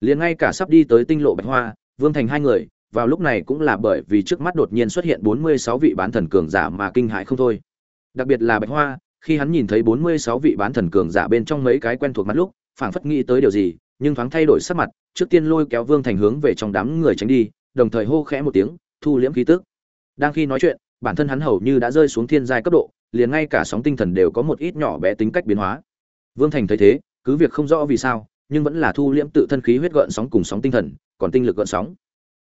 Liền ngay cả sắp đi tới tinh lộ Bạch Hoa, Vương Thành hai người, vào lúc này cũng là bởi vì trước mắt đột nhiên xuất hiện 46 vị bán thần cường giả mà kinh hãi không thôi. Đặc biệt là Bạch Hoa, khi hắn nhìn thấy 46 vị bán thần cường giả bên trong mấy cái quen thuộc mắt lúc, phảng phất nghĩ tới điều gì, nhưng thoáng thay đổi sắc mặt, trước tiên lôi kéo Vương Thành hướng về trong đám người tránh đi, đồng thời hô khẽ một tiếng, thu liễm khí tức. Đang khi nói chuyện, bản thân hắn hầu như đã rơi xuống thiên giai cấp độ, liền ngay cả sóng tinh thần đều có một ít nhỏ bé tính cách biến hóa. Vương Thành thấy thế, cứ việc không rõ vì sao, nhưng vẫn là thu liễm tự thân khí huyết gợn sóng cùng sóng tinh thần, còn tinh lực gợn sóng.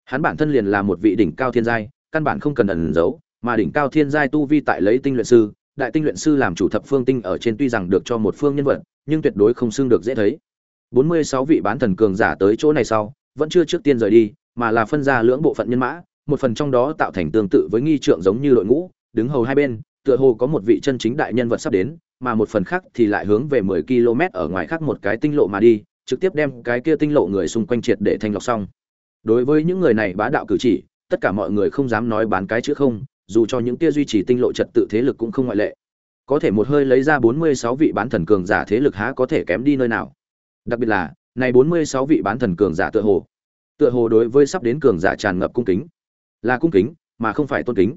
Hắn bản thân liền là một vị đỉnh cao thiên giai, căn bản không cần ẩn giấu, mà đỉnh cao thiên giai tu vi tại lấy tinh luyện sư, đại tinh luyện sư làm chủ thập phương tinh ở trên tuy rằng được cho một phương nhân vật, nhưng tuyệt đối không xưng được dễ thấy. 46 vị bán thần cường giả tới chỗ này sau, vẫn chưa trước tiên rời đi, mà là phân ra lưỡng bộ phận nhân mã, một phần trong đó tạo thành tương tự với nghi trượng giống như đội ngũ, đứng hầu hai bên, tựa hồ có một vị chân chính đại nhân vật sắp đến, mà một phần khác thì lại hướng về 10 km ở ngoài khác một cái tinh lộ mà đi, trực tiếp đem cái kia tinh lộ người xung quanh triệt để thanh lọc xong. Đối với những người này bá đạo cử chỉ, tất cả mọi người không dám nói bán cái chữ không, dù cho những kia duy trì tinh lộ trật tự thế lực cũng không ngoại lệ. Có thể một hơi lấy ra 46 vị bán thần cường giả thế lực há có thể kém đi nơi nào. Đặc biệt là, này 46 vị bán thần cường giả tựa hồ, tựa hồ đối với sắp đến cường giả tràn ngập cung kính là cung kính mà không phải tôn kính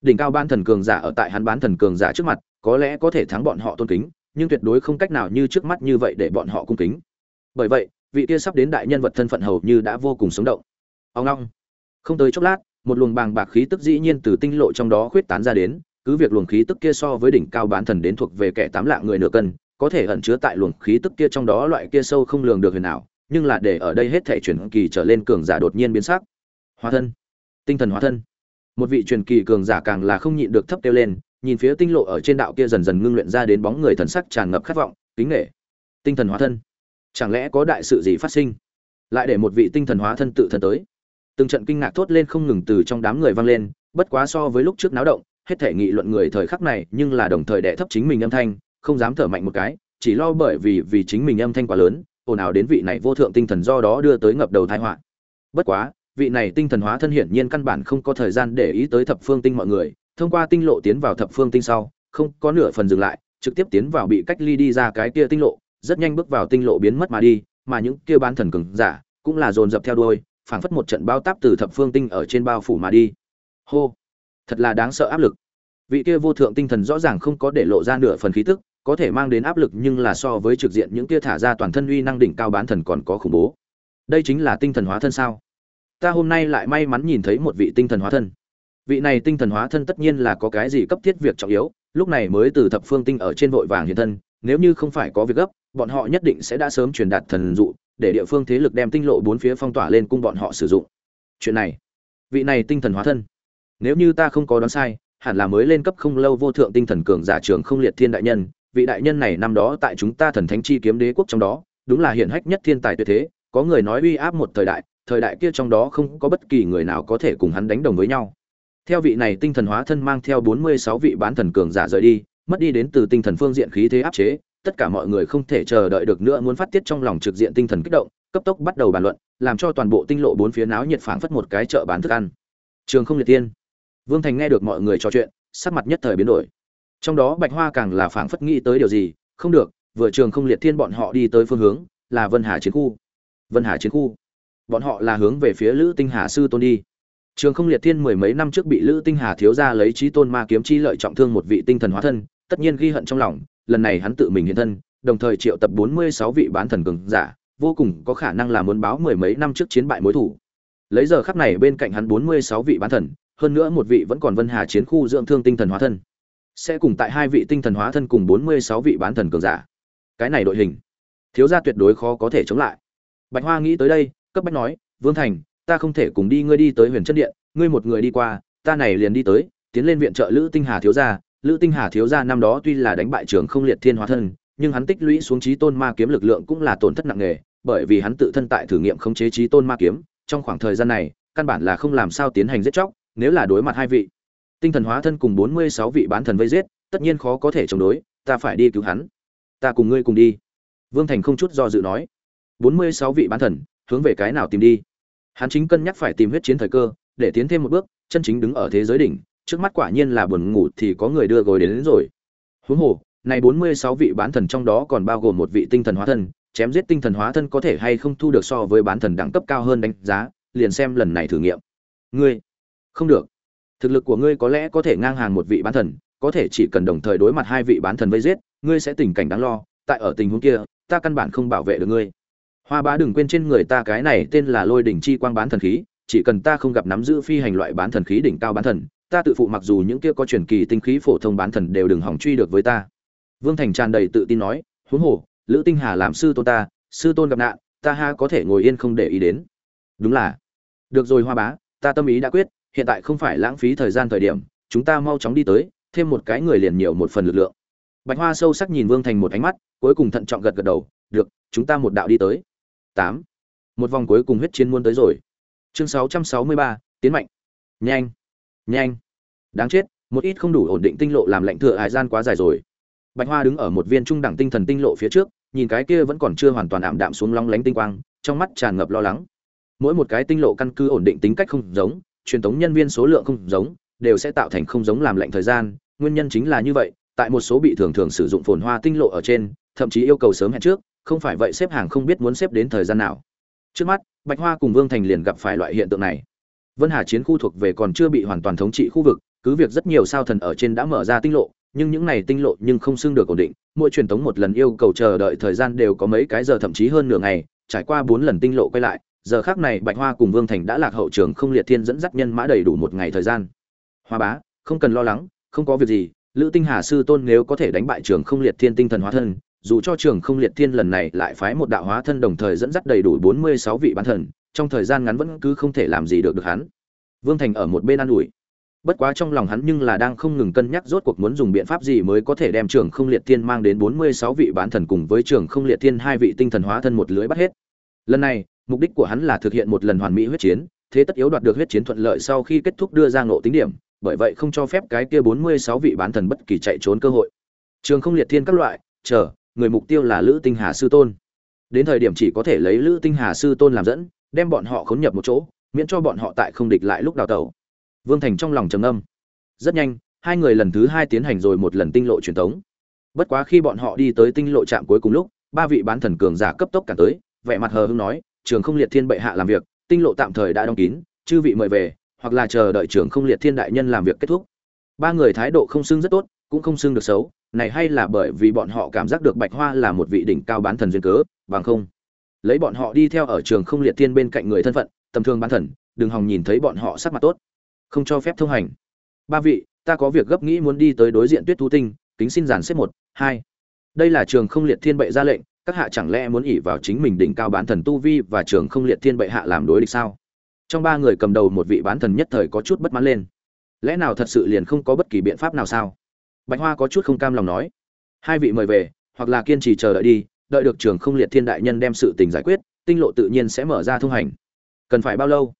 đỉnh cao bán thần cường giả ở tại hắn bán thần cường giả trước mặt có lẽ có thể thắng bọn họ tôn kính, nhưng tuyệt đối không cách nào như trước mắt như vậy để bọn họ cung kính. Bởi vậy, vị kia sắp đến đại nhân vật thân phận hầu như đã vô cùng sống động. Ông long. Không tới chốc lát, một luồng bàng bạc khí tức dĩ nhiên từ tinh lộ trong đó khuyết tán ra đến, cứ việc luồng khí tức kia so với đỉnh cao bán thần đến thuộc về kẻ tám lạng người nửa cân, có thể ẩn chứa tại luồng khí tức kia trong đó loại kia sâu không lường được huyền nào nhưng là để ở đây hết thể chuyển kỳ trở lên cường giả đột nhiên biến sắc. Hóa thân. Tinh thần hóa thân. Một vị truyền kỳ cường giả càng là không nhịn được thấp kêu lên nhìn phía tinh lộ ở trên đạo kia dần dần ngưng luyện ra đến bóng người thần sắc tràn ngập khát vọng, kính nghệ tinh thần hóa thân. Chẳng lẽ có đại sự gì phát sinh? Lại để một vị tinh thần hóa thân tự thân tới. Từng trận kinh ngạc thốt lên không ngừng từ trong đám người vang lên, bất quá so với lúc trước náo động, hết thể nghị luận người thời khắc này nhưng là đồng thời đẻ thấp chính mình âm thanh, không dám thở mạnh một cái, chỉ lo bởi vì vì chính mình âm thanh quá lớn, ồn ào đến vị này vô thượng tinh thần do đó đưa tới ngập đầu thái họa. Bất quá, vị này tinh thần hóa thân hiển nhiên căn bản không có thời gian để ý tới thập phương tinh mọi người thông qua tinh lộ tiến vào thập phương tinh sau, không có nửa phần dừng lại, trực tiếp tiến vào bị cách ly đi ra cái kia tinh lộ, rất nhanh bước vào tinh lộ biến mất mà đi, mà những kia bán thần cường giả cũng là dồn dập theo đuôi, phảng phất một trận bao táp từ thập phương tinh ở trên bao phủ mà đi. Hô, thật là đáng sợ áp lực. Vị kia vô thượng tinh thần rõ ràng không có để lộ ra nửa phần khí tức, có thể mang đến áp lực nhưng là so với trực diện những kia thả ra toàn thân uy năng đỉnh cao bán thần còn có khủng bố. Đây chính là tinh thần hóa thân sao? Ta hôm nay lại may mắn nhìn thấy một vị tinh thần hóa thân vị này tinh thần hóa thân tất nhiên là có cái gì cấp thiết việc trọng yếu, lúc này mới từ thập phương tinh ở trên vội vàng hiện thân, nếu như không phải có việc gấp, bọn họ nhất định sẽ đã sớm truyền đạt thần dụ, để địa phương thế lực đem tinh lộ bốn phía phong tỏa lên cung bọn họ sử dụng. Chuyện này, vị này tinh thần hóa thân, nếu như ta không có đoán sai, hẳn là mới lên cấp không lâu vô thượng tinh thần cường giả trường không liệt thiên đại nhân, vị đại nhân này năm đó tại chúng ta thần thánh chi kiếm đế quốc trong đó, đúng là hiển hách nhất thiên tài tuyệt thế, có người nói uy áp một thời đại thời đại kia trong đó không có bất kỳ người nào có thể cùng hắn đánh đồng với nhau theo vị này tinh thần hóa thân mang theo bốn mươi sáu vị bán thần cường giả rời đi, mất đi đến từ tinh thần phương diện khí thế áp chế, tất cả mọi người không thể chờ đợi được nữa muốn phát tiết trong lòng trực diện tinh thần kích động, cấp tốc bắt đầu bàn luận, làm cho toàn bộ tinh lộ bốn phía náo nhiệt phảng phất một cái chợ bán thức ăn. Trường không liệt tiên. Vương thành nghe được mọi người trò chuyện, sắc mặt nhất thời biến đổi. Trong đó bạch hoa càng là phảng phất nghĩ tới điều gì, không được, vừa trường không liệt thiên bọn họ đi tới phương hướng, là vân hà chiến khu. Vân hà chiến khu. Bọn họ là hướng về phía lữ tinh hà sư tôn đi trường không liệt thiên mười mấy năm trước bị lữ tinh hà thiếu gia lấy chí tôn ma kiếm chi lợi trọng thương một vị tinh thần hóa thân, tất nhiên ghi hận trong lòng, lần này hắn tự mình hiện thân, đồng thời triệu tập bốn mươi sáu vị bán thần cường giả, vô cùng có khả năng là muốn báo mười mấy năm trước chiến bại mối thù. lấy giờ khắc này bên cạnh hắn bốn mươi sáu vị bán thần, hơn nữa một vị vẫn còn vân hà chiến khu dưỡng thương tinh thần hóa thân. Sẽ cùng tại hai vị tinh thần hóa thân cùng bốn mươi sáu vị bán thần cường giả. Cái này đội hình, thiếu gia tuyệt đối khó có thể chống lại. Bạch hoa nghĩ tới đây, cấp bách nói, vương thành ta không thể cùng đi, ngươi đi tới huyền chân điện, ngươi một người đi qua, ta này liền đi tới, tiến lên viện trợ lữ tinh hà thiếu gia. Lữ tinh hà thiếu gia năm đó tuy là đánh bại trường không liệt thiên hóa thân, nhưng hắn tích lũy xuống trí tôn ma kiếm lực lượng cũng là tổn thất nặng nề, bởi vì hắn tự thân tại thử nghiệm khống chế trí tôn ma kiếm, trong khoảng thời gian này, căn bản là không làm sao tiến hành giết chóc, nếu là đối mặt hai vị. Tinh thần hóa thân cùng bốn mươi sáu vị bán thần vây giết, tất nhiên khó có thể chống đối, ta phải đi cứu hắn. Ta cùng ngươi cùng đi. Vương thành không chút do dự nói. Bốn mươi sáu vị bán thần, hướng về cái nào tìm đi? Hắn chính cân nhắc phải tìm huyết chiến thời cơ để tiến thêm một bước chân chính đứng ở thế giới đỉnh trước mắt quả nhiên là buồn ngủ thì có người đưa gối đến, đến rồi. Huống hồ này bốn mươi sáu vị bán thần trong đó còn bao gồm một vị tinh thần hóa thân chém giết tinh thần hóa thân có thể hay không thu được so với bán thần đẳng cấp cao hơn đánh giá liền xem lần này thử nghiệm. Ngươi không được. Thực lực của ngươi có lẽ có thể ngang hàng một vị bán thần có thể chỉ cần đồng thời đối mặt hai vị bán thần vây giết ngươi sẽ tình cảnh đáng lo tại ở tình huống kia ta căn bản không bảo vệ được ngươi hoa bá đừng quên trên người ta cái này tên là lôi đỉnh chi quang bán thần khí, chỉ cần ta không gặp nắm giữ phi hành loại bán thần khí đỉnh cao bán thần, ta tự phụ mặc dù những kia có truyền kỳ tinh khí phổ thông bán thần đều đừng hỏng truy được với ta. Vương thành tràn đầy tự tin nói, huống hồ, lữ tinh hà làm sư tôn ta, sư tôn gặp nạn, ta ha có thể ngồi yên không để ý đến. Đúng là. Được rồi hoa bá, ta tâm ý đã quyết, hiện tại không phải lãng phí thời gian thời điểm, chúng ta mau chóng đi tới, thêm một cái người liền nhiều một phần lực lượng. Bạch hoa sâu sắc nhìn vương thành một ánh mắt, cuối cùng thận trọng gật gật đầu, được, chúng ta một đạo đi tới tám. Một vòng cuối cùng huyết chiến muôn tới rồi. Chương sáu trăm sáu mươi ba, tiến mạnh. Nhanh. Nhanh. Đáng chết, một ít không đủ ổn định tinh lộ làm lệnh thừa hải gian quá dài rồi. Bạch hoa đứng ở một viên trung đẳng tinh thần tinh lộ phía trước, nhìn cái kia vẫn còn chưa hoàn toàn ảm đạm xuống long lánh tinh quang, trong mắt tràn ngập lo lắng. Mỗi một cái tinh lộ căn cứ ổn định tính cách không giống, truyền thống nhân viên số lượng không giống, đều sẽ tạo thành không giống làm lệnh thời gian, nguyên nhân chính là như vậy, tại một số bị thường thường sử dụng phồn hoa tinh lộ ở trên, thậm chí yêu cầu sớm hẹn trước không phải vậy xếp hàng không biết muốn xếp đến thời gian nào. Trước mắt, bạch hoa cùng vương thành liền gặp phải loại hiện tượng này. Vân hà chiến khu thuộc về còn chưa bị hoàn toàn thống trị khu vực, cứ việc rất nhiều sao thần ở trên đã mở ra tinh lộ, nhưng những này tinh lộ nhưng không xưng được ổn định. Mỗi truyền thống một lần yêu cầu chờ đợi thời gian đều có mấy cái giờ, thậm chí hơn nửa ngày, trải qua bốn lần tinh lộ quay lại, giờ khác này bạch hoa cùng vương thành đã lạc hậu trường không liệt thiên dẫn dắt nhân mã đầy đủ một ngày thời gian. Hoa bá, không cần lo lắng, không có việc gì, lữ tinh hà sư tôn nếu có thể đánh bại trường không liệt thiên tinh thần hóa thân dù cho trường không liệt thiên lần này lại phái một đạo hóa thân đồng thời dẫn dắt đầy đủ bốn mươi sáu vị bán thần, trong thời gian ngắn vẫn cứ không thể làm gì được được hắn. Vương thành ở một bên an ủi. Bất quá trong lòng hắn nhưng là đang không ngừng cân nhắc rốt cuộc muốn dùng biện pháp gì mới có thể đem trường không liệt thiên mang đến bốn mươi sáu vị bán thần cùng với trường không liệt thiên hai vị tinh thần hóa thân một lưới bắt hết. Lần này, mục đích của hắn là thực hiện một lần hoàn mỹ huyết chiến, thế tất yếu đoạt được huyết chiến thuận lợi sau khi kết thúc đưa ra ngộ tính điểm, bởi vậy không cho phép cái kia bốn mươi sáu vị bán thần bất kỳ chạy trốn cơ hội. Trường không liệt thiên các loại, chờ người mục tiêu là lữ tinh hà sư tôn. Đến thời điểm chỉ có thể lấy lữ tinh hà sư tôn làm dẫn, đem bọn họ khốn nhập một chỗ, miễn cho bọn họ tại không địch lại lúc đào tẩu. Vương thành trong lòng trầm âm rất nhanh, hai người lần thứ hai tiến hành rồi một lần tinh lộ truyền thống bất quá khi bọn họ đi tới tinh lộ trạm cuối cùng lúc, ba vị bán thần cường giả cấp tốc cả tới, vẻ mặt hờ hững nói, trường không liệt thiên bệ hạ làm việc, tinh lộ tạm thời đã đóng kín, chư vị mời về, hoặc là chờ đợi trường không liệt thiên đại nhân làm việc kết thúc. Ba người thái độ không xưng rất tốt, cũng không xưng được xấu này hay là bởi vì bọn họ cảm giác được bạch hoa là một vị đỉnh cao bán thần duyên cớ, bằng không? Lấy bọn họ đi theo ở trường không liệt thiên bên cạnh người thân phận, tầm thường bán thần, đừng hòng nhìn thấy bọn họ sắc mặt tốt. Không cho phép thông hành. Ba vị, ta có việc gấp nghĩ muốn đi tới đối diện tuyết thú tinh, kính xin giàn xếp một, hai. Đây là trường không liệt thiên bệ ra lệnh, các hạ chẳng lẽ muốn ỉ vào chính mình đỉnh cao bán thần tu vi và trường không liệt thiên bệ hạ làm đối địch sao? Trong ba người cầm đầu một vị bán thần nhất thời có chút bất mãn lên. Lẽ nào thật sự liền không có bất kỳ biện pháp nào sao? Bạch hoa có chút không cam lòng nói, hai vị mời về, hoặc là kiên trì chờ đợi đi, đợi được trường không liệt thiên đại nhân đem sự tình giải quyết, tinh lộ tự nhiên sẽ mở ra thông hành. Cần phải bao lâu?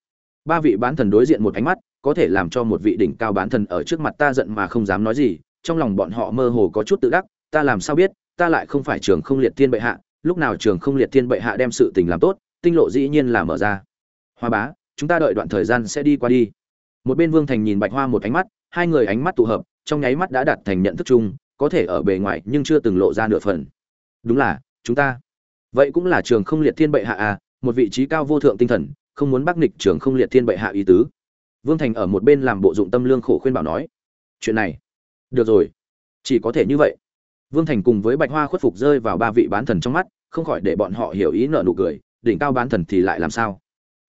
Ba vị bán thần đối diện một ánh mắt, có thể làm cho một vị đỉnh cao bán thần ở trước mặt ta giận mà không dám nói gì, trong lòng bọn họ mơ hồ có chút tự đắc, ta làm sao biết, ta lại không phải trường không liệt thiên bệ hạ, lúc nào trường không liệt thiên bệ hạ đem sự tình làm tốt, tinh lộ dĩ nhiên là mở ra. Hoa bá, chúng ta đợi đoạn thời gian sẽ đi qua đi. Một bên vương thành nhìn bạch hoa một ánh mắt, hai người ánh mắt tụ hợp trong nháy mắt đã đạt thành nhận thức chung, có thể ở bề ngoài nhưng chưa từng lộ ra nửa phần. Đúng là, chúng ta. Vậy cũng là trường không liệt thiên bệ hạ à một vị trí cao vô thượng tinh thần, không muốn bác nghịch trường không liệt thiên bệ hạ ý tứ. Vương thành ở một bên làm bộ dụng tâm lương khổ khuyên bảo nói, chuyện này, được rồi, chỉ có thể như vậy. Vương thành cùng với bạch hoa khuất phục rơi vào ba vị bán thần trong mắt, không khỏi để bọn họ hiểu ý nợ nụ cười, đỉnh cao bán thần thì lại làm sao?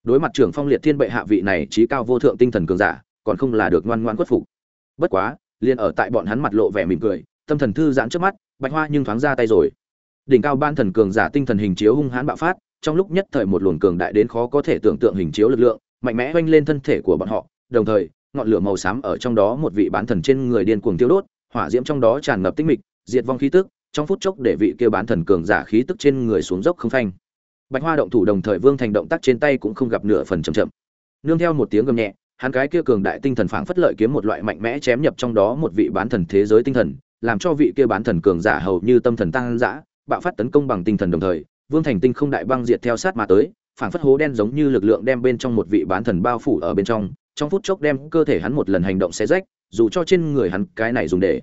Đối mặt trưởng phong liệt thiên bệ hạ vị này trí cao vô thượng tinh thần cường giả, còn không là được ngoan ngoan khuất phục. Bất quá liền ở tại bọn hắn mặt lộ vẻ mỉm cười, tâm thần thư giãn trước mắt, bạch hoa nhưng thoáng ra tay rồi. Đỉnh cao ban thần cường giả tinh thần hình chiếu hung hãn bạo phát, trong lúc nhất thời một luồng cường đại đến khó có thể tưởng tượng hình chiếu lực lượng, mạnh mẽ oanh lên thân thể của bọn họ, đồng thời, ngọn lửa màu xám ở trong đó một vị bán thần trên người điên cuồng tiêu đốt, hỏa diễm trong đó tràn ngập tinh mịch, diệt vong khí tức, trong phút chốc để vị kia bán thần cường giả khí tức trên người xuống dốc không phanh. Bạch hoa động thủ đồng thời vương thành động tác trên tay cũng không gặp nửa phần chậm chậm. Nương theo một tiếng gầm nhẹ hắn cái kia cường đại tinh thần phảng phất lợi kiếm một loại mạnh mẽ chém nhập trong đó một vị bán thần thế giới tinh thần, làm cho vị kia bán thần cường giả hầu như tâm thần tăng dã, bạo phát tấn công bằng tinh thần đồng thời, vương thành tinh không đại băng diệt theo sát mà tới, phảng phất hố đen giống như lực lượng đem bên trong một vị bán thần bao phủ ở bên trong trong phút chốc đem cơ thể hắn một lần hành động xé rách, dù cho trên người hắn cái này dùng để.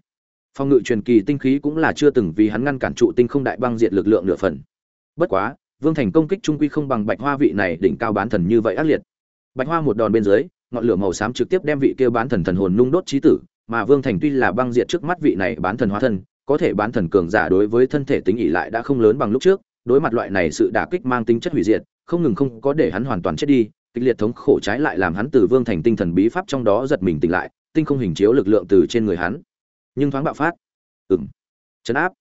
Phòng ngự truyền kỳ tinh khí cũng là chưa từng vì hắn ngăn cản trụ tinh không đại băng diệt lực lượng nửa phần. Bất quá, vương thành công kích trung quy không bằng bạch hoa vị này đỉnh cao bán thần như vậy ác liệt. Bạch hoa một đòn bên dưới ngọn lửa màu xám trực tiếp đem vị kia bán thần thần hồn nung đốt trí tử, mà vương thành tuy là băng diệt trước mắt vị này bán thần hóa thân, có thể bán thần cường giả đối với thân thể tính ỷ lại đã không lớn bằng lúc trước, đối mặt loại này sự đả kích mang tính chất hủy diệt, không ngừng không có để hắn hoàn toàn chết đi, kịch liệt thống khổ trái lại làm hắn từ vương thành tinh thần bí pháp trong đó giật mình tỉnh lại, tinh không hình chiếu lực lượng từ trên người hắn. Nhưng thoáng bạo phát. Ừng chấn áp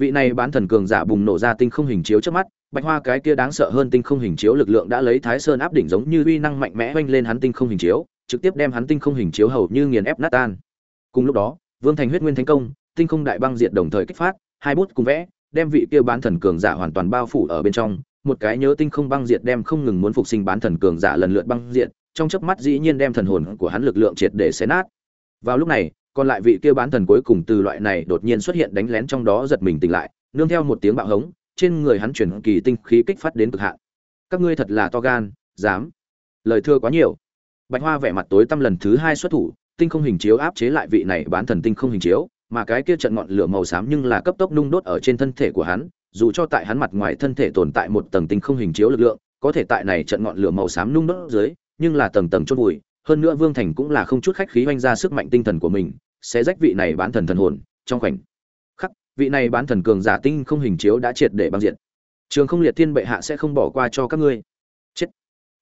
vị này bán thần cường giả bùng nổ ra tinh không hình chiếu trước mắt, bạch hoa cái kia đáng sợ hơn tinh không hình chiếu lực lượng đã lấy thái sơn áp đỉnh giống như uy năng mạnh mẽ oanh lên hắn tinh không hình chiếu, trực tiếp đem hắn tinh không hình chiếu hầu như nghiền ép nát tan. Cùng lúc đó, vương thành huyết nguyên thành công, tinh không đại băng diệt đồng thời kích phát, hai bút cùng vẽ, đem vị kia bán thần cường giả hoàn toàn bao phủ ở bên trong, một cái nhớ tinh không băng diệt đem không ngừng muốn phục sinh bán thần cường giả lần lượt băng diệt, trong chớp mắt dĩ nhiên đem thần hồn của hắn lực lượng triệt để xé nát. Vào lúc này còn lại vị kia bán thần cuối cùng từ loại này đột nhiên xuất hiện đánh lén trong đó giật mình tỉnh lại, nương theo một tiếng bạo hống, trên người hắn chuyển kỳ tinh khí kích phát đến cực hạn. Các ngươi thật là to gan, dám. Lời thưa quá nhiều. Bạch hoa vẻ mặt tối tăm lần thứ hai xuất thủ, tinh không hình chiếu áp chế lại vị này bán thần tinh không hình chiếu, mà cái kia trận ngọn lửa màu xám nhưng là cấp tốc nung đốt ở trên thân thể của hắn, dù cho tại hắn mặt ngoài thân thể tồn tại một tầng tinh không hình chiếu lực lượng, có thể tại này trận ngọn lửa màu xám nung đốt dưới, nhưng là tầng tầng chốt vùi hơn nữa vương thành cũng là không chút khách khí oanh ra sức mạnh tinh thần của mình, sẽ rách vị này bán thần thần hồn, trong khoảnh khắc, vị này bán thần cường giả tinh không hình chiếu đã triệt để băng diện trường không liệt thiên bệ hạ sẽ không bỏ qua cho các ngươi. Chết.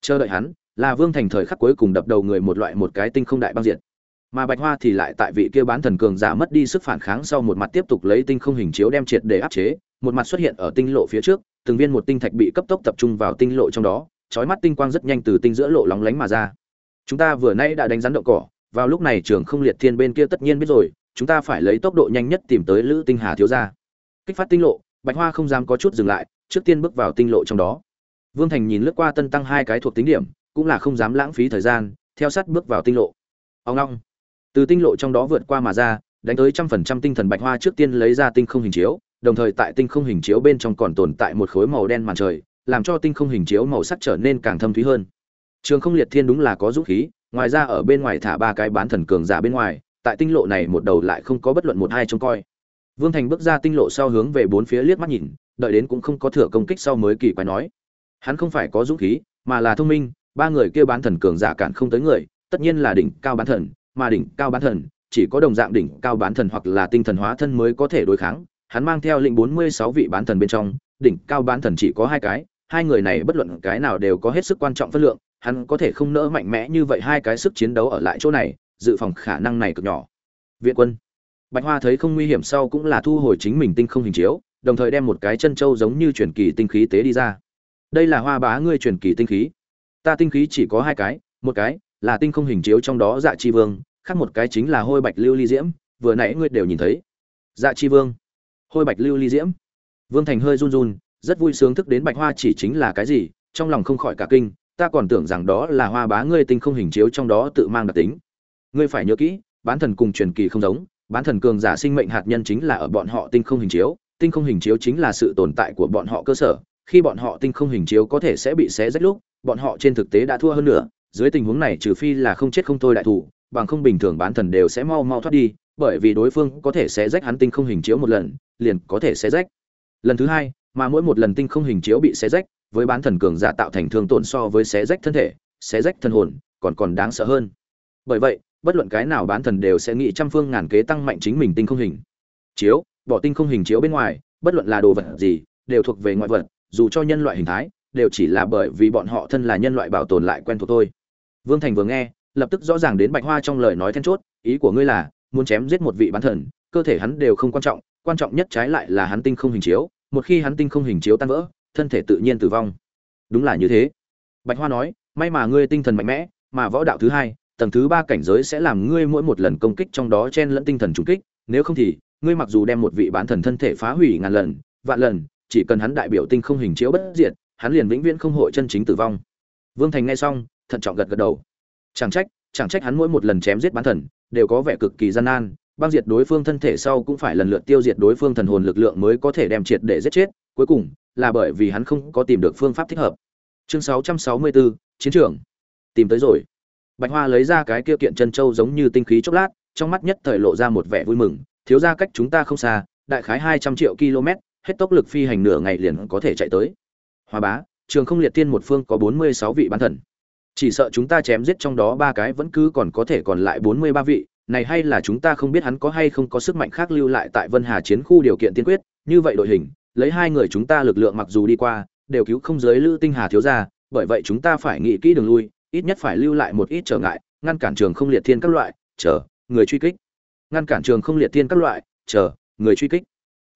Chờ đợi hắn, là vương thành thời khắc cuối cùng đập đầu người một loại một cái tinh không đại băng diện mà bạch hoa thì lại tại vị kia bán thần cường giả mất đi sức phản kháng sau một mặt tiếp tục lấy tinh không hình chiếu đem triệt để áp chế, một mặt xuất hiện ở tinh lộ phía trước, từng viên một tinh thạch bị cấp tốc tập trung vào tinh lộ trong đó, chói mắt tinh quang rất nhanh từ tinh giữa lộ lóng lánh mà ra chúng ta vừa nay đã đánh rắn động cỏ, vào lúc này trường không liệt thiên bên kia tất nhiên biết rồi, chúng ta phải lấy tốc độ nhanh nhất tìm tới lữ tinh hà thiếu gia. Kích phát tinh lộ, bạch hoa không dám có chút dừng lại, trước tiên bước vào tinh lộ trong đó. Vương thành nhìn lướt qua tân tăng hai cái thuộc tính điểm, cũng là không dám lãng phí thời gian, theo sát bước vào tinh lộ. Ông long từ tinh lộ trong đó vượt qua mà ra, đánh tới trăm phần trăm tinh thần bạch hoa trước tiên lấy ra tinh không hình chiếu, đồng thời tại tinh không hình chiếu bên trong còn tồn tại một khối màu đen màn trời, làm cho tinh không hình chiếu màu sắc trở nên càng thâm thúy hơn trường không liệt thiên đúng là có dũng khí, ngoài ra ở bên ngoài thả ba cái bán thần cường giả bên ngoài, tại tinh lộ này một đầu lại không có bất luận một hai trông coi. Vương thành bước ra tinh lộ sau hướng về bốn phía liếc mắt nhìn, đợi đến cũng không có thừa công kích sau mới kỳ quái nói. Hắn không phải có dũng khí, mà là thông minh, ba người kia bán thần cường giả cản không tới người, tất nhiên là đỉnh cao bán thần, mà đỉnh cao bán thần, chỉ có đồng dạng đỉnh cao bán thần hoặc là tinh thần hóa thân mới có thể đối kháng. Hắn mang theo lệnh bốn mươi sáu vị bán thần bên trong, đỉnh cao bán thần chỉ có hai cái, hai người này bất luận cái nào đều có hết sức quan trọng phân lượng hắn có thể không nỡ mạnh mẽ như vậy hai cái sức chiến đấu ở lại chỗ này, dự phòng khả năng này cực nhỏ. Viện quân. Bạch hoa thấy không nguy hiểm sau cũng là thu hồi chính mình tinh không hình chiếu, đồng thời đem một cái chân trâu giống như truyền kỳ tinh khí tế đi ra. Đây là hoa bá ngươi truyền kỳ tinh khí. Ta tinh khí chỉ có hai cái, một cái là tinh không hình chiếu trong đó dạ chi vương, khác một cái chính là hôi bạch lưu ly diễm, vừa nãy ngươi đều nhìn thấy. Dạ chi vương. Hôi bạch lưu ly diễm. Vương thành hơi run run, rất vui sướng thức đến bạch hoa chỉ chính là cái gì, trong lòng không khỏi cả kinh ta còn tưởng rằng đó là hoa bá ngươi tinh không hình chiếu trong đó tự mang đặc tính. Ngươi phải nhớ kỹ, bán thần cùng truyền kỳ không giống, bán thần cường giả sinh mệnh hạt nhân chính là ở bọn họ tinh không hình chiếu, tinh không hình chiếu chính là sự tồn tại của bọn họ cơ sở. Khi bọn họ tinh không hình chiếu có thể sẽ bị xé rách lúc, bọn họ trên thực tế đã thua hơn nữa, dưới tình huống này trừ phi là không chết không thôi đại thủ, bằng không bình thường bán thần đều sẽ mau mau thoát đi, bởi vì đối phương có thể sẽ rách hắn tinh không hình chiếu một lần, liền có thể sẽ rách. Lần thứ hai, mà mỗi một lần tinh không hình chiếu bị xé rách với bán thần cường giả tạo thành thương tổn so với xé rách thân thể, xé rách thân hồn, còn còn đáng sợ hơn. Bởi vậy, bất luận cái nào bán thần đều sẽ nghĩ trăm phương ngàn kế tăng mạnh chính mình tinh không hình. Chiếu, bỏ tinh không hình chiếu bên ngoài, bất luận là đồ vật gì, đều thuộc về ngoại vật, dù cho nhân loại hình thái, đều chỉ là bởi vì bọn họ thân là nhân loại bảo tồn lại quen thuộc thôi. Vương thành vừa nghe, lập tức rõ ràng đến bạch hoa trong lời nói then chốt, ý của ngươi là, muốn chém giết một vị bán thần, cơ thể hắn đều không quan trọng quan trọng nhất trái lại là hắn tinh không hình chiếu, một khi hắn tinh không hình chiếu tan vỡ thân thể tự nhiên tử vong. Đúng là như thế. Bạch hoa nói, may mà ngươi tinh thần mạnh mẽ, mà võ đạo thứ hai, tầng thứ ba cảnh giới sẽ làm ngươi mỗi một lần công kích trong đó chen lẫn tinh thần trùng kích. Nếu không thì, ngươi mặc dù đem một vị bán thần thân thể phá hủy ngàn lần, vạn lần, chỉ cần hắn đại biểu tinh không hình chiếu bất diệt, hắn liền vĩnh viễn không hội chân chính tử vong. Vương thành nghe xong, thận trọng gật gật đầu. Chẳng trách chẳng trách hắn mỗi một lần chém giết bán thần, đều có vẻ cực kỳ gian nan, băng diệt đối phương thân thể sau cũng phải lần lượt tiêu diệt đối phương thần hồn lực lượng mới có thể đem triệt để giết chết cuối cùng là bởi vì hắn không có tìm được phương pháp thích hợp. Chương 664, chiến trường. Tìm tới rồi. Bạch hoa lấy ra cái kia kiện chân châu giống như tinh khí chốc lát trong mắt nhất thời lộ ra một vẻ vui mừng thiếu ra cách chúng ta không xa đại khái hai trăm triệu km hết tốc lực phi hành nửa ngày liền có thể chạy tới. Hoa bá trường không liệt tiên một phương có bốn mươi sáu vị bán thần. Chỉ sợ chúng ta chém giết trong đó ba cái vẫn cứ còn có thể còn lại bốn mươi ba vị này hay là chúng ta không biết hắn có hay không có sức mạnh khác lưu lại tại vân hà chiến khu điều kiện tiên quyết như vậy đội hình lấy hai người chúng ta lực lượng mặc dù đi qua, đều cứu không giới lữ tinh hà thiếu ra bởi vậy chúng ta phải nghĩ kỹ đường lui, ít nhất phải lưu lại một ít trở ngại, ngăn cản trường không liệt thiên các loại, chờ, người truy kích. Ngăn cản trường không liệt thiên các loại, chờ, người truy kích.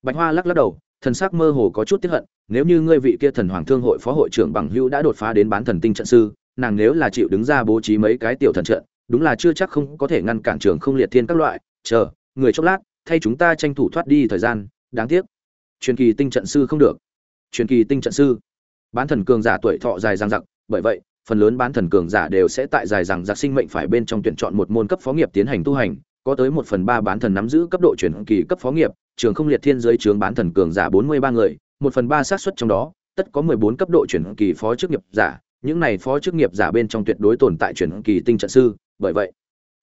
Bạch hoa lắc lắc đầu, thần sắc mơ hồ có chút tiếc hận, nếu như ngươi vị kia thần hoàng thương hội phó hội trưởng bằng hữu đã đột phá đến bán thần tinh trận sư, nàng nếu là chịu đứng ra bố trí mấy cái tiểu thần trận, đúng là chưa chắc không có thể ngăn cản trường không liệt thiên các loại, chờ, người chốc lát, thay chúng ta tranh thủ thoát đi thời gian, đáng tiếc truyền kỳ tinh trận sư không được. Truyền kỳ tinh trận sư. Bán thần cường giả tuổi thọ dài dằng dặc, bởi vậy, phần lớn bán thần cường giả đều sẽ tại dài rằng giặc sinh mệnh phải bên trong tuyển chọn một môn cấp phó nghiệp tiến hành tu hành, có tới một phần ba bán thần nắm giữ cấp độ chuyển kỳ cấp phó nghiệp, trường không liệt thiên giới trường bán thần cường giả bốn mươi ba người, một phần ba xác suất trong đó, tất có mười bốn cấp độ chuyển kỳ phó chức nghiệp giả, những này phó chức nghiệp giả bên trong tuyệt đối tồn tại chuyển kỳ tinh trận sư, bởi vậy,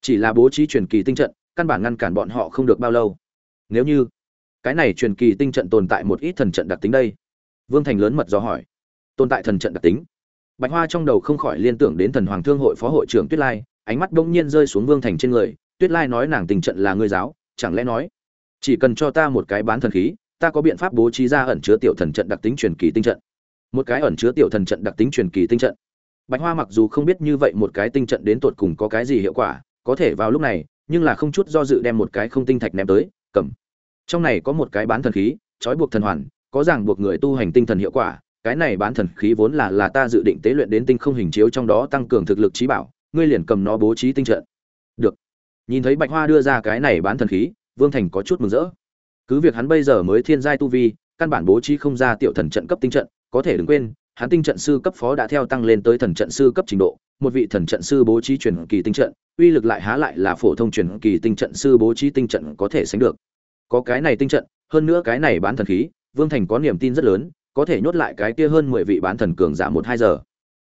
chỉ là bố trí chuyển kỳ tinh trận, căn bản ngăn cản bọn họ không được bao lâu. Nếu như cái này truyền kỳ tinh trận tồn tại một ít thần trận đặc tính đây. Vương thành lớn mật do hỏi. Tồn tại thần trận đặc tính? Bạch hoa trong đầu không khỏi liên tưởng đến thần hoàng thương hội phó hội trưởng tuyết lai, ánh mắt bỗng nhiên rơi xuống vương thành trên người. Tuyết lai nói nàng tình trận là ngươi giáo, chẳng lẽ nói, chỉ cần cho ta một cái bán thần khí, ta có biện pháp bố trí ra ẩn chứa tiểu thần trận đặc tính truyền kỳ tinh trận? Một cái ẩn chứa tiểu thần trận đặc tính truyền kỳ tinh trận. Bạch hoa mặc dù không biết như vậy một cái tinh trận đến tột cùng có cái gì hiệu quả, có thể vào lúc này, nhưng là không chút do dự đem một cái không tinh thạch ném tới, cầm trong này có một cái bán thần khí, trói buộc thần hoàn, có ràng buộc người tu hành tinh thần hiệu quả, cái này bán thần khí vốn là là ta dự định tế luyện đến tinh không hình chiếu trong đó tăng cường thực lực trí bảo, ngươi liền cầm nó bố trí tinh trận. Được. Nhìn thấy bạch hoa đưa ra cái này bán thần khí, vương thành có chút mừng rỡ. Cứ việc hắn bây giờ mới thiên giai tu vi, căn bản bố trí không ra tiểu thần trận cấp tinh trận, có thể đừng quên, hắn tinh trận sư cấp phó đã theo tăng lên tới thần trận sư cấp trình độ, một vị thần trận sư bố trí truyền kỳ tinh trận, uy lực lại há lại là phổ thông truyền kỳ tinh trận sư bố trí tinh trận có thể sánh được có cái này tinh trận, hơn nữa cái này bán thần khí, vương thành có niềm tin rất lớn, có thể nhốt lại cái kia hơn mười vị bán thần cường giả một hai giờ.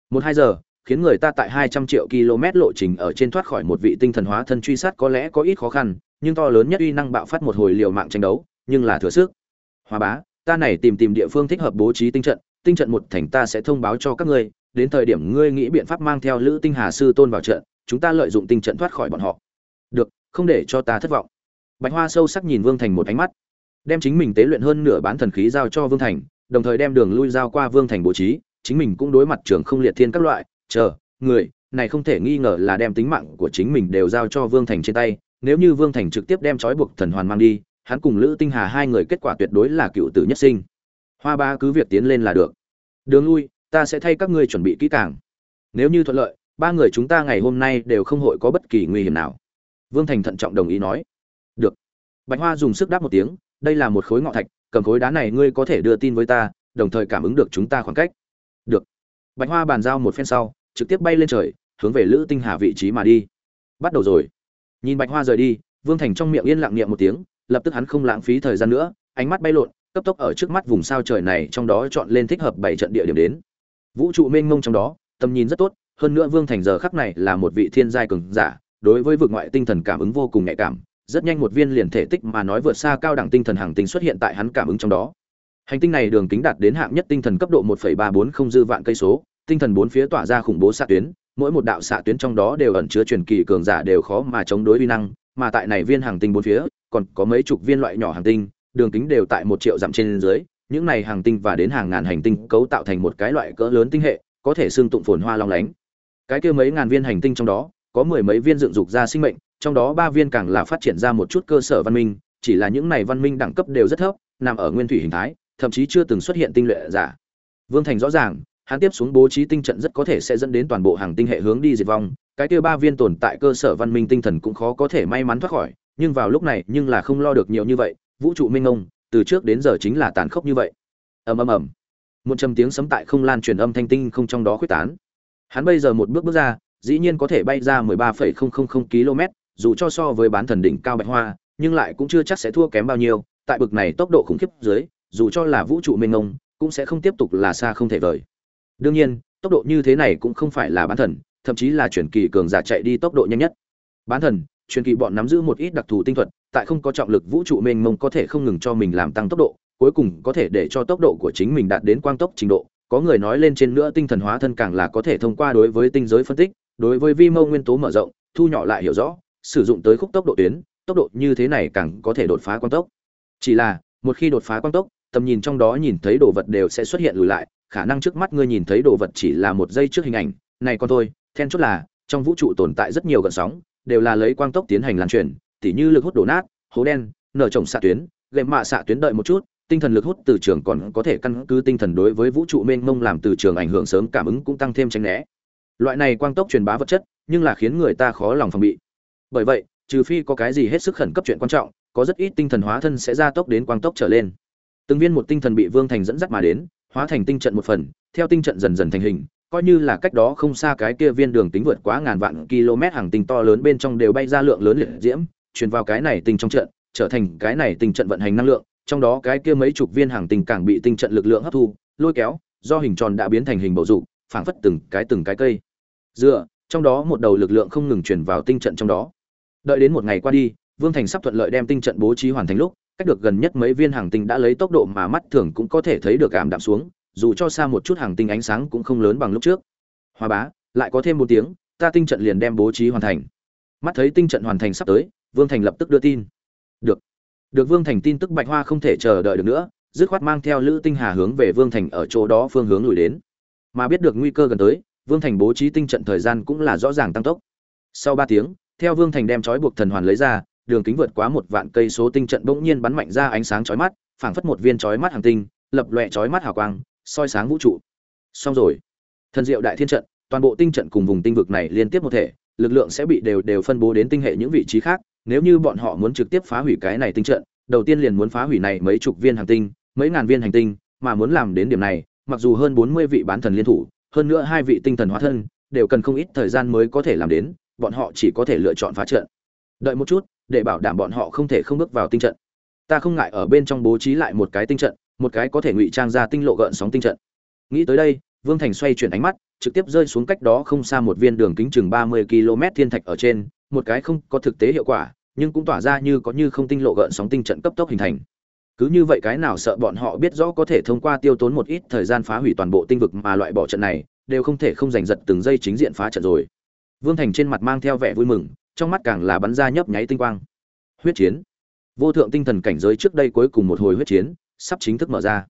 Một hai giờ, khiến người ta tại hai trăm triệu km lộ trình ở trên thoát khỏi một vị tinh thần hóa thân truy sát có lẽ có ít khó khăn, nhưng to lớn nhất uy năng bạo phát một hồi liều mạng tranh đấu, nhưng là thừa sức. Hòa bá, ta này tìm tìm địa phương thích hợp bố trí tinh trận tinh trận một thành ta sẽ thông báo cho các ngươi, đến thời điểm ngươi nghĩ biện pháp mang theo lữ tinh hà sư tôn vào trận, chúng ta lợi dụng tinh trận thoát khỏi bọn họ. Được, không để cho ta thất vọng bạch hoa sâu sắc nhìn vương thành một ánh mắt, đem chính mình tế luyện hơn nửa bán thần khí giao cho vương thành, đồng thời đem đường lui giao qua vương thành bố trí, chính mình cũng đối mặt trường không liệt thiên các loại, chờ, người, này không thể nghi ngờ là đem tính mạng của chính mình đều giao cho vương thành trên tay, nếu như vương thành trực tiếp đem trói buộc thần hoàn mang đi, hắn cùng lữ tinh hà hai người kết quả tuyệt đối là cựu tử nhất sinh. Hoa ba cứ việc tiến lên là được. Đường lui, ta sẽ thay các ngươi chuẩn bị kỹ càng. Nếu như thuận lợi, ba người chúng ta ngày hôm nay đều không hội có bất kỳ nguy hiểm nào. Vương thành thận trọng đồng ý nói bạch hoa dùng sức đáp một tiếng, đây là một khối ngọ thạch, cầm khối đá này ngươi có thể đưa tin với ta, đồng thời cảm ứng được chúng ta khoảng cách. Được. Bạch hoa bàn giao một phen sau, trực tiếp bay lên trời, hướng về lữ tinh hà vị trí mà đi. Bắt đầu rồi. Nhìn bạch hoa rời đi, vương thành trong miệng yên lặng niệm một tiếng, lập tức hắn không lãng phí thời gian nữa, ánh mắt bay lộn, cấp tốc ở trước mắt vùng sao trời này trong đó chọn lên thích hợp bảy trận địa điểm đến. Vũ trụ mênh mông trong đó, tầm nhìn rất tốt, hơn nữa vương thành giờ khắc này là một vị thiên giai cường giả, đối với vực ngoại tinh thần cảm ứng vô cùng nhạy cảm rất nhanh một viên liền thể tích mà nói vượt xa cao đẳng tinh thần hàng tinh xuất hiện tại hắn cảm ứng trong đó. Hành tinh này đường kính đạt đến hạng nhất tinh thần cấp độ 1.340 dư vạn cây số, tinh thần bốn phía tỏa ra khủng bố xạ tuyến, mỗi một đạo xạ tuyến trong đó đều ẩn chứa truyền kỳ cường giả đều khó mà chống đối uy năng, mà tại này viên hàng tinh bốn phía, còn có mấy chục viên loại nhỏ hàng tinh, đường kính đều tại một triệu dặm trên dưới, những này hàng tinh và đến hàng ngàn hành tinh cấu tạo thành một cái loại cỡ lớn tinh hệ, có thể xương tụng phồn hoa long lánh. Cái kia mấy ngàn viên hành tinh trong đó, có mười mấy viên dựng dục ra sinh mệnh trong đó ba viên càng là phát triển ra một chút cơ sở văn minh chỉ là những này văn minh đẳng cấp đều rất thấp nằm ở nguyên thủy hình thái thậm chí chưa từng xuất hiện tinh luyện giả. Vương thành rõ ràng hắn tiếp xuống bố trí tinh trận rất có thể sẽ dẫn đến toàn bộ hàng tinh hệ hướng đi diệt vong cái kia ba viên tồn tại cơ sở văn minh tinh thần cũng khó có thể may mắn thoát khỏi nhưng vào lúc này nhưng là không lo được nhiều như vậy vũ trụ minh ông từ trước đến giờ chính là tàn khốc như vậy. Ầm ầm ầm. Một trầm tiếng sấm tại không lan truyền âm thanh tinh không trong đó khuếch tán. Hắn bây giờ một bước bước ra dĩ nhiên có thể bay ra 13,000 km dù cho so với bán thần đỉnh cao bạch hoa, nhưng lại cũng chưa chắc sẽ thua kém bao nhiêu. Tại bực này tốc độ khủng khiếp dưới, dù cho là vũ trụ mênh mông, cũng sẽ không tiếp tục là xa không thể vời. Đương nhiên, tốc độ như thế này cũng không phải là bán thần, thậm chí là chuyển kỳ cường giả chạy đi tốc độ nhanh nhất. Bán thần truyền kỳ bọn nắm giữ một ít đặc thù tinh thuật, tại không có trọng lực vũ trụ mênh mông có thể không ngừng cho mình làm tăng tốc độ, cuối cùng có thể để cho tốc độ của chính mình đạt đến quang tốc trình độ. Có người nói lên trên nữa tinh thần hóa thân càng là có thể thông qua đối với tinh giới phân tích, đối với vi mô nguyên tố mở rộng, thu nhỏ lại hiểu rõ sử dụng tới khúc tốc độ tuyến, tốc độ như thế này càng có thể đột phá quang tốc. Chỉ là, một khi đột phá quang tốc, tầm nhìn trong đó nhìn thấy đồ vật đều sẽ xuất hiện lùi lại, khả năng trước mắt ngươi nhìn thấy đồ vật chỉ là một giây trước hình ảnh. Này con thôi, then chốt là, trong vũ trụ tồn tại rất nhiều gợn sóng, đều là lấy quang tốc tiến hành lan truyền, tỉ như lực hút đổ nát, hố đen, nở trồng xạ tuyến gệm mạ xạ tuyến đợi một chút, tinh thần lực hút từ trường còn có thể căn cứ tinh thần đối với vũ trụ mênh mông làm từ trường ảnh hưởng sớm, cảm ứng cũng tăng thêm tránh né. Loại này quang tốc truyền bá vật chất, nhưng là khiến người ta khó lòng phòng bị bởi vậy, trừ phi có cái gì hết sức khẩn cấp chuyện quan trọng, có rất ít tinh thần hóa thân sẽ ra tốc đến quang tốc trở lên. Từng viên một tinh thần bị vương thành dẫn dắt mà đến, hóa thành tinh trận một phần, theo tinh trận dần dần thành hình, coi như là cách đó không xa cái kia viên đường tính vượt quá ngàn vạn km hàng tinh to lớn bên trong đều bay ra lượng lớn liệt diễm, truyền vào cái này tinh trong trận, trở thành cái này tinh trận vận hành năng lượng, trong đó cái kia mấy chục viên hàng tinh càng bị tinh trận lực lượng hấp thu, lôi kéo, do hình tròn đã biến thành hình bầu dục, phảng phất từng cái từng cái cây. Dựa, trong đó một đầu lực lượng không ngừng truyền vào tinh trận trong đó đợi đến một ngày qua đi, vương thành sắp thuận lợi đem tinh trận bố trí hoàn thành lúc, cách được gần nhất mấy viên hàng tinh đã lấy tốc độ mà mắt thường cũng có thể thấy được ảm đạm xuống, dù cho xa một chút hàng tinh ánh sáng cũng không lớn bằng lúc trước. Hoa bá, lại có thêm một tiếng, ta tinh trận liền đem bố trí hoàn thành. Mắt thấy tinh trận hoàn thành sắp tới, vương thành lập tức đưa tin. Được. Được vương thành tin tức bạch hoa không thể chờ đợi được nữa, dứt khoát mang theo lữ tinh hà hướng về vương thành ở chỗ đó phương hướng lùi đến. Mà biết được nguy cơ gần tới, vương thành bố trí tinh trận thời gian cũng là rõ ràng tăng tốc. Sau ba tiếng theo vương thành đem trói buộc thần hoàn lấy ra, đường kính vượt quá một vạn cây số tinh trận bỗng nhiên bắn mạnh ra ánh sáng chói mắt, phảng phất một viên chói mắt hàng tinh, lập lòe chói mắt hào quang, soi sáng vũ trụ. Xong rồi. Thần diệu đại thiên trận, toàn bộ tinh trận cùng vùng tinh vực này liên tiếp một thể, lực lượng sẽ bị đều đều phân bố đến tinh hệ những vị trí khác, nếu như bọn họ muốn trực tiếp phá hủy cái này tinh trận, đầu tiên liền muốn phá hủy này mấy chục viên hành tinh, mấy ngàn viên hành tinh, mà muốn làm đến điểm này, mặc dù hơn bốn mươi vị bán thần liên thủ, hơn nữa hai vị tinh thần hóa thân, đều cần không ít thời gian mới có thể làm đến bọn họ chỉ có thể lựa chọn phá trận. Đợi một chút, để bảo đảm bọn họ không thể không bước vào tinh trận. Ta không ngại ở bên trong bố trí lại một cái tinh trận, một cái có thể ngụy trang ra tinh lộ gợn sóng tinh trận. Nghĩ tới đây, vương thành xoay chuyển ánh mắt, trực tiếp rơi xuống cách đó không xa một viên đường kính chừng ba mươi km thiên thạch ở trên, một cái không có thực tế hiệu quả, nhưng cũng tỏa ra như có như không tinh lộ gợn sóng tinh trận cấp tốc hình thành. Cứ như vậy cái nào sợ bọn họ biết rõ có thể thông qua tiêu tốn một ít thời gian phá hủy toàn bộ tinh vực mà loại bỏ trận này, đều không thể không giành giật từng giây chính diện phá trận rồi vương thành trên mặt mang theo vẻ vui mừng, trong mắt càng là bắn ra nhấp nháy tinh quang. Huyết chiến. Vô thượng tinh thần cảnh giới trước đây cuối cùng một hồi huyết chiến, sắp chính thức mở ra.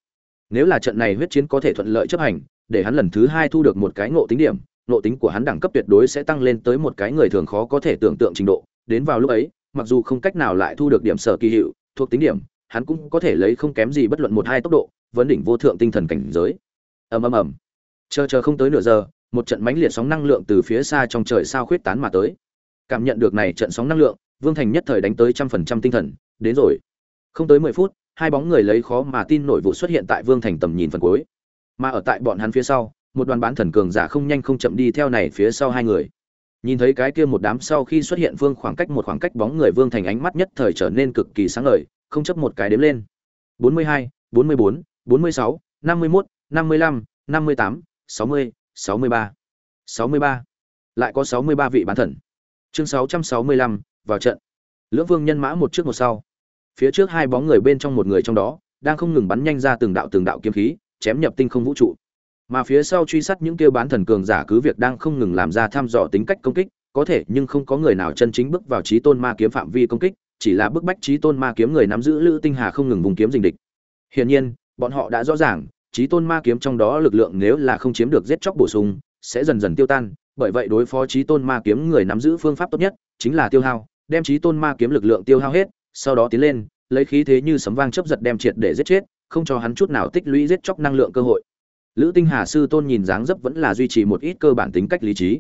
Nếu là trận này huyết chiến có thể thuận lợi chấp hành, để hắn lần thứ hai thu được một cái ngộ tính điểm, ngộ tính của hắn đẳng cấp tuyệt đối sẽ tăng lên tới một cái người thường khó có thể tưởng tượng trình độ. Đến vào lúc ấy, mặc dù không cách nào lại thu được điểm sở kỳ hiệu, thuộc tính điểm, hắn cũng có thể lấy không kém gì bất luận một hai tốc độ, vấn đỉnh vô thượng tinh thần cảnh giới. Ầm ầm ầm. Chờ chờ không tới nửa giờ một trận mãnh liệt sóng năng lượng từ phía xa trong trời sao khuyết tán mà tới. Cảm nhận được này trận sóng năng lượng vương thành nhất thời đánh tới trăm phần trăm tinh thần đến rồi. Không tới mười phút hai bóng người lấy khó mà tin nổi vụ xuất hiện tại vương thành tầm nhìn phần cuối. Mà ở tại bọn hắn phía sau một đoàn bán thần cường giả không nhanh không chậm đi theo này phía sau hai người. Nhìn thấy cái kia một đám sau khi xuất hiện vương khoảng cách một khoảng cách bóng người vương thành ánh mắt nhất thời trở nên cực kỳ sáng ngời không chấp một cái đếm lên. 42, 44, 46, 51, 55, 58, 60, 63. 63. lại có 63 vị bán thần. Chương 665, vào trận. Lưỡng vương nhân mã một trước một sau. Phía trước hai bóng người bên trong một người trong đó đang không ngừng bắn nhanh ra từng đạo từng đạo kiếm khí chém nhập tinh không vũ trụ. Mà phía sau truy sát những kêu bán thần cường giả cứ việc đang không ngừng làm ra thăm dò tính cách công kích có thể nhưng không có người nào chân chính bước vào trí tôn ma kiếm phạm vi công kích chỉ là bức bách trí tôn ma kiếm người nắm giữ lữ tinh hà không ngừng vùng kiếm dình địch. Hiển nhiên bọn họ đã rõ ràng trí tôn ma kiếm trong đó lực lượng nếu là không chiếm được giết chóc bổ sung, sẽ dần dần tiêu tan. Bởi vậy đối phó trí tôn ma kiếm người nắm giữ phương pháp tốt nhất chính là tiêu hao, đem trí tôn ma kiếm lực lượng tiêu hao hết, sau đó tiến lên, lấy khí thế như sấm vang chấp giật đem triệt để giết chết, không cho hắn chút nào tích lũy giết chóc năng lượng cơ hội. Lữ tinh hà sư tôn nhìn dáng dấp vẫn là duy trì một ít cơ bản tính cách lý trí.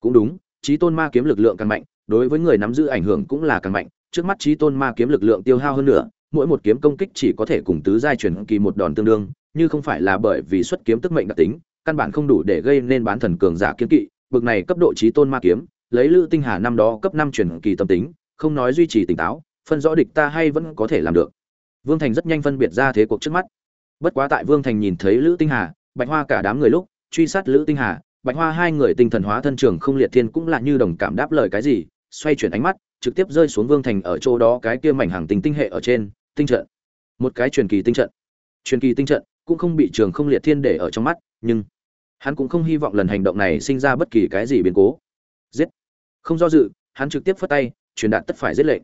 Cũng đúng trí tôn ma kiếm lực lượng càng mạnh, đối với người nắm giữ ảnh hưởng cũng là càng mạnh. Trước mắt trí tôn ma kiếm lực lượng tiêu hao hơn nữa, mỗi một kiếm công kích chỉ có thể cùng tứ giai chuyển kỳ một đòn tương đương như không phải là bởi vì xuất kiếm tức mệnh đặc tính, căn bản không đủ để gây nên bán thần cường giả kiên kỵ, bực này cấp độ trí tôn ma kiếm, lấy lữ tinh hà năm đó cấp năm chuyển kỳ tâm tính, không nói duy trì tỉnh táo, phân rõ địch ta hay vẫn có thể làm được. Vương thành rất nhanh phân biệt ra thế cuộc trước mắt. Bất quá tại vương thành nhìn thấy lữ tinh hà, bạch hoa cả đám người lúc, truy sát lữ tinh hà, bạch hoa hai người tinh thần hóa thân trường không liệt thiên cũng là như đồng cảm đáp lời cái gì, xoay chuyển ánh mắt, trực tiếp rơi xuống vương thành ở chỗ đó cái kia mảnh hàng tinh tinh hệ ở trên, tinh trận. Một cái truyền kỳ tinh trận. Truyền kỳ tinh trận cũng không bị trường không liệt thiên để ở trong mắt, nhưng hắn cũng không hy vọng lần hành động này sinh ra bất kỳ cái gì biến cố. Giết! Không do dự, hắn trực tiếp phất tay, truyền đạt tất phải giết lệnh.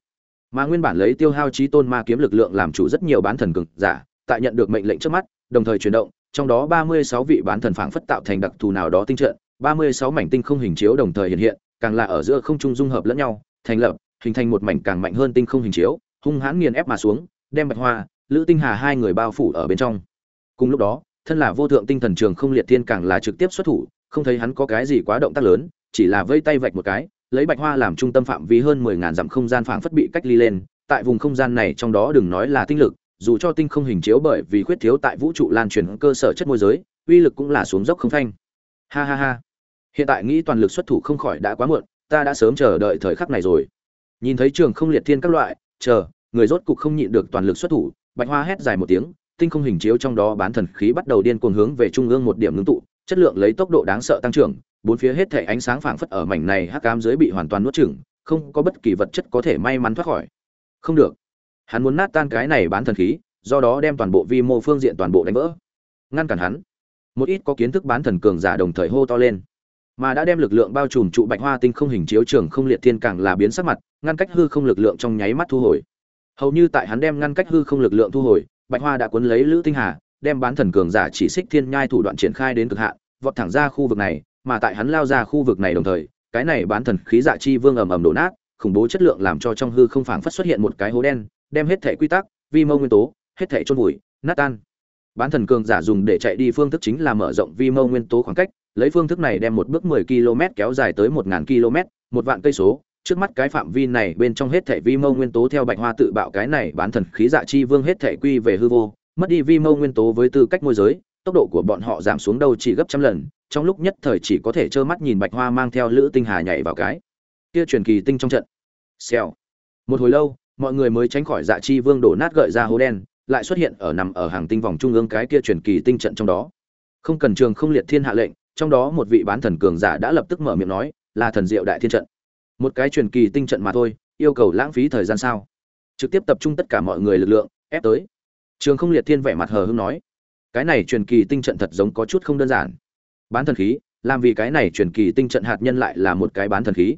Mà nguyên bản lấy tiêu hao trí tôn ma kiếm lực lượng làm chủ rất nhiều bán thần cường giả, tại nhận được mệnh lệnh trước mắt, đồng thời chuyển động, trong đó ba mươi sáu vị bán thần phảng phất tạo thành đặc thù nào đó tinh trận, ba mươi sáu mảnh tinh không hình chiếu đồng thời hiện hiện, càng là ở giữa không trung dung hợp lẫn nhau, thành lập, hình thành một mảnh càng mạnh hơn tinh không hình chiếu, hung hãn nghiền ép mà xuống, đem bạch hoa, lữ tinh hà hai người bao phủ ở bên trong cùng lúc đó, thân là vô thượng tinh thần trường không liệt thiên càng là trực tiếp xuất thủ, không thấy hắn có cái gì quá động tác lớn, chỉ là vây tay vạch một cái, lấy bạch hoa làm trung tâm phạm vi hơn mười ngàn dặm không gian phảng phất bị cách ly lên, tại vùng không gian này trong đó đừng nói là tinh lực, dù cho tinh không hình chiếu bởi vì khuyết thiếu tại vũ trụ lan truyền cơ sở chất môi giới, uy lực cũng là xuống dốc không phanh. Ha ha ha. Hiện tại nghĩ toàn lực xuất thủ không khỏi đã quá muộn, ta đã sớm chờ đợi thời khắc này rồi. Nhìn thấy trường không liệt thiên các loại, chờ, người rốt cục không nhịn được toàn lực xuất thủ, bạch hoa hét dài một tiếng tinh không hình chiếu trong đó bán thần khí bắt đầu điên cuồng hướng về trung ương một điểm ngưng tụ, chất lượng lấy tốc độ đáng sợ tăng trưởng, bốn phía hết thảy ánh sáng phảng phất ở mảnh này hắc ám dưới bị hoàn toàn nuốt chửng, không có bất kỳ vật chất có thể may mắn thoát khỏi. Không được. Hắn muốn nát tan cái này bán thần khí, do đó đem toàn bộ vi mô phương diện toàn bộ đánh vỡ. Ngăn cản hắn. Một ít có kiến thức bán thần cường giả đồng thời hô to lên. Mà đã đem lực lượng bao trùm trụ bạch hoa tinh không hình chiếu trường không liệt thiên càng là biến sắc mặt, ngăn cách hư không lực lượng trong nháy mắt thu hồi. Hầu như tại hắn đem ngăn cách hư không lực lượng thu hồi bạch hoa đã cuốn lấy lữ tinh hà đem bán thần cường giả chỉ xích thiên nhai thủ đoạn triển khai đến cực hạn vọt thẳng ra khu vực này mà tại hắn lao ra khu vực này đồng thời cái này bán thần khí dạ chi vương ầm ầm đổ nát khủng bố chất lượng làm cho trong hư không phảng phất xuất hiện một cái hố đen đem hết thể quy tắc vi mô nguyên tố hết thể chôn vùi nát tan. Bán thần cường giả dùng để chạy đi phương thức chính là mở rộng vi mô nguyên tố khoảng cách lấy phương thức này đem một bước 10 km kéo dài tới 1000 km, một vạn cây số, trước mắt cái phạm vi này bên trong hết thảy vi mâu nguyên tố theo Bạch Hoa tự bạo cái này bán thần khí dạ chi vương hết thảy quy về hư vô, mất đi vi mâu nguyên tố với tư cách môi giới, tốc độ của bọn họ giảm xuống đâu chỉ gấp trăm lần, trong lúc nhất thời chỉ có thể trơ mắt nhìn Bạch Hoa mang theo Lữ Tinh Hà nhảy vào cái kia truyền kỳ tinh trong trận. Xèo. Một hồi lâu, mọi người mới tránh khỏi dạ chi vương đổ nát gợi ra hố đen, lại xuất hiện ở nằm ở hàng tinh vòng trung ương cái kia truyền kỳ tinh trận trong đó. Không cần trường không liệt thiên hạ lệnh, trong đó một vị bán thần cường giả đã lập tức mở miệng nói là thần diệu đại thiên trận một cái truyền kỳ tinh trận mà thôi, yêu cầu lãng phí thời gian sao? Trực tiếp tập trung tất cả mọi người lực lượng, ép tới. Trường không liệt thiên vẻ mặt hờ hững nói, cái này truyền kỳ tinh trận thật giống có chút không đơn giản. Bán thần khí, làm vì cái này truyền kỳ tinh trận hạt nhân lại là một cái bán thần khí.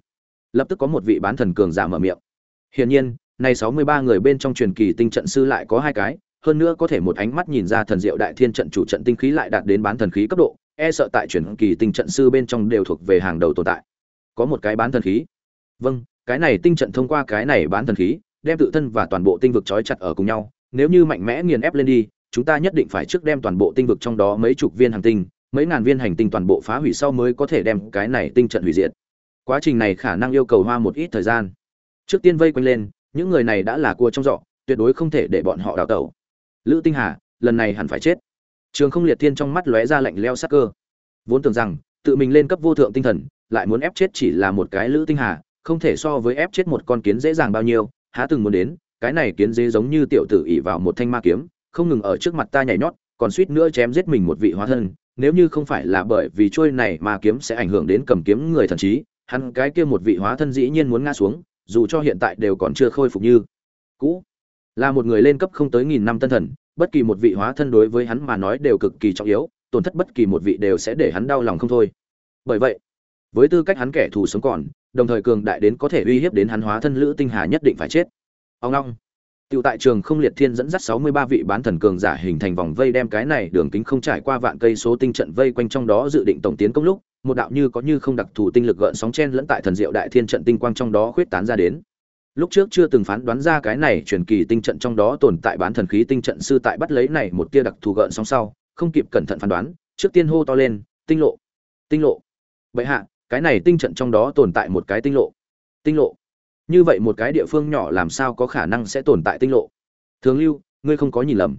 Lập tức có một vị bán thần cường giả mở miệng. Hiển nhiên, này sáu mươi ba người bên trong truyền kỳ tinh trận sư lại có hai cái, hơn nữa có thể một ánh mắt nhìn ra thần diệu đại thiên trận chủ trận tinh khí lại đạt đến bán thần khí cấp độ e sợ tại truyền kỳ tinh trận sư bên trong đều thuộc về hàng đầu tồn tại. Có một cái bán thần khí vâng cái này tinh trận thông qua cái này bán thần khí, đem tự thân và toàn bộ tinh vực trói chặt ở cùng nhau. Nếu như mạnh mẽ nghiền ép lên đi, chúng ta nhất định phải trước đem toàn bộ tinh vực trong đó mấy chục viên hành tinh, mấy ngàn viên hành tinh toàn bộ phá hủy sau mới có thể đem cái này tinh trận hủy diệt. Quá trình này khả năng yêu cầu hoa một ít thời gian. Trước tiên vây quanh lên, những người này đã là cua trong giỏ, tuyệt đối không thể để bọn họ đào tẩu. Lữ tinh hà, lần này hẳn phải chết. Trường không liệt thiên trong mắt lóe ra lạnh leo sắc cơ. Vốn tưởng rằng, tự mình lên cấp vô thượng tinh thần, lại muốn ép chết chỉ là một cái lữ tinh hà không thể so với ép chết một con kiến dễ dàng bao nhiêu, há từng muốn đến, cái này kiến dế giống như tiểu tử ỉ vào một thanh ma kiếm, không ngừng ở trước mặt ta nhảy nhót, còn suýt nữa chém giết mình một vị hóa thân, nếu như không phải là bởi vì trôi này ma kiếm sẽ ảnh hưởng đến cầm kiếm người thần trí, hắn cái kia một vị hóa thân dĩ nhiên muốn ngã xuống, dù cho hiện tại đều còn chưa khôi phục như cũ. Là một người lên cấp không tới nghìn năm tân thần, bất kỳ một vị hóa thân đối với hắn mà nói đều cực kỳ trọng yếu, tổn thất bất kỳ một vị đều sẽ để hắn đau lòng không thôi. Bởi vậy, với tư cách hắn kẻ thù sống còn đồng thời cường đại đến có thể uy hiếp đến hắn hóa thân lữ tinh hà nhất định phải chết ông long Tiểu tại trường không liệt thiên dẫn dắt 63 vị bán thần cường giả hình thành vòng vây đem cái này đường kính không trải qua vạn cây số tinh trận vây quanh trong đó dự định tổng tiến công lúc, một đạo như có như không đặc thù tinh lực gợn sóng chen lẫn tại thần diệu đại thiên trận tinh quang trong đó khuyết tán ra đến. Lúc trước chưa từng phán đoán ra cái này truyền kỳ tinh trận trong đó tồn tại bán thần khí tinh trận sư tại bắt lấy này một tia đặc thù gợn sóng sau, không kịp cẩn thận phán đoán, trước tiên hô to lên, tinh lộ, tinh lộ. Vậy hạ, cái này tinh trận trong đó tồn tại một cái tinh lộ. Tinh lộ? Như vậy một cái địa phương nhỏ làm sao có khả năng sẽ tồn tại tinh lộ? Thường lưu, ngươi không có nhìn lầm.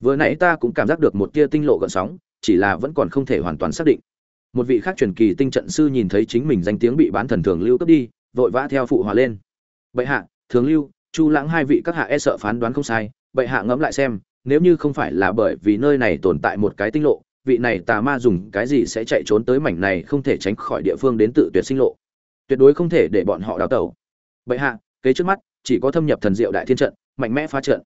Vừa nãy ta cũng cảm giác được một tia tinh lộ gợn sóng, chỉ là vẫn còn không thể hoàn toàn xác định. Một vị khác truyền kỳ tinh trận sư nhìn thấy chính mình danh tiếng bị bán thần thường lưu cướp đi, vội vã theo phụ hòa lên. Bệ hạ, thường lưu, chu lãng hai vị các hạ e sợ phán đoán không sai, bệ hạ ngẫm lại xem, nếu như không phải là bởi vì nơi này tồn tại một cái tinh lộ vị này tà ma dùng cái gì sẽ chạy trốn tới mảnh này không thể tránh khỏi địa phương đến tự tuyệt sinh lộ. Tuyệt đối không thể để bọn họ đào tẩu. Bệ hạ, kế trước mắt, chỉ có thâm nhập thần diệu đại thiên trận, mạnh mẽ phá trận.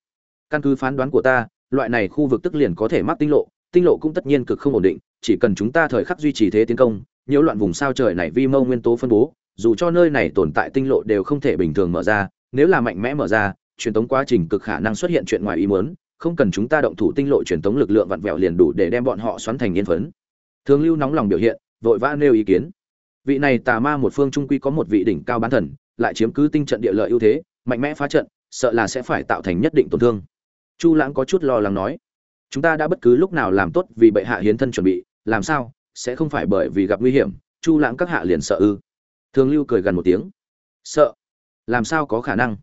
Căn cứ phán đoán của ta, loại này khu vực tức liền có thể mắc tinh lộ tinh lộ cũng tất nhiên cực không ổn định, chỉ cần chúng ta thời khắc duy trì thế tiến công, nhiễu loạn vùng sao trời này vi mâu nguyên tố phân bố, dù cho nơi này tồn tại tinh lộ đều không thể bình thường mở ra, nếu là mạnh mẽ mở ra, truyền thống quá trình cực khả năng xuất hiện chuyện ngoài ý muốn không cần chúng ta động thủ tinh lộ truyền thống lực lượng vặn vẹo liền đủ để đem bọn họ xoắn thành yên phấn. Thường lưu nóng lòng biểu hiện, vội vã nêu ý kiến. Vị này tà ma một phương trung quy có một vị đỉnh cao bán thần, lại chiếm cứ tinh trận địa lợi ưu thế, mạnh mẽ phá trận, sợ là sẽ phải tạo thành nhất định tổn thương. Chu lãng có chút lo lắng nói, chúng ta đã bất cứ lúc nào làm tốt vì bệ hạ hiến thân chuẩn bị, làm sao, sẽ không phải bởi vì gặp nguy hiểm, chu lãng các hạ liền sợ ư? Thường lưu cười gần một tiếng, sợ? Làm sao có khả năng?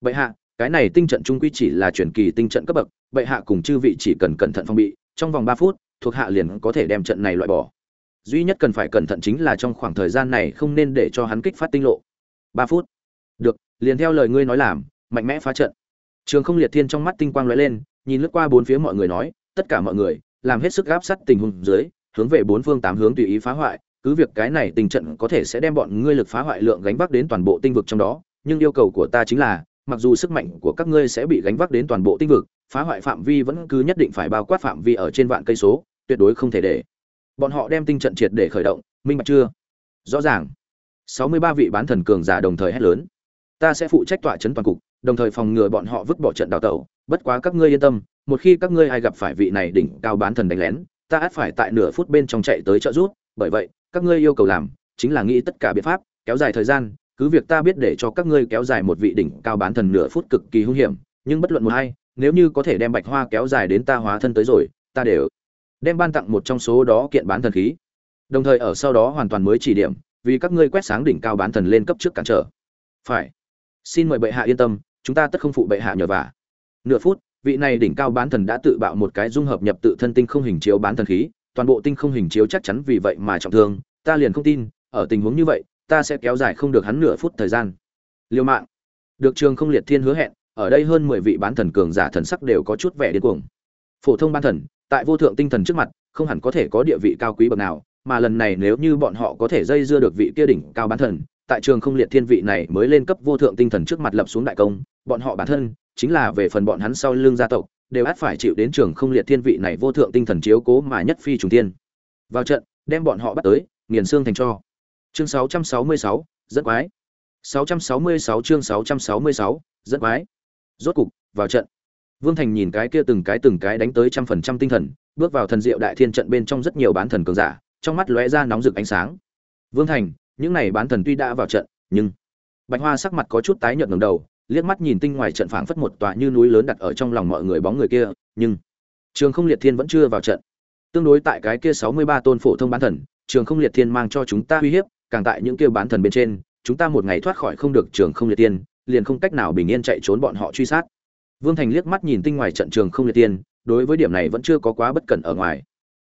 Bệ hạ cái này tinh trận trung quy chỉ là truyền kỳ tinh trận cấp bậc, bệ hạ cùng chư vị chỉ cần cẩn thận phong bị, trong vòng ba phút, thuộc hạ liền có thể đem trận này loại bỏ. Duy nhất cần phải cẩn thận chính là trong khoảng thời gian này không nên để cho hắn kích phát tinh lộ. Ba phút. Được, liền theo lời ngươi nói làm, mạnh mẽ phá trận. Trường không liệt thiên trong mắt tinh quang lóe lên, nhìn lướt qua bốn phía mọi người nói, tất cả mọi người, làm hết sức gáp sát tình huống dưới, hướng về bốn phương tám hướng tùy ý phá hoại, cứ việc cái này tình trận có thể sẽ đem bọn ngươi lực phá hoại lượng gánh vác đến toàn bộ tinh vực trong đó, nhưng yêu cầu của ta chính là mặc dù sức mạnh của các ngươi sẽ bị gánh vác đến toàn bộ tinh vực, phá hoại phạm vi vẫn cứ nhất định phải bao quát phạm vi ở trên vạn cây số, tuyệt đối không thể để. Bọn họ đem tinh trận triệt để khởi động, minh bạch chưa? Rõ ràng. Sáu mươi ba vị bán thần cường giả đồng thời hét lớn. Ta sẽ phụ trách tọa chấn toàn cục, đồng thời phòng ngừa bọn họ vứt bỏ trận đào tẩu. Bất quá các ngươi yên tâm, một khi các ngươi ai gặp phải vị này đỉnh cao bán thần đánh lén, ta ắt phải tại nửa phút bên trong chạy tới trợ giúp. Bởi vậy, các ngươi yêu cầu làm chính là nghĩ tất cả biện pháp, kéo dài thời gian cứ việc ta biết để cho các ngươi kéo dài một vị đỉnh cao bán thần nửa phút cực kỳ hung hiểm, nhưng bất luận một hay nếu như có thể đem bạch hoa kéo dài đến ta hóa thân tới rồi, ta đều đem ban tặng một trong số đó kiện bán thần khí. Đồng thời ở sau đó hoàn toàn mới chỉ điểm, vì các ngươi quét sáng đỉnh cao bán thần lên cấp trước cản trở. Phải. Xin mời bệ hạ yên tâm, chúng ta tất không phụ bệ hạ nhờ vả. Nửa phút, vị này đỉnh cao bán thần đã tự bạo một cái dung hợp nhập tự thân tinh không hình chiếu bán thần khí, toàn bộ tinh không hình chiếu chắc chắn vì vậy mà trọng thương, ta liền không tin, ở tình huống như vậy ta sẽ kéo dài không được hắn nửa phút thời gian. Liêu mạng. Được trường không liệt thiên hứa hẹn, ở đây hơn mười vị bán thần cường giả thần sắc đều có chút vẻ điên cuồng. Phổ thông bán thần, tại vô thượng tinh thần trước mặt, không hẳn có thể có địa vị cao quý bậc nào, mà lần này nếu như bọn họ có thể dây dưa được vị kia đỉnh cao bán thần, tại trường không liệt thiên vị này mới lên cấp vô thượng tinh thần trước mặt lập xuống đại công, bọn họ bản thân chính là về phần bọn hắn sau lưng gia tộc, đều ắt phải chịu đến trường không liệt thiên vị này vô thượng tinh thần chiếu cố mà nhất phi trùng thiên. Vào trận, đem bọn họ bắt tới, nghiền xương thành cho chương 666, rất quái. 666 chương 666, rất quái. Rốt cục vào trận. Vương thành nhìn cái kia từng cái từng cái đánh tới trăm phần trăm tinh thần bước vào thần diệu đại thiên trận bên trong rất nhiều bán thần cường giả trong mắt lóe ra nóng rực ánh sáng. Vương thành những này bán thần tuy đã vào trận nhưng bạch hoa sắc mặt có chút tái nhợt ngẩng đầu liếc mắt nhìn tinh ngoài trận phảng phất một tòa như núi lớn đặt ở trong lòng mọi người bóng người kia nhưng trường không liệt thiên vẫn chưa vào trận. Tương đối tại cái kia sáu mươi ba tôn phổ thông bán thần trường không liệt thiên mang cho chúng ta uy hiếp càng tại những kia bán thần bên trên, chúng ta một ngày thoát khỏi không được trường không liệt tiên, liền không cách nào bình yên chạy trốn bọn họ truy sát. Vương thành liếc mắt nhìn tinh ngoài trận trường không liệt tiên, đối với điểm này vẫn chưa có quá bất cẩn ở ngoài.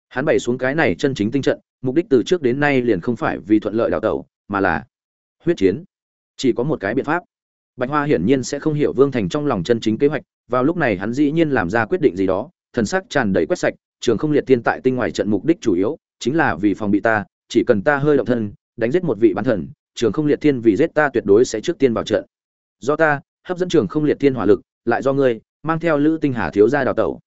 Hắn bày xuống cái này chân chính tinh trận, mục đích từ trước đến nay liền không phải vì thuận lợi đào tẩu, mà là huyết chiến. Chỉ có một cái biện pháp. Bạch hoa hiển nhiên sẽ không hiểu vương thành trong lòng chân chính kế hoạch, vào lúc này hắn dĩ nhiên làm ra quyết định gì đó, thần sắc tràn đầy quét sạch, trường không liệt tiên tại tinh ngoài trận mục đích chủ yếu chính là vì phòng bị ta, chỉ cần ta hơi động thân đánh giết một vị bán thần, trường không liệt thiên vì giết ta tuyệt đối sẽ trước tiên vào trận. Do ta, hấp dẫn trường không liệt thiên hỏa lực, lại do ngươi, mang theo lữ tinh hà thiếu gia đào tẩu.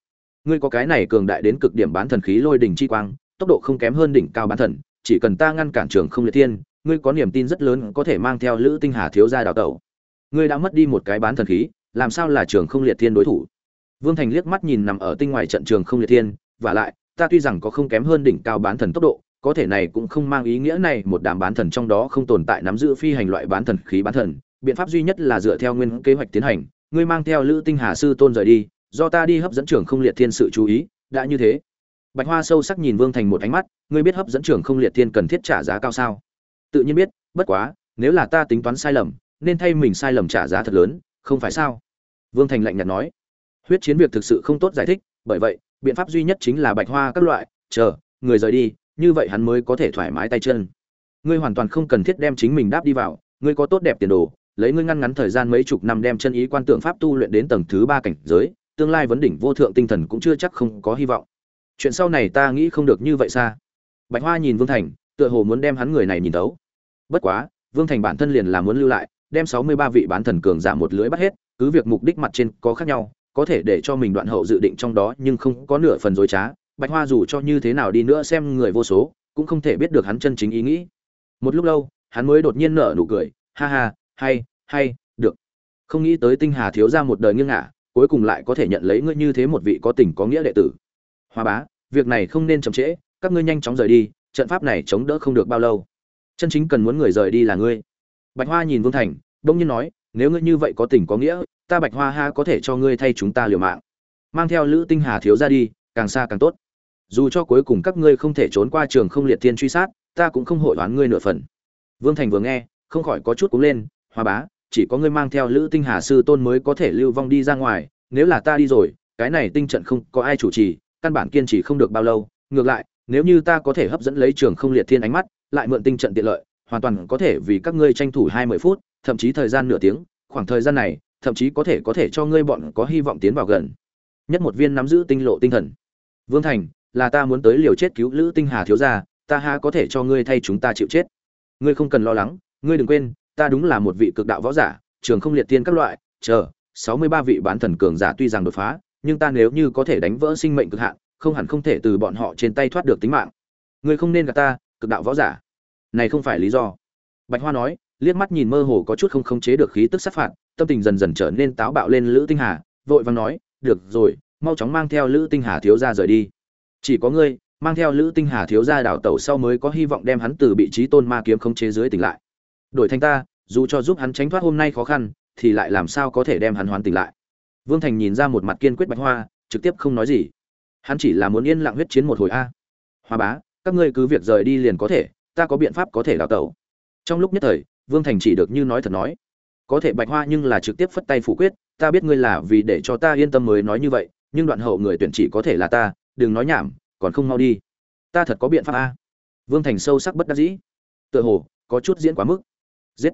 Ngươi có cái này cường đại đến cực điểm bán thần khí lôi đỉnh chi quang, tốc độ không kém hơn đỉnh cao bán thần, chỉ cần ta ngăn cản trường không liệt thiên, ngươi có niềm tin rất lớn có thể mang theo lữ tinh hà thiếu gia đào tẩu. Ngươi đã mất đi một cái bán thần khí, làm sao là trường không liệt thiên đối thủ? Vương thành liếc mắt nhìn nằm ở tinh ngoài trận trường không liệt thiên và lại, ta tuy rằng có không kém hơn đỉnh cao bán thần tốc độ có thể này cũng không mang ý nghĩa này, một đám bán thần trong đó không tồn tại nắm giữ phi hành loại bán thần khí bán thần. Biện pháp duy nhất là dựa theo nguyên kế hoạch tiến hành. Ngươi mang theo lữ tinh hà sư tôn rời đi, do ta đi hấp dẫn trưởng không liệt thiên sự chú ý. Đã như thế, bạch hoa sâu sắc nhìn vương thành một ánh mắt. Ngươi biết hấp dẫn trưởng không liệt thiên cần thiết trả giá cao sao? Tự nhiên biết, bất quá, nếu là ta tính toán sai lầm, nên thay mình sai lầm trả giá thật lớn, không phải sao? Vương thành lạnh nhạt nói. Huyết chiến việc thực sự không tốt giải thích, bởi vậy, biện pháp duy nhất chính là bạch hoa các loại, chờ, người rời đi như vậy hắn mới có thể thoải mái tay chân. Ngươi hoàn toàn không cần thiết đem chính mình đáp đi vào, ngươi có tốt đẹp tiền đồ, lấy ngươi ngăn ngắn thời gian mấy chục năm đem chân ý quan tượng pháp tu luyện đến tầng thứ ba cảnh giới, tương lai vấn đỉnh vô thượng tinh thần cũng chưa chắc không có hy vọng. Chuyện sau này ta nghĩ không được như vậy xa. Bạch hoa nhìn vương thành, tựa hồ muốn đem hắn người này nhìn tấu bất quá, vương thành bản thân liền là muốn lưu lại, đem sáu mươi ba vị bán thần cường giả một lưới bắt hết, cứ việc mục đích mặt trên có khác nhau, có thể để cho mình đoạn hậu dự định trong đó nhưng không có nửa phần dối trá bạch hoa dù cho như thế nào đi nữa xem người vô số, cũng không thể biết được hắn chân chính ý nghĩ. Một lúc lâu, hắn mới đột nhiên nở nụ cười, ha ha, hay hay, được. Không nghĩ tới tinh hà thiếu ra một đời nghiêng ngả, cuối cùng lại có thể nhận lấy ngươi như thế một vị có tình có nghĩa đệ tử. Hoa bá, việc này không nên chậm trễ, các ngươi nhanh chóng rời đi, trận pháp này chống đỡ không được bao lâu. Chân chính cần muốn người rời đi là ngươi. Bạch hoa nhìn vương thành, đông nhiên nói, nếu ngươi như vậy có tình có nghĩa, ta bạch hoa ha có thể cho ngươi thay chúng ta liều mạng. Mang theo lữ tinh hà thiếu ra đi, càng xa càng tốt dù cho cuối cùng các ngươi không thể trốn qua trường không liệt thiên truy sát, ta cũng không hội đoán ngươi nửa phần. Vương thành vừa nghe, không khỏi có chút cúng lên, hoa bá, chỉ có ngươi mang theo lữ tinh hà sư tôn mới có thể lưu vong đi ra ngoài, nếu là ta đi rồi, cái này tinh trận không có ai chủ trì, căn bản kiên trì không được bao lâu. Ngược lại, nếu như ta có thể hấp dẫn lấy trường không liệt thiên ánh mắt, lại mượn tinh trận tiện lợi, hoàn toàn có thể vì các ngươi tranh thủ hai mươi phút, thậm chí thời gian nửa tiếng, khoảng thời gian này, thậm chí có thể có thể cho ngươi bọn có hy vọng tiến vào gần. Nhất một viên nắm giữ tinh lộ tinh thần. Vương thành là ta muốn tới liều chết cứu lữ tinh hà thiếu gia, ta ha có thể cho ngươi thay chúng ta chịu chết. Ngươi không cần lo lắng, ngươi đừng quên, ta đúng là một vị cực đạo võ giả, trường không liệt tiên các loại, chờ, sáu mươi ba vị bán thần cường giả tuy rằng đột phá, nhưng ta nếu như có thể đánh vỡ sinh mệnh cực hạn, không hẳn không thể từ bọn họ trên tay thoát được tính mạng. Ngươi không nên gặp ta, cực đạo võ giả. Này không phải lý do. Bạch hoa nói, liếc mắt nhìn mơ hồ có chút không khống chế được khí tức sát phạt, tâm tình dần dần trở nên táo bạo lên lữ tinh hà, vội vàng nói, được rồi, mau chóng mang theo lữ tinh hà thiếu gia rời đi chỉ có ngươi, mang theo lữ tinh hà thiếu gia đảo tẩu sau mới có hy vọng đem hắn từ vị trí tôn ma kiếm không chế dưới tỉnh lại. Đổi thành ta, dù cho giúp hắn tránh thoát hôm nay khó khăn, thì lại làm sao có thể đem hắn hoàn tỉnh lại? Vương thành nhìn ra một mặt kiên quyết bạch hoa, trực tiếp không nói gì. Hắn chỉ là muốn yên lặng huyết chiến một hồi a. Hoa bá, các ngươi cứ việc rời đi liền có thể, ta có biện pháp có thể đào tẩu. Trong lúc nhất thời, vương thành chỉ được như nói thật nói. Có thể bạch hoa nhưng là trực tiếp phất tay phủ quyết, ta biết ngươi là vì để cho ta yên tâm mới nói như vậy, nhưng đoạn hậu người tuyển chỉ có thể là ta đừng nói nhảm còn không mau đi. Ta thật có biện pháp a. Vương thành sâu sắc bất đắc dĩ. Tựa hồ có chút diễn quá mức. Giết.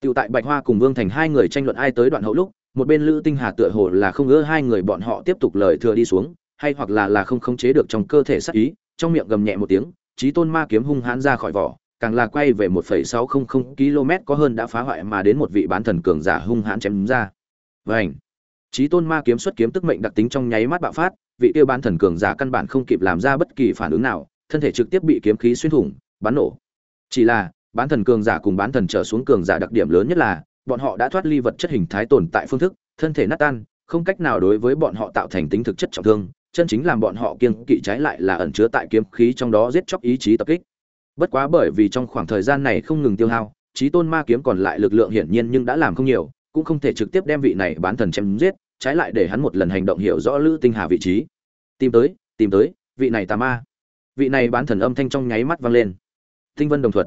Tựu tại bạch hoa cùng vương thành hai người tranh luận ai tới đoạn hậu lúc một bên lữ tinh hà tựa hồ là không ngỡ hai người bọn họ tiếp tục lời thừa đi xuống hay hoặc là là không khống chế được trong cơ thể sắc ý trong miệng gầm nhẹ một tiếng trí tôn ma kiếm hung hãn ra khỏi vỏ càng là quay về 1,600 km có hơn đã phá hoại mà đến một vị bán thần cường giả hung hãn chém ra. Vành. Chí tôn ma kiếm xuất kiếm tức mệnh đặc tính trong nháy mắt bạo phát, vị tiêu bán thần cường giả căn bản không kịp làm ra bất kỳ phản ứng nào, thân thể trực tiếp bị kiếm khí xuyên thủng, bắn nổ. Chỉ là, bán thần cường giả cùng bán thần trở xuống cường giả đặc điểm lớn nhất là, bọn họ đã thoát ly vật chất hình thái tồn tại phương thức, thân thể nát tan, không cách nào đối với bọn họ tạo thành tính thực chất trọng thương, chân chính làm bọn họ kiêng kỵ trái lại là ẩn chứa tại kiếm khí trong đó giết chóc ý chí tập kích. Bất quá bởi vì trong khoảng thời gian này không ngừng tiêu hao, chí tôn ma kiếm còn lại lực lượng hiển nhiên nhưng đã làm không nhiều, cũng không thể trực tiếp đem vị này bán thần chém giết, trái lại để hắn một lần hành động hiểu rõ Lữ Tinh Hà vị trí. Tìm tới, tìm tới, vị này tà ma. Vị này bán thần âm thanh trong nháy mắt vang lên. Tinh Vân đồng thuật.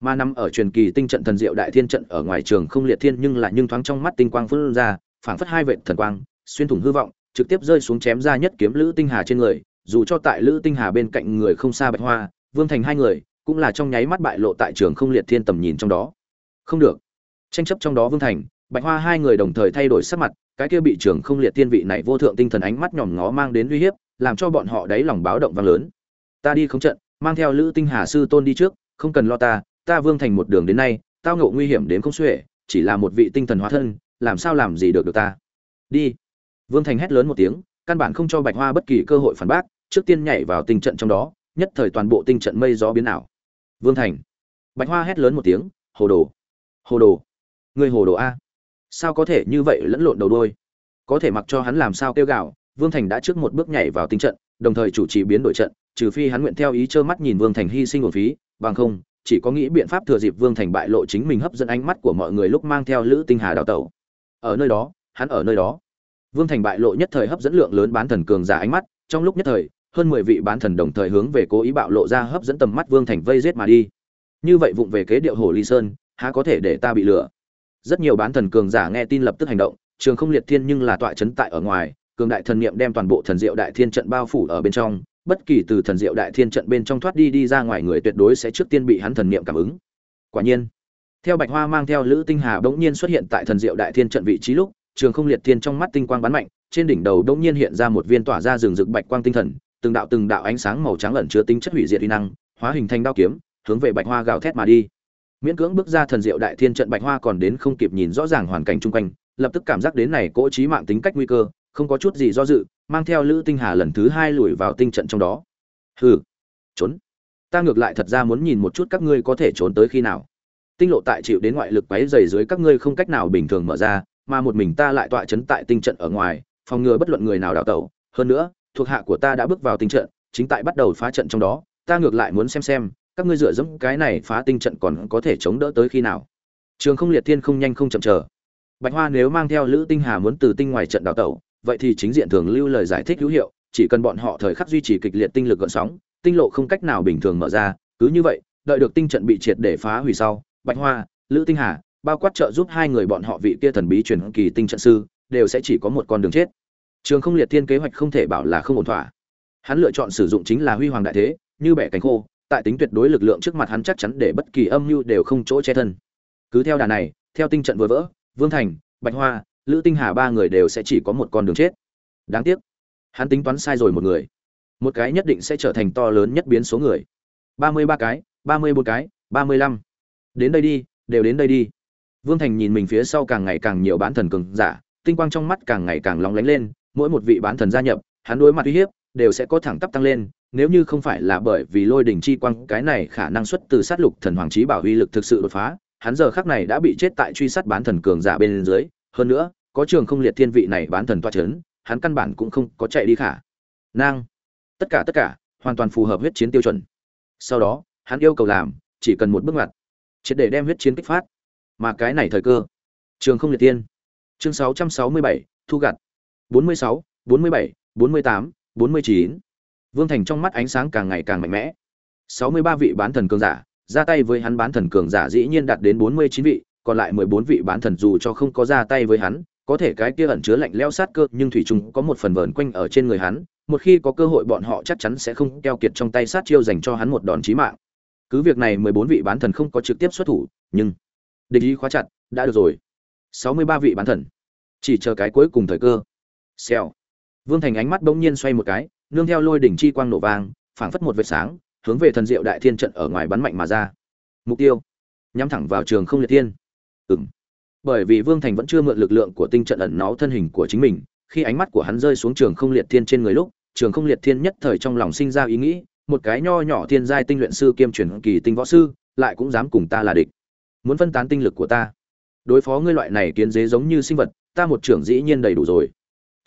Ma nằm ở truyền kỳ tinh trận thần diệu đại thiên trận ở ngoài trường không liệt thiên nhưng lại nhưng thoáng trong mắt tinh quang phun ra, phảng phất hai vệt thần quang, xuyên thủng hư vọng, trực tiếp rơi xuống chém ra nhất kiếm Lữ Tinh Hà trên người, dù cho tại Lữ Tinh Hà bên cạnh người không xa Bạch Hoa, Vương Thành hai người, cũng là trong nháy mắt bại lộ tại trường không liệt thiên tầm nhìn trong đó. Không được. Tranh chấp trong đó Vương Thành, Bạch Hoa hai người đồng thời thay đổi sắc mặt, cái kia bị trường không liệt thiên vị này vô thượng tinh thần ánh mắt nhòm ngó mang đến uy hiếp, làm cho bọn họ đáy lòng báo động vang lớn. Ta đi không trận, mang theo Lữ Tinh Hà sư tôn đi trước, không cần lo ta, ta Vương Thành một đường đến nay, tao ngộ nguy hiểm đến không xuể, chỉ là một vị tinh thần hóa thân, làm sao làm gì được được ta. Đi. Vương Thành hét lớn một tiếng, căn bản không cho Bạch Hoa bất kỳ cơ hội phản bác, trước tiên nhảy vào tinh trận trong đó, nhất thời toàn bộ tinh trận mây gió biến ảo. Vương Thành. Bạch Hoa hét lớn một tiếng, hồ đồ. Hồ đồ. Ngươi hồ đồ a sao có thể như vậy lẫn lộn đầu đôi? Có thể mặc cho hắn làm sao kêu gào, vương thành đã trước một bước nhảy vào tinh trận, đồng thời chủ trì biến đổi trận, trừ phi hắn nguyện theo ý trơ mắt nhìn vương thành hy sinh nguồn phí, bằng không, chỉ có nghĩ biện pháp thừa dịp vương thành bại lộ chính mình hấp dẫn ánh mắt của mọi người lúc mang theo lữ tinh hà đào tẩu. Ở nơi đó, hắn ở nơi đó. Vương thành bại lộ nhất thời hấp dẫn lượng lớn bán thần cường giả ánh mắt, trong lúc nhất thời, hơn mười vị bán thần đồng thời hướng về cố ý bạo lộ ra hấp dẫn tầm mắt vương thành vây giết mà đi. Như vậy vụng về kế điệu hồ ly sơn, há có thể để ta bị lừa? Rất nhiều bán thần cường giả nghe tin lập tức hành động, trường không liệt thiên nhưng là tọa chấn tại ở ngoài, cường đại thần niệm đem toàn bộ thần diệu đại thiên trận bao phủ ở bên trong, bất kỳ từ thần diệu đại thiên trận bên trong thoát đi đi ra ngoài người tuyệt đối sẽ trước tiên bị hắn thần niệm cảm ứng. Quả nhiên, theo bạch hoa mang theo lữ tinh hà bỗng nhiên xuất hiện tại thần diệu đại thiên trận vị trí lúc, trường không liệt thiên trong mắt tinh quang bắn mạnh, trên đỉnh đầu bỗng nhiên hiện ra một viên tỏa ra rừng rực bạch quang tinh thần, từng đạo từng đạo ánh sáng màu trắng lẩn chứa tính chất hủy diệt uy năng, hóa hình thành đao kiếm, hướng về bạch hoa gào thét mà đi miễn cưỡng bước ra thần diệu đại thiên trận bạch hoa còn đến không kịp nhìn rõ ràng hoàn cảnh chung quanh, lập tức cảm giác đến này cỗ trí mạng tính cách nguy cơ, không có chút gì do dự, mang theo lữ tinh hà lần thứ hai lùi vào tinh trận trong đó. Hừ, trốn. Ta ngược lại thật ra muốn nhìn một chút các ngươi có thể trốn tới khi nào. Tinh lộ tại chịu đến ngoại lực quấy dày dưới các ngươi không cách nào bình thường mở ra, mà một mình ta lại tọa chấn tại tinh trận ở ngoài, phòng ngừa bất luận người nào đào tẩu. Hơn nữa, thuộc hạ của ta đã bước vào tinh trận, chính tại bắt đầu phá trận trong đó, ta ngược lại muốn xem xem các ngươi dựa dẫm cái này phá tinh trận còn có thể chống đỡ tới khi nào? Trường không liệt thiên không nhanh không chậm chờ. Bạch hoa nếu mang theo lữ tinh hà muốn từ tinh ngoài trận đào tẩu, vậy thì chính diện thường lưu lời giải thích hữu hiệu, chỉ cần bọn họ thời khắc duy trì kịch liệt tinh lực gợn sóng, tinh lộ không cách nào bình thường mở ra, cứ như vậy, đợi được tinh trận bị triệt để phá hủy sau, bạch hoa, lữ tinh hà, bao quát trợ giúp hai người bọn họ vị kia thần bí truyền kỳ tinh trận sư, đều sẽ chỉ có một con đường chết. Trường không liệt thiên kế hoạch không thể bảo là không ổn thỏa. Hắn lựa chọn sử dụng chính là huy hoàng đại thế, như bẻ cánh khô tại tính tuyệt đối lực lượng trước mặt hắn chắc chắn để bất kỳ âm mưu đều không chỗ che thân. Cứ theo đà này, theo tinh trận vừa vỡ, Vương Thành, Bạch Hoa, Lữ Tinh Hà ba người đều sẽ chỉ có một con đường chết. Đáng tiếc, hắn tính toán sai rồi một người. Một cái nhất định sẽ trở thành to lớn nhất biến số người. ba mươi ba cái, ba mươi bốn cái, ba mươi lăm Đến đây đi, đều đến đây đi. Vương Thành nhìn mình phía sau càng ngày càng nhiều bán thần cường giả, tinh quang trong mắt càng ngày càng lóng lánh lên, mỗi một vị bán thần gia nhập, hắn đối mặt uy hiếp đều sẽ có thẳng tắp tăng lên, nếu như không phải là bởi vì lôi đỉnh chi quang cái này khả năng xuất từ sát lục thần hoàng chí bảo uy lực thực sự đột phá, hắn giờ khắc này đã bị chết tại truy sát bán thần cường giả bên dưới, hơn nữa, có trường không liệt thiên vị này bán thần toa chấn, hắn căn bản cũng không có chạy đi khả. Năng. Tất cả tất cả, hoàn toàn phù hợp huyết chiến tiêu chuẩn. Sau đó, hắn yêu cầu làm, chỉ cần một bước ngoặt, triệt để đem huyết chiến kích phát. Mà cái này thời cơ. Trường không liệt tiên. Chương 667, thu gặt. 46, 47, 48, 49. Vương Thành trong mắt ánh sáng càng ngày càng mạnh mẽ. 63 vị bán thần cường giả, ra tay với hắn bán thần cường giả dĩ nhiên đạt đến 49 vị, còn lại 14 vị bán thần dù cho không có ra tay với hắn, có thể cái kia ẩn chứa lạnh lẽo sát cơ, nhưng thủy trùng có một phần vờn quanh ở trên người hắn, một khi có cơ hội bọn họ chắc chắn sẽ không keo kiệt trong tay sát chiêu dành cho hắn một đòn chí mạng. Cứ việc này 14 vị bán thần không có trực tiếp xuất thủ, nhưng địch ý khóa chặt, đã được rồi. 63 vị bán thần, chỉ chờ cái cuối cùng thời cơ. Xèo. Vương Thành ánh mắt bỗng nhiên xoay một cái, nương theo lôi đỉnh chi quang nổ vang, phảng phất một vệt sáng, hướng về thần diệu đại thiên trận ở ngoài bắn mạnh mà ra. Mục tiêu, nhắm thẳng vào trường không liệt thiên. Ừm. bởi vì vương thành vẫn chưa mượn lực lượng của tinh trận ẩn náu thân hình của chính mình khi ánh mắt của hắn rơi xuống trường không liệt thiên trên người lúc trường không liệt thiên nhất thời trong lòng sinh ra ý nghĩ một cái nho nhỏ thiên giai tinh luyện sư kiêm truyền kỳ tinh võ sư lại cũng dám cùng ta là địch muốn phân tán tinh lực của ta đối phó ngươi loại này kiến dế giống như sinh vật ta một trưởng dĩ nhiên đầy đủ rồi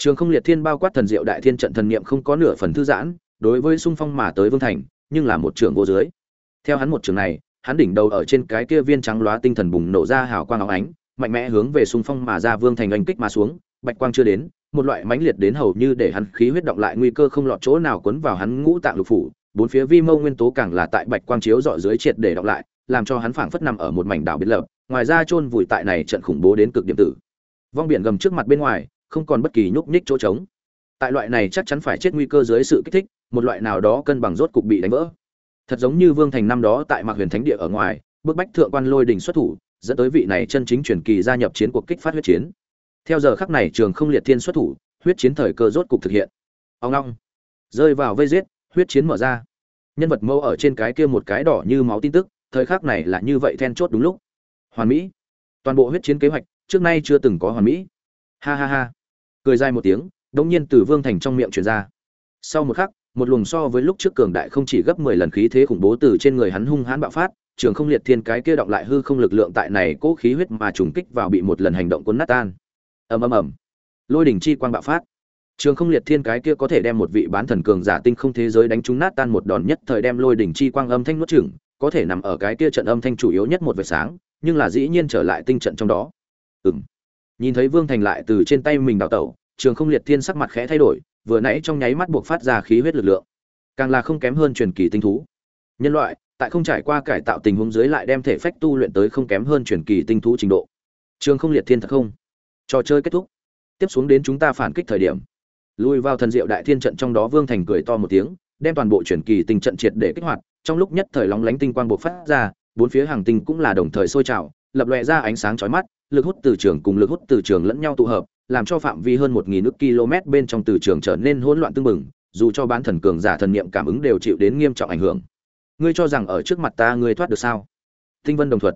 trường không liệt thiên bao quát thần diệu đại thiên trận thần niệm không có nửa phần thư giãn, đối với xung phong mà tới vương thành, nhưng là một trường vô dưới. Theo hắn một trường này, hắn đỉnh đầu ở trên cái kia viên trắng lóa tinh thần bùng nổ ra hào quang óng ánh, mạnh mẽ hướng về xung phong mà ra vương thành oanh kích mà xuống, bạch quang chưa đến, một loại mãnh liệt đến hầu như để hắn khí huyết động lại nguy cơ không lọt chỗ nào cuốn vào hắn ngũ tạng lục phủ, bốn phía vi mâu nguyên tố càng là tại bạch quang chiếu dọi dưới triệt để động lại, làm cho hắn phảng phất nằm ở một mảnh đảo biệt lập, ngoài ra chôn vùi tại này trận khủng bố đến cực điểm tử. Vong biển gầm trước mặt bên ngoài không còn bất kỳ nhúc nhích chỗ trống. Tại loại này chắc chắn phải chết nguy cơ dưới sự kích thích, một loại nào đó cân bằng rốt cục bị đánh vỡ. Thật giống như vương thành năm đó tại mạc huyền thánh địa ở ngoài, bức bách thượng quan lôi đình xuất thủ, dẫn tới vị này chân chính truyền kỳ gia nhập chiến cuộc kích phát huyết chiến. Theo giờ khắc này trường không liệt thiên xuất thủ, huyết chiến thời cơ rốt cục thực hiện. Ông long, rơi vào vây giết, huyết chiến mở ra. Nhân vật mâu ở trên cái kia một cái đỏ như máu tin tức, thời khắc này là như vậy then chốt đúng lúc. Hoàn mỹ. Toàn bộ huyết chiến kế hoạch, trước nay chưa từng có hoàn mỹ. Ha ha ha cười dài một tiếng, đống nhiên từ vương thành trong miệng truyền ra. Sau một khắc, một luồng so với lúc trước cường đại không chỉ gấp mười lần khí thế khủng bố từ trên người hắn hung hãn bạo phát, trường không liệt thiên cái kia động lại hư không lực lượng tại này cố khí huyết mà trùng kích vào bị một lần hành động cuốn nát tan. Ầm ầm ầm. Lôi đỉnh chi quang bạo phát. Trường không liệt thiên cái kia có thể đem một vị bán thần cường giả tinh không thế giới đánh trúng nát tan một đòn nhất thời đem lôi đỉnh chi quang âm thanh nuốt chửng, có thể nằm ở cái kia trận âm thanh chủ yếu nhất một vệt sáng, nhưng là dĩ nhiên trở lại tinh trận trong đó. Ừm nhìn thấy vương thành lại từ trên tay mình đào tẩu, trường không liệt thiên sắc mặt khẽ thay đổi, vừa nãy trong nháy mắt buộc phát ra khí huyết lực lượng. Càng là không kém hơn truyền kỳ tinh thú. Nhân loại, tại không trải qua cải tạo tình huống dưới lại đem thể phách tu luyện tới không kém hơn truyền kỳ tinh thú trình độ. Trường không liệt thiên thật không? Trò chơi kết thúc. Tiếp xuống đến chúng ta phản kích thời điểm. Lùi vào thần diệu đại thiên trận trong đó vương thành cười to một tiếng, đem toàn bộ truyền kỳ tình trận triệt để kích hoạt, trong lúc nhất thời lóng lánh tinh quang bộc phát ra, bốn phía hàng tinh cũng là đồng thời sôi trào, lập lòe ra ánh sáng chói mắt lực hút từ trường cùng lực hút từ trường lẫn nhau tụ hợp, làm cho phạm vi hơn một nghìn nước km bên trong từ trường trở nên hỗn loạn tương mừng dù cho bán thần cường giả thần niệm cảm ứng đều chịu đến nghiêm trọng ảnh hưởng. Ngươi cho rằng ở trước mặt ta ngươi thoát được sao? Tinh vân đồng thuật.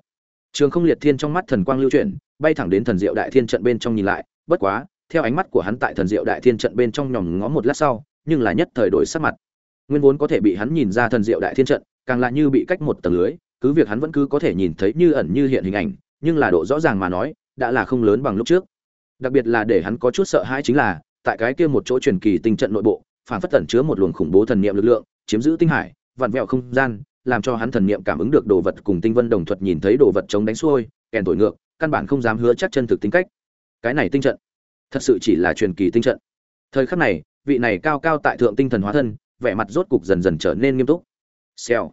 Trường không liệt thiên trong mắt thần quang lưu chuyển, bay thẳng đến thần diệu đại thiên trận bên trong nhìn lại, bất quá, theo ánh mắt của hắn tại thần diệu đại thiên trận bên trong nhòm ngó một lát sau, nhưng là nhất thời đổi sắc mặt. Nguyên vốn có thể bị hắn nhìn ra thần diệu đại thiên trận, càng là như bị cách một tầng lưới, cứ việc hắn vẫn cứ có thể nhìn thấy như ẩn như hiện hình ảnh nhưng là độ rõ ràng mà nói, đã là không lớn bằng lúc trước. Đặc biệt là để hắn có chút sợ hãi chính là, tại cái kia một chỗ truyền kỳ tinh trận nội bộ, phản phất tẩn chứa một luồng khủng bố thần niệm lực lượng, chiếm giữ tinh hải, vặn vẹo không gian, làm cho hắn thần niệm cảm ứng được đồ vật cùng tinh vân đồng thuật nhìn thấy đồ vật chống đánh xuôi, kèn tội ngược, căn bản không dám hứa chắc chân thực tính cách. Cái này tinh trận, thật sự chỉ là truyền kỳ tinh trận. Thời khắc này, vị này cao cao tại thượng tinh thần hóa thân, vẻ mặt rốt cục dần dần trở nên nghiêm túc. Xèo.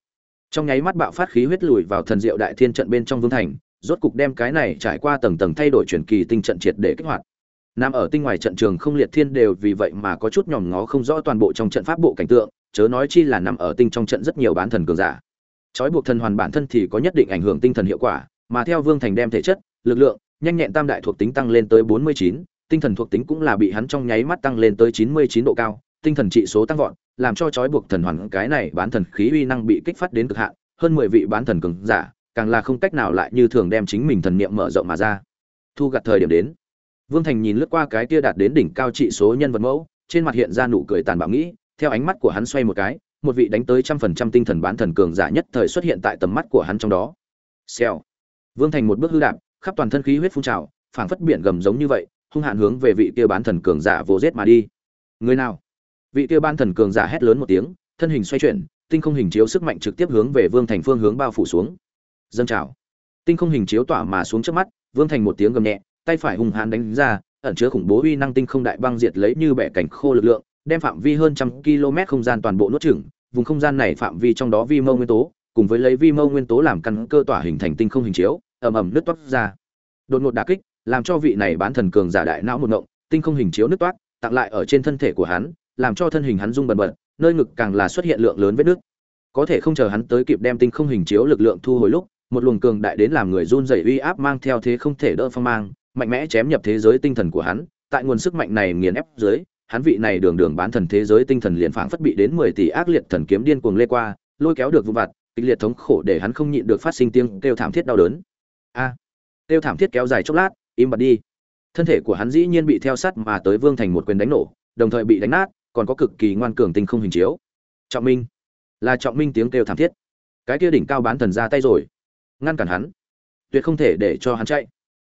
Trong nháy mắt bạo phát khí huyết lùi vào thần diệu đại thiên trận bên trong vương thành rốt cục đem cái này trải qua tầng tầng thay đổi truyền kỳ tinh trận triệt để kích hoạt Nam ở tinh ngoài trận trường không liệt thiên đều vì vậy mà có chút nhòm ngó không rõ toàn bộ trong trận pháp bộ cảnh tượng, chớ nói chi là nằm ở tinh trong trận rất nhiều bán thần cường giả. Chói buộc thần hoàn bản thân thì có nhất định ảnh hưởng tinh thần hiệu quả, mà theo Vương Thành đem thể chất, lực lượng, nhanh nhẹn tam đại thuộc tính tăng lên tới 49, tinh thần thuộc tính cũng là bị hắn trong nháy mắt tăng lên tới 99 độ cao, tinh thần trị số tăng vọt, làm cho chói buộc thần hoàn cái này bán thần khí uy năng bị kích phát đến cực hạn, hơn 10 vị bán thần cường giả, càng là không cách nào lại như thường đem chính mình thần niệm mở rộng mà ra. Thu gặt thời điểm đến, Vương Thành nhìn lướt qua cái kia đạt đến đỉnh cao trị số nhân vật mẫu, trên mặt hiện ra nụ cười tàn bạo nghĩ, theo ánh mắt của hắn xoay một cái, một vị đánh tới trăm phần trăm tinh thần bán thần cường giả nhất thời xuất hiện tại tầm mắt của hắn trong đó. Xèo. Vương Thành một bước hư đạp, khắp toàn thân khí huyết phun trào, phảng phất biển gầm giống như vậy, hung hạn hướng về vị kia bán thần cường giả vô giết mà đi. Người nào? Vị kia bán thần cường giả hét lớn một tiếng, thân hình xoay chuyển, tinh không hình chiếu sức mạnh trực tiếp hướng về Vương Thành phương hướng bao phủ xuống. Dâng trào. Tinh không hình chiếu tỏa mà xuống trước mắt, Vương Thành một tiếng gầm nhẹ, tay phải hùng hãn đánh ra, ẩn chứa khủng bố uy năng tinh không đại băng diệt lấy như bẻ cảnh khô lực lượng, đem phạm vi hơn trăm km không gian toàn bộ nuốt chửng, vùng không gian này phạm vi trong đó vi mâu nguyên tố, cùng với lấy vi mâu nguyên tố làm căn cơ tỏa hình thành tinh không hình chiếu, ầm ầm nứt toát ra. Đột ngột đả kích, làm cho vị này bán thần cường giả đại não một ngộng, tinh không hình chiếu nứt toát, tặng lại ở trên thân thể của hắn, làm cho thân hình hắn rung bần bật, nơi ngực càng là xuất hiện lượng lớn vết nước Có thể không chờ hắn tới kịp đem tinh không hình chiếu lực lượng thu hồi lúc, một luồng cường đại đến làm người run rẩy uy áp mang theo thế không thể đỡ phong mang, mạnh mẽ chém nhập thế giới tinh thần của hắn, tại nguồn sức mạnh này nghiền ép dưới, hắn vị này đường đường bán thần thế giới tinh thần liền phảng phất bị đến 10 tỷ ác liệt thần kiếm điên cuồng lê qua, lôi kéo được vụ vặt, kịch liệt thống khổ để hắn không nhịn được phát sinh tiếng kêu thảm thiết đau đớn. A. À, kêu thảm thiết kéo dài chốc lát, im bặt đi thân thể của hắn dĩ nhiên bị theo sát mà tới vương thành một quyền đánh nổ đồng thời bị đánh nát còn có cực kỳ ngoan cường tinh không hình chiếu trọng minh là trọng minh tiếng kêu thảm thiết cái kia đỉnh cao bán thần ra tay rồi ngăn cản hắn. Tuyệt không thể để cho hắn chạy.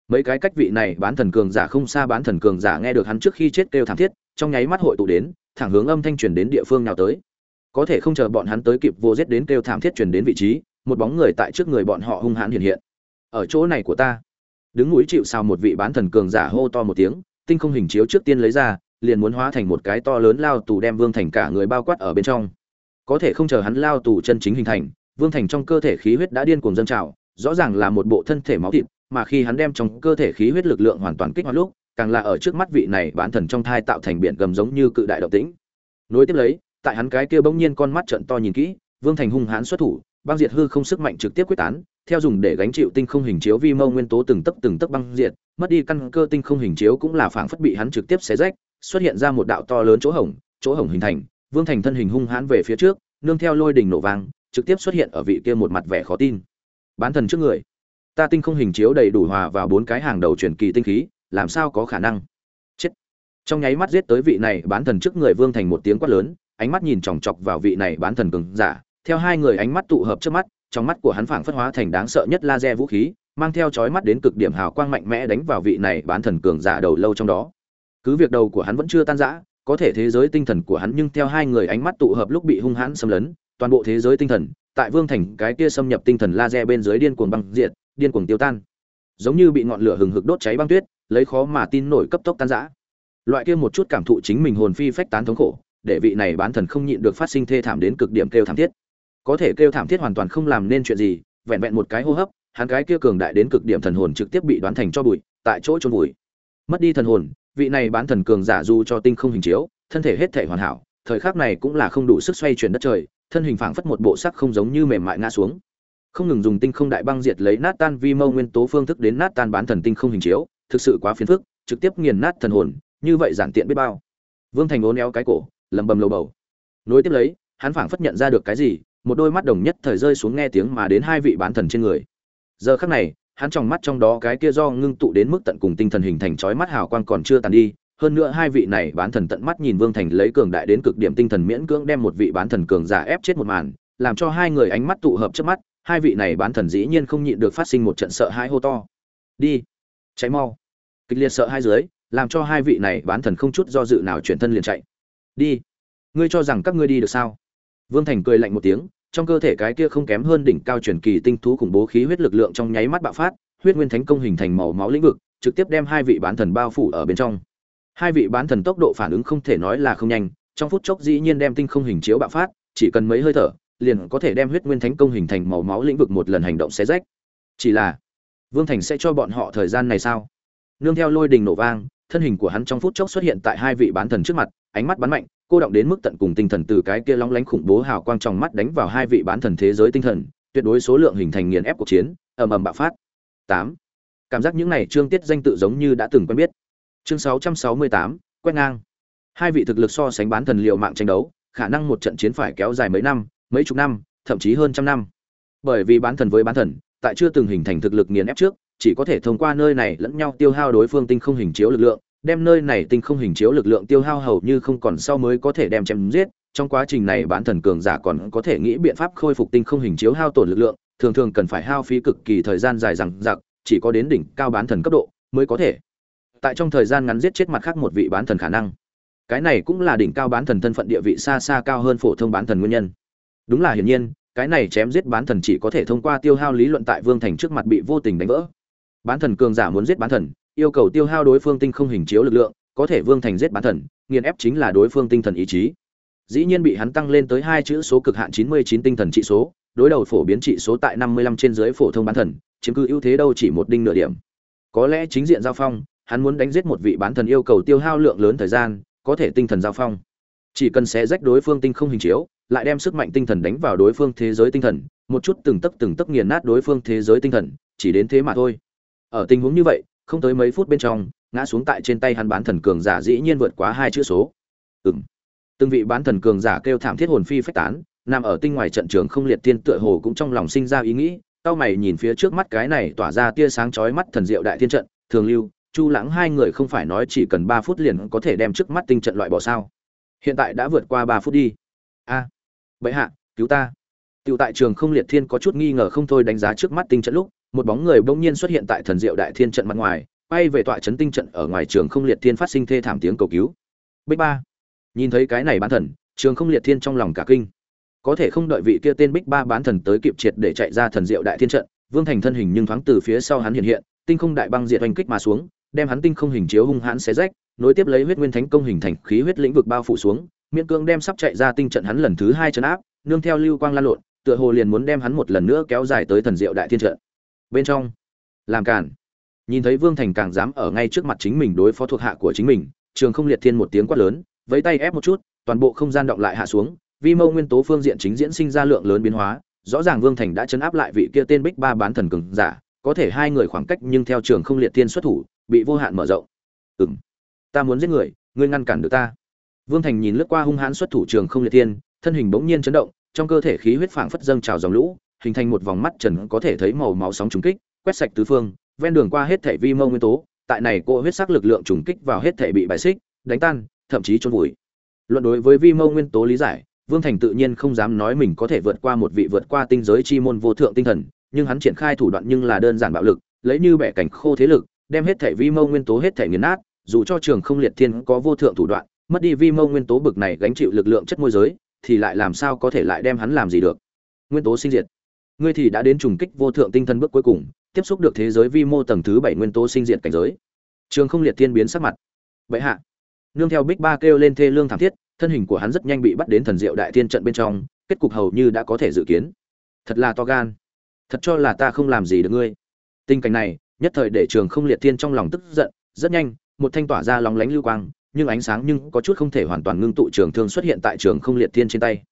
Mấy cái cách vị này bán thần cường giả không xa bán thần cường giả nghe được hắn trước khi chết kêu thảm thiết, trong nháy mắt hội tụ đến, thẳng hướng âm thanh truyền đến địa phương nào tới. Có thể không chờ bọn hắn tới kịp vô giết đến kêu thảm thiết truyền đến vị trí, một bóng người tại trước người bọn họ hung hãn hiện hiện. Ở chỗ này của ta. Đứng núi chịu sao một vị bán thần cường giả hô to một tiếng, tinh không hình chiếu trước tiên lấy ra, liền muốn hóa thành một cái to lớn lao tù đem vương thành cả người bao quát ở bên trong. Có thể không chờ hắn lao tù chân chính hình thành, vương thành trong cơ thể khí huyết đã điên cuồng dâng trào rõ ràng là một bộ thân thể máu thịt, mà khi hắn đem trong cơ thể khí huyết lực lượng hoàn toàn kích hoạt lúc, càng là ở trước mắt vị này bán thần trong thai tạo thành biển gầm giống như cự đại động tĩnh. Nối tiếp lấy, tại hắn cái kia bỗng nhiên con mắt trận to nhìn kỹ, vương thành hung hãn xuất thủ, băng diệt hư không sức mạnh trực tiếp quyết tán, theo dùng để gánh chịu tinh không hình chiếu vi mâu nguyên tố từng tấc từng tấc băng diệt, mất đi căn cơ tinh không hình chiếu cũng là phảng phất bị hắn trực tiếp xé rách, xuất hiện ra một đạo to lớn chỗ hổng chỗ hổng hình thành, vương thành thân hình hung hãn về phía trước, nương theo lôi đỉnh nổ vang, trực tiếp xuất hiện ở vị kia một mặt vẻ khó tin bán thần trước người. Ta tinh không hình chiếu đầy đủ hòa vào bốn cái hàng đầu truyền kỳ tinh khí, làm sao có khả năng? Chết. Trong nháy mắt giết tới vị này bán thần trước người vương thành một tiếng quát lớn, ánh mắt nhìn chòng chọc vào vị này bán thần cường giả. Theo hai người ánh mắt tụ hợp trước mắt, trong mắt của hắn phảng phất hóa thành đáng sợ nhất laser vũ khí, mang theo chói mắt đến cực điểm hào quang mạnh mẽ đánh vào vị này bán thần cường giả đầu lâu trong đó. Cứ việc đầu của hắn vẫn chưa tan rã, có thể thế giới tinh thần của hắn nhưng theo hai người ánh mắt tụ hợp lúc bị hung hãn xâm lấn, toàn bộ thế giới tinh thần tại vương thành cái kia xâm nhập tinh thần laser bên dưới điên cuồng băng diệt, điên cuồng tiêu tan. Giống như bị ngọn lửa hừng hực đốt cháy băng tuyết, lấy khó mà tin nổi cấp tốc tan rã. Loại kia một chút cảm thụ chính mình hồn phi phách tán thống khổ, để vị này bán thần không nhịn được phát sinh thê thảm đến cực điểm kêu thảm thiết. Có thể kêu thảm thiết hoàn toàn không làm nên chuyện gì, vẹn vẹn một cái hô hấp, hắn cái kia cường đại đến cực điểm thần hồn trực tiếp bị đoán thành cho bụi, tại chỗ chôn bụi mất đi thần hồn, vị này bán thần cường giả du cho tinh không hình chiếu, thân thể hết thể hoàn hảo, thời khắc này cũng là không đủ sức xoay chuyển đất trời thân hình phảng phất một bộ sắc không giống như mềm mại ngã xuống. Không ngừng dùng tinh không đại băng diệt lấy nát tan vi mâu nguyên tố phương thức đến nát tan bán thần tinh không hình chiếu, thực sự quá phiền phức, trực tiếp nghiền nát thần hồn, như vậy giản tiện biết bao. Vương thành ố néo cái cổ lầm bầm lầu bầu. Nối tiếp lấy, hắn phảng phất nhận ra được cái gì, một đôi mắt đồng nhất thời rơi xuống nghe tiếng mà đến hai vị bán thần trên người. Giờ khắc này, hắn trong mắt trong đó cái kia do ngưng tụ đến mức tận cùng tinh thần hình thành chói mắt hào quang còn chưa tàn đi hơn nữa hai vị này bán thần tận mắt nhìn vương thành lấy cường đại đến cực điểm tinh thần miễn cưỡng đem một vị bán thần cường giả ép chết một màn, làm cho hai người ánh mắt tụ hợp trước mắt, hai vị này bán thần dĩ nhiên không nhịn được phát sinh một trận sợ hãi hô to. Đi cháy mau. Kịch liệt sợ hai dưới, làm cho hai vị này bán thần không chút do dự nào chuyển thân liền chạy. Đi, ngươi cho rằng các ngươi đi được sao? Vương thành cười lạnh một tiếng, trong cơ thể cái kia không kém hơn đỉnh cao truyền kỳ tinh thú khủng bố khí huyết lực lượng trong nháy mắt bạo phát, huyết nguyên thánh công hình thành màu máu lĩnh vực, trực tiếp đem hai vị bán thần bao phủ ở bên trong hai vị bán thần tốc độ phản ứng không thể nói là không nhanh, trong phút chốc dĩ nhiên đem tinh không hình chiếu bạo phát, chỉ cần mấy hơi thở, liền có thể đem huyết nguyên thánh công hình thành màu máu lĩnh vực một lần hành động xé rách. Chỉ là, vương thành sẽ cho bọn họ thời gian này sao? Nương theo lôi đình nổ vang, thân hình của hắn trong phút chốc xuất hiện tại hai vị bán thần trước mặt, ánh mắt bắn mạnh, cô động đến mức tận cùng tinh thần từ cái kia long lánh khủng bố hào quang trong mắt đánh vào hai vị bán thần thế giới tinh thần, tuyệt đối số lượng hình thành nghiền ép cuộc chiến, ầm ầm bạo phát. Tám. Cảm giác những này trương tiết danh tự giống như đã từng quen biết chương sáu trăm sáu mươi tám, quét ngang. Hai vị thực lực so sánh bán thần liệu mạng tranh đấu, khả năng một trận chiến phải kéo dài mấy năm, mấy chục năm, thậm chí hơn trăm năm. Bởi vì bán thần với bán thần, tại chưa từng hình thành thực lực nghiền ép trước, chỉ có thể thông qua nơi này lẫn nhau tiêu hao đối phương tinh không hình chiếu lực lượng, đem nơi này tinh không hình chiếu lực lượng tiêu hao hầu như không còn sau mới có thể đem chém giết. Trong quá trình này bán thần cường giả còn có thể nghĩ biện pháp khôi phục tinh không hình chiếu hao tổn lực lượng, thường thường cần phải hao phí cực kỳ thời gian dài rằng giặc chỉ có đến đỉnh cao bán thần cấp độ mới có thể tại trong thời gian ngắn giết chết mặt khác một vị bán thần khả năng. Cái này cũng là đỉnh cao bán thần thân phận địa vị xa xa cao hơn phổ thông bán thần nguyên nhân. Đúng là hiển nhiên, cái này chém giết bán thần chỉ có thể thông qua tiêu hao lý luận tại vương thành trước mặt bị vô tình đánh vỡ. Bán thần cường giả muốn giết bán thần, yêu cầu tiêu hao đối phương tinh không hình chiếu lực lượng, có thể vương thành giết bán thần, nghiền ép chính là đối phương tinh thần ý chí. Dĩ nhiên bị hắn tăng lên tới hai chữ số cực hạn chín mươi chín tinh thần trị số, đối đầu phổ biến trị số tại năm mươi lăm trên dưới phổ thông bán thần, chiếm cứ ưu thế đâu chỉ một đinh nửa điểm. Có lẽ chính diện giao phong hắn muốn đánh giết một vị bán thần yêu cầu tiêu hao lượng lớn thời gian, có thể tinh thần giao phong. Chỉ cần xé rách đối phương tinh không hình chiếu, lại đem sức mạnh tinh thần đánh vào đối phương thế giới tinh thần, một chút từng tấc từng tấc nghiền nát đối phương thế giới tinh thần, chỉ đến thế mà thôi. Ở tình huống như vậy, không tới mấy phút bên trong, ngã xuống tại trên tay hắn bán thần cường giả dĩ nhiên vượt quá hai chữ số. Ừm. Từng vị bán thần cường giả kêu thảm thiết hồn phi phách tán, nằm ở tinh ngoài trận trường không liệt tiên tựa hồ cũng trong lòng sinh ra ý nghĩ cao mày nhìn phía trước mắt cái này tỏa ra tia sáng chói mắt thần diệu đại thiên trận, thường lưu chu lãng hai người không phải nói chỉ cần ba phút liền có thể đem trước mắt tinh trận loại bỏ sao hiện tại đã vượt qua ba phút đi a à, bệ hạ cứu ta Tiểu tại trường không liệt thiên có chút nghi ngờ không thôi đánh giá trước mắt tinh trận lúc, một bóng người bỗng nhiên xuất hiện tại thần diệu đại thiên trận mặt ngoài, bay về tọa trấn tinh trận ở ngoài trường không liệt thiên phát sinh thê thảm tiếng cầu cứu. Bích ba, nhìn thấy cái này bán thần, trường không liệt thiên trong lòng cả kinh. Có thể không đợi vị kia tên Bích ba bán thần tới kịp triệt để chạy ra thần diệu đại thiên trận, Vương Thành thân hình nhưng thoáng từ phía sau hắn hiện hiện, tinh không đại băng diệt oanh kích mà xuống, đem hắn tinh không hình chiếu hung hãn xé rách, nối tiếp lấy huyết nguyên thánh công hình thành khí huyết lĩnh vực bao phủ xuống, miễn cương đem sắp chạy ra tinh trận hắn lần thứ hai chấn áp, nương theo lưu quang lan lộn, tựa hồ liền muốn đem hắn một lần nữa kéo dài tới thần diệu đại thiên trận. Bên trong làm cản nhìn thấy vương thành càng dám ở ngay trước mặt chính mình đối phó thuộc hạ của chính mình trường không liệt thiên một tiếng quát lớn với tay ép một chút toàn bộ không gian động lại hạ xuống vi mâu nguyên tố phương diện chính diễn sinh ra lượng lớn biến hóa rõ ràng vương thành đã chấn áp lại vị kia tên bích ba bán thần cường giả có thể hai người khoảng cách nhưng theo trường không liệt thiên xuất thủ bị vô hạn mở rộng ừng ta muốn giết người ngươi ngăn cản được ta vương thành nhìn lướt qua hung hãn xuất thủ trường không liệt thiên thân hình bỗng nhiên chấn động trong cơ thể khí huyết phảng phất dâng trào dòng lũ, hình thành một vòng mắt trần có thể thấy màu máu sóng trùng kích, quét sạch tứ phương, ven đường qua hết thể vi mâu nguyên tố, tại này cô huyết sắc lực lượng trùng kích vào hết thể bị bài xích, đánh tan, thậm chí chôn vùi. Luận đối với vi mâu nguyên tố lý giải, Vương Thành tự nhiên không dám nói mình có thể vượt qua một vị vượt qua tinh giới chi môn vô thượng tinh thần, nhưng hắn triển khai thủ đoạn nhưng là đơn giản bạo lực, lấy như bẻ cảnh khô thế lực, đem hết thể vi mâu nguyên tố hết thể nghiền nát, dù cho trường không liệt thiên có vô thượng thủ đoạn, mất đi vi mâu nguyên tố bực này gánh chịu lực lượng chất môi giới, thì lại làm sao có thể lại đem hắn làm gì được? Nguyên tố sinh diệt. Ngươi thì đã đến trùng kích vô thượng tinh thần bước cuối cùng tiếp xúc được thế giới vi mô tầng thứ bảy nguyên tố sinh diệt cảnh giới. Trường không liệt tiên biến sắc mặt. Bệ hạ. Nương theo bích ba kêu lên thê lương thảm thiết thân hình của hắn rất nhanh bị bắt đến thần diệu đại thiên trận bên trong kết cục hầu như đã có thể dự kiến. Thật là to gan thật cho là ta không làm gì được ngươi. Tình cảnh này, nhất thời để trường không liệt thiên trong lòng tức giận, rất nhanh, một thanh tỏa ra lóng lánh lưu quang, nhưng ánh sáng nhưng có chút không thể hoàn toàn ngưng tụ trường thương xuất hiện tại trường không liệt thiên trên tay.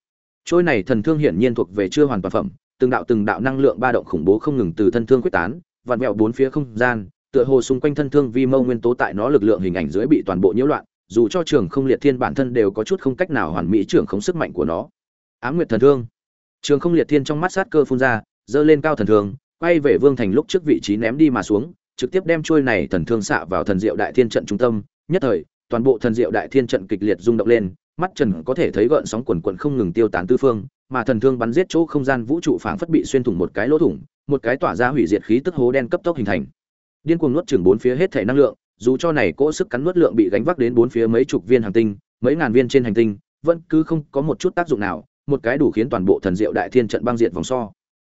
Trôi này thần thương hiển nhiên thuộc về chưa hoàn toàn phẩm, từng đạo từng đạo năng lượng ba động khủng bố không ngừng từ thân thương quyết tán, vặn vẹo bốn phía không gian, tựa hồ xung quanh thân thương vi mâu nguyên tố tại nó lực lượng hình ảnh dưới bị toàn bộ nhiễu loạn, dù cho trường không liệt thiên bản thân đều có chút không cách nào hoàn mỹ trưởng không sức mạnh của nó. Ám nguyệt thần thương. Trường không liệt thiên trong mắt sát cơ phun ra dơ lên cao thần thương quay về vương thành lúc trước vị trí ném đi mà xuống trực tiếp đem chuôi này thần thương xạ vào thần diệu đại thiên trận trung tâm nhất thời toàn bộ thần diệu đại thiên trận kịch liệt rung động lên, mắt Trần có thể thấy gợn sóng quần quần không ngừng tiêu tán tứ phương, mà thần thương bắn giết chỗ không gian vũ trụ phảng phất bị xuyên thủng một cái lỗ thủng, một cái tỏa ra hủy diệt khí tức hố đen cấp tốc hình thành. Điên cuồng nuốt chửng bốn phía hết thể năng lượng, dù cho này cỗ sức cắn nuốt lượng bị gánh vác đến bốn phía mấy chục viên hành tinh, mấy ngàn viên trên hành tinh, vẫn cứ không có một chút tác dụng nào, một cái đủ khiến toàn bộ thần diệu đại thiên trận băng diệt vòng so.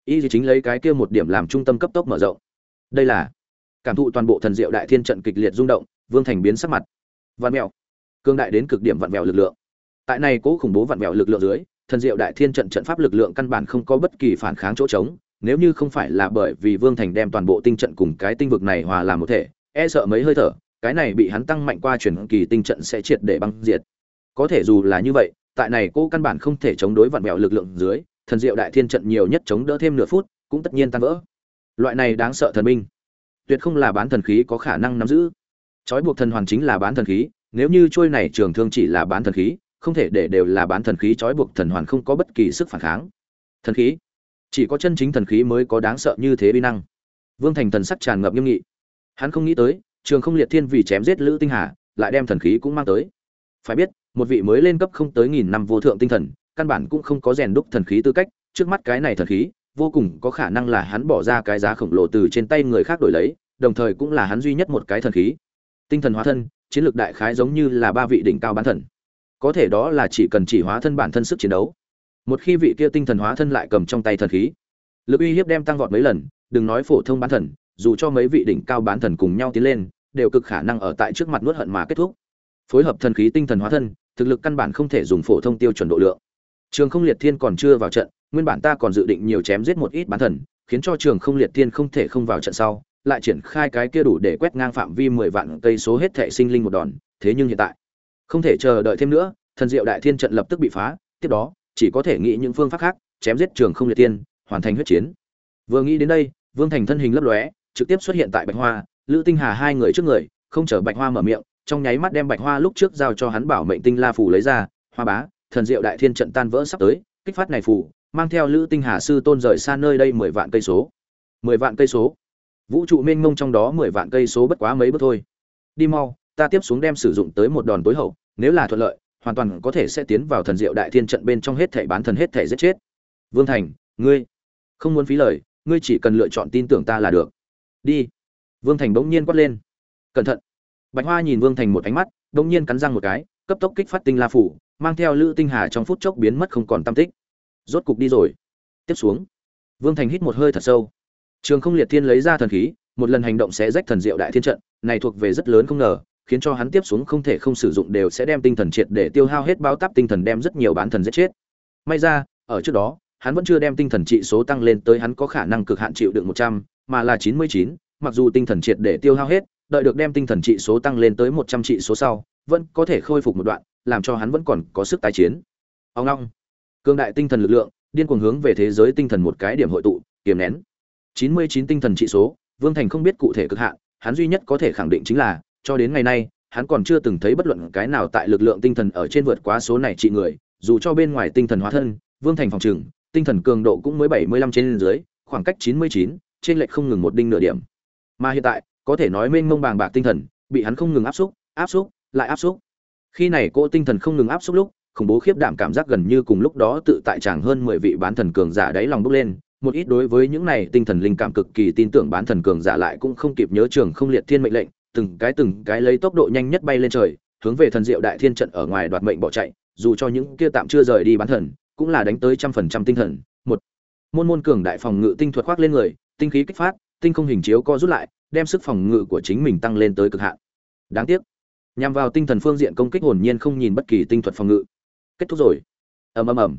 Y chính lấy cái kia một điểm làm trung tâm cấp tốc mở rộng. Đây là cảm thụ toàn bộ thần diệu đại thiên trận kịch liệt rung động, Vương Thành biến sắc mặt. Vạn mèo cương đại đến cực điểm vạn mèo lực lượng. Tại này cố khủng bố vạn mèo lực lượng dưới thần diệu đại thiên trận trận pháp lực lượng căn bản không có bất kỳ phản kháng chỗ trống nếu như không phải là bởi vì vương thành đem toàn bộ tinh trận cùng cái tinh vực này hòa làm một thể e sợ mấy hơi thở cái này bị hắn tăng mạnh qua chuyển kỳ tinh trận sẽ triệt để băng diệt. Có thể dù là như vậy tại này cô căn bản không thể chống đối vạn mèo lực lượng dưới thần diệu đại thiên trận nhiều nhất chống đỡ thêm nửa phút, cũng tất nhiên tan vỡ. Loại này đáng sợ thần minh, tuyệt không là bán thần khí có khả năng nắm giữ. Trói buộc thần hoàn chính là bán thần khí, nếu như trôi này trường thương chỉ là bán thần khí, không thể để đều là bán thần khí trói buộc thần hoàn không có bất kỳ sức phản kháng. Thần khí, chỉ có chân chính thần khí mới có đáng sợ như thế vi năng. Vương thành thần sắc tràn ngập nghiêm nghị. Hắn không nghĩ tới, trường không liệt thiên vì chém giết lữ tinh hà, lại đem thần khí cũng mang tới. Phải biết, một vị mới lên cấp không tới nghìn năm vô thượng tinh thần căn bản cũng không có rèn đúc thần khí tư cách, trước mắt cái này thần khí, vô cùng có khả năng là hắn bỏ ra cái giá khổng lồ từ trên tay người khác đổi lấy, đồng thời cũng là hắn duy nhất một cái thần khí. Tinh thần hóa thân, chiến lược đại khái giống như là ba vị đỉnh cao bán thần. Có thể đó là chỉ cần chỉ hóa thân bản thân sức chiến đấu. Một khi vị kia tinh thần hóa thân lại cầm trong tay thần khí, lực uy hiếp đem tăng vọt mấy lần, đừng nói phổ thông bán thần, dù cho mấy vị đỉnh cao bán thần cùng nhau tiến lên, đều cực khả năng ở tại trước mặt nuốt hận mà kết thúc. Phối hợp thần khí tinh thần hóa thân, thực lực căn bản không thể dùng phổ thông tiêu chuẩn độ lượng trường không liệt thiên còn chưa vào trận nguyên bản ta còn dự định nhiều chém giết một ít bán thần khiến cho trường không liệt thiên không thể không vào trận sau lại triển khai cái kia đủ để quét ngang phạm vi mười vạn cây số hết thảy sinh linh một đòn, thế nhưng hiện tại, không thể chờ đợi thêm nữa, thần diệu đại thiên trận lập tức bị phá, tiếp đó, chỉ có thể nghĩ những phương pháp khác, chém giết trường không liệt Thiên, hoàn thành huyết chiến. Vừa nghĩ đến đây, Vương Thành thân hình lấp lóe, trực tiếp xuất hiện tại Bạch Hoa, Lữ Tinh Hà hai người trước người, không chờ Bạch Hoa mở miệng, trong nháy mắt đem Bạch Hoa lúc trước giao cho hắn bảo mệnh tinh la phù lấy ra, hoa bá, thần diệu đại thiên trận tan vỡ sắp tới, kích phát này phù, mang theo Lữ Tinh Hà sư tôn rời xa nơi đây mười vạn cây số. mười vạn cây số. Vũ trụ mênh mông trong đó mười vạn cây số bất quá mấy bước thôi. Đi mau ta tiếp xuống đem sử dụng tới một đòn tối hậu nếu là thuận lợi hoàn toàn có thể sẽ tiến vào thần diệu đại thiên trận bên trong hết thảy bán thần hết thảy giết chết. Vương thành ngươi không muốn phí lời ngươi chỉ cần lựa chọn tin tưởng ta là được. Đi. Vương thành bỗng nhiên quát lên. Cẩn thận. Bạch hoa nhìn vương thành một ánh mắt bỗng nhiên cắn răng một cái cấp tốc kích phát tinh la phủ, mang theo lữ tinh hà trong phút chốc biến mất không còn tam tích. Rốt cục đi rồi. Tiếp xuống. Vương thành hít một hơi thật sâu. Trường không liệt thiên lấy ra thần khí, một lần hành động sẽ rách thần diệu đại thiên trận, này thuộc về rất lớn không ngờ, khiến cho hắn tiếp xuống không thể không sử dụng đều sẽ đem tinh thần triệt để tiêu hao hết bao táp tinh thần đem rất nhiều bán thần giết chết. May ra, ở trước đó, hắn vẫn chưa đem tinh thần trị số tăng lên tới hắn có khả năng cực hạn chịu đựng một trăm, mà là chín mươi chín, mặc dù tinh thần triệt để tiêu hao hết, đợi được đem tinh thần trị số tăng lên tới một trăm trị số sau vẫn có thể khôi phục một đoạn, làm cho hắn vẫn còn có sức tái chiến. Ông long cương đại tinh thần lực lượng, điên cuồng hướng về thế giới tinh thần một cái điểm hội tụ, kiềm nén. Chín mươi chín tinh thần trị số, vương thành không biết cụ thể cực hạn, hắn duy nhất có thể khẳng định chính là, cho đến ngày nay, hắn còn chưa từng thấy bất luận cái nào tại lực lượng tinh thần ở trên vượt quá số này trị người, dù cho bên ngoài tinh thần hóa thân, vương thành phòng trừng tinh thần cường độ cũng mới bảy mươi lăm trên dưới, khoảng cách chín mươi chín, trên lệch không ngừng một đinh nửa điểm. Mà hiện tại, có thể nói mênh mông bàng bạc tinh thần, bị hắn không ngừng áp xúc áp xúc lại áp xúc. Khi này cô tinh thần không ngừng áp xúc lúc, khủng bố khiếp đảm cảm giác gần như cùng lúc đó tự tại chàng hơn mười vị bán thần cường giả đáy lòng bốc lên. Một ít đối với những này tinh thần linh cảm cực kỳ tin tưởng bán thần cường giả lại cũng không kịp nhớ trường không liệt thiên mệnh lệnh, từng cái từng cái lấy tốc độ nhanh nhất bay lên trời, hướng về thần diệu đại thiên trận ở ngoài đoạt mệnh bỏ chạy, dù cho những kia tạm chưa rời đi bán thần, cũng là đánh tới trăm phần trăm tinh thần. Một, môn môn cường đại phòng ngự tinh thuật khoác lên người, tinh khí kích phát, tinh không hình chiếu co rút lại, đem sức phòng ngự của chính mình tăng lên tới cực hạn. Đáng tiếc nhằm vào tinh thần phương diện công kích hồn nhiên không nhìn bất kỳ tinh thuật phòng ngự. Kết thúc rồi. Ầm ầm ầm.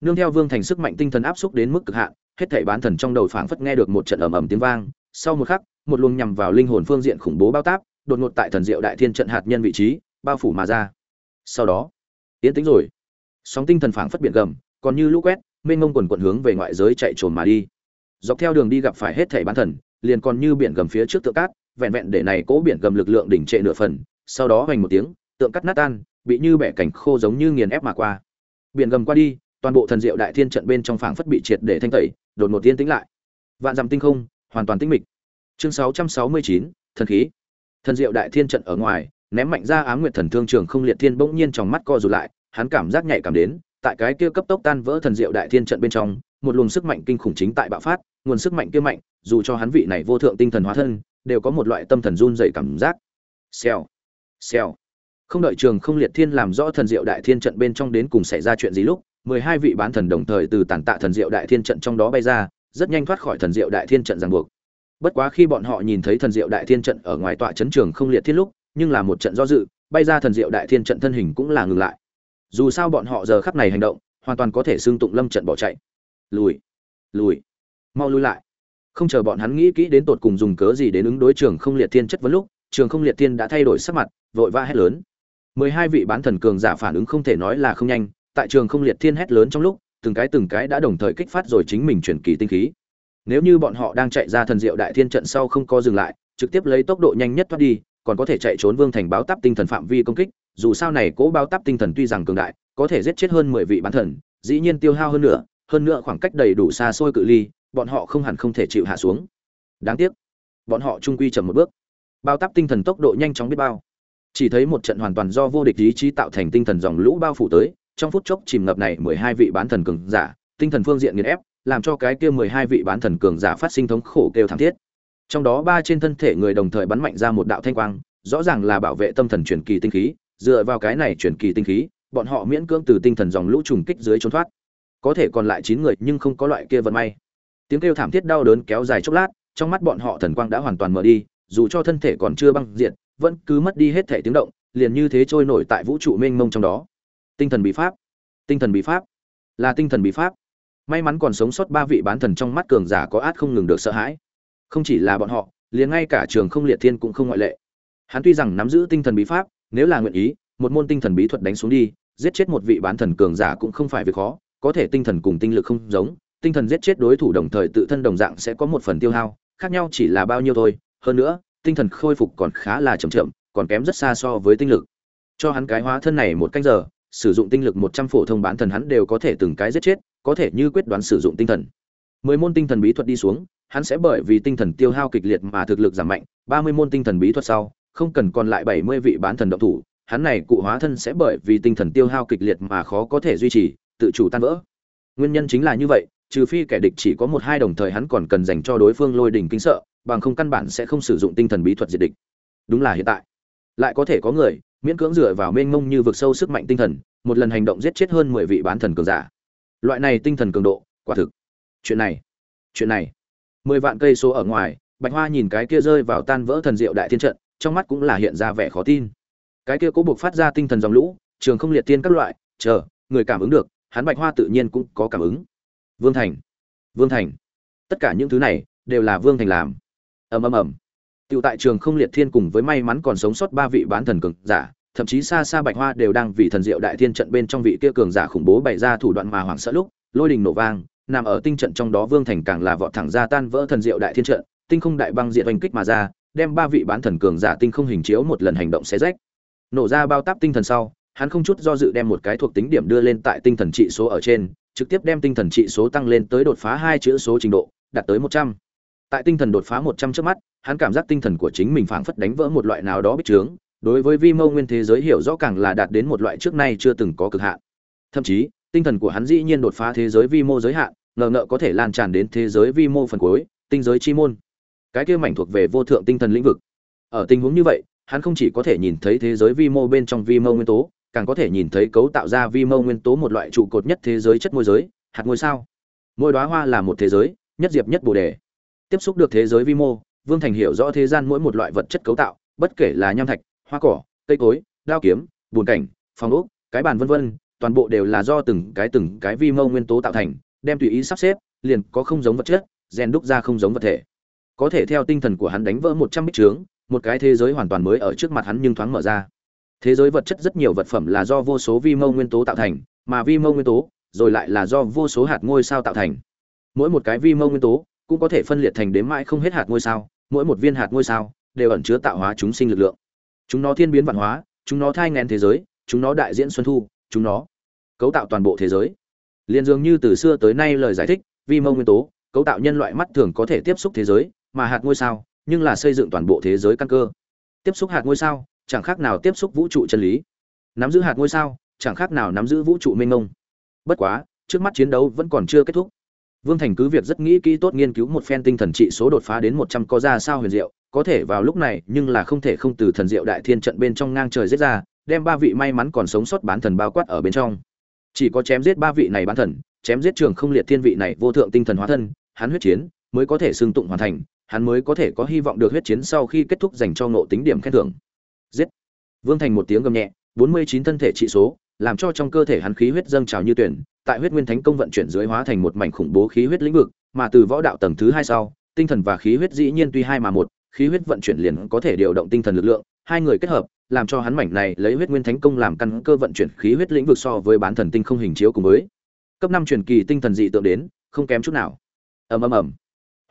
Nương theo vương thành sức mạnh tinh thần áp xúc đến mức cực hạn, hết thảy bán thần trong đầu phảng phất nghe được một trận ầm ầm tiếng vang. Sau một khắc, một luồng nhằm vào linh hồn phương diện khủng bố bao táp, đột ngột tại thần diệu đại thiên trận hạt nhân vị trí, bao phủ mà ra. Sau đó, yên tĩnh rồi. Sóng tinh thần phảng phất biển gầm, còn như lũ quét, mênh mông quần quận hướng về ngoại giới chạy trồn mà đi. Dọc theo đường đi gặp phải hết thảy bán thần, liền còn như biển gầm phía trước tượng cát, vẹn vẹn để này cố biển gầm lực lượng đỉnh trệ nửa phần sau đó hoành một tiếng tượng cắt nát tan bị như bẻ cảnh khô giống như nghiền ép mà qua. Biển gầm qua đi toàn bộ thần diệu đại thiên trận bên trong phảng phất bị triệt để thanh tẩy đột ngột tiên tĩnh lại. Vạn dặm tinh không hoàn toàn tĩnh mịch. Chương 669, thần khí. Thần diệu đại thiên trận ở ngoài ném mạnh ra ám nguyệt thần thương trường không liệt thiên bỗng nhiên trong mắt co rụt lại hắn cảm giác nhạy cảm đến tại cái kia cấp tốc tan vỡ thần diệu đại thiên trận bên trong một luồng sức mạnh kinh khủng chính tại bạo phát nguồn sức mạnh kia mạnh dù cho hắn vị này vô thượng tinh thần hóa thân đều có một loại tâm thần run rẩy cảm giác. Xèo xèo. Không đợi trường không liệt thiên làm rõ thần diệu đại thiên trận bên trong đến cùng xảy ra chuyện gì lúc, mười hai vị bán thần đồng thời từ tàn tạ thần diệu đại thiên trận trong đó bay ra, rất nhanh thoát khỏi thần diệu đại thiên trận ràng buộc. Bất quá khi bọn họ nhìn thấy thần diệu đại thiên trận ở ngoài tọa trấn trường không liệt thiên lúc, nhưng là một trận do dự, bay ra thần diệu đại thiên trận thân hình cũng là ngừng lại. Dù sao bọn họ giờ khắc này hành động, hoàn toàn có thể xương tụng lâm trận bỏ chạy. Lùi lùi, mau lùi lại. Không chờ bọn hắn nghĩ kỹ đến tột cùng dùng cớ gì đến ứng đối trường không liệt thiên chất vấn lúc trường không liệt thiên đã thay đổi sắc mặt, vội vã hét lớn. Mười hai vị bán thần cường giả phản ứng không thể nói là không nhanh, tại trường không liệt thiên hét lớn trong lúc, từng cái từng cái đã đồng thời kích phát rồi chính mình chuyển kỳ tinh khí. Nếu như bọn họ đang chạy ra thần diệu đại thiên trận sau không có dừng lại, trực tiếp lấy tốc độ nhanh nhất thoát đi, còn có thể chạy trốn vương thành báo táp tinh thần phạm vi công kích, dù sao này cố báo táp tinh thần tuy rằng cường đại, có thể giết chết hơn mười vị bán thần, dĩ nhiên tiêu hao hơn nữa hơn nữa khoảng cách đầy đủ xa xôi cự ly, bọn họ không hẳn không thể chịu hạ xuống. Đáng tiếc, bọn họ trung quy chậm một bước bao tắp tinh thần tốc độ nhanh chóng biết bao. Chỉ thấy một trận hoàn toàn do vô địch ý chí tạo thành tinh thần dòng lũ bao phủ tới, trong phút chốc chìm ngập này mười hai vị bán thần cường giả, tinh thần phương diện nghiền ép, làm cho cái kia mười hai vị bán thần cường giả phát sinh thống khổ kêu thảm thiết. Trong đó ba trên thân thể người đồng thời bắn mạnh ra một đạo thanh quang, rõ ràng là bảo vệ tâm thần truyền kỳ tinh khí, dựa vào cái này truyền kỳ tinh khí, bọn họ miễn cưỡng từ tinh thần dòng lũ trùng kích dưới trốn thoát. Có thể còn lại chín người nhưng không có loại kia vận may. Tiếng kêu thảm thiết đau đớn kéo dài chốc lát, trong mắt bọn họ thần quang đã hoàn toàn mở đi dù cho thân thể còn chưa băng diện vẫn cứ mất đi hết thể tiếng động, liền như thế trôi nổi tại vũ trụ mênh mông trong đó. Tinh thần bị pháp, tinh thần bị pháp, là tinh thần bị pháp. May mắn còn sống sót ba vị bán thần trong mắt cường giả có át không ngừng được sợ hãi. Không chỉ là bọn họ, liền ngay cả trường không liệt thiên cũng không ngoại lệ. Hắn tuy rằng nắm giữ tinh thần bí pháp, nếu là nguyện ý, một môn tinh thần bí thuật đánh xuống đi, giết chết một vị bán thần cường giả cũng không phải việc khó, có thể tinh thần cùng tinh lực không giống, tinh thần giết chết đối thủ đồng thời tự thân đồng dạng sẽ có một phần tiêu hao, khác nhau chỉ là bao nhiêu thôi hơn nữa tinh thần khôi phục còn khá là chậm chậm còn kém rất xa so với tinh lực cho hắn cái hóa thân này một canh giờ sử dụng tinh lực một trăm phổ thông bán thần hắn đều có thể từng cái giết chết có thể như quyết đoán sử dụng tinh thần mười môn tinh thần bí thuật đi xuống hắn sẽ bởi vì tinh thần tiêu hao kịch liệt mà thực lực giảm mạnh, 30 môn tinh thần bí thuật sau, không cần còn lại 70 vị bán thần động thủ, hắn này cụ hóa thân sẽ bởi vì tinh thần tiêu hao kịch liệt mà khó có thể duy trì, tự chủ tan vỡ. Nguyên nhân chính là như vậy, trừ phi kẻ địch chỉ có một hai đồng thời hắn còn cần dành cho đối phương lôi đỉnh kinh sợ, bằng không căn bản sẽ không sử dụng tinh thần bí thuật diệt địch. Đúng là hiện tại, lại có thể có người miễn cưỡng dựa vào mênh mông như vực sâu sức mạnh tinh thần, một lần hành động giết chết hơn 10 vị bán thần cường giả. Loại này tinh thần cường độ, quả thực. Chuyện này, chuyện này, 10 vạn cây số ở ngoài, Bạch Hoa nhìn cái kia rơi vào tan vỡ thần diệu đại thiên trận, trong mắt cũng là hiện ra vẻ khó tin. Cái kia cố buộc phát ra tinh thần dòng lũ, trường không liệt tiên các loại, chờ, người cảm ứng được, hắn Bạch Hoa tự nhiên cũng có cảm ứng. Vương Thành, Vương Thành, tất cả những thứ này đều là Vương Thành làm ầm ầm ầm. Tiểu tại trường không liệt thiên cùng với may mắn còn sống sót ba vị bán thần cường giả, thậm chí xa xa Bạch Hoa đều đang vì thần diệu đại thiên trận bên trong vị kia cường giả khủng bố bày ra thủ đoạn mà hoảng sợ lúc, lôi đình nổ vang, nằm ở tinh trận trong đó Vương Thành càng là vọt thẳng ra tan vỡ thần diệu đại thiên trận, tinh không đại băng diện oanh kích mà ra, đem ba vị bán thần cường giả tinh không hình chiếu một lần hành động xé rách. Nổ ra bao táp tinh thần sau, hắn không chút do dự đem một cái thuộc tính điểm đưa lên tại tinh thần trị số ở trên, trực tiếp đem tinh thần trị số tăng lên tới đột phá hai chữ số trình độ, đạt tới một trăm. Tại tinh thần đột phá một trăm trước mắt, hắn cảm giác tinh thần của chính mình phảng phất đánh vỡ một loại nào đó bích trướng, đối với vi mâu nguyên thế giới hiểu rõ càng là đạt đến một loại trước nay chưa từng có cực hạn. Thậm chí, tinh thần của hắn dĩ nhiên đột phá thế giới vi mô giới hạn, ngờ ngợ có thể lan tràn đến thế giới vi mô phần cuối, tinh giới chi môn. Cái kia mảnh thuộc về vô thượng tinh thần lĩnh vực. Ở tình huống như vậy, hắn không chỉ có thể nhìn thấy thế giới vi mô bên trong vi mô nguyên tố, càng có thể nhìn thấy cấu tạo ra vi mô nguyên tố một loại trụ cột nhất thế giới chất môi giới, hạt ngôi sao. Mỗi đóa hoa là một thế giới, nhất diệp nhất bồ đề. Tiếp xúc được thế giới vi mô, Vương Thành hiểu rõ thế gian mỗi một loại vật chất cấu tạo, bất kể là nham thạch, hoa cỏ, cây cối, đao kiếm, bùn cảnh, phòng ốc, cái bàn vân vân, toàn bộ đều là do từng cái từng cái vi mô nguyên tố tạo thành, đem tùy ý sắp xếp, liền có không giống vật chất, rèn đúc ra không giống vật thể. Có thể theo tinh thần của hắn đánh vỡ một trăm bích trướng, một cái thế giới hoàn toàn mới ở trước mặt hắn nhưng thoáng mở ra. Thế giới vật chất rất nhiều vật phẩm là do vô số vi mô nguyên tố tạo thành, mà vi mô nguyên tố rồi lại là do vô số hạt ngôi sao tạo thành. Mỗi một cái vi mô nguyên tố cũng có thể phân liệt thành đếm mãi không hết hạt ngôi sao, mỗi một viên hạt ngôi sao đều ẩn chứa tạo hóa chúng sinh lực lượng. Chúng nó thiên biến vạn hóa, chúng nó thai nghén thế giới, chúng nó đại diễn xuân thu, chúng nó cấu tạo toàn bộ thế giới. Liên dường như từ xưa tới nay lời giải thích, vi mô nguyên tố, cấu tạo nhân loại mắt thường có thể tiếp xúc thế giới, mà hạt ngôi sao, nhưng là xây dựng toàn bộ thế giới căn cơ. Tiếp xúc hạt ngôi sao, chẳng khác nào tiếp xúc vũ trụ chân lý. Nắm giữ hạt ngôi sao, chẳng khác nào nắm giữ vũ trụ mênh mông. Bất quá, trước mắt chiến đấu vẫn còn chưa kết thúc. Vương Thành cứ việc rất nghĩ kỹ tốt nghiên cứu một phen tinh thần trị số đột phá đến một trăm có ra sao huyền diệu, có thể vào lúc này, nhưng là không thể không từ thần diệu đại thiên trận bên trong ngang trời giết ra, đem ba vị may mắn còn sống sót bán thần bao quát ở bên trong. Chỉ có chém giết ba vị này bán thần, chém giết trường không liệt thiên vị này vô thượng tinh thần hóa thân, hắn huyết chiến mới có thể xưng tụng hoàn thành, hắn mới có thể có hy vọng được huyết chiến sau khi kết thúc dành cho ngộ tính điểm khen thưởng. Giết. Vương Thành một tiếng gầm nhẹ, bốn mươi chín thân thể trị số, làm cho trong cơ thể hắn khí huyết dâng trào như tuyển, tại huyết nguyên thánh công vận chuyển dưới hóa thành một mảnh khủng bố khí huyết lĩnh vực, mà từ võ đạo tầng thứ hai sau, tinh thần và khí huyết dĩ nhiên tuy hai mà một, khí huyết vận chuyển liền có thể điều động tinh thần lực lượng, hai người kết hợp, làm cho hắn mảnh này lấy huyết nguyên thánh công làm căn cơ vận chuyển khí huyết lĩnh vực so với bán thần tinh không hình chiếu cùng với cấp năm truyền kỳ tinh thần dị tượng đến, không kém chút nào. Ầm ầm ầm.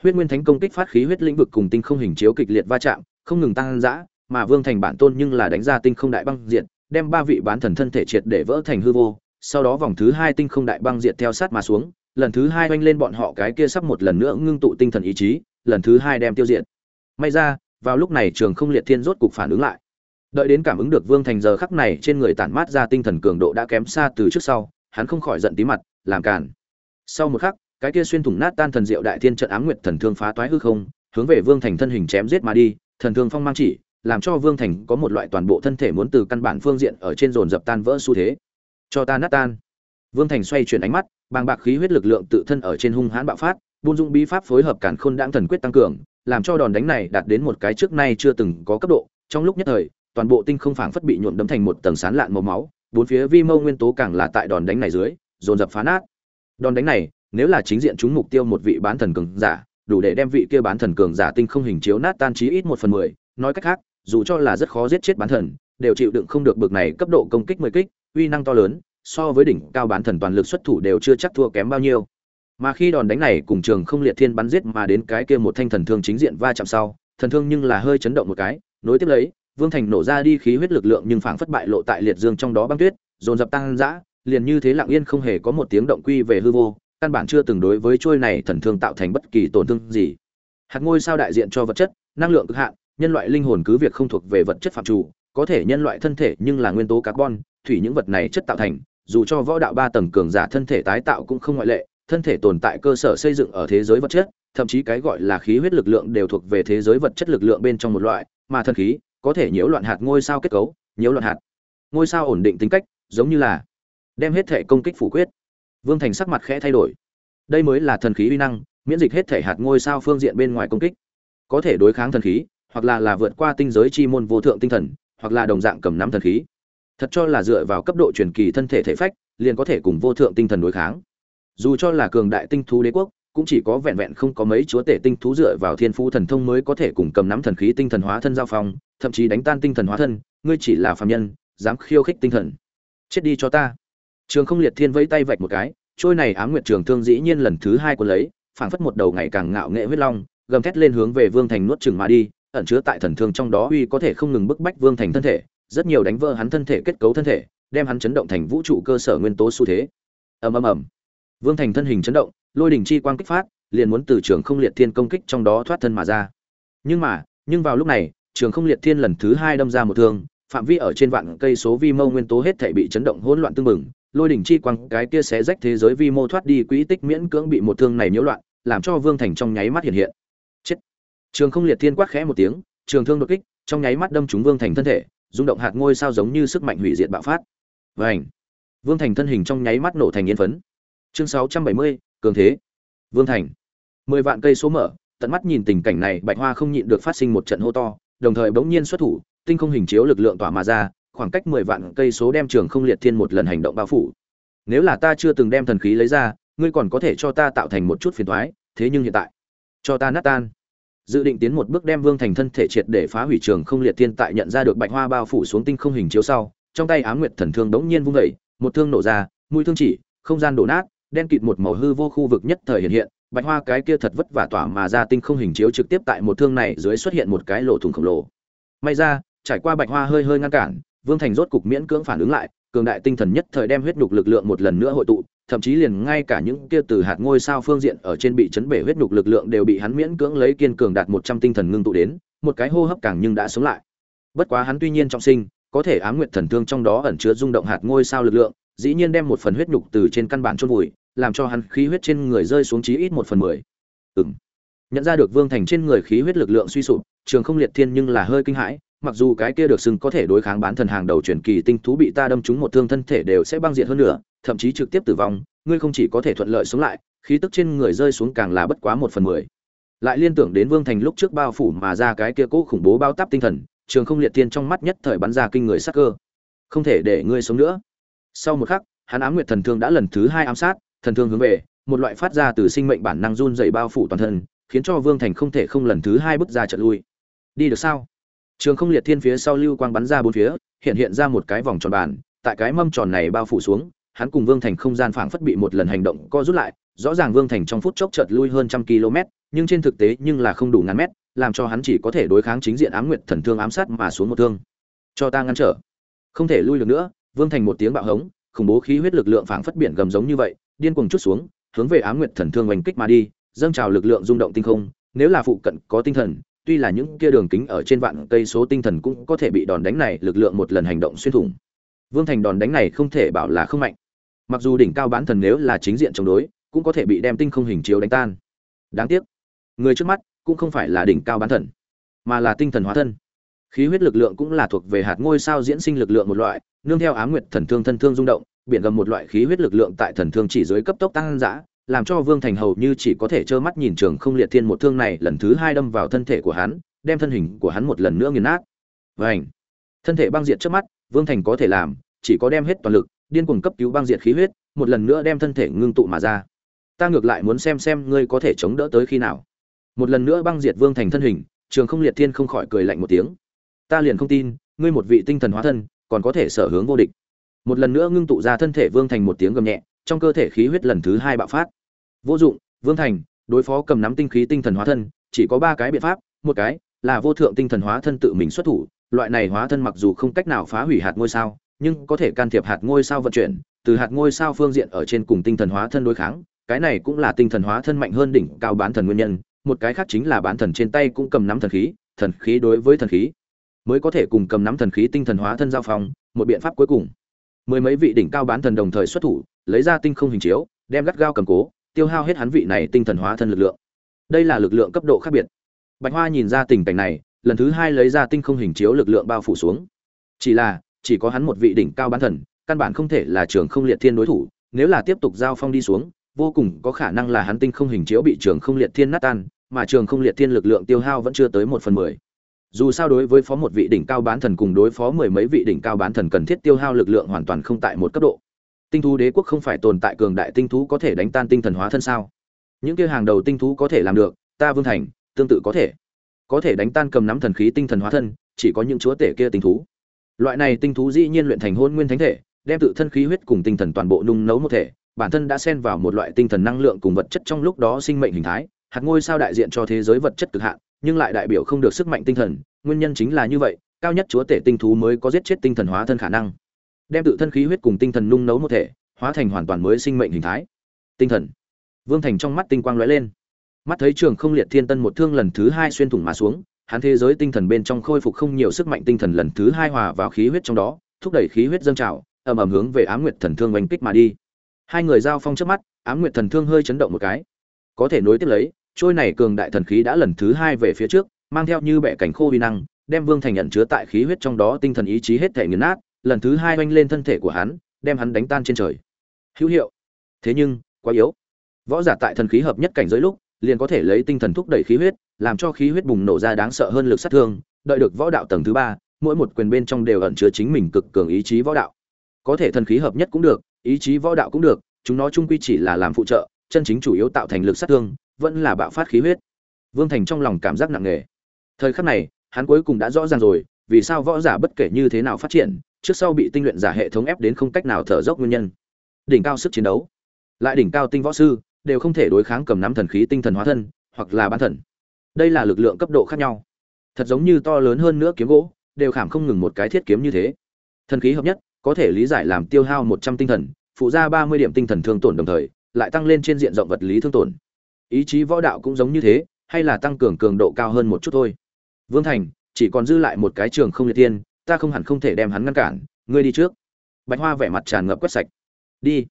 Huyết nguyên thánh công kích phát khí huyết lĩnh vực cùng tinh không hình chiếu kịch liệt va chạm, không ngừng tăng dã, mà Vương Thành bản tôn nhưng là đánh ra tinh không đại băng diện, đem ba vị bán thần thân thể triệt để vỡ thành hư vô, sau đó vòng thứ hai tinh không đại băng diệt theo sát mà xuống lần thứ hai oanh lên bọn họ cái kia sắp một lần nữa ngưng tụ tinh thần ý chí lần thứ hai đem tiêu diệt may ra vào lúc này trường không liệt thiên rốt cục phản ứng lại đợi đến cảm ứng được vương thành giờ khắc này trên người tản mát ra tinh thần cường độ đã kém xa từ trước sau hắn không khỏi giận tí mặt làm càn. sau một khắc cái kia xuyên thủng nát tan thần diệu đại thiên trận ám nguyệt thần thương phá toái hư không hướng về vương thành thân hình chém giết mà đi thần thương phong mang chỉ làm cho vương thành có một loại toàn bộ thân thể muốn từ căn bản phương diện ở trên dồn dập tan vỡ xu thế. Cho ta nát tan. Vương thành xoay chuyển ánh mắt, bàng bạc khí huyết lực lượng tự thân ở trên hung hãn bạo phát, buôn dụng bí pháp phối hợp cản khôn đãng thần quyết tăng cường, làm cho đòn đánh này đạt đến một cái trước nay chưa từng có cấp độ. Trong lúc nhất thời, toàn bộ tinh không phảng phất bị nhuộm đấm thành một tầng sán lạn màu máu, bốn phía vi mâu nguyên tố càng là tại đòn đánh này dưới, dồn dập phá nát. Đòn đánh này, nếu là chính diện chúng mục tiêu một vị bán thần cường giả, đủ để đem vị kia bán thần cường giả tinh không hình chiếu nát tan chí ít một phần mười, nói cách khác dù cho là rất khó giết chết bán thần, đều chịu đựng không được bực này cấp độ công kích mười kích, uy năng to lớn, so với đỉnh cao bán thần toàn lực xuất thủ đều chưa chắc thua kém bao nhiêu. Mà khi đòn đánh này cùng trường không liệt thiên bắn giết mà đến cái kia một thanh thần thương chính diện va chạm sau, thần thương nhưng là hơi chấn động một cái, nối tiếp lấy, vương thành nổ ra đi khí huyết lực lượng nhưng phảng phất bại lộ tại liệt dương trong đó băng tuyết, dồn dập tăng dã, liền như thế lặng yên không hề có một tiếng động quy về hư vô, căn bản chưa từng đối với trôi này thần thương tạo thành bất kỳ tổn thương gì. Hạt ngôi sao đại diện cho vật chất, năng lượng cực hạn nhân loại linh hồn cứ việc không thuộc về vật chất phạm chủ, có thể nhân loại thân thể nhưng là nguyên tố carbon, thủy những vật này chất tạo thành, dù cho võ đạo ba tầng cường giả thân thể tái tạo cũng không ngoại lệ, thân thể tồn tại cơ sở xây dựng ở thế giới vật chất, thậm chí cái gọi là khí huyết lực lượng đều thuộc về thế giới vật chất lực lượng bên trong một loại, mà thân khí có thể nhiễu loạn hạt ngôi sao kết cấu, nhiễu loạn hạt. Ngôi sao ổn định tính cách, giống như là đem hết thể công kích phủ quyết. Vương thành sắc mặt khẽ thay đổi. Đây mới là thần khí uy năng, miễn dịch hết thể hạt ngôi sao phương diện bên ngoài công kích. Có thể đối kháng thần khí hoặc là là vượt qua tinh giới chi môn vô thượng tinh thần, hoặc là đồng dạng cầm nắm thần khí. Thật cho là dựa vào cấp độ truyền kỳ thân thể thể phách, liền có thể cùng vô thượng tinh thần đối kháng. Dù cho là cường đại tinh thú đế quốc, cũng chỉ có vẹn vẹn không có mấy chúa tể tinh thú dựa vào thiên phú thần thông mới có thể cùng cầm nắm thần khí tinh thần hóa thân giao phong, thậm chí đánh tan tinh thần hóa thân, ngươi chỉ là phàm nhân, dám khiêu khích tinh thần. Chết đi cho ta. Trường không liệt thiên vẫy tay vạch một cái, trôi này ám nguyệt trường thương dĩ nhiên lần thứ hai của lấy, phảng phất một đầu ngày càng ngạo nghệ huyết long, gầm thét lên hướng về vương thành nuốt chừng mà đi ẩn chứa tại thần thương trong đó uy có thể không ngừng bức bách vương thành thân thể, rất nhiều đánh vỡ hắn thân thể kết cấu thân thể, đem hắn chấn động thành vũ trụ cơ sở nguyên tố xu thế. Ầm ầm ầm. Vương thành thân hình chấn động, lôi đỉnh chi quang kích phát, liền muốn từ trường không liệt thiên công kích trong đó thoát thân mà ra. Nhưng mà, nhưng vào lúc này, trường không liệt thiên lần thứ hai đâm ra một thương, phạm vi ở trên vạn cây số vi mô nguyên tố hết thảy bị chấn động hỗn loạn tương mừng, lôi đỉnh chi quang cái kia sẽ rách thế giới vi mô thoát đi quỹ tích miễn cưỡng bị một thương này nhiễu loạn, làm cho vương thành trong nháy mắt hiện hiện trường không liệt thiên quát khẽ một tiếng trường thương đột kích trong nháy mắt đâm trúng vương thành thân thể rung động hạt ngôi sao giống như sức mạnh hủy diệt bạo phát. Vành. vương thành thân hình trong nháy mắt nổ thành yên phấn. Chương sáu trăm bảy mươi cường thế. Vương thành. Mười vạn cây số mở tận mắt nhìn tình cảnh này bạch hoa không nhịn được phát sinh một trận hô to đồng thời bỗng nhiên xuất thủ tinh không hình chiếu lực lượng tỏa mà ra khoảng cách mười vạn cây số đem trường không liệt thiên một lần hành động bao phủ. Nếu là ta chưa từng đem thần khí lấy ra ngươi còn có thể cho ta tạo thành một chút phiền toái, thế nhưng hiện tại cho ta nát tan dự định tiến một bước đem vương thành thân thể triệt để phá hủy trường không liệt thiên tại nhận ra được bạch hoa bao phủ xuống tinh không hình chiếu sau, trong tay ám nguyệt thần thương đống nhiên vung vẩy một thương nổ ra, mũi thương chỉ, không gian đổ nát, đen kịt một màu hư vô khu vực nhất thời hiện hiện, bạch hoa cái kia thật vất vả tỏa mà ra tinh không hình chiếu trực tiếp tại một thương này dưới xuất hiện một cái lỗ thủng khổng lồ. May ra, trải qua bạch hoa hơi hơi ngăn cản, vương thành rốt cục miễn cưỡng phản ứng lại, cường đại tinh thần nhất thời đem huyết nhục lực lượng một lần nữa hội tụ thậm chí liền ngay cả những kia từ hạt ngôi sao phương diện ở trên bị chấn bể huyết nhục lực lượng đều bị hắn miễn cưỡng lấy kiên cường đạt một trăm tinh thần ngưng tụ đến, một cái hô hấp càng nhưng đã sống lại. Bất quá hắn tuy nhiên trọng sinh, có thể ám nguyệt thần thương trong đó ẩn chứa rung động hạt ngôi sao lực lượng, dĩ nhiên đem một phần huyết nhục từ trên căn bản chôn vùi, làm cho hắn khí huyết trên người rơi xuống chí ít một phần mười. Ừm. Nhận ra được Vương Thành trên người khí huyết lực lượng suy sụp, Trường Không Liệt Thiên nhưng là hơi kinh hãi, mặc dù cái kia được xưng có thể đối kháng bán thần hàng đầu truyền kỳ tinh thú bị ta đâm trúng một thương thân thể đều sẽ băng diệt hơn nữa, thậm chí trực tiếp tử vong, ngươi không chỉ có thể thuận lợi sống lại, khí tức trên người rơi xuống càng là bất quá một phần mười. Lại liên tưởng đến Vương Thành lúc trước bao phủ mà ra cái kia cố khủng bố bao táp tinh thần, Trường Không Liệt Thiên trong mắt nhất thời bắn ra kinh người sắc cơ. Không thể để ngươi sống nữa. Sau một khắc, hắn ám nguyệt thần thương đã lần thứ hai ám sát, thần thương hướng về, một loại phát ra từ sinh mệnh bản năng run rẩy bao phủ toàn thân, khiến cho Vương Thành không thể không lần thứ hai bước ra trận lui. Đi được sao? Trường Không Liệt Thiên phía sau lưu quang bắn ra bốn phía, hiện hiện ra một cái vòng tròn bàn. tại cái mâm tròn này bao phủ xuống, hắn cùng Vương Thành không gian phảng phất bị một lần hành động co rút lại, rõ ràng Vương Thành trong phút chốc chợt lui hơn trăm km, nhưng trên thực tế nhưng là không đủ ngàn mét, làm cho hắn chỉ có thể đối kháng chính diện ám nguyệt thần thương ám sát mà xuống một thương. Cho ta ngăn trở. Không thể lui được nữa, Vương Thành một tiếng bạo hống, khủng bố khí huyết lực lượng phảng phất biển gầm giống như vậy, điên cuồng chút xuống, hướng về ám nguyệt thần thương oanh kích mà đi, dâng trào lực lượng rung động tinh không, nếu là phụ cận có tinh thần, tuy là những kia đường kính ở trên vạn cây số tinh thần cũng có thể bị đòn đánh này lực lượng một lần hành động xuyên thủng. Vương Thành đòn đánh này không thể bảo là không mạnh. Mặc dù đỉnh cao bán thần nếu là chính diện chống đối, cũng có thể bị đem tinh không hình chiếu đánh tan. Đáng tiếc, người trước mắt cũng không phải là đỉnh cao bán thần, mà là tinh thần hóa thân. Khí huyết lực lượng cũng là thuộc về hạt ngôi sao diễn sinh lực lượng một loại, nương theo ám nguyệt thần thương thân thương rung động, biển gầm một loại khí huyết lực lượng tại thần thương chỉ dưới cấp tốc tăng dã, làm cho Vương Thành hầu như chỉ có thể trơ mắt nhìn Trường Không Liệt Thiên một thương này lần thứ hai đâm vào thân thể của hắn, đem thân hình của hắn một lần nữa nghiền nát. Vành, thân thể băng diệt trước mắt, Vương Thành có thể làm, chỉ có đem hết toàn lực, điên cuồng cấp cứu băng diệt khí huyết, một lần nữa đem thân thể ngưng tụ mà ra. Ta ngược lại muốn xem xem ngươi có thể chống đỡ tới khi nào. Một lần nữa băng diệt Vương Thành thân hình, Trường Không Liệt Thiên không khỏi cười lạnh một tiếng. Ta liền không tin, ngươi một vị tinh thần hóa thân, còn có thể sở hướng vô địch. Một lần nữa ngưng tụ ra thân thể Vương Thành một tiếng gầm nhẹ, trong cơ thể khí huyết lần thứ hai bạo phát vô dụng, vương thành, đối phó cầm nắm tinh khí tinh thần hóa thân, chỉ có ba cái biện pháp. Một cái là vô thượng tinh thần hóa thân tự mình xuất thủ. Loại này hóa thân mặc dù không cách nào phá hủy hạt ngôi sao, nhưng có thể can thiệp hạt ngôi sao vận chuyển, từ hạt ngôi sao phương diện ở trên cùng tinh thần hóa thân đối kháng. Cái này cũng là tinh thần hóa thân mạnh hơn đỉnh cao bán thần nguyên nhân. Một cái khác chính là bán thần trên tay cũng cầm nắm thần khí thần khí đối với thần khí mới có thể cùng cầm nắm thần khí tinh thần hóa thân giao phong, một biện pháp cuối cùng. Mười mấy vị đỉnh cao bán thần đồng thời xuất thủ, lấy ra tinh không hình chiếu, đem gắt gao cầm cố tiêu hao hết hắn vị này tinh thần hóa thân lực lượng. Đây là lực lượng cấp độ khác biệt. Bạch hoa nhìn ra tình cảnh này, lần thứ hai lấy ra tinh không hình chiếu lực lượng bao phủ xuống. Chỉ là, chỉ có hắn một vị đỉnh cao bán thần, căn bản không thể là trường không liệt thiên đối thủ, nếu là tiếp tục giao phong đi xuống, vô cùng có khả năng là hắn tinh không hình chiếu bị trường không liệt thiên nát tan, mà trường không liệt thiên lực lượng tiêu hao vẫn chưa tới một phần mười. Dù sao đối với phó một vị đỉnh cao bán thần cùng đối phó mười mấy vị đỉnh cao bán thần cần thiết tiêu hao lực lượng hoàn toàn không tại một cấp độ tinh thú đế quốc không phải tồn tại cường đại tinh thú có thể đánh tan tinh thần hóa thân sao? Những kia hàng đầu tinh thú có thể làm được, ta vương thành, tương tự có thể. Có thể đánh tan cầm nắm thần khí tinh thần hóa thân, chỉ có những chúa tể kia tinh thú. Loại này tinh thú dĩ nhiên luyện thành hôn nguyên thánh thể, đem tự thân khí huyết cùng tinh thần toàn bộ nung nấu một thể, bản thân đã xen vào một loại tinh thần năng lượng cùng vật chất trong lúc đó sinh mệnh hình thái, hạt ngôi sao đại diện cho thế giới vật chất cực hạn, nhưng lại đại biểu không được sức mạnh tinh thần, nguyên nhân chính là như vậy, cao nhất chúa tể tinh thú mới có giết chết tinh thần hóa thân khả năng đem tự thân khí huyết cùng tinh thần nung nấu một thể, hóa thành hoàn toàn mới sinh mệnh hình thái. Tinh thần. Vương thành trong mắt tinh quang lóe lên. Mắt thấy trường không liệt thiên tân một thương lần thứ hai xuyên thủng mà xuống, hắn thế giới tinh thần bên trong khôi phục không nhiều sức mạnh tinh thần lần thứ hai hòa vào khí huyết trong đó, thúc đẩy khí huyết dâng trào, ầm ầm hướng về ám nguyệt thần thương oanh kích mà đi. Hai người giao phong trước mắt, ám nguyệt thần thương hơi chấn động một cái. Có thể nối tiếp lấy, trôi này cường đại thần khí đã lần thứ hai về phía trước, mang theo như bẻ cảnh khô vi năng, đem vương thành nhận chứa tại khí huyết trong đó tinh thần ý chí hết thể nghiền nát lần thứ hai oanh lên thân thể của hắn, đem hắn đánh tan trên trời. Hữu hiệu. Thế nhưng, quá yếu. Võ giả tại thần khí hợp nhất cảnh giới lúc, liền có thể lấy tinh thần thúc đẩy khí huyết, làm cho khí huyết bùng nổ ra đáng sợ hơn lực sát thương, đợi được võ đạo tầng thứ ba, mỗi một quyền bên trong đều ẩn chứa chính mình cực cường ý chí võ đạo. Có thể thần khí hợp nhất cũng được, ý chí võ đạo cũng được, chúng nó chung quy chỉ là làm phụ trợ, chân chính chủ yếu tạo thành lực sát thương, vẫn là bạo phát khí huyết. Vương thành trong lòng cảm giác nặng nề. Thời khắc này, hắn cuối cùng đã rõ ràng rồi, vì sao võ giả bất kể như thế nào phát triển trước sau bị tinh luyện giả hệ thống ép đến không cách nào thở dốc nguyên nhân. Đỉnh cao sức chiến đấu. Lại đỉnh cao tinh võ sư, đều không thể đối kháng cầm nắm thần khí tinh thần hóa thân, hoặc là bán thần. Đây là lực lượng cấp độ khác nhau. Thật giống như to lớn hơn nữa kiếm gỗ, đều khảm không ngừng một cái thiết kiếm như thế. Thần khí hợp nhất, có thể lý giải làm tiêu hao một trăm tinh thần, phụ ra ba mươi điểm tinh thần thương tổn đồng thời, lại tăng lên trên diện rộng vật lý thương tổn. Ý chí võ đạo cũng giống như thế, hay là tăng cường cường độ cao hơn một chút thôi. Vương thành, chỉ còn dư lại một cái trường không liệt tiên ta không hẳn không thể đem hắn ngăn cản, ngươi đi trước. Bạch hoa vẻ mặt tràn ngập quét sạch. Đi.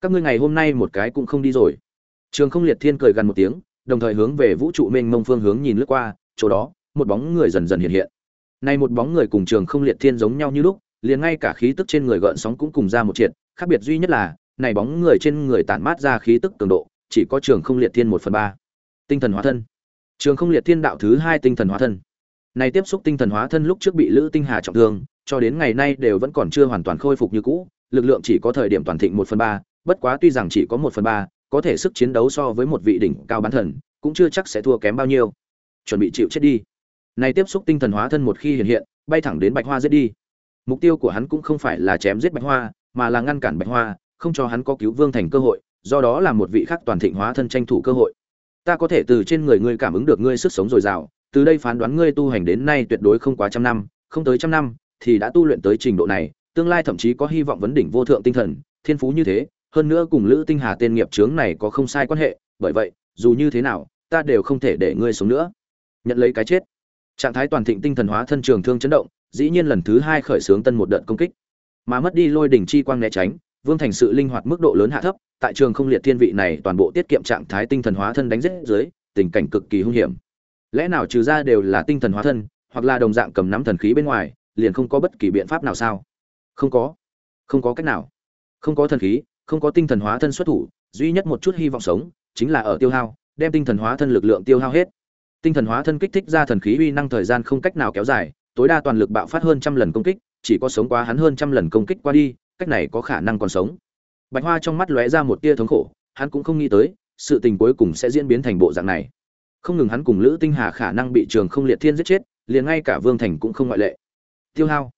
Các ngươi ngày hôm nay một cái cũng không đi rồi. Trường không liệt thiên cười gần một tiếng, đồng thời hướng về vũ trụ mênh mông phương hướng nhìn lướt qua, chỗ đó, một bóng người dần dần hiện hiện. Nay một bóng người cùng trường không liệt thiên giống nhau như lúc, liền ngay cả khí tức trên người gợn sóng cũng cùng ra một triệt, khác biệt duy nhất là, này bóng người trên người tản mát ra khí tức cường độ, chỉ có trường không liệt thiên một phần ba. Tinh thần hóa thân. Trường không liệt thiên đạo thứ hai tinh thần hóa thân này tiếp xúc tinh thần hóa thân lúc trước bị lữ tinh hà trọng thương, cho đến ngày nay đều vẫn còn chưa hoàn toàn khôi phục như cũ, lực lượng chỉ có thời điểm toàn thịnh một phần ba, bất quá tuy rằng chỉ có một phần ba, có thể sức chiến đấu so với một vị đỉnh cao bán thần, cũng chưa chắc sẽ thua kém bao nhiêu. Chuẩn bị chịu chết đi. Này tiếp xúc tinh thần hóa thân một khi hiện hiện, bay thẳng đến bạch hoa giết đi. Mục tiêu của hắn cũng không phải là chém giết bạch hoa, mà là ngăn cản bạch hoa, không cho hắn có cứu vương thành cơ hội, do đó là một vị khác toàn thịnh hóa thân tranh thủ cơ hội. Ta có thể từ trên người ngươi cảm ứng được ngươi sức sống dồi dào từ đây phán đoán ngươi tu hành đến nay tuyệt đối không quá trăm năm, không tới trăm năm, thì đã tu luyện tới trình độ này, tương lai thậm chí có hy vọng vấn đỉnh vô thượng tinh thần, thiên phú như thế, hơn nữa cùng lữ tinh hà tên nghiệp chướng này có không sai quan hệ, bởi vậy, dù như thế nào, ta đều không thể để ngươi sống nữa. Nhận lấy cái chết. Trạng thái toàn thịnh tinh thần hóa thân trường thương chấn động, dĩ nhiên lần thứ hai khởi xướng tân một đợt công kích. Mà mất đi lôi đỉnh chi quang né tránh, vương thành sự linh hoạt mức độ lớn hạ thấp, tại trường không liệt thiên vị này toàn bộ tiết kiệm trạng thái tinh thần hóa thân đánh rết dưới, tình cảnh cực kỳ hung hiểm lẽ nào trừ ra đều là tinh thần hóa thân, hoặc là đồng dạng cầm nắm thần khí bên ngoài, liền không có bất kỳ biện pháp nào sao? Không có. Không có cách nào. Không có thần khí, không có tinh thần hóa thân xuất thủ, duy nhất một chút hy vọng sống, chính là ở tiêu hao, đem tinh thần hóa thân lực lượng tiêu hao hết. Tinh thần hóa thân kích thích ra thần khí uy năng thời gian không cách nào kéo dài, tối đa toàn lực bạo phát hơn trăm lần công kích, chỉ có sống quá hắn hơn trăm lần công kích qua đi, cách này có khả năng còn sống. Bạch hoa trong mắt lóe ra một tia thống khổ, hắn cũng không nghĩ tới, sự tình cuối cùng sẽ diễn biến thành bộ dạng này không ngừng hắn cùng lữ tinh hà khả năng bị trường không liệt thiên giết chết, liền ngay cả vương thành cũng không ngoại lệ. Tiêu hao.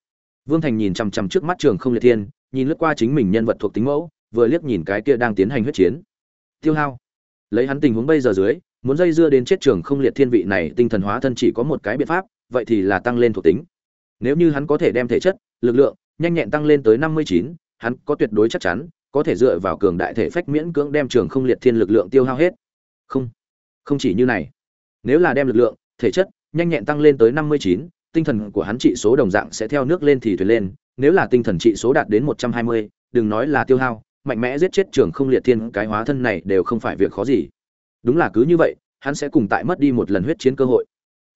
Vương thành nhìn chằm chằm trước mắt trường không liệt thiên, nhìn lướt qua chính mình nhân vật thuộc tính mẫu, vừa liếc nhìn cái kia đang tiến hành huyết chiến. Tiêu hao. Lấy hắn tình huống bây giờ dưới, muốn dây dưa đến chết trường không liệt thiên vị này tinh thần hóa thân chỉ có một cái biện pháp, vậy thì là tăng lên thuộc tính. Nếu như hắn có thể đem thể chất, lực lượng, nhanh nhẹn tăng lên tới năm mươi chín, hắn có tuyệt đối chắc chắn, có thể dựa vào cường đại thể phách miễn cưỡng đem trường không liệt thiên lực lượng tiêu hao hết. Không. Không chỉ như này nếu là đem lực lượng, thể chất, nhanh nhẹn tăng lên tới năm mươi chín, tinh thần của hắn trị số đồng dạng sẽ theo nước lên thì thuyền lên, nếu là tinh thần trị số đạt đến một trăm hai mươi, đừng nói là tiêu hao, mạnh mẽ giết chết trường không liệt thiên, cái hóa thân này đều không phải việc khó gì. Đúng là cứ như vậy, hắn sẽ cùng tại mất đi một lần huyết chiến cơ hội.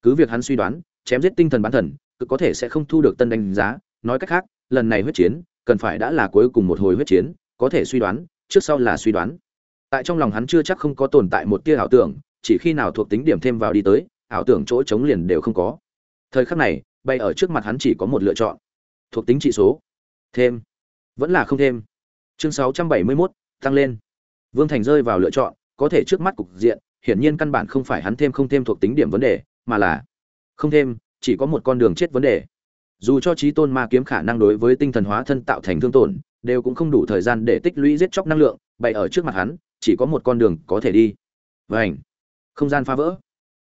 Cứ việc hắn suy đoán, chém giết tinh thần bán thần cực có thể sẽ không thu được tân đánh giá, nói cách khác, lần này huyết chiến, cần phải đã là cuối cùng một hồi huyết chiến, có thể suy đoán, trước sau là suy đoán. Tại trong lòng hắn chưa chắc không có tồn tại một tia ảo tưởng chỉ khi nào thuộc tính điểm thêm vào đi tới ảo tưởng chỗ chống liền đều không có. Thời khắc này bay ở trước mặt hắn chỉ có một lựa chọn. Thuộc tính trị số. Thêm. Vẫn là không thêm. Chương 671, tăng lên. Vương thành rơi vào lựa chọn có thể trước mắt cục diện hiển nhiên căn bản không phải hắn thêm không thêm thuộc tính điểm vấn đề mà là không thêm chỉ có một con đường chết vấn đề. Dù cho trí tôn ma kiếm khả năng đối với tinh thần hóa thân tạo thành thương tổn đều cũng không đủ thời gian để tích lũy giết chóc năng lượng bày ở trước mặt hắn chỉ có một con đường có thể đi. Vảnh không gian phá vỡ.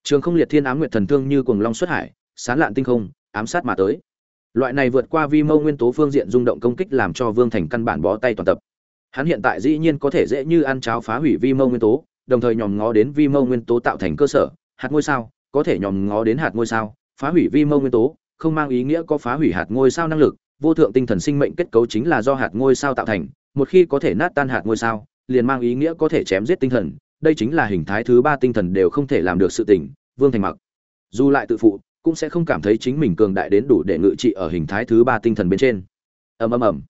Trường không liệt thiên ám nguyệt thần thương như cuồng long xuất hải, sán lạn tinh không, ám sát mà tới. Loại này vượt qua vi mâu nguyên tố phương diện rung động công kích làm cho vương thành căn bản bó tay toàn tập. Hắn hiện tại dĩ nhiên có thể dễ như ăn cháo phá hủy vi mâu nguyên tố, đồng thời nhòm ngó đến vi mâu nguyên tố tạo thành cơ sở, hạt ngôi sao, có thể nhòm ngó đến hạt ngôi sao, phá hủy vi mâu nguyên tố, không mang ý nghĩa có phá hủy hạt ngôi sao năng lực, vô thượng tinh thần sinh mệnh kết cấu chính là do hạt ngôi sao tạo thành, một khi có thể nát tan hạt ngôi sao, liền mang ý nghĩa có thể chém giết tinh thần đây chính là hình thái thứ ba tinh thần đều không thể làm được sự tình, vương thành mặc. Dù lại tự phụ, cũng sẽ không cảm thấy chính mình cường đại đến đủ để ngự trị ở hình thái thứ ba tinh thần bên trên. Ầm ầm ầm.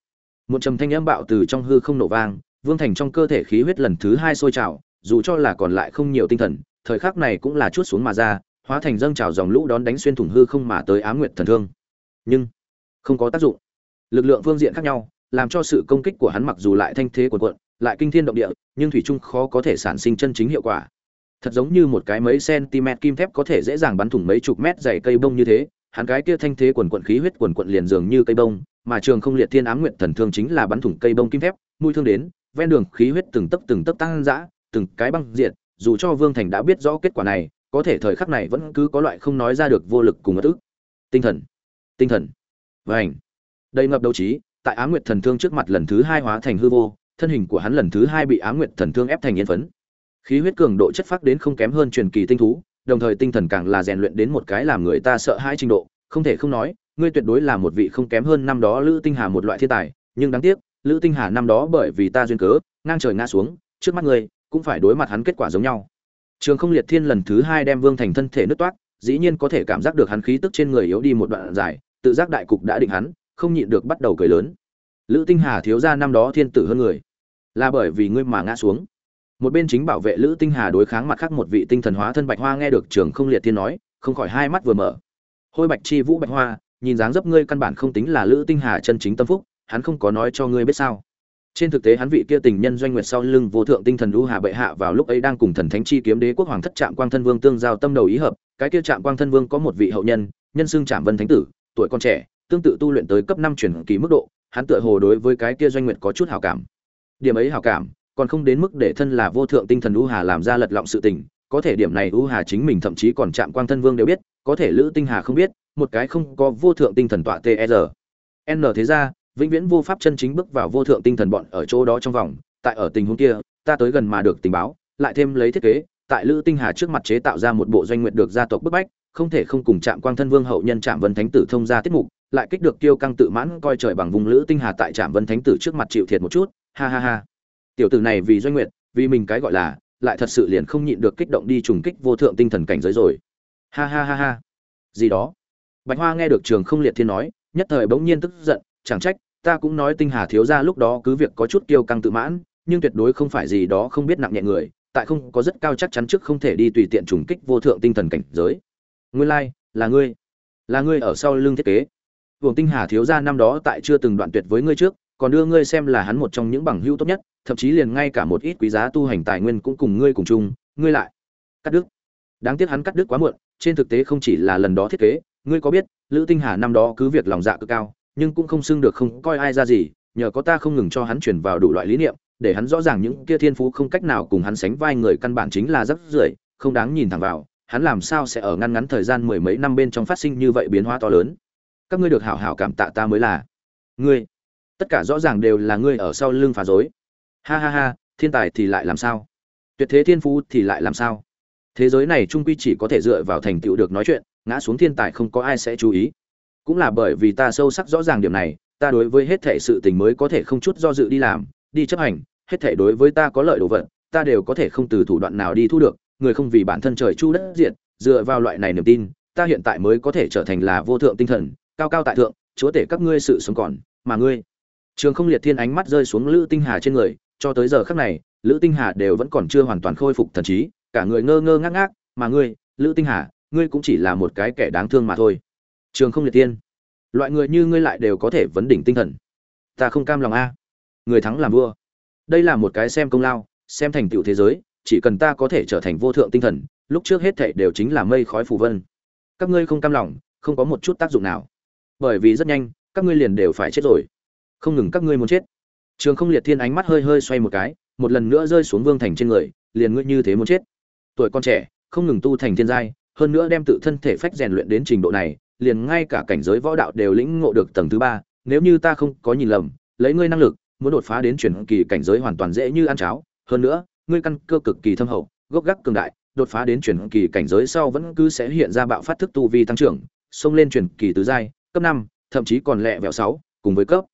Một trầm thanh âm bạo từ trong hư không nổ vang, vương thành trong cơ thể khí huyết lần thứ hai sôi trào, dù cho là còn lại không nhiều tinh thần, thời khắc này cũng là chút xuống mà ra, hóa thành dâng trào dòng lũ đón đánh xuyên thủng hư không mà tới ám nguyệt thần thương. Nhưng, không có tác dụng. Lực lượng phương diện khác nhau, làm cho sự công kích của hắn mặc dù lại thanh thế quần quận lại kinh thiên động địa, nhưng thủy trung khó có thể sản sinh chân chính hiệu quả. Thật giống như một cái mấy cm kim thép có thể dễ dàng bắn thủng mấy chục mét dày cây bông như thế, hắn cái kia thanh thế quần quận khí huyết quần quận liền dường như cây bông, mà trường không liệt thiên ám nguyện thần thương chính là bắn thủng cây bông kim thép, mũi thương đến, ven đường khí huyết từng tấc từng tấc tăng dã, từng cái băng diệt, dù cho vương thành đã biết rõ kết quả này, có thể thời khắc này vẫn cứ có loại không nói ra được vô lực cùng ất ức. Tinh thần tinh thần vảnh đầy ngập đấu trí, tại ám nguyệt thần thương trước mặt lần thứ hai hóa thành hư vô thân hình của hắn lần thứ hai bị ám nguyệt thần thương ép thành yên phấn. Khí huyết cường độ chất phát đến không kém hơn truyền kỳ tinh thú, đồng thời tinh thần càng là rèn luyện đến một cái làm người ta sợ hãi trình độ, không thể không nói, ngươi tuyệt đối là một vị không kém hơn năm đó lữ tinh hà một loại thiên tài, nhưng đáng tiếc, lữ tinh hà năm đó bởi vì ta duyên cớ, ngang trời ngã xuống, trước mắt ngươi, cũng phải đối mặt hắn kết quả giống nhau. Trường không liệt thiên lần thứ hai đem vương thành thân thể nứt toát dĩ nhiên có thể cảm giác được hắn khí tức trên người yếu đi một đoạn dài, tự giác đại cục đã định hắn, không nhịn được bắt đầu cười lớn. Lữ tinh hà thiếu ra năm đó thiên tử hơn người là bởi vì ngươi mà ngã xuống. Một bên chính bảo vệ lữ tinh hà đối kháng mặt khác một vị tinh thần hóa thân bạch hoa nghe được trường không liệt thiên nói, không khỏi hai mắt vừa mở. Hôi bạch chi vũ bạch hoa, nhìn dáng dấp ngươi căn bản không tính là lữ tinh hà chân chính tâm phúc, hắn không có nói cho ngươi biết sao. Trên thực tế hắn vị kia tình nhân doanh nguyệt sau lưng vô thượng tinh thần lưu hà bệ hạ vào lúc ấy đang cùng thần thánh chi kiếm đế quốc hoàng thất trạm quang thân vương tương giao tâm đầu ý hợp, cái kia trạm quang thân vương có một vị hậu nhân nhân xương trạm vân thánh tử, tuổi con trẻ, tương tự tu luyện tới cấp năm chuyển kỳ mức độ, hắn tựa hồ đối với cái kia doanh nguyệt có chút hảo cảm điểm ấy hảo cảm, còn không đến mức để thân là vô thượng tinh thần u hà làm ra lật lọng sự tình, có thể điểm này u hà chính mình thậm chí còn chạm quang thân vương đều biết, có thể lữ tinh hà không biết, một cái không có vô thượng tinh thần tọa tr e n thế ra, vĩnh viễn vô pháp chân chính bước vào vô thượng tinh thần bọn ở chỗ đó trong vòng, tại ở tình huống kia, ta tới gần mà được tình báo, lại thêm lấy thiết kế, tại lữ tinh hà trước mặt chế tạo ra một bộ doanh nguyện được gia tộc bức bách, không thể không cùng chạm quang thân vương hậu nhân chạm vân thánh tử thông ra tiết mục, lại kích được tiêu căng tự mãn coi trời bằng vùng lữ tinh hà tại trạm vân thánh tử trước mặt chịu thiệt một chút ha ha ha. Tiểu tử này vì doanh nguyện vì mình cái gọi là, lại thật sự liền không nhịn được kích động đi trùng kích vô thượng tinh thần cảnh giới rồi. Ha ha ha ha. Gì đó? Bạch hoa nghe được trường không liệt thiên nói, nhất thời bỗng nhiên tức giận, chẳng trách, ta cũng nói tinh hà thiếu ra lúc đó cứ việc có chút kiêu căng tự mãn, nhưng tuyệt đối không phải gì đó không biết nặng nhẹ người, tại không có rất cao chắc chắn trước không thể đi tùy tiện trùng kích vô thượng tinh thần cảnh giới. Nguyên lai, là ngươi. Là ngươi ở sau lưng thiết kế. Vương tinh hà thiếu ra năm đó tại chưa từng đoạn tuyệt với ngươi trước còn đưa ngươi xem là hắn một trong những bằng hữu tốt nhất, thậm chí liền ngay cả một ít quý giá tu hành tài nguyên cũng cùng ngươi cùng chung, ngươi lại cắt đứt. Đáng tiếc hắn cắt đứt quá muộn, trên thực tế không chỉ là lần đó thiết kế, ngươi có biết, lữ tinh hà năm đó cứ việc lòng dạ cực cao, nhưng cũng không xưng được không coi ai ra gì, nhờ có ta không ngừng cho hắn chuyển vào đủ loại lý niệm, để hắn rõ ràng những kia thiên phú không cách nào cùng hắn sánh vai người căn bản chính là rất rưởi, không đáng nhìn thẳng vào, hắn làm sao sẽ ở ngăn ngắn thời gian mười mấy năm bên trong phát sinh như vậy biến hóa to lớn. Các ngươi được hảo hảo cảm tạ ta mới là. Ngươi tất cả rõ ràng đều là ngươi ở sau lưng phá dối ha ha ha, thiên tài thì lại làm sao? Tuyệt thế thiên phú thì lại làm sao? Thế giới này trung quy chỉ có thể dựa vào thành tựu được nói chuyện, ngã xuống thiên tài không có ai sẽ chú ý. Cũng là bởi vì ta sâu sắc rõ ràng điểm này, ta đối với hết thể sự tình mới có thể không chút do dự đi làm, đi chấp hành, hết thể đối với ta có lợi đồ vật, ta đều có thể không từ thủ đoạn nào đi thu được, người không vì bản thân trời chu đất diện dựa vào loại này niềm tin, ta hiện tại mới có thể trở thành là vô thượng tinh thần, cao cao tại thượng, chúa tể các ngươi sự sống còn, mà ngươi trường không liệt thiên ánh mắt rơi xuống lữ tinh hà trên người cho tới giờ khắc này lữ tinh hà đều vẫn còn chưa hoàn toàn khôi phục thần trí cả người ngơ ngơ ngác ngác mà ngươi lữ tinh hà ngươi cũng chỉ là một cái kẻ đáng thương mà thôi. Trường không liệt Thiên, loại người như ngươi lại đều có thể vấn đỉnh tinh thần. Ta không cam lòng a. Người thắng làm vua. Đây là một cái xem công lao xem thành tựu thế giới chỉ cần ta có thể trở thành vô thượng tinh thần lúc trước hết thảy đều chính là mây khói phù vân. Các ngươi không cam lòng không có một chút tác dụng nào. Bởi vì rất nhanh các ngươi liền đều phải chết rồi không ngừng các ngươi muốn chết. Trường không liệt thiên ánh mắt hơi hơi xoay một cái, một lần nữa rơi xuống vương thành trên người, liền ngươi như thế muốn chết. Tuổi con trẻ, không ngừng tu thành thiên giai, hơn nữa đem tự thân thể phách rèn luyện đến trình độ này, liền ngay cả cảnh giới võ đạo đều lĩnh ngộ được tầng thứ ba, nếu như ta không có nhìn lầm, lấy ngươi năng lực, muốn đột phá đến chuyển kỳ cảnh giới hoàn toàn dễ như ăn cháo. Hơn nữa, ngươi căn cơ cực kỳ thâm hậu, gốc gác cường đại, đột phá đến chuyển kỳ cảnh giới sau vẫn cứ sẽ hiện ra bạo phát thức tu vi tăng trưởng, xông lên chuyển kỳ tứ giai, cấp năm, thậm chí còn lẹ vẹo sáu, cùng với cấp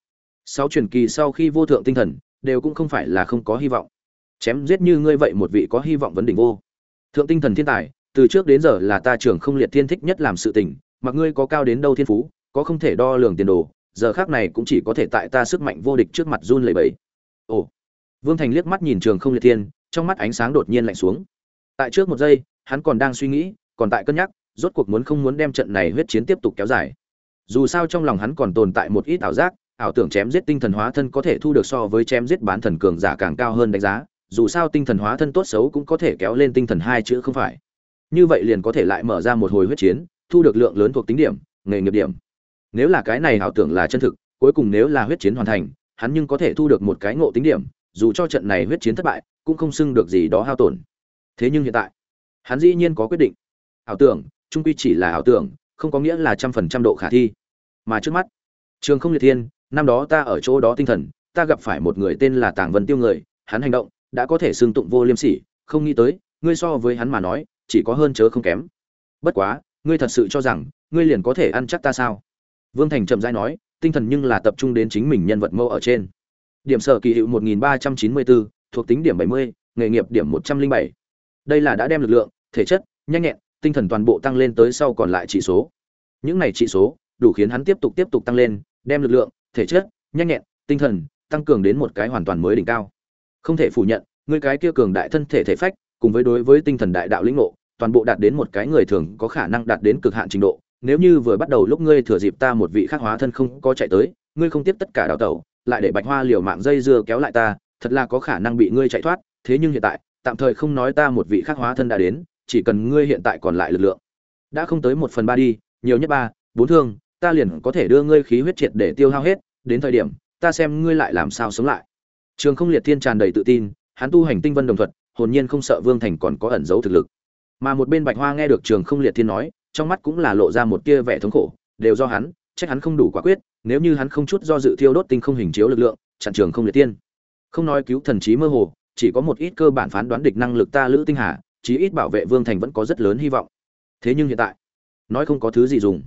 sáu truyền kỳ sau khi vô thượng tinh thần, đều cũng không phải là không có hy vọng. Chém giết như ngươi vậy một vị có hy vọng vấn đỉnh vô. Thượng tinh thần thiên tài, từ trước đến giờ là ta trưởng không liệt thiên thích nhất làm sự tình, mặc ngươi có cao đến đâu thiên phú, có không thể đo lường tiền đồ, giờ khác này cũng chỉ có thể tại ta sức mạnh vô địch trước mặt run lẩy bẩy. Ồ. Vương thành liếc mắt nhìn trường không liệt thiên, trong mắt ánh sáng đột nhiên lạnh xuống. Tại trước một giây, hắn còn đang suy nghĩ, còn tại cân nhắc, rốt cuộc muốn không muốn đem trận này huyết chiến tiếp tục kéo dài. Dù sao trong lòng hắn còn tồn tại một ít ảo giác ảo tưởng chém giết tinh thần hóa thân có thể thu được so với chém giết bán thần cường giả càng cao hơn đánh giá, dù sao tinh thần hóa thân tốt xấu cũng có thể kéo lên tinh thần hai chữ không phải. Như vậy liền có thể lại mở ra một hồi huyết chiến, thu được lượng lớn thuộc tính điểm, nghề nghiệp điểm. Nếu là cái này ảo tưởng là chân thực, cuối cùng nếu là huyết chiến hoàn thành, hắn nhưng có thể thu được một cái ngộ tính điểm, dù cho trận này huyết chiến thất bại, cũng không xưng được gì đó hao tổn. Thế nhưng hiện tại, hắn dĩ nhiên có quyết định. Ảo tưởng, trung quy chỉ là ảo tưởng, không có nghĩa là trăm phần trăm độ khả thi. Mà trước mắt trường không liệt thiên năm đó ta ở chỗ đó tinh thần ta gặp phải một người tên là tàng vân tiêu người hắn hành động đã có thể xưng tụng vô liêm sỉ không nghĩ tới ngươi so với hắn mà nói chỉ có hơn chớ không kém. Bất quá ngươi thật sự cho rằng ngươi liền có thể ăn chắc ta sao? Vương thành chậm rãi nói tinh thần nhưng là tập trung đến chính mình nhân vật mâu ở trên. Điểm sở kỳ hiệu 1394, thuộc tính điểm 70, nghề nghiệp điểm 107. đây là đã đem lực lượng thể chất nhanh nhẹn tinh thần toàn bộ tăng lên tới sau còn lại chỉ số. Những này chỉ số đủ khiến hắn tiếp tục tiếp tục tăng lên, đem lực lượng, thể chất, nhanh nhẹn, tinh thần tăng cường đến một cái hoàn toàn mới đỉnh cao. Không thể phủ nhận, người cái kia cường đại thân thể thể phách, cùng với đối với tinh thần đại đạo lĩnh ngộ, toàn bộ đạt đến một cái người thường có khả năng đạt đến cực hạn trình độ. Nếu như vừa bắt đầu lúc ngươi thừa dịp ta một vị khác hóa thân không có chạy tới, ngươi không tiếp tất cả đào tẩu, lại để bạch hoa liều mạng dây dưa kéo lại ta, thật là có khả năng bị ngươi chạy thoát. Thế nhưng hiện tại, tạm thời không nói ta một vị khác hóa thân đã đến, chỉ cần ngươi hiện tại còn lại lực lượng. Đã không tới một phần ba đi, nhiều nhất ba, bốn thương ta liền có thể đưa ngươi khí huyết triệt để tiêu hao hết đến thời điểm ta xem ngươi lại làm sao sống lại. Trường không liệt thiên tràn đầy tự tin hắn tu hành tinh vân đồng thuật hồn nhiên không sợ vương thành còn có ẩn giấu thực lực. Mà một bên bạch hoa nghe được trường không liệt thiên nói trong mắt cũng là lộ ra một tia vẻ thống khổ đều do hắn trách hắn không đủ quả quyết nếu như hắn không chút do dự thiêu đốt tinh không hình chiếu lực lượng chặn trường không liệt Thiên, không nói cứu thần trí mơ hồ chỉ có một ít cơ bản phán đoán địch năng lực ta lữ tinh hà chí ít bảo vệ vương thành vẫn có rất lớn hy vọng. Thế nhưng hiện tại nói không có thứ gì dùng.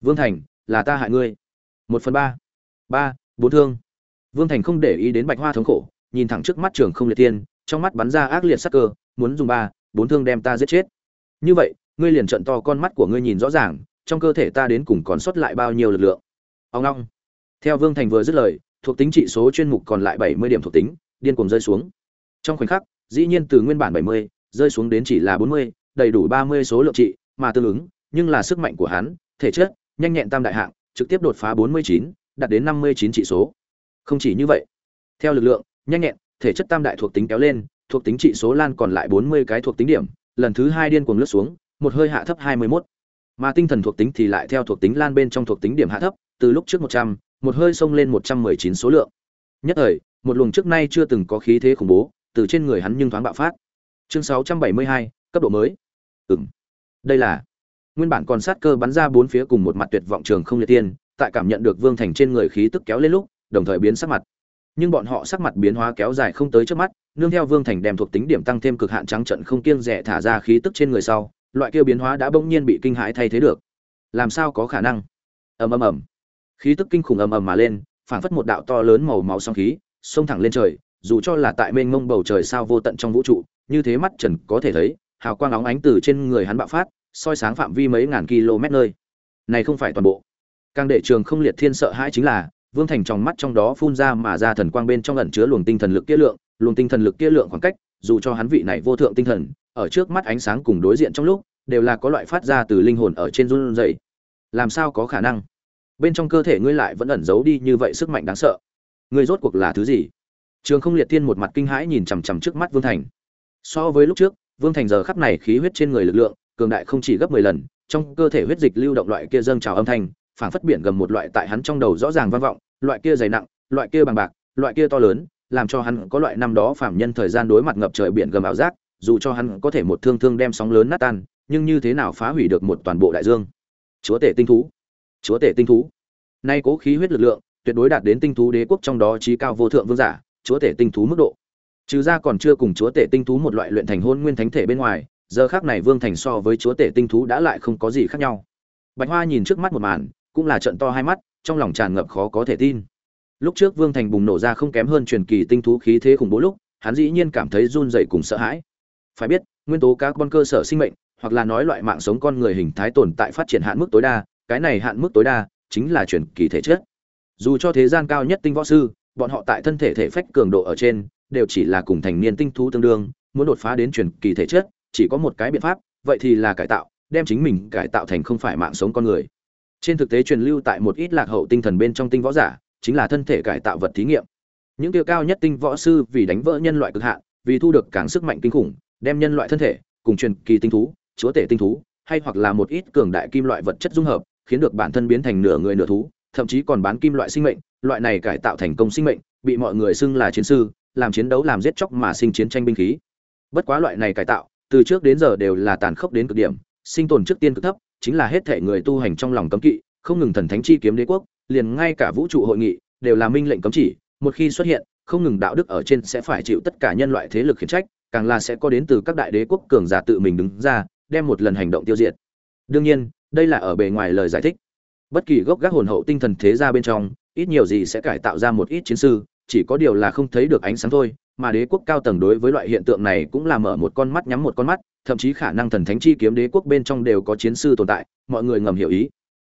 Vương thành là ta hại ngươi. Một phần ba. Ba, bốn thương. Vương thành không để ý đến bạch hoa thống khổ, nhìn thẳng trước mắt trường không liệt tiên, trong mắt bắn ra ác liệt sắc cơ, muốn dùng ba, bốn thương đem ta giết chết. Như vậy, ngươi liền trận to con mắt của ngươi nhìn rõ ràng, trong cơ thể ta đến cùng còn sót lại bao nhiêu lực lượng. Ông long theo vương thành vừa dứt lời, thuộc tính trị số chuyên mục còn lại bảy mươi điểm thuộc tính, điên cuồng rơi xuống. Trong khoảnh khắc, dĩ nhiên từ nguyên bản bảy mươi, rơi xuống đến chỉ là bốn mươi, đầy đủ ba mươi số lượng trị, mà tương ứng, nhưng là sức mạnh của hắn, thể chất nhanh nhẹn tam đại hạng, trực tiếp đột phá bốn mươi chín, đạt đến năm mươi chín trị số không chỉ như vậy, theo lực lượng, nhanh nhẹn, thể chất tam đại thuộc tính kéo lên, thuộc tính trị số lan còn lại bốn mươi cái thuộc tính điểm, lần thứ hai điên cuồng lướt xuống, một hơi hạ thấp hai mươi 21. mà tinh thần thuộc tính thì lại theo thuộc tính lan bên trong thuộc tính điểm hạ thấp, từ lúc trước một trăm, một hơi xông lên một trăm mười chín số lượng nhất thời, một luồng trước nay chưa từng có khí thế khủng bố, từ trên người hắn nhưng thoáng bạo phát chương sáu trăm bảy mươi hai, cấp độ mới Ừm. đây là nguyên bản còn sát cơ bắn ra bốn phía cùng một mặt tuyệt vọng trường không liệt tiên, tại cảm nhận được vương thành trên người khí tức kéo lên lúc, đồng thời biến sắc mặt. Nhưng bọn họ sắc mặt biến hóa kéo dài không tới trước mắt, nương theo vương thành đem thuộc tính điểm tăng thêm cực hạn trắng trận không kiêng rẻ thả ra khí tức trên người sau, loại kia biến hóa đã bỗng nhiên bị kinh hãi thay thế được. Làm sao có khả năng? Ầm ầm ầm. Khí tức kinh khủng ầm ầm mà lên, phảng phất một đạo to lớn màu máu song khí, xông thẳng lên trời, dù cho là tại mênh mông bầu trời sao vô tận trong vũ trụ, như thế mắt trần có thể thấy, hào quang óng ánh từ trên người hắn bạo phát soi sáng phạm vi mấy ngàn km nơi. Này không phải toàn bộ. Càng để trường không liệt thiên sợ hãi chính là, vương thành trong mắt trong đó phun ra mà ra thần quang bên trong ẩn chứa luồng tinh thần lực kia lượng, luồng tinh thần lực kia lượng khoảng cách, dù cho hắn vị này vô thượng tinh thần, ở trước mắt ánh sáng cùng đối diện trong lúc, đều là có loại phát ra từ linh hồn ở trên run rẩy. Làm sao có khả năng? Bên trong cơ thể ngươi lại vẫn ẩn giấu đi như vậy sức mạnh đáng sợ. Ngươi rốt cuộc là thứ gì? Trường không liệt thiên một mặt kinh hãi nhìn chằm chằm trước mắt vương thành. So với lúc trước, vương thành giờ khắp này khí huyết trên người lực lượng cường đại không chỉ gấp mười lần, trong cơ thể huyết dịch lưu động loại kia dâng trào âm thanh, phảng phất biển gầm một loại tại hắn trong đầu rõ ràng vang vọng, loại kia dày nặng, loại kia bằng bạc, loại kia to lớn, làm cho hắn có loại năm đó phàm nhân thời gian đối mặt ngập trời biển gầm ảo giác, dù cho hắn có thể một thương thương đem sóng lớn nát tan, nhưng như thế nào phá hủy được một toàn bộ đại dương? Chúa tể tinh thú! Chúa tể tinh thú! Nay cố khí huyết lực lượng, tuyệt đối đạt đến tinh thú đế quốc trong đó trí cao vô thượng vương giả, chúa tể tinh thú mức độ. Trừ ra còn chưa cùng chúa tể tinh thú một loại luyện thành hôn nguyên thánh thể bên ngoài giờ khác này vương thành so với chúa tể tinh thú đã lại không có gì khác nhau. Bạch hoa nhìn trước mắt một màn, cũng là trận to hai mắt, trong lòng tràn ngập khó có thể tin. Lúc trước vương thành bùng nổ ra không kém hơn truyền kỳ tinh thú khí thế khủng bố lúc, hắn dĩ nhiên cảm thấy run dậy cùng sợ hãi. Phải biết, nguyên tố carbon cơ sở sinh mệnh, hoặc là nói loại mạng sống con người hình thái tồn tại phát triển hạn mức tối đa, cái này hạn mức tối đa chính là truyền kỳ thể chất. Dù cho thế gian cao nhất tinh võ sư, bọn họ tại thân thể thể phách cường độ ở trên, đều chỉ là cùng thành niên tinh thú tương đương, muốn đột phá đến truyền kỳ thể chất chỉ có một cái biện pháp, vậy thì là cải tạo, đem chính mình cải tạo thành không phải mạng sống con người. Trên thực tế truyền lưu tại một ít lạc hậu tinh thần bên trong tinh võ giả, chính là thân thể cải tạo vật thí nghiệm. Những tiêu cao nhất tinh võ sư vì đánh vỡ nhân loại cực hạn, vì thu được càng sức mạnh kinh khủng, đem nhân loại thân thể, cùng truyền kỳ tinh thú, chúa tể tinh thú, hay hoặc là một ít cường đại kim loại vật chất dung hợp, khiến được bản thân biến thành nửa người nửa thú, thậm chí còn bán kim loại sinh mệnh, loại này cải tạo thành công sinh mệnh, bị mọi người xưng là chiến sư, làm chiến đấu làm giết chóc mà sinh chiến tranh binh khí. Bất quá loại này cải tạo từ trước đến giờ đều là tàn khốc đến cực điểm, sinh tồn trước tiên cực thấp, chính là hết thể người tu hành trong lòng cấm kỵ, không ngừng thần thánh chi kiếm đế quốc, liền ngay cả vũ trụ hội nghị, đều là minh lệnh cấm chỉ, một khi xuất hiện, không ngừng đạo đức ở trên sẽ phải chịu tất cả nhân loại thế lực khiển trách, càng là sẽ có đến từ các đại đế quốc cường giả tự mình đứng ra, đem một lần hành động tiêu diệt. Đương nhiên, đây là ở bề ngoài lời giải thích. Bất kỳ gốc gác hồn hậu tinh thần thế gia bên trong, ít nhiều gì sẽ cải tạo ra một ít chiến sư, chỉ có điều là không thấy được ánh sáng thôi mà đế quốc cao tầng đối với loại hiện tượng này cũng là mở một con mắt nhắm một con mắt, thậm chí khả năng thần thánh chi kiếm đế quốc bên trong đều có chiến sư tồn tại, mọi người ngầm hiểu ý.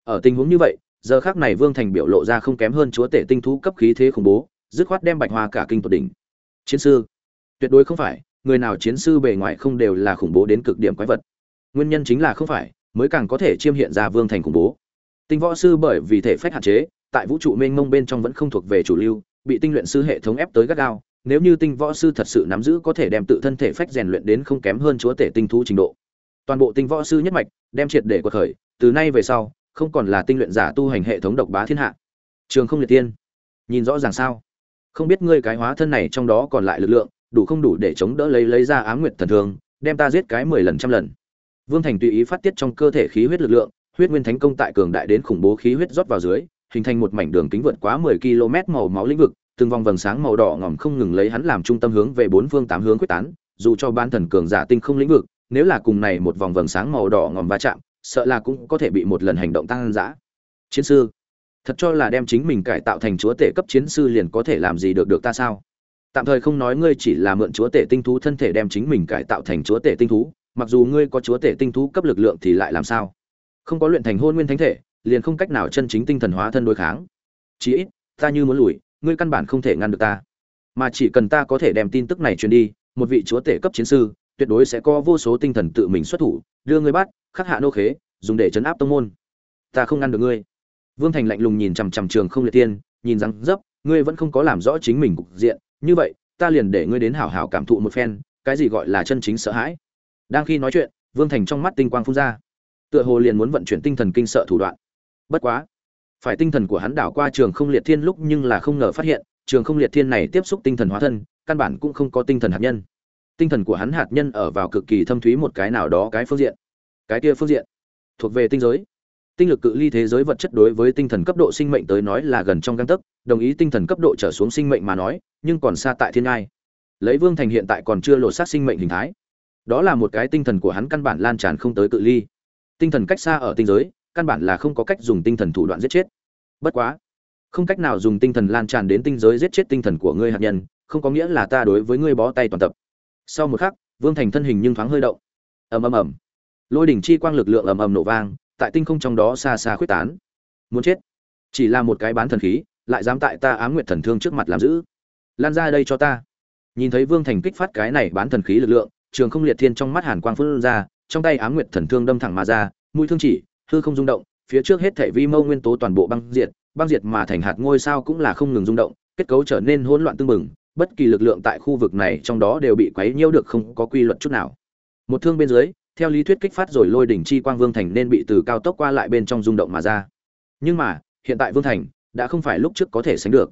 Ở tình huống như vậy, giờ khác này vương thành biểu lộ ra không kém hơn chúa tể tinh thú cấp khí thế khủng bố, dứt khoát đem bạch hoa cả kinh tột đỉnh. Chiến sư, tuyệt đối không phải, người nào chiến sư bề ngoài không đều là khủng bố đến cực điểm quái vật. Nguyên nhân chính là không phải, mới càng có thể chiêm hiện ra vương thành khủng bố. Tinh võ sư bởi vì thể phách hạn chế, tại vũ trụ mênh mông bên trong vẫn không thuộc về chủ lưu, bị tinh luyện sư hệ thống ép tới gắt gao nếu như tinh võ sư thật sự nắm giữ có thể đem tự thân thể phách rèn luyện đến không kém hơn chúa tể tinh thú trình độ. Toàn bộ tinh võ sư nhất mạch đem triệt để quật khởi, từ nay về sau, không còn là tinh luyện giả tu hành hệ thống độc bá thiên hạ. Trường không liệt tiên, nhìn rõ ràng sao? Không biết ngươi cái hóa thân này trong đó còn lại lực lượng, đủ không đủ để chống đỡ lấy lấy ra ám nguyệt thần thường, đem ta giết cái mười lần trăm lần. Vương thành tùy ý phát tiết trong cơ thể khí huyết lực lượng, huyết nguyên thánh công tại cường đại đến khủng bố khí huyết rót vào dưới, hình thành một mảnh đường kính vượt quá mười km màu máu lĩnh vực từng vòng vầng sáng màu đỏ ngòm không ngừng lấy hắn làm trung tâm hướng về bốn phương tám hướng quyết tán, dù cho ban thần cường giả tinh không lĩnh vực, nếu là cùng này một vòng vầng sáng màu đỏ ngòm va chạm, sợ là cũng có thể bị một lần hành động tăng dã. Chiến sư, thật cho là đem chính mình cải tạo thành chúa tể cấp chiến sư liền có thể làm gì được được ta sao? Tạm thời không nói ngươi chỉ là mượn chúa tể tinh thú thân thể đem chính mình cải tạo thành chúa tể tinh thú, mặc dù ngươi có chúa tể tinh thú cấp lực lượng thì lại làm sao? Không có luyện thành hôn nguyên thánh thể, liền không cách nào chân chính tinh thần hóa thân đối kháng. Chí ít, ta như muốn lùi ngươi căn bản không thể ngăn được ta. Mà chỉ cần ta có thể đem tin tức này truyền đi, một vị chúa tể cấp chiến sư, tuyệt đối sẽ có vô số tinh thần tự mình xuất thủ, đưa ngươi bắt, khắc hạ nô khế, dùng để chấn áp tông môn. Ta không ngăn được ngươi. Vương thành lạnh lùng nhìn chằm chằm trường không liệt tiên, nhìn rằng, dấp, ngươi vẫn không có làm rõ chính mình cục diện. Như vậy, ta liền để ngươi đến hảo hảo cảm thụ một phen, cái gì gọi là chân chính sợ hãi. Đang khi nói chuyện, vương thành trong mắt tinh quang phun ra. Tựa hồ liền muốn vận chuyển tinh thần kinh sợ thủ đoạn. Bất quá phải tinh thần của hắn đảo qua trường không liệt thiên lúc nhưng là không ngờ phát hiện, trường không liệt thiên này tiếp xúc tinh thần hóa thân, căn bản cũng không có tinh thần hạt nhân. Tinh thần của hắn hạt nhân ở vào cực kỳ thâm thúy một cái nào đó cái phương diện. Cái kia phương diện thuộc về tinh giới. Tinh lực cự ly thế giới vật chất đối với tinh thần cấp độ sinh mệnh tới nói là gần trong găng tấc, đồng ý tinh thần cấp độ trở xuống sinh mệnh mà nói, nhưng còn xa tại thiên ngai. Lấy vương thành hiện tại còn chưa lột xác sinh mệnh hình thái. Đó là một cái tinh thần của hắn căn bản lan tràn không tới cự ly. Tinh thần cách xa ở tinh giới căn bản là không có cách dùng tinh thần thủ đoạn giết chết. Bất quá, không cách nào dùng tinh thần lan tràn đến tinh giới giết chết tinh thần của ngươi hạt nhân, không có nghĩa là ta đối với ngươi bó tay toàn tập. Sau một khắc, vương thành thân hình nhưng thoáng hơi động. Ầm ầm ầm. Lôi đỉnh chi quang lực lượng ầm ầm nổ vang, tại tinh không trong đó xa xa khuyết tán. Muốn chết? Chỉ là một cái bán thần khí, lại dám tại ta ám nguyệt thần thương trước mặt làm giữ lan ra đây cho ta. Nhìn thấy vương thành kích phát cái này bán thần khí lực lượng, trường không liệt thiên trong mắt hàn quang phun ra, trong tay ám nguyệt thần thương đâm thẳng mà ra, mũi thương chỉ hư không rung động, phía trước hết thể vi mâu nguyên tố toàn bộ băng diệt băng diệt mà thành hạt ngôi sao cũng là không ngừng rung động, kết cấu trở nên hỗn loạn tương bừng, bất kỳ lực lượng tại khu vực này trong đó đều bị quấy nhiễu được không có quy luật chút nào. Một thương bên dưới, theo lý thuyết kích phát rồi lôi đỉnh chi quang vương thành nên bị từ cao tốc qua lại bên trong rung động mà ra. Nhưng mà, hiện tại vương thành đã không phải lúc trước có thể sánh được.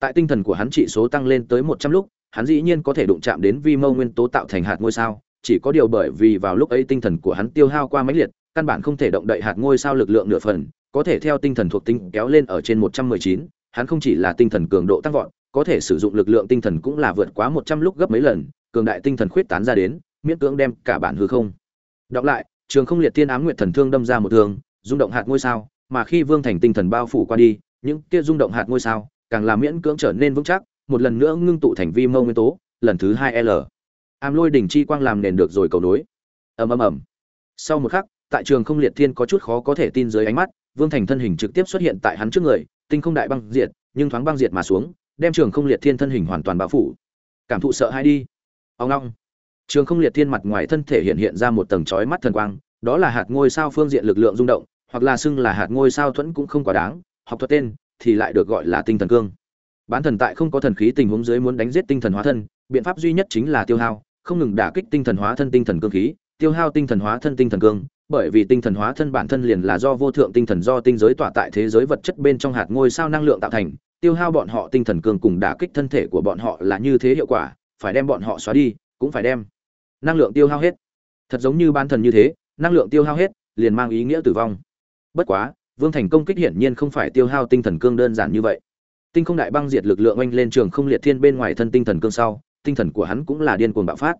Tại tinh thần của hắn trị số tăng lên tới một trăm lúc, hắn dĩ nhiên có thể đụng chạm đến vi mâu nguyên tố tạo thành hạt ngôi sao, chỉ có điều bởi vì vào lúc ấy tinh thần của hắn tiêu hao qua mấy liệt căn bản không thể động đậy hạt ngôi sao lực lượng nửa phần, có thể theo tinh thần thuộc tinh kéo lên ở trên một trăm mười chín, hắn không chỉ là tinh thần cường độ tăng vọt, có thể sử dụng lực lượng tinh thần cũng là vượt quá một trăm lúc gấp mấy lần, cường đại tinh thần khuyết tán ra đến, miễn cưỡng đem cả bản hư không. Đọc lại, trường không liệt tiên ám nguyện thần thương đâm ra một thương, rung động hạt ngôi sao, mà khi vương thành tinh thần bao phủ qua đi, những kia rung động hạt ngôi sao càng làm miễn cưỡng trở nên vững chắc, một lần nữa ngưng tụ thành vi mâu nguyên tố, lần thứ hai l. Am lôi đỉnh chi quang làm nền được rồi cầu nối. Ầm ầm ầm. Sau một khắc tại trường không liệt thiên có chút khó có thể tin dưới ánh mắt, vương thành thân hình trực tiếp xuất hiện tại hắn trước người, tinh không đại băng diệt, nhưng thoáng băng diệt mà xuống, đem trường không liệt thiên thân hình hoàn toàn bao phủ. Cảm thụ sợ hay đi. Ông long trường không liệt thiên mặt ngoài thân thể hiện hiện ra một tầng chói mắt thần quang, đó là hạt ngôi sao phương diện lực lượng rung động, hoặc là xưng là hạt ngôi sao thuẫn cũng không quá đáng, học thuật tên thì lại được gọi là tinh thần cương. Bán thần tại không có thần khí tình huống dưới muốn đánh giết tinh thần hóa thân, biện pháp duy nhất chính là tiêu hao, không ngừng đả kích tinh thần hóa thân tinh thần cương khí, tiêu hao tinh thần hóa thân tinh thần cương bởi vì tinh thần hóa thân bản thân liền là do vô thượng tinh thần do tinh giới tỏa tại thế giới vật chất bên trong hạt ngôi sao năng lượng tạo thành, tiêu hao bọn họ tinh thần cường cùng đả kích thân thể của bọn họ là như thế hiệu quả, phải đem bọn họ xóa đi, cũng phải đem năng lượng tiêu hao hết. Thật giống như ban thần như thế, năng lượng tiêu hao hết, liền mang ý nghĩa tử vong. Bất quá, vương thành công kích hiển nhiên không phải tiêu hao tinh thần cương đơn giản như vậy. Tinh không đại băng diệt lực lượng oanh lên trường không liệt thiên bên ngoài thân tinh thần cương sau, tinh thần của hắn cũng là điên cuồng bạo phát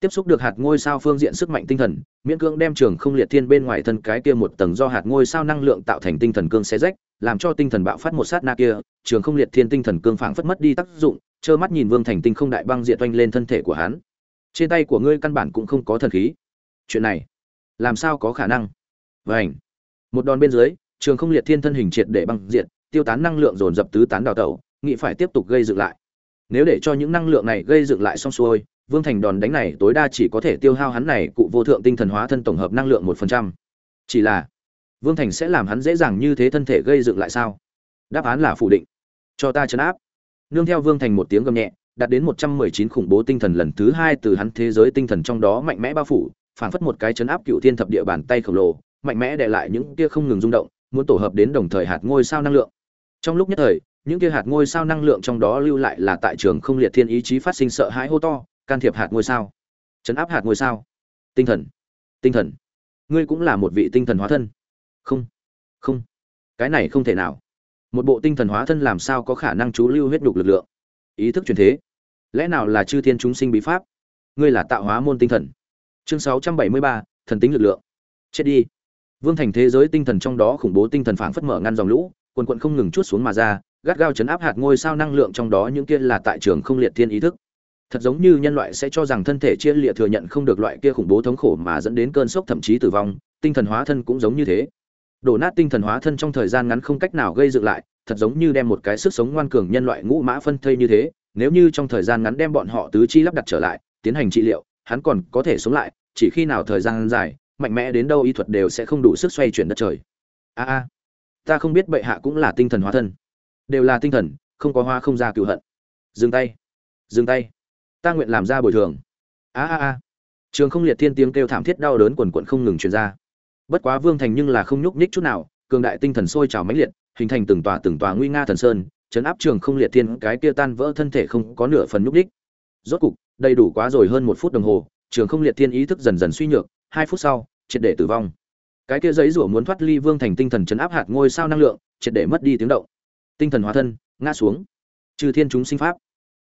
tiếp xúc được hạt ngôi sao phương diện sức mạnh tinh thần, miễn cương đem trường không liệt thiên bên ngoài thân cái kia một tầng do hạt ngôi sao năng lượng tạo thành tinh thần cương xé rách, làm cho tinh thần bạo phát một sát na kia, trường không liệt thiên tinh thần cương phảng phất mất đi tác dụng, trơ mắt nhìn vương thành tinh không đại băng diệt oanh lên thân thể của hắn. Trên tay của ngươi căn bản cũng không có thần khí. Chuyện này, làm sao có khả năng? Vảnh một đòn bên dưới, trường không liệt thiên thân hình triệt để băng diệt, tiêu tán năng lượng dồn dập tứ tán đào tẩu, nghị phải tiếp tục gây dựng lại. Nếu để cho những năng lượng này gây dựng lại xong xuôi vương thành đòn đánh này tối đa chỉ có thể tiêu hao hắn này cụ vô thượng tinh thần hóa thân tổng hợp năng lượng một phần trăm. Chỉ là, vương thành sẽ làm hắn dễ dàng như thế thân thể gây dựng lại sao? Đáp án là phủ định. Cho ta chấn áp. Nương theo vương thành một tiếng gầm nhẹ, đạt đến một trăm mười chín khủng bố tinh thần lần thứ hai từ hắn thế giới tinh thần trong đó mạnh mẽ bao phủ, phảng phất một cái chấn áp cựu thiên thập địa bàn tay khổng lồ, mạnh mẽ để lại những kia không ngừng rung động, muốn tổ hợp đến đồng thời hạt ngôi sao năng lượng. Trong lúc nhất thời, những kia hạt ngôi sao năng lượng trong đó lưu lại là tại trường không liệt thiên ý chí phát sinh sợ hãi hô to can thiệp hạt ngôi sao. Chấn áp hạt ngôi sao. Tinh thần. Tinh thần. Ngươi cũng là một vị tinh thần hóa thân. Không. Không. Cái này không thể nào. Một bộ tinh thần hóa thân làm sao có khả năng chú lưu huyết đục lực lượng? Ý thức truyền thế. Lẽ nào là chư thiên chúng sinh bí pháp? Ngươi là tạo hóa môn tinh thần. Chương sáu trăm bảy mươi ba, thần tính lực lượng. Chết đi. Vương thành thế giới tinh thần trong đó khủng bố tinh thần phảng phất mở ngăn dòng lũ, quần quận không ngừng chút xuống mà ra, gắt gao chấn áp hạt ngôi sao năng lượng trong đó những kia là tại trường không liệt thiên ý thức thật giống như nhân loại sẽ cho rằng thân thể chia liệt thừa nhận không được loại kia khủng bố thống khổ mà dẫn đến cơn sốc thậm chí tử vong, tinh thần hóa thân cũng giống như thế. Đổ nát tinh thần hóa thân trong thời gian ngắn không cách nào gây dựng lại, thật giống như đem một cái sức sống ngoan cường nhân loại ngũ mã phân thây như thế, nếu như trong thời gian ngắn đem bọn họ tứ chi lắp đặt trở lại, tiến hành trị liệu, hắn còn có thể sống lại, chỉ khi nào thời gian dài, mạnh mẽ đến đâu y thuật đều sẽ không đủ sức xoay chuyển đất trời. A a, ta không biết bệ hạ cũng là tinh thần hóa thân. Đều là tinh thần, không có hoa không ra cựu hận. Dừng tay. Dừng tay ta nguyện làm ra bồi thường. A a a. Trường không liệt thiên tiếng kêu thảm thiết đau đớn quần quận không ngừng truyền ra. Bất quá vương thành nhưng là không nhúc nhích chút nào, cường đại tinh thần sôi trào mãnh liệt, hình thành từng tòa từng tòa nguy nga thần sơn, chấn áp trường không liệt thiên cái kia tan vỡ thân thể không có nửa phần nhúc nhích. Rốt cục, đầy đủ quá rồi hơn một phút đồng hồ, trường không liệt thiên ý thức dần dần suy nhược, hai phút sau, triệt để tử vong. Cái kia giấy rủa muốn thoát ly vương thành tinh thần chấn áp hạt ngôi sao năng lượng, triệt để mất đi tiếng động. Tinh thần hóa thân, ngã xuống. Trừ thiên chúng sinh pháp.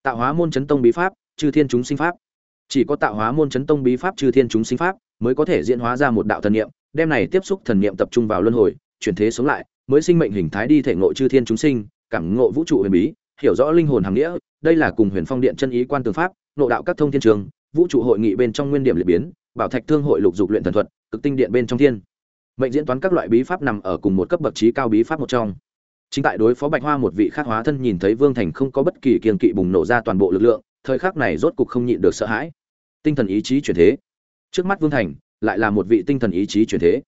Tạo hóa môn chấn tông bí pháp chư thiên chúng sinh pháp. Chỉ có tạo hóa môn chấn tông bí pháp chư thiên chúng sinh pháp mới có thể diễn hóa ra một đạo thần niệm, đem này tiếp xúc thần niệm tập trung vào luân hồi, chuyển thế sống lại, mới sinh mệnh hình thái đi thể ngộ chư thiên chúng sinh, cảm ngộ vũ trụ huyền bí, hiểu rõ linh hồn hàng nghĩa, đây là cùng huyền phong điện chân ý quan tường pháp nội đạo các thông thiên trường, vũ trụ hội nghị bên trong nguyên điểm liệt biến, bảo thạch thương hội lục dục luyện thần thuật, cực tinh điện bên trong thiên. Mệnh diễn toán các loại bí pháp nằm ở cùng một cấp bậc trí cao bí pháp một trong. Chính tại đối phó bạch hoa một vị khác hóa thân nhìn thấy vương thành không có bất kỳ kiên kỵ bùng nổ ra toàn bộ lực lượng thời khắc này rốt cục không nhịn được sợ hãi. Tinh thần ý chí chuyển thế. Trước mắt vương thành, lại là một vị tinh thần ý chí chuyển thế.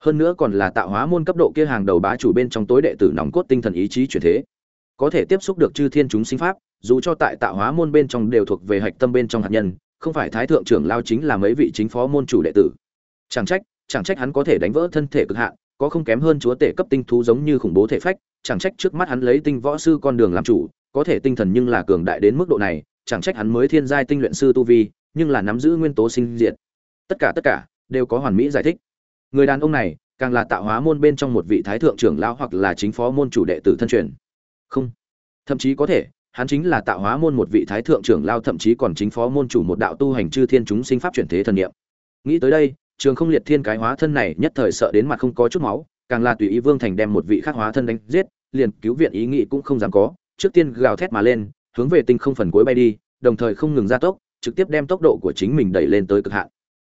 Hơn nữa còn là tạo hóa môn cấp độ kia hàng đầu bá chủ bên trong tối đệ tử nòng cốt tinh thần ý chí chuyển thế. Có thể tiếp xúc được chư thiên chúng sinh pháp, dù cho tại tạo hóa môn bên trong đều thuộc về hạch tâm bên trong hạt nhân, không phải thái thượng trưởng lao chính là mấy vị chính phó môn chủ đệ tử. Chẳng trách chẳng trách hắn có thể đánh vỡ thân thể cực hạn, có không kém hơn chúa tể cấp tinh thú giống như khủng bố thể phách, chẳng trách trước mắt hắn lấy tinh võ sư con đường làm chủ, có thể tinh thần nhưng là cường đại đến mức độ này chẳng trách hắn mới thiên giai tinh luyện sư tu vi, nhưng là nắm giữ nguyên tố sinh diệt. Tất cả tất cả đều có hoàn mỹ giải thích. Người đàn ông này, càng là tạo hóa môn bên trong một vị thái thượng trưởng lão hoặc là chính phó môn chủ đệ tử thân truyền. Không. Thậm chí có thể, hắn chính là tạo hóa môn một vị thái thượng trưởng lão, thậm chí còn chính phó môn chủ một đạo tu hành chư thiên chúng sinh pháp chuyển thế thần niệm. Nghĩ tới đây, trường không liệt thiên cái hóa thân này nhất thời sợ đến mặt không có chút máu, càng là tùy ý vương thành đem một vị khác hóa thân đánh giết, liền cứu viện ý nghĩ cũng không dám có, trước tiên gào thét mà lên hướng về tinh không phần cuối bay đi, đồng thời không ngừng gia tốc, trực tiếp đem tốc độ của chính mình đẩy lên tới cực hạn.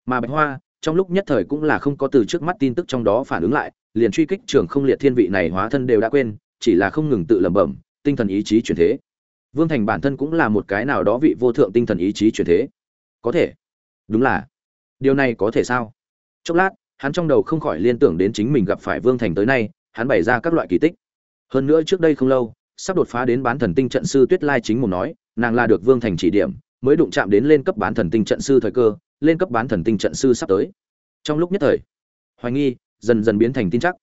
Mà bạch hoa, trong lúc nhất thời cũng là không có từ trước mắt tin tức trong đó phản ứng lại, liền truy kích trưởng không liệt thiên vị này hóa thân đều đã quên, chỉ là không ngừng tự lẩm bẩm, tinh thần ý chí chuyển thế. Vương thành bản thân cũng là một cái nào đó vị vô thượng tinh thần ý chí chuyển thế. Có thể. Đúng là. Điều này có thể sao? Chốc lát, hắn trong đầu không khỏi liên tưởng đến chính mình gặp phải vương thành tới nay, hắn bày ra các loại kỳ tích. Hơn nữa trước đây không lâu sắp đột phá đến bán thần tinh trận sư tuyết lai chính một nói, nàng là được vương thành chỉ điểm, mới đụng chạm đến lên cấp bán thần tinh trận sư thời cơ, lên cấp bán thần tinh trận sư sắp tới. Trong lúc nhất thời, hoài nghi, dần dần biến thành tin chắc.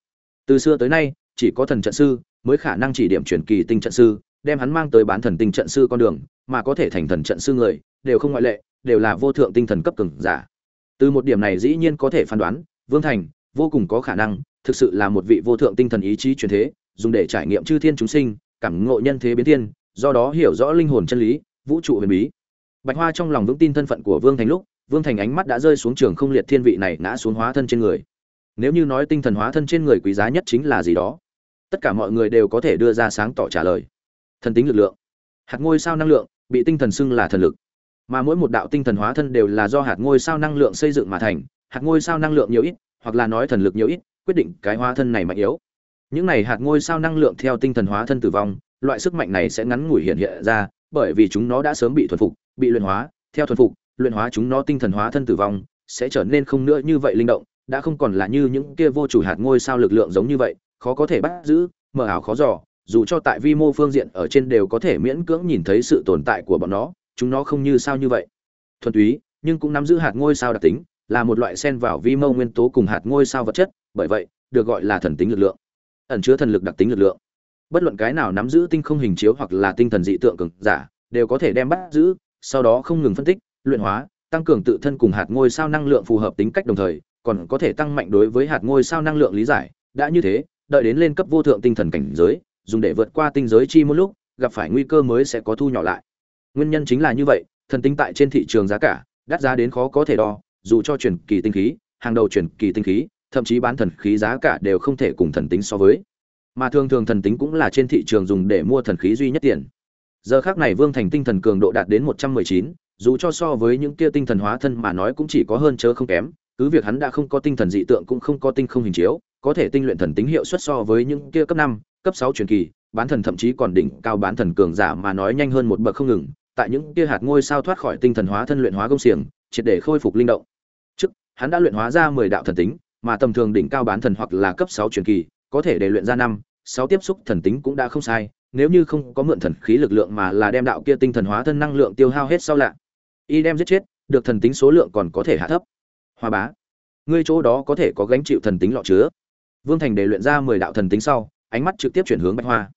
Từ xưa tới nay, chỉ có thần trận sư mới khả năng chỉ điểm chuyển kỳ tinh trận sư, đem hắn mang tới bán thần tinh trận sư con đường, mà có thể thành thần trận sư người, đều không ngoại lệ, đều là vô thượng tinh thần cấp cường giả. Từ một điểm này dĩ nhiên có thể phán đoán, vương thành vô cùng có khả năng thực sự là một vị vô thượng tinh thần ý chí truyền thế, dùng để trải nghiệm chư thiên chúng sinh cảm ngộ nhân thế biến thiên, do đó hiểu rõ linh hồn chân lý, vũ trụ huyền bí. Bạch hoa trong lòng vững tin thân phận của vương thành lúc, vương thành ánh mắt đã rơi xuống trường không liệt thiên vị này ngã xuống hóa thân trên người. Nếu như nói tinh thần hóa thân trên người quý giá nhất chính là gì đó, tất cả mọi người đều có thể đưa ra sáng tỏ trả lời. Thần tính lực lượng. Hạt ngôi sao năng lượng, bị tinh thần xưng là thần lực. Mà mỗi một đạo tinh thần hóa thân đều là do hạt ngôi sao năng lượng xây dựng mà thành, hạt ngôi sao năng lượng nhiều ít, hoặc là nói thần lực nhiều ít, quyết định cái hóa thân này mạnh yếu những này hạt ngôi sao năng lượng theo tinh thần hóa thân tử vong, loại sức mạnh này sẽ ngắn ngủi hiện hiện ra, bởi vì chúng nó đã sớm bị thuần phục, bị luyện hóa. Theo thuần phục, luyện hóa chúng nó tinh thần hóa thân tử vong, sẽ trở nên không nữa như vậy linh động, đã không còn là như những kia vô chủ hạt ngôi sao lực lượng giống như vậy, khó có thể bắt giữ, mờ ảo khó dò, dù cho tại vi mô phương diện ở trên đều có thể miễn cưỡng nhìn thấy sự tồn tại của bọn nó, chúng nó không như sao như vậy. Thuần túy, nhưng cũng nắm giữ hạt ngôi sao đặc tính, là một loại xen vào vi mô nguyên tố cùng hạt ngôi sao vật chất, bởi vậy, được gọi là thần tính lực lượng ẩn chứa thần lực đặc tính lực lượng. Bất luận cái nào nắm giữ tinh không hình chiếu hoặc là tinh thần dị tượng cường giả, đều có thể đem bắt giữ, sau đó không ngừng phân tích, luyện hóa, tăng cường tự thân cùng hạt ngôi sao năng lượng phù hợp tính cách đồng thời, còn có thể tăng mạnh đối với hạt ngôi sao năng lượng lý giải. Đã như thế, đợi đến lên cấp vô thượng tinh thần cảnh giới, dùng để vượt qua tinh giới chi một lúc, gặp phải nguy cơ mới sẽ có thu nhỏ lại. Nguyên nhân chính là như vậy, thần tính tại trên thị trường giá cả, đắt giá đến khó có thể đo, dù cho chuyển kỳ tinh khí, hàng đầu chuyển kỳ tinh khí thậm chí bán thần khí giá cả đều không thể cùng thần tính so với. Mà thường thường thần tính cũng là trên thị trường dùng để mua thần khí duy nhất tiền. Giờ khác này vương thành tinh thần cường độ đạt đến một trăm mười chín, dù cho so với những kia tinh thần hóa thân mà nói cũng chỉ có hơn chớ không kém, cứ việc hắn đã không có tinh thần dị tượng cũng không có tinh không hình chiếu, có thể tinh luyện thần tính hiệu suất so với những kia cấp năm, cấp sáu truyền kỳ, bán thần thậm chí còn đỉnh cao bán thần cường giả mà nói nhanh hơn một bậc không ngừng, tại những kia hạt ngôi sao thoát khỏi tinh thần hóa thân luyện hóa công xiềng, triệt để khôi phục linh động. Trước, hắn đã luyện hóa ra mười đạo thần tính mà tầm thường đỉnh cao bán thần hoặc là cấp sáu truyền kỳ, có thể để luyện ra năm, sáu tiếp xúc thần tính cũng đã không sai, nếu như không có mượn thần khí lực lượng mà là đem đạo kia tinh thần hóa thân năng lượng tiêu hao hết sau lạ. Y đem giết chết, được thần tính số lượng còn có thể hạ thấp. Hoa bá, ngươi chỗ đó có thể có gánh chịu thần tính lọ chứa. Vương thành để luyện ra mười đạo thần tính sau, ánh mắt trực tiếp chuyển hướng bạch hoa.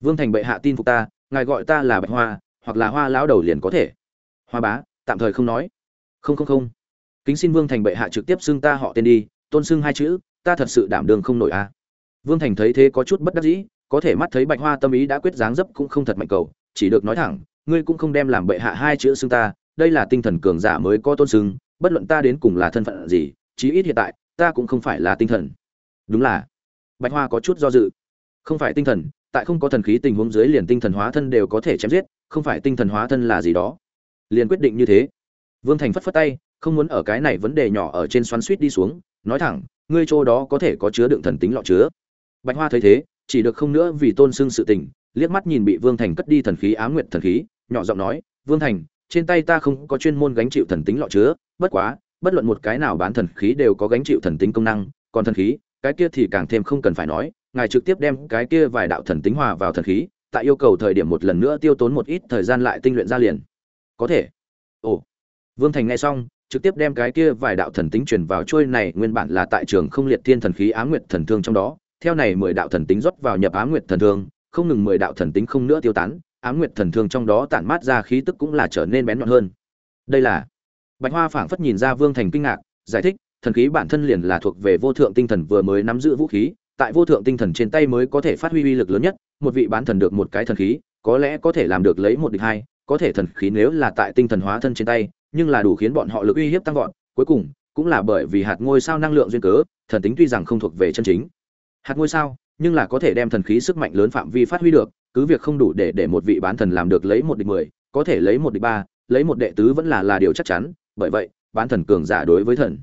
Vương thành bệ hạ tin phục ta, ngài gọi ta là bạch hoa, hoặc là hoa lão đầu liền có thể. Hoa bá, tạm thời không nói. Không không không. Kính xin vương thành bệ hạ trực tiếp xưng ta họ tên đi tôn sưng hai chữ ta thật sự đảm đường không nổi a. Vương thành thấy thế có chút bất đắc dĩ có thể mắt thấy bạch hoa tâm ý đã quyết dáng dấp cũng không thật mạnh cầu chỉ được nói thẳng ngươi cũng không đem làm bệ hạ hai chữ xưng ta đây là tinh thần cường giả mới có tôn sưng, bất luận ta đến cùng là thân phận gì chí ít hiện tại ta cũng không phải là tinh thần. Đúng là. Bạch hoa có chút do dự. Không phải tinh thần tại không có thần khí tình huống dưới liền tinh thần hóa thân đều có thể chém giết không phải tinh thần hóa thân là gì đó. Liền quyết định như thế. Vương thành phất phất tay không muốn ở cái này vấn đề nhỏ ở trên xoắn suýt đi xuống nói thẳng, ngươi chỗ đó có thể có chứa đựng thần tính lọ chứa. Bạch hoa thấy thế, chỉ được không nữa vì tôn xưng sự tình, liếc mắt nhìn bị vương thành cất đi thần khí á nguyệt thần khí, nhỏ giọng nói, vương thành, trên tay ta không có chuyên môn gánh chịu thần tính lọ chứa, bất quá, bất luận một cái nào bán thần khí đều có gánh chịu thần tính công năng, còn thần khí, cái kia thì càng thêm không cần phải nói, ngài trực tiếp đem cái kia vài đạo thần tính hòa vào thần khí, tại yêu cầu thời điểm một lần nữa tiêu tốn một ít thời gian lại tinh luyện ra liền. Có thể. Ồ. Vương thành nghe xong trực tiếp đem cái kia vài đạo thần tính truyền vào trôi này, nguyên bản là tại trường không liệt thiên thần khí á nguyệt thần thương trong đó, theo này mười đạo thần tính rót vào nhập á nguyệt thần thương, không ngừng mười đạo thần tính không nữa tiêu tán á nguyệt thần thương trong đó tản mát ra khí tức cũng là trở nên bén nhọn hơn. Đây là bạch hoa phảng phất nhìn ra vương thành kinh ngạc, giải thích, thần khí bản thân liền là thuộc về vô thượng tinh thần vừa mới nắm giữ vũ khí, tại vô thượng tinh thần trên tay mới có thể phát huy uy lực lớn nhất, một vị bán thần được một cái thần khí, có lẽ có thể làm được lấy một địch hai, có thể thần khí nếu là tại tinh thần hóa thân trên tay nhưng là đủ khiến bọn họ lực uy hiếp tăng vọt, cuối cùng cũng là bởi vì hạt ngôi sao năng lượng duyên cớ, thần tính tuy rằng không thuộc về chân chính. Hạt ngôi sao, nhưng là có thể đem thần khí sức mạnh lớn phạm vi phát huy được, cứ việc không đủ để để một vị bán thần làm được lấy một địch mười, có thể lấy một địch ba, lấy một đệ tứ vẫn là là điều chắc chắn, bởi vậy, bán thần cường giả đối với thần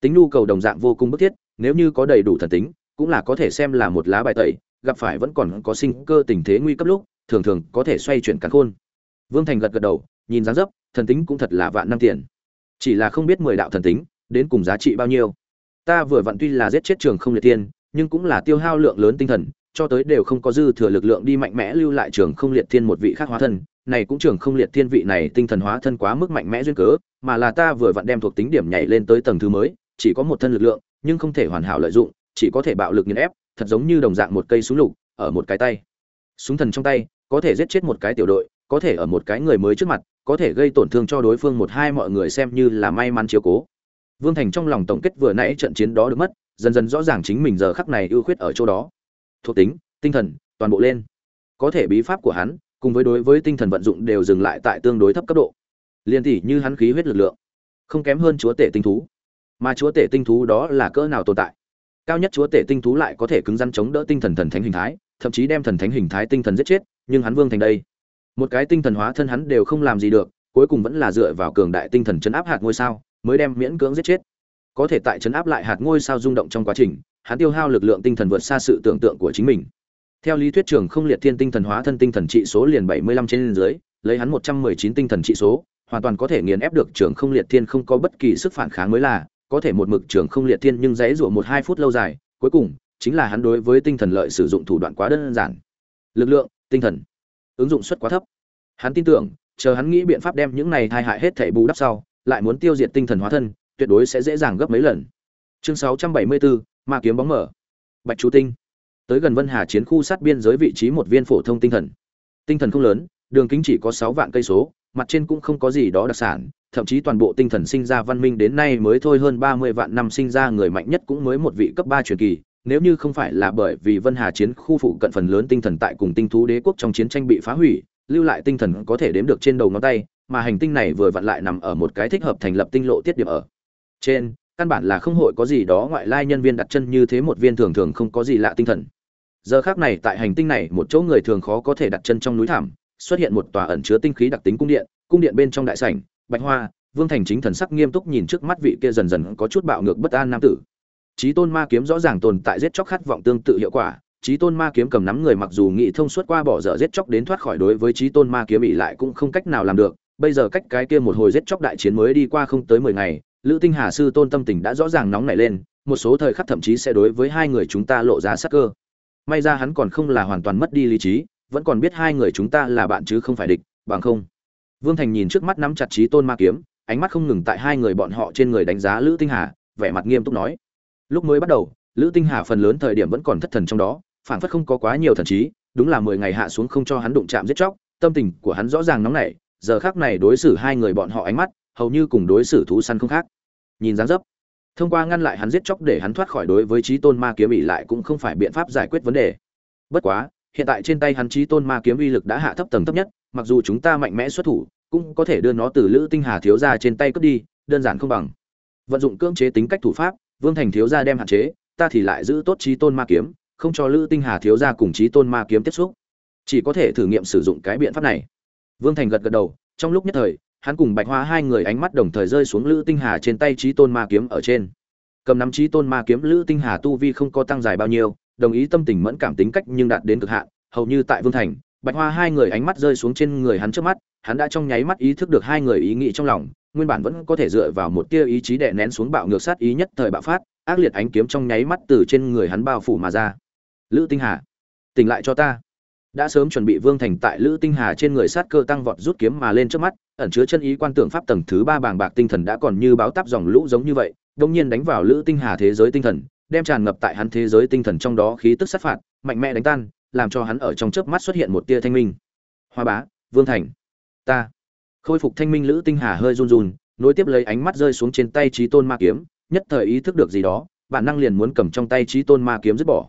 tính nhu cầu đồng dạng vô cùng bức thiết, nếu như có đầy đủ thần tính, cũng là có thể xem là một lá bài tẩy, gặp phải vẫn còn có sinh cơ tình thế nguy cấp lúc, thường thường có thể xoay chuyển cắn khôn. Vương thành gật gật đầu, nhìn dáng dấp thần tính cũng thật là vạn năm tiền. Chỉ là không biết mười đạo thần tính, đến cùng giá trị bao nhiêu. Ta vừa vặn tuy là giết chết trường không liệt tiên nhưng cũng là tiêu hao lượng lớn tinh thần, cho tới đều không có dư thừa lực lượng đi mạnh mẽ lưu lại trường không liệt thiên một vị khác hóa thân. Này cũng trường không liệt thiên vị này tinh thần hóa thân quá mức mạnh mẽ duyên cớ, mà là ta vừa vặn đem thuộc tính điểm nhảy lên tới tầng thứ mới, chỉ có một thân lực lượng, nhưng không thể hoàn hảo lợi dụng, chỉ có thể bạo lực nghiền ép, thật giống như đồng dạng một cây súng lục, ở một cái tay. Súng thần trong tay, có thể giết chết một cái tiểu đội có thể ở một cái người mới trước mặt, có thể gây tổn thương cho đối phương một hai mọi người xem như là may mắn chiếu cố. Vương thành trong lòng tổng kết vừa nãy trận chiến đó được mất, dần dần rõ ràng chính mình giờ khắc này ưu khuyết ở chỗ đó. Thuộc tính, tinh thần, toàn bộ lên. Có thể bí pháp của hắn, cùng với đối với tinh thần vận dụng đều dừng lại tại tương đối thấp cấp độ. Liên tỷ như hắn khí huyết lực lượng, không kém hơn chúa tể tinh thú. Mà chúa tể tinh thú đó là cỡ nào tồn tại? Cao nhất chúa tể tinh thú lại có thể cứng rắn chống đỡ tinh thần thần thánh hình thái, thậm chí đem thần thánh hình thái tinh thần giết chết, nhưng hắn vương thành đây một cái tinh thần hóa thân hắn đều không làm gì được, cuối cùng vẫn là dựa vào cường đại tinh thần chấn áp hạt ngôi sao, mới đem miễn cưỡng giết chết. Có thể tại chấn áp lại hạt ngôi sao rung động trong quá trình, hắn tiêu hao lực lượng tinh thần vượt xa sự tưởng tượng của chính mình. Theo lý thuyết trường không liệt thiên tinh thần hóa thân tinh thần trị số liền bảy mươi lăm trên dưới, lấy hắn một trăm mười chín tinh thần trị số, hoàn toàn có thể nghiền ép được trường không liệt thiên không có bất kỳ sức phản kháng mới là, có thể một mực trường không liệt thiên nhưng dãy rủa một hai phút lâu dài, cuối cùng, chính là hắn đối với tinh thần lợi sử dụng thủ đoạn quá đơn giản. Lực lượng, tinh thần ứng dụng suất quá thấp. Hắn tin tưởng chờ hắn nghĩ biện pháp đem những này thai hại hết thể bù đắp sau lại muốn tiêu diệt tinh thần hóa thân tuyệt đối sẽ dễ dàng gấp mấy lần. Chương 674, ma kiếm bóng mở. Bạch chú tinh. Tới gần vân hà chiến khu sát biên giới vị trí một viên phổ thông tinh thần. Tinh thần không lớn đường kính chỉ có sáu vạn cây số mặt trên cũng không có gì đó đặc sản thậm chí toàn bộ tinh thần sinh ra văn minh đến nay mới thôi hơn ba mươi vạn năm sinh ra người mạnh nhất cũng mới một vị cấp ba truyền kỳ nếu như không phải là bởi vì vân hà chiến khu phụ cận phần lớn tinh thần tại cùng tinh thú đế quốc trong chiến tranh bị phá hủy, lưu lại tinh thần có thể đếm được trên đầu ngón tay, mà hành tinh này vừa vặn lại nằm ở một cái thích hợp thành lập tinh lộ tiết điểm ở. Trên, căn bản là không hội có gì đó ngoại lai nhân viên đặt chân như thế một viên thường thường không có gì lạ tinh thần. Giờ khác này tại hành tinh này một chỗ người thường khó có thể đặt chân trong núi thảm, xuất hiện một tòa ẩn chứa tinh khí đặc tính cung điện cung điện bên trong đại sảnh, bạch hoa, vương thành chính thần sắc nghiêm túc nhìn trước mắt vị kia dần dần có chút bạo ngược bất an nam tử trí tôn ma kiếm rõ ràng tồn tại giết chóc khát vọng tương tự hiệu quả. Trí tôn ma kiếm cầm nắm người mặc dù nghĩ thông suốt qua bỏ dở giết chóc đến thoát khỏi đối với trí tôn ma kiếm ỉ lại cũng không cách nào làm được. Bây giờ cách cái kia một hồi giết chóc đại chiến mới đi qua không tới mười ngày, lữ tinh hà sư tôn tâm tình đã rõ ràng nóng nảy lên, một số thời khắc thậm chí sẽ đối với hai người chúng ta lộ ra sắc cơ. May ra hắn còn không là hoàn toàn mất đi lý trí, vẫn còn biết hai người chúng ta là bạn chứ không phải địch, bằng không. Vương thành nhìn trước mắt nắm chặt trí tôn ma kiếm, ánh mắt không ngừng tại hai người bọn họ trên người đánh giá lữ tinh hà, vẻ mặt nghiêm túc nói lúc mới bắt đầu, lữ tinh hà phần lớn thời điểm vẫn còn thất thần trong đó phản phất không có quá nhiều thần trí, đúng là mười ngày hạ xuống không cho hắn đụng chạm giết chóc, tâm tình của hắn rõ ràng nóng nảy, giờ khác này đối xử hai người bọn họ ánh mắt, hầu như cùng đối xử thú săn không khác. Nhìn dáng dấp, thông qua ngăn lại hắn giết chóc để hắn thoát khỏi đối với trí tôn ma kiếm ỉ lại cũng không phải biện pháp giải quyết vấn đề. Bất quá, hiện tại trên tay hắn trí tôn ma kiếm uy lực đã hạ thấp tầng thấp nhất, mặc dù chúng ta mạnh mẽ xuất thủ, cũng có thể đưa nó từ lữ tinh hà thiếu ra trên tay cướp đi, đơn giản không bằng. Vận dụng cưỡng chế tính cách thủ pháp vương thành thiếu gia đem hạn chế, ta thì lại giữ tốt trí tôn ma kiếm, không cho lữ tinh hà thiếu gia cùng trí tôn ma kiếm tiếp xúc. Chỉ có thể thử nghiệm sử dụng cái biện pháp này. Vương thành gật gật đầu, trong lúc nhất thời, hắn cùng bạch hoa hai người ánh mắt đồng thời rơi xuống lữ tinh hà trên tay trí tôn ma kiếm ở trên. Cầm nắm trí tôn ma kiếm, lữ tinh hà tu vi không có tăng dài bao nhiêu, đồng ý tâm tình mẫn cảm tính cách nhưng đạt đến cực hạn, hầu như tại vương thành, bạch hoa hai người ánh mắt rơi xuống trên người hắn trước mắt, hắn đã trong nháy mắt ý thức được hai người ý nghĩ trong lòng nguyên bản vẫn có thể dựa vào một tia ý chí đè nén xuống bạo ngược sát ý nhất thời bạo phát, ác liệt ánh kiếm trong nháy mắt từ trên người hắn bao phủ mà ra. Lữ tinh hà, tỉnh lại cho ta. Đã sớm chuẩn bị vương thành tại lữ tinh hà trên người sát cơ tăng vọt rút kiếm mà lên trước mắt, ẩn chứa chân ý quan tưởng pháp tầng thứ ba bàng bạc tinh thần đã còn như báo táp dòng lũ giống như vậy đồng nhiên đánh vào lữ tinh hà thế giới tinh thần, đem tràn ngập tại hắn thế giới tinh thần trong đó khí tức sát phạt, mạnh mẽ đánh tan, làm cho hắn ở trong chớp mắt xuất hiện một tia thanh minh. Hoa bá, vương thành, ta khôi phục thanh minh lữ tinh hà hơi run run, nối tiếp lấy ánh mắt rơi xuống trên tay trí tôn ma kiếm, nhất thời ý thức được gì đó, bản năng liền muốn cầm trong tay trí tôn ma kiếm dứt bỏ.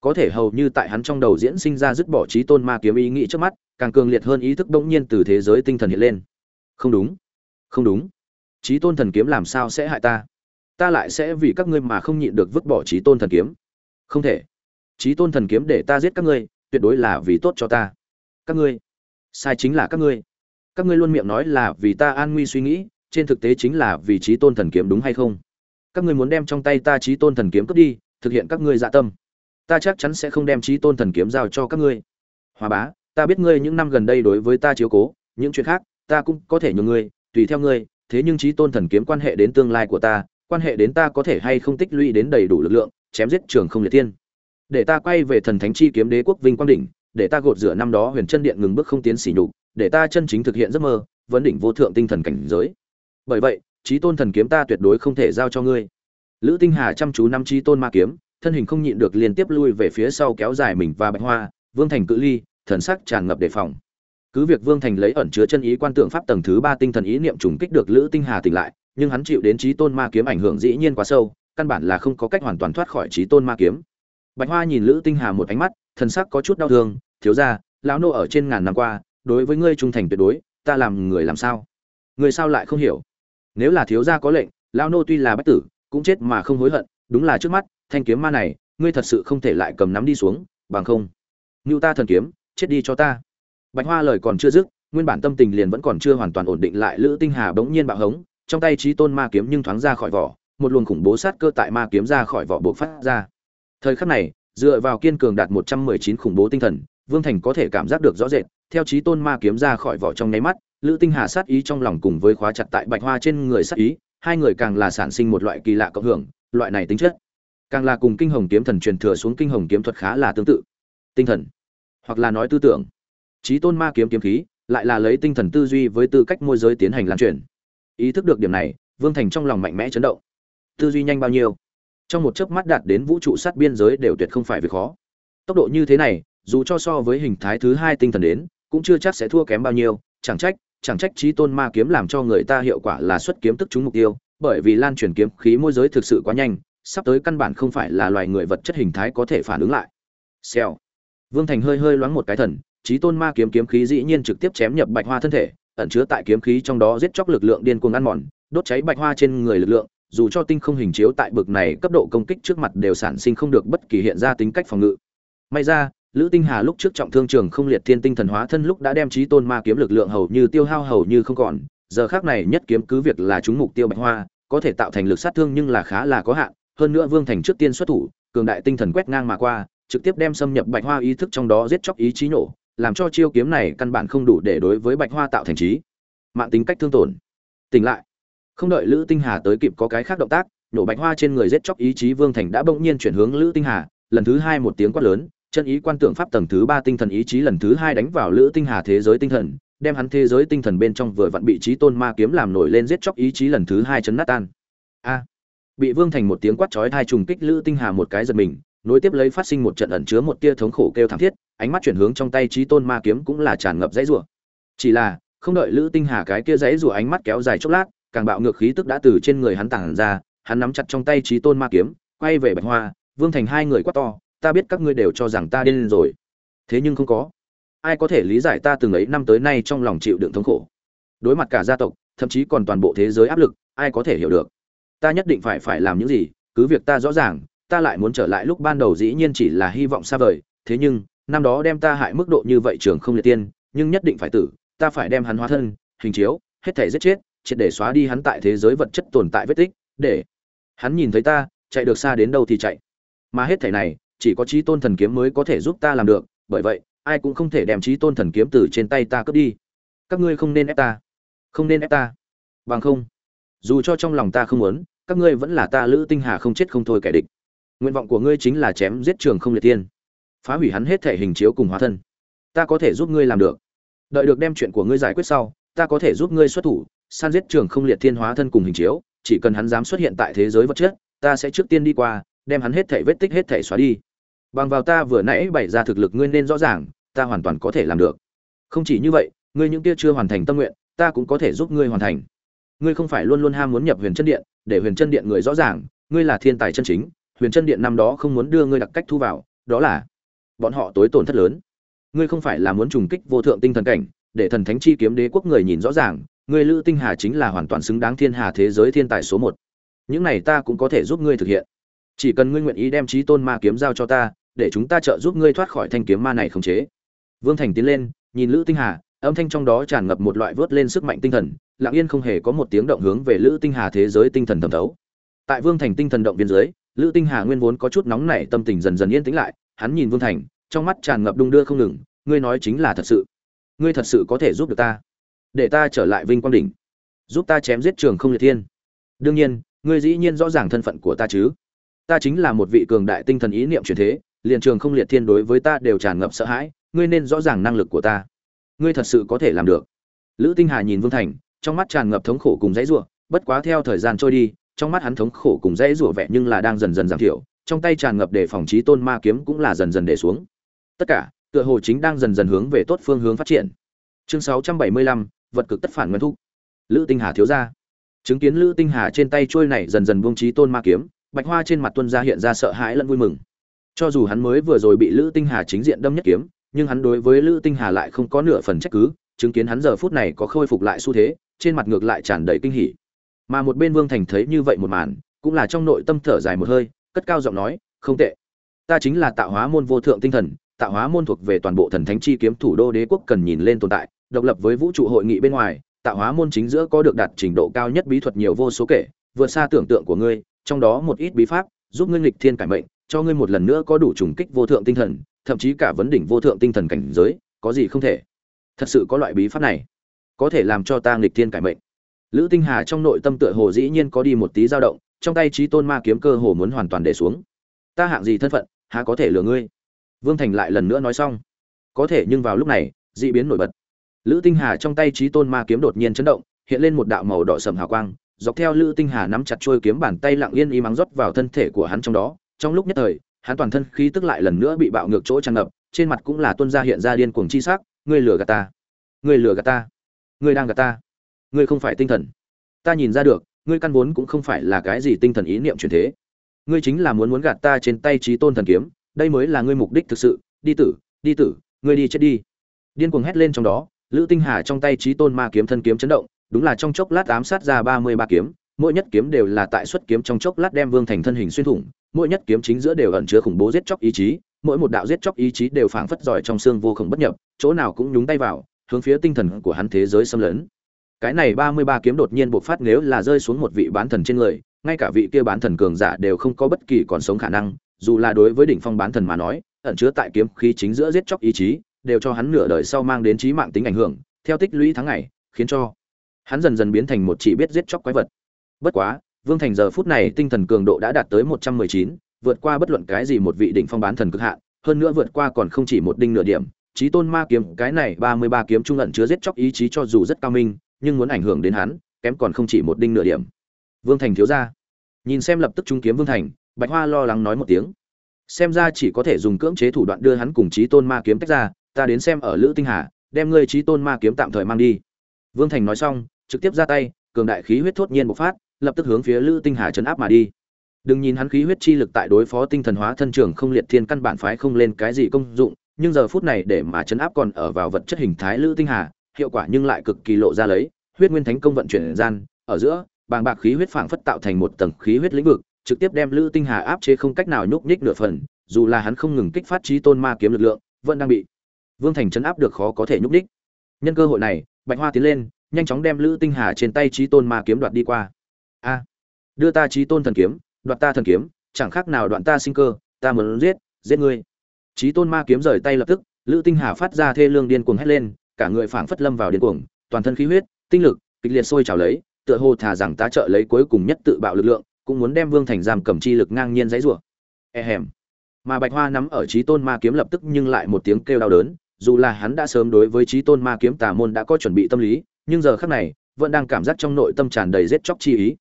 Có thể hầu như tại hắn trong đầu diễn sinh ra dứt bỏ trí tôn ma kiếm ý nghĩ trước mắt, càng cường liệt hơn ý thức bỗng nhiên từ thế giới tinh thần hiện lên. Không đúng. Không đúng. Trí tôn thần kiếm làm sao sẽ hại ta? Ta lại sẽ vì các ngươi mà không nhịn được vứt bỏ trí tôn thần kiếm. Không thể. Trí tôn thần kiếm để ta giết các ngươi, tuyệt đối là vì tốt cho ta. Các ngươi. Sai chính là các ngươi các ngươi luôn miệng nói là vì ta an nguy suy nghĩ, trên thực tế chính là vì trí tôn thần kiếm đúng hay không? Các ngươi muốn đem trong tay ta trí tôn thần kiếm cướp đi, thực hiện các ngươi dạ tâm. Ta chắc chắn sẽ không đem trí tôn thần kiếm giao cho các ngươi. Hòa bá, ta biết ngươi những năm gần đây đối với ta chiếu cố, những chuyện khác, ta cũng có thể nhường ngươi, tùy theo ngươi, thế nhưng trí tôn thần kiếm quan hệ đến tương lai của ta, quan hệ đến ta có thể hay không tích lũy đến đầy đủ lực lượng, chém giết trường không liệt tiên. Để ta quay về thần thánh chi kiếm đế quốc vinh quang đỉnh, để ta gột rửa năm đó huyền chân điện ngừng bước không tiến xỉ nhục để ta chân chính thực hiện giấc mơ, vấn đỉnh vô thượng tinh thần cảnh giới. Bởi vậy, trí tôn thần kiếm ta tuyệt đối không thể giao cho ngươi. Lữ tinh hà chăm chú năm trí tôn ma kiếm, thân hình không nhịn được liên tiếp lui về phía sau kéo dài mình và bạch hoa, vương thành cự ly, thần sắc tràn ngập đề phòng. Cứ việc vương thành lấy ẩn chứa chân ý quan tượng pháp tầng thứ ba tinh thần ý niệm trùng kích được lữ tinh hà tỉnh lại, nhưng hắn chịu đến trí tôn ma kiếm ảnh hưởng dĩ nhiên quá sâu, căn bản là không có cách hoàn toàn thoát khỏi trí tôn ma kiếm. Bạch hoa nhìn lữ tinh hà một ánh mắt, thần sắc có chút đau thương, thiếu ra lão nô ở trên ngàn năm qua đối với ngươi trung thành tuyệt đối, ta làm người làm sao? Người sao lại không hiểu? Nếu là thiếu gia có lệnh, lão nô tuy là bách tử, cũng chết mà không hối hận, đúng là trước mắt, thanh kiếm ma này, ngươi thật sự không thể lại cầm nắm đi xuống, bằng không. Ngưu ta thần kiếm, chết đi cho ta. Bạch hoa lời còn chưa dứt, nguyên bản tâm tình liền vẫn còn chưa hoàn toàn ổn định lại, lữ tinh hà bỗng nhiên bạo hống, trong tay trí tôn ma kiếm nhưng thoáng ra khỏi vỏ, một luồng khủng bố sát cơ tại ma kiếm ra khỏi vỏ buộc phát ra. Thời khắc này, dựa vào kiên cường đạt một trăm mười chín khủng bố tinh thần, vương thành có thể cảm giác được rõ rệt theo trí tôn ma kiếm ra khỏi vỏ trong nháy mắt, lữ tinh hà sát ý trong lòng cùng với khóa chặt tại bạch hoa trên người sát ý, hai người càng là sản sinh một loại kỳ lạ cộng hưởng, loại này tính chất, càng là cùng kinh hồng kiếm thần truyền thừa xuống kinh hồng kiếm thuật khá là tương tự. Tinh thần, hoặc là nói tư tưởng. Trí tôn ma kiếm kiếm khí, lại là lấy tinh thần tư duy với tư cách môi giới tiến hành lan truyền. Ý thức được điểm này, vương thành trong lòng mạnh mẽ chấn động. Tư duy nhanh bao nhiêu? Trong một chớp mắt đạt đến vũ trụ sát biên giới đều tuyệt không phải việc khó. Tốc độ như thế này, dù cho so với hình thái thứ hai tinh thần đến cũng chưa chắc sẽ thua kém bao nhiêu, chẳng trách chẳng trách trí tôn ma kiếm làm cho người ta hiệu quả là xuất kiếm tức trúng mục tiêu, bởi vì lan truyền kiếm khí môi giới thực sự quá nhanh, sắp tới căn bản không phải là loài người vật chất hình thái có thể phản ứng lại. Xèo. Vương thành hơi hơi loáng một cái thần trí tôn ma kiếm kiếm khí dĩ nhiên trực tiếp chém nhập bạch hoa thân thể, ẩn chứa tại kiếm khí trong đó giết chóc lực lượng điên cuồng ăn mòn, đốt cháy bạch hoa trên người lực lượng, dù cho tinh không hình chiếu tại bực này cấp độ công kích trước mặt đều sản sinh không được bất kỳ hiện ra tính cách phòng ngự. May ra lữ tinh hà lúc trước trọng thương trường không liệt thiên tinh thần hóa thân lúc đã đem chí tôn ma kiếm lực lượng hầu như tiêu hao hầu như không còn, giờ khác này nhất kiếm cứ việc là chúng mục tiêu bạch hoa, có thể tạo thành lực sát thương nhưng là khá là có hạn, hơn nữa vương thành trước tiên xuất thủ, cường đại tinh thần quét ngang mà qua, trực tiếp đem xâm nhập bạch hoa ý thức trong đó giết chóc ý chí nổ, làm cho chiêu kiếm này căn bản không đủ để đối với bạch hoa tạo thành trí. Mạng tính cách thương tổn. Tỉnh lại. Không đợi lữ tinh hà tới kịp có cái khác động tác, nổ bạch hoa trên người giết chóc ý chí vương thành đã bỗng nhiên chuyển hướng lữ tinh hà, lần thứ hai một tiếng quát lớn chân ý quan tượng pháp tầng thứ ba tinh thần ý chí lần thứ hai đánh vào lữ tinh hà thế giới tinh thần, đem hắn thế giới tinh thần bên trong vừa vặn bị trí tôn ma kiếm làm nổi lên giết chóc ý chí lần thứ hai chấn nát tan. A. Bị vương thành một tiếng quát chói hai trùng kích lữ tinh hà một cái giật mình, nối tiếp lấy phát sinh một trận ẩn chứa một tia thống khổ kêu thảm thiết, ánh mắt chuyển hướng trong tay trí tôn ma kiếm cũng là tràn ngập dãy rủa. Chỉ là, không đợi lữ tinh hà cái kia dãy rủa ánh mắt kéo dài chốc lát, càng bạo ngược khí tức đã từ trên người hắn tản ra, hắn nắm chặt trong tay trí tôn ma kiếm, quay về bạch hoa, vương thành hai người quát to ta biết các ngươi đều cho rằng ta điên rồi. Thế nhưng không có. Ai có thể lý giải ta từng ấy năm tới nay trong lòng chịu đựng thống khổ? Đối mặt cả gia tộc, thậm chí còn toàn bộ thế giới áp lực, ai có thể hiểu được? Ta nhất định phải phải làm những gì, cứ việc ta rõ ràng, ta lại muốn trở lại lúc ban đầu dĩ nhiên chỉ là hy vọng xa vời. Thế nhưng, năm đó đem ta hại mức độ như vậy trường không liệt tiên, nhưng nhất định phải tử, ta phải đem hắn hóa thân, hình chiếu, hết thể giết chết, triệt để xóa đi hắn tại thế giới vật chất tồn tại vết tích, để hắn nhìn thấy ta, chạy được xa đến đâu thì chạy. Mà hết thể này chỉ có trí tôn thần kiếm mới có thể giúp ta làm được, bởi vậy, ai cũng không thể đem trí tôn thần kiếm từ trên tay ta cướp đi. Các ngươi không nên ép ta. Không nên ép ta. Bằng không, dù cho trong lòng ta không muốn, các ngươi vẫn là ta lữ tinh hà không chết không thôi kẻ địch. Nguyện vọng của ngươi chính là chém giết trường không liệt tiên phá hủy hắn hết thể hình chiếu cùng hóa thân. Ta có thể giúp ngươi làm được. Đợi được đem chuyện của ngươi giải quyết sau, ta có thể giúp ngươi xuất thủ, san giết trường không liệt thiên hóa thân cùng hình chiếu, chỉ cần hắn dám xuất hiện tại thế giới vật chất, ta sẽ trước tiên đi qua, đem hắn hết thể vết tích hết thể xóa đi bằng vào ta vừa nãy bày ra thực lực ngươi nên rõ ràng, ta hoàn toàn có thể làm được. Không chỉ như vậy, ngươi những kia chưa hoàn thành tâm nguyện, ta cũng có thể giúp ngươi hoàn thành. Ngươi không phải luôn luôn ham muốn nhập huyền chân điện, để huyền chân điện người rõ ràng, ngươi là thiên tài chân chính, huyền chân điện năm đó không muốn đưa ngươi đặc cách thu vào, đó là bọn họ tối tổn thất lớn. Ngươi không phải là muốn trùng kích vô thượng tinh thần cảnh, để thần thánh chi kiếm đế quốc người nhìn rõ ràng, ngươi lữ tinh hà chính là hoàn toàn xứng đáng thiên hà thế giới thiên tài số một. Những này ta cũng có thể giúp ngươi thực hiện. Chỉ cần ngươi nguyện ý đem trí tôn ma kiếm giao cho ta để chúng ta trợ giúp ngươi thoát khỏi thanh kiếm ma này khống chế. Vương thành tiến lên, nhìn lữ tinh hà, âm thanh trong đó tràn ngập một loại vớt lên sức mạnh tinh thần, lặng yên không hề có một tiếng động hướng về lữ tinh hà thế giới tinh thần thẩm thấu. Tại vương thành tinh thần động viên dưới, lữ tinh hà nguyên vốn có chút nóng nảy tâm tình dần dần yên tĩnh lại, hắn nhìn vương thành, trong mắt tràn ngập đung đưa không ngừng, ngươi nói chính là thật sự. Ngươi thật sự có thể giúp được ta. Để ta trở lại vinh quang đỉnh. Giúp ta chém giết trường không liệt thiên. Đương nhiên, ngươi dĩ nhiên rõ ràng thân phận của ta chứ. Ta chính là một vị cường đại tinh thần ý niệm truyền thế liền trường không liệt thiên đối với ta đều tràn ngập sợ hãi ngươi nên rõ ràng năng lực của ta. Ngươi thật sự có thể làm được. Lữ tinh hà nhìn vương thành trong mắt tràn ngập thống khổ cùng dãy rủa bất quá theo thời gian trôi đi trong mắt hắn thống khổ cùng dãy rủa vẻ nhưng là đang dần dần giảm thiểu trong tay tràn ngập để phòng trí tôn ma kiếm cũng là dần dần để xuống. Tất cả tựa hồ chính đang dần dần hướng về tốt phương hướng phát triển. Chương 675, vật cực tất phản nguyên thúc. Lữ tinh hà thiếu ra chứng kiến lữ tinh hà trên tay trôi này dần dần buông trí tôn ma kiếm bạch hoa trên mặt tuân gia hiện ra sợ hãi lẫn vui mừng cho dù hắn mới vừa rồi bị lữ tinh hà chính diện đâm nhất kiếm, nhưng hắn đối với lữ tinh hà lại không có nửa phần trách cứ, chứng kiến hắn giờ phút này có khôi phục lại xu thế, trên mặt ngược lại tràn đầy kinh hỉ. Mà một bên vương thành thấy như vậy một màn, cũng là trong nội tâm thở dài một hơi, cất cao giọng nói, không tệ. Ta chính là tạo hóa môn vô thượng tinh thần, tạo hóa môn thuộc về toàn bộ thần thánh chi kiếm thủ đô đế quốc cần nhìn lên tồn tại, độc lập với vũ trụ hội nghị bên ngoài, tạo hóa môn chính giữa có được đạt trình độ cao nhất bí thuật nhiều vô số kể, vượt xa tưởng tượng của ngươi, trong đó một ít bí pháp, giúp ngươi nghịch thiên cải mệnh cho ngươi một lần nữa có đủ trùng kích vô thượng tinh thần, thậm chí cả vấn đỉnh vô thượng tinh thần cảnh giới, có gì không thể? Thật sự có loại bí pháp này, có thể làm cho ta nghịch thiên cải mệnh. Lữ tinh hà trong nội tâm tựa hồ dĩ nhiên có đi một tí dao động, trong tay chí tôn ma kiếm cơ hồ muốn hoàn toàn để xuống. Ta hạng gì thân phận, há có thể lừa ngươi? Vương thành lại lần nữa nói xong. Có thể nhưng vào lúc này, dị biến nổi bật. Lữ tinh hà trong tay chí tôn ma kiếm đột nhiên chấn động, hiện lên một đạo màu đỏ sẫm hào quang, dọc theo lữ tinh hà nắm chặt chuôi kiếm bàn tay lặng yên y mắng rót vào thân thể của hắn trong đó trong lúc nhất thời, hắn toàn thân khí tức lại lần nữa bị bạo ngược chỗ tràn ngập, trên mặt cũng là tuân ra hiện ra điên cuồng chi sắc, ngươi lừa gạt ta! Ngươi lừa gạt ta! Ngươi đang gạt ta! Ngươi không phải tinh thần! Ta nhìn ra được, ngươi căn vốn cũng không phải là cái gì tinh thần ý niệm truyền thế. Ngươi chính là muốn muốn gạt ta trên tay trí tôn thần kiếm, đây mới là ngươi mục đích thực sự. Đi tử đi tử, ngươi đi chết đi. Điên cuồng hét lên trong đó, lữ tinh hà trong tay trí tôn ma kiếm thân kiếm chấn động, đúng là trong chốc lát ám sát ra ba mươi ba kiếm, mỗi nhất kiếm đều là tại xuất kiếm trong chốc lát đem vương thành thân hình xuyên thủng mỗi nhất kiếm chính giữa đều ẩn chứa khủng bố giết chóc ý chí, mỗi một đạo giết chóc ý chí đều phảng phất giỏi trong xương vô cùng bất nhập, chỗ nào cũng nhúng tay vào, hướng phía tinh thần của hắn thế giới xâm lấn. Cái này ba mươi ba kiếm đột nhiên bộc phát nếu là rơi xuống một vị bán thần trên người, ngay cả vị kia bán thần cường giả đều không có bất kỳ còn sống khả năng, dù là đối với đỉnh phong bán thần mà nói, ẩn chứa tại kiếm khí chính giữa giết chóc ý chí, đều cho hắn nửa đời sau mang đến chí mạng tính ảnh hưởng, theo tích lũy tháng ngày, khiến cho hắn dần dần biến thành một chỉ biết giết chóc quái vật. Bất quá vương thành giờ phút này tinh thần cường độ đã đạt tới một trăm mười chín, vượt qua bất luận cái gì một vị đỉnh phong bán thần cực hạn, hơn nữa vượt qua còn không chỉ một đinh nửa điểm. Chí tôn ma kiếm, cái này ba mươi ba kiếm trung ẩn chứa giết chóc ý chí cho dù rất cao minh, nhưng muốn ảnh hưởng đến hắn, kém còn không chỉ một đinh nửa điểm. Vương thành thiếu ra nhìn xem lập tức trung kiếm vương thành, bạch hoa lo lắng nói một tiếng. Xem ra chỉ có thể dùng cưỡng chế thủ đoạn đưa hắn cùng chí tôn ma kiếm tách ra, ta đến xem ở lữ tinh hà, đem ngươi chí tôn ma kiếm tạm thời mang đi. Vương thành nói xong, trực tiếp ra tay, cường đại khí huyết thốt nhiên bộc phát lập tức hướng phía lữ tinh hà chấn áp mà đi. Đừng nhìn hắn khí huyết chi lực tại đối phó tinh thần hóa thân trường không liệt thiên căn bản phái không lên cái gì công dụng, nhưng giờ phút này để mà chấn áp còn ở vào vật chất hình thái lữ tinh hà, hiệu quả nhưng lại cực kỳ lộ ra lấy, huyết nguyên thánh công vận chuyển gian, ở giữa, bàng bạc khí huyết phảng phất tạo thành một tầng khí huyết lĩnh vực, trực tiếp đem lữ tinh hà áp chế không cách nào nhúc nhích nửa phần, dù là hắn không ngừng kích phát trí tôn ma kiếm lực lượng, vẫn đang bị vương thành chấn áp được khó có thể nhúc nhích. Nhân cơ hội này, bạch hoa tiến lên, nhanh chóng đem lữ tinh hà trên tay trí tôn ma kiếm đoạt đi qua a. Đưa ta trí tôn thần kiếm, đoạt ta thần kiếm, chẳng khác nào đoạn ta sinh cơ, ta muốn giết giết ngươi. Trí tôn ma kiếm rời tay lập tức, lữ tinh hà phát ra thê lương điên cuồng hét lên, cả người phảng phất lâm vào điên cuồng, toàn thân khí huyết, tinh lực, kịch liệt sôi trào lấy, tựa hồ thà rằng tá trợ lấy cuối cùng nhất tự bạo lực lượng, cũng muốn đem vương thành giam cầm chi lực ngang nhiên dãy rủa. E hèm. Mà bạch hoa nắm ở trí tôn ma kiếm lập tức nhưng lại một tiếng kêu đau đớn, dù là hắn đã sớm đối với trí tôn ma kiếm tà môn đã có chuẩn bị tâm lý, nhưng giờ khắc này, vẫn đang cảm giác trong nội tâm tràn đầy giết chóc chi ý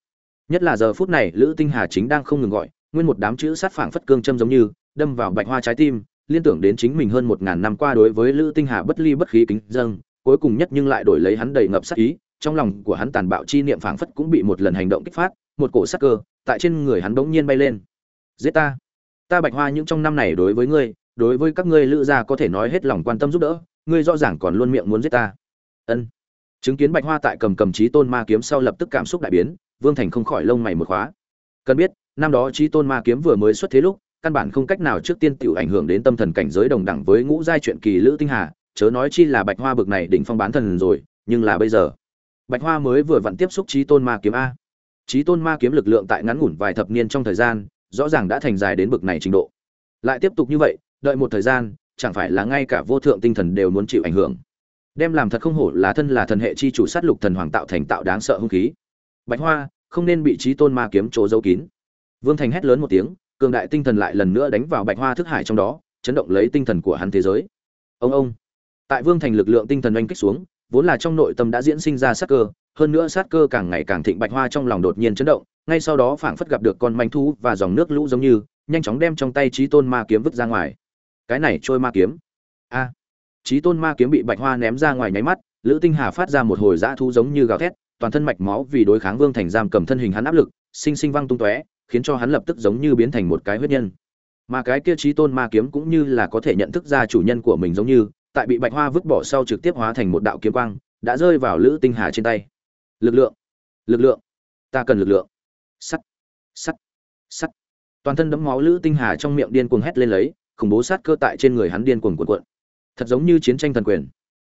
nhất là giờ phút này, lữ tinh hà chính đang không ngừng gọi, nguyên một đám chữ sát phảng phất cương châm giống như, đâm vào bạch hoa trái tim, liên tưởng đến chính mình hơn một ngàn năm qua đối với lữ tinh hà bất ly bất khí kính dâng, cuối cùng nhất nhưng lại đổi lấy hắn đầy ngập sát ý, trong lòng của hắn tàn bạo chi niệm phảng phất cũng bị một lần hành động kích phát, một cổ sắc cơ tại trên người hắn bỗng nhiên bay lên. Giết ta. Ta bạch hoa những trong năm này đối với ngươi, đối với các ngươi lữ gia có thể nói hết lòng quan tâm giúp đỡ, ngươi rõ ràng còn luôn miệng muốn giết ta. Ân. Chứng kiến bạch hoa tại cầm cầm trí tôn ma kiếm sau lập tức cảm xúc đại biến vương thành không khỏi lông mày một khóa. Cần biết, năm đó trí tôn ma kiếm vừa mới xuất thế lúc, căn bản không cách nào trước tiên tiểu ảnh hưởng đến tâm thần cảnh giới đồng đẳng với ngũ giai truyện kỳ lữ tinh hà, chớ nói chi là bạch hoa bực này đỉnh phong bán thần rồi, nhưng là bây giờ, bạch hoa mới vừa vặn tiếp xúc trí tôn ma kiếm a. Trí tôn ma kiếm lực lượng tại ngắn ngủn vài thập niên trong thời gian, rõ ràng đã thành dài đến bực này trình độ. Lại tiếp tục như vậy, đợi một thời gian, chẳng phải là ngay cả vô thượng tinh thần đều muốn chịu ảnh hưởng. Đem làm thật không hổ là thân là thần hệ chi chủ sát lục thần hoàng tạo thành tạo đáng sợ hung khí bạch hoa không nên bị trí tôn ma kiếm chỗ giấu kín. Vương thành hét lớn một tiếng cường đại tinh thần lại lần nữa đánh vào bạch hoa thức hải trong đó chấn động lấy tinh thần của hắn thế giới. Ông ông. Tại vương thành lực lượng tinh thần oanh kích xuống vốn là trong nội tâm đã diễn sinh ra sát cơ hơn nữa sát cơ càng ngày càng thịnh bạch hoa trong lòng đột nhiên chấn động ngay sau đó phảng phất gặp được con manh thú và dòng nước lũ giống như nhanh chóng đem trong tay trí tôn ma kiếm vứt ra ngoài. Cái này trôi ma kiếm. A. À, trí tôn ma kiếm bị bạch hoa ném ra ngoài nháy mắt lữ tinh hà phát ra một hồi dã thu giống như gào thét toàn thân mạch máu vì đối kháng vương thành giam cầm thân hình hắn áp lực, sinh sinh văng tung tóe, khiến cho hắn lập tức giống như biến thành một cái huyết nhân. Mà cái kia trí tôn ma kiếm cũng như là có thể nhận thức ra chủ nhân của mình giống như, tại bị bạch hoa vứt bỏ sau trực tiếp hóa thành một đạo kiếm quang, đã rơi vào lữ tinh hà trên tay. Lực lượng lực lượng, ta cần lực lượng. Sắt sắt sắt. Toàn thân đấm máu lữ tinh hà trong miệng điên cuồng hét lên lấy, khủng bố sát cơ tại trên người hắn điên cuồng cuộn cuộn. Thật giống như chiến tranh thần quyền.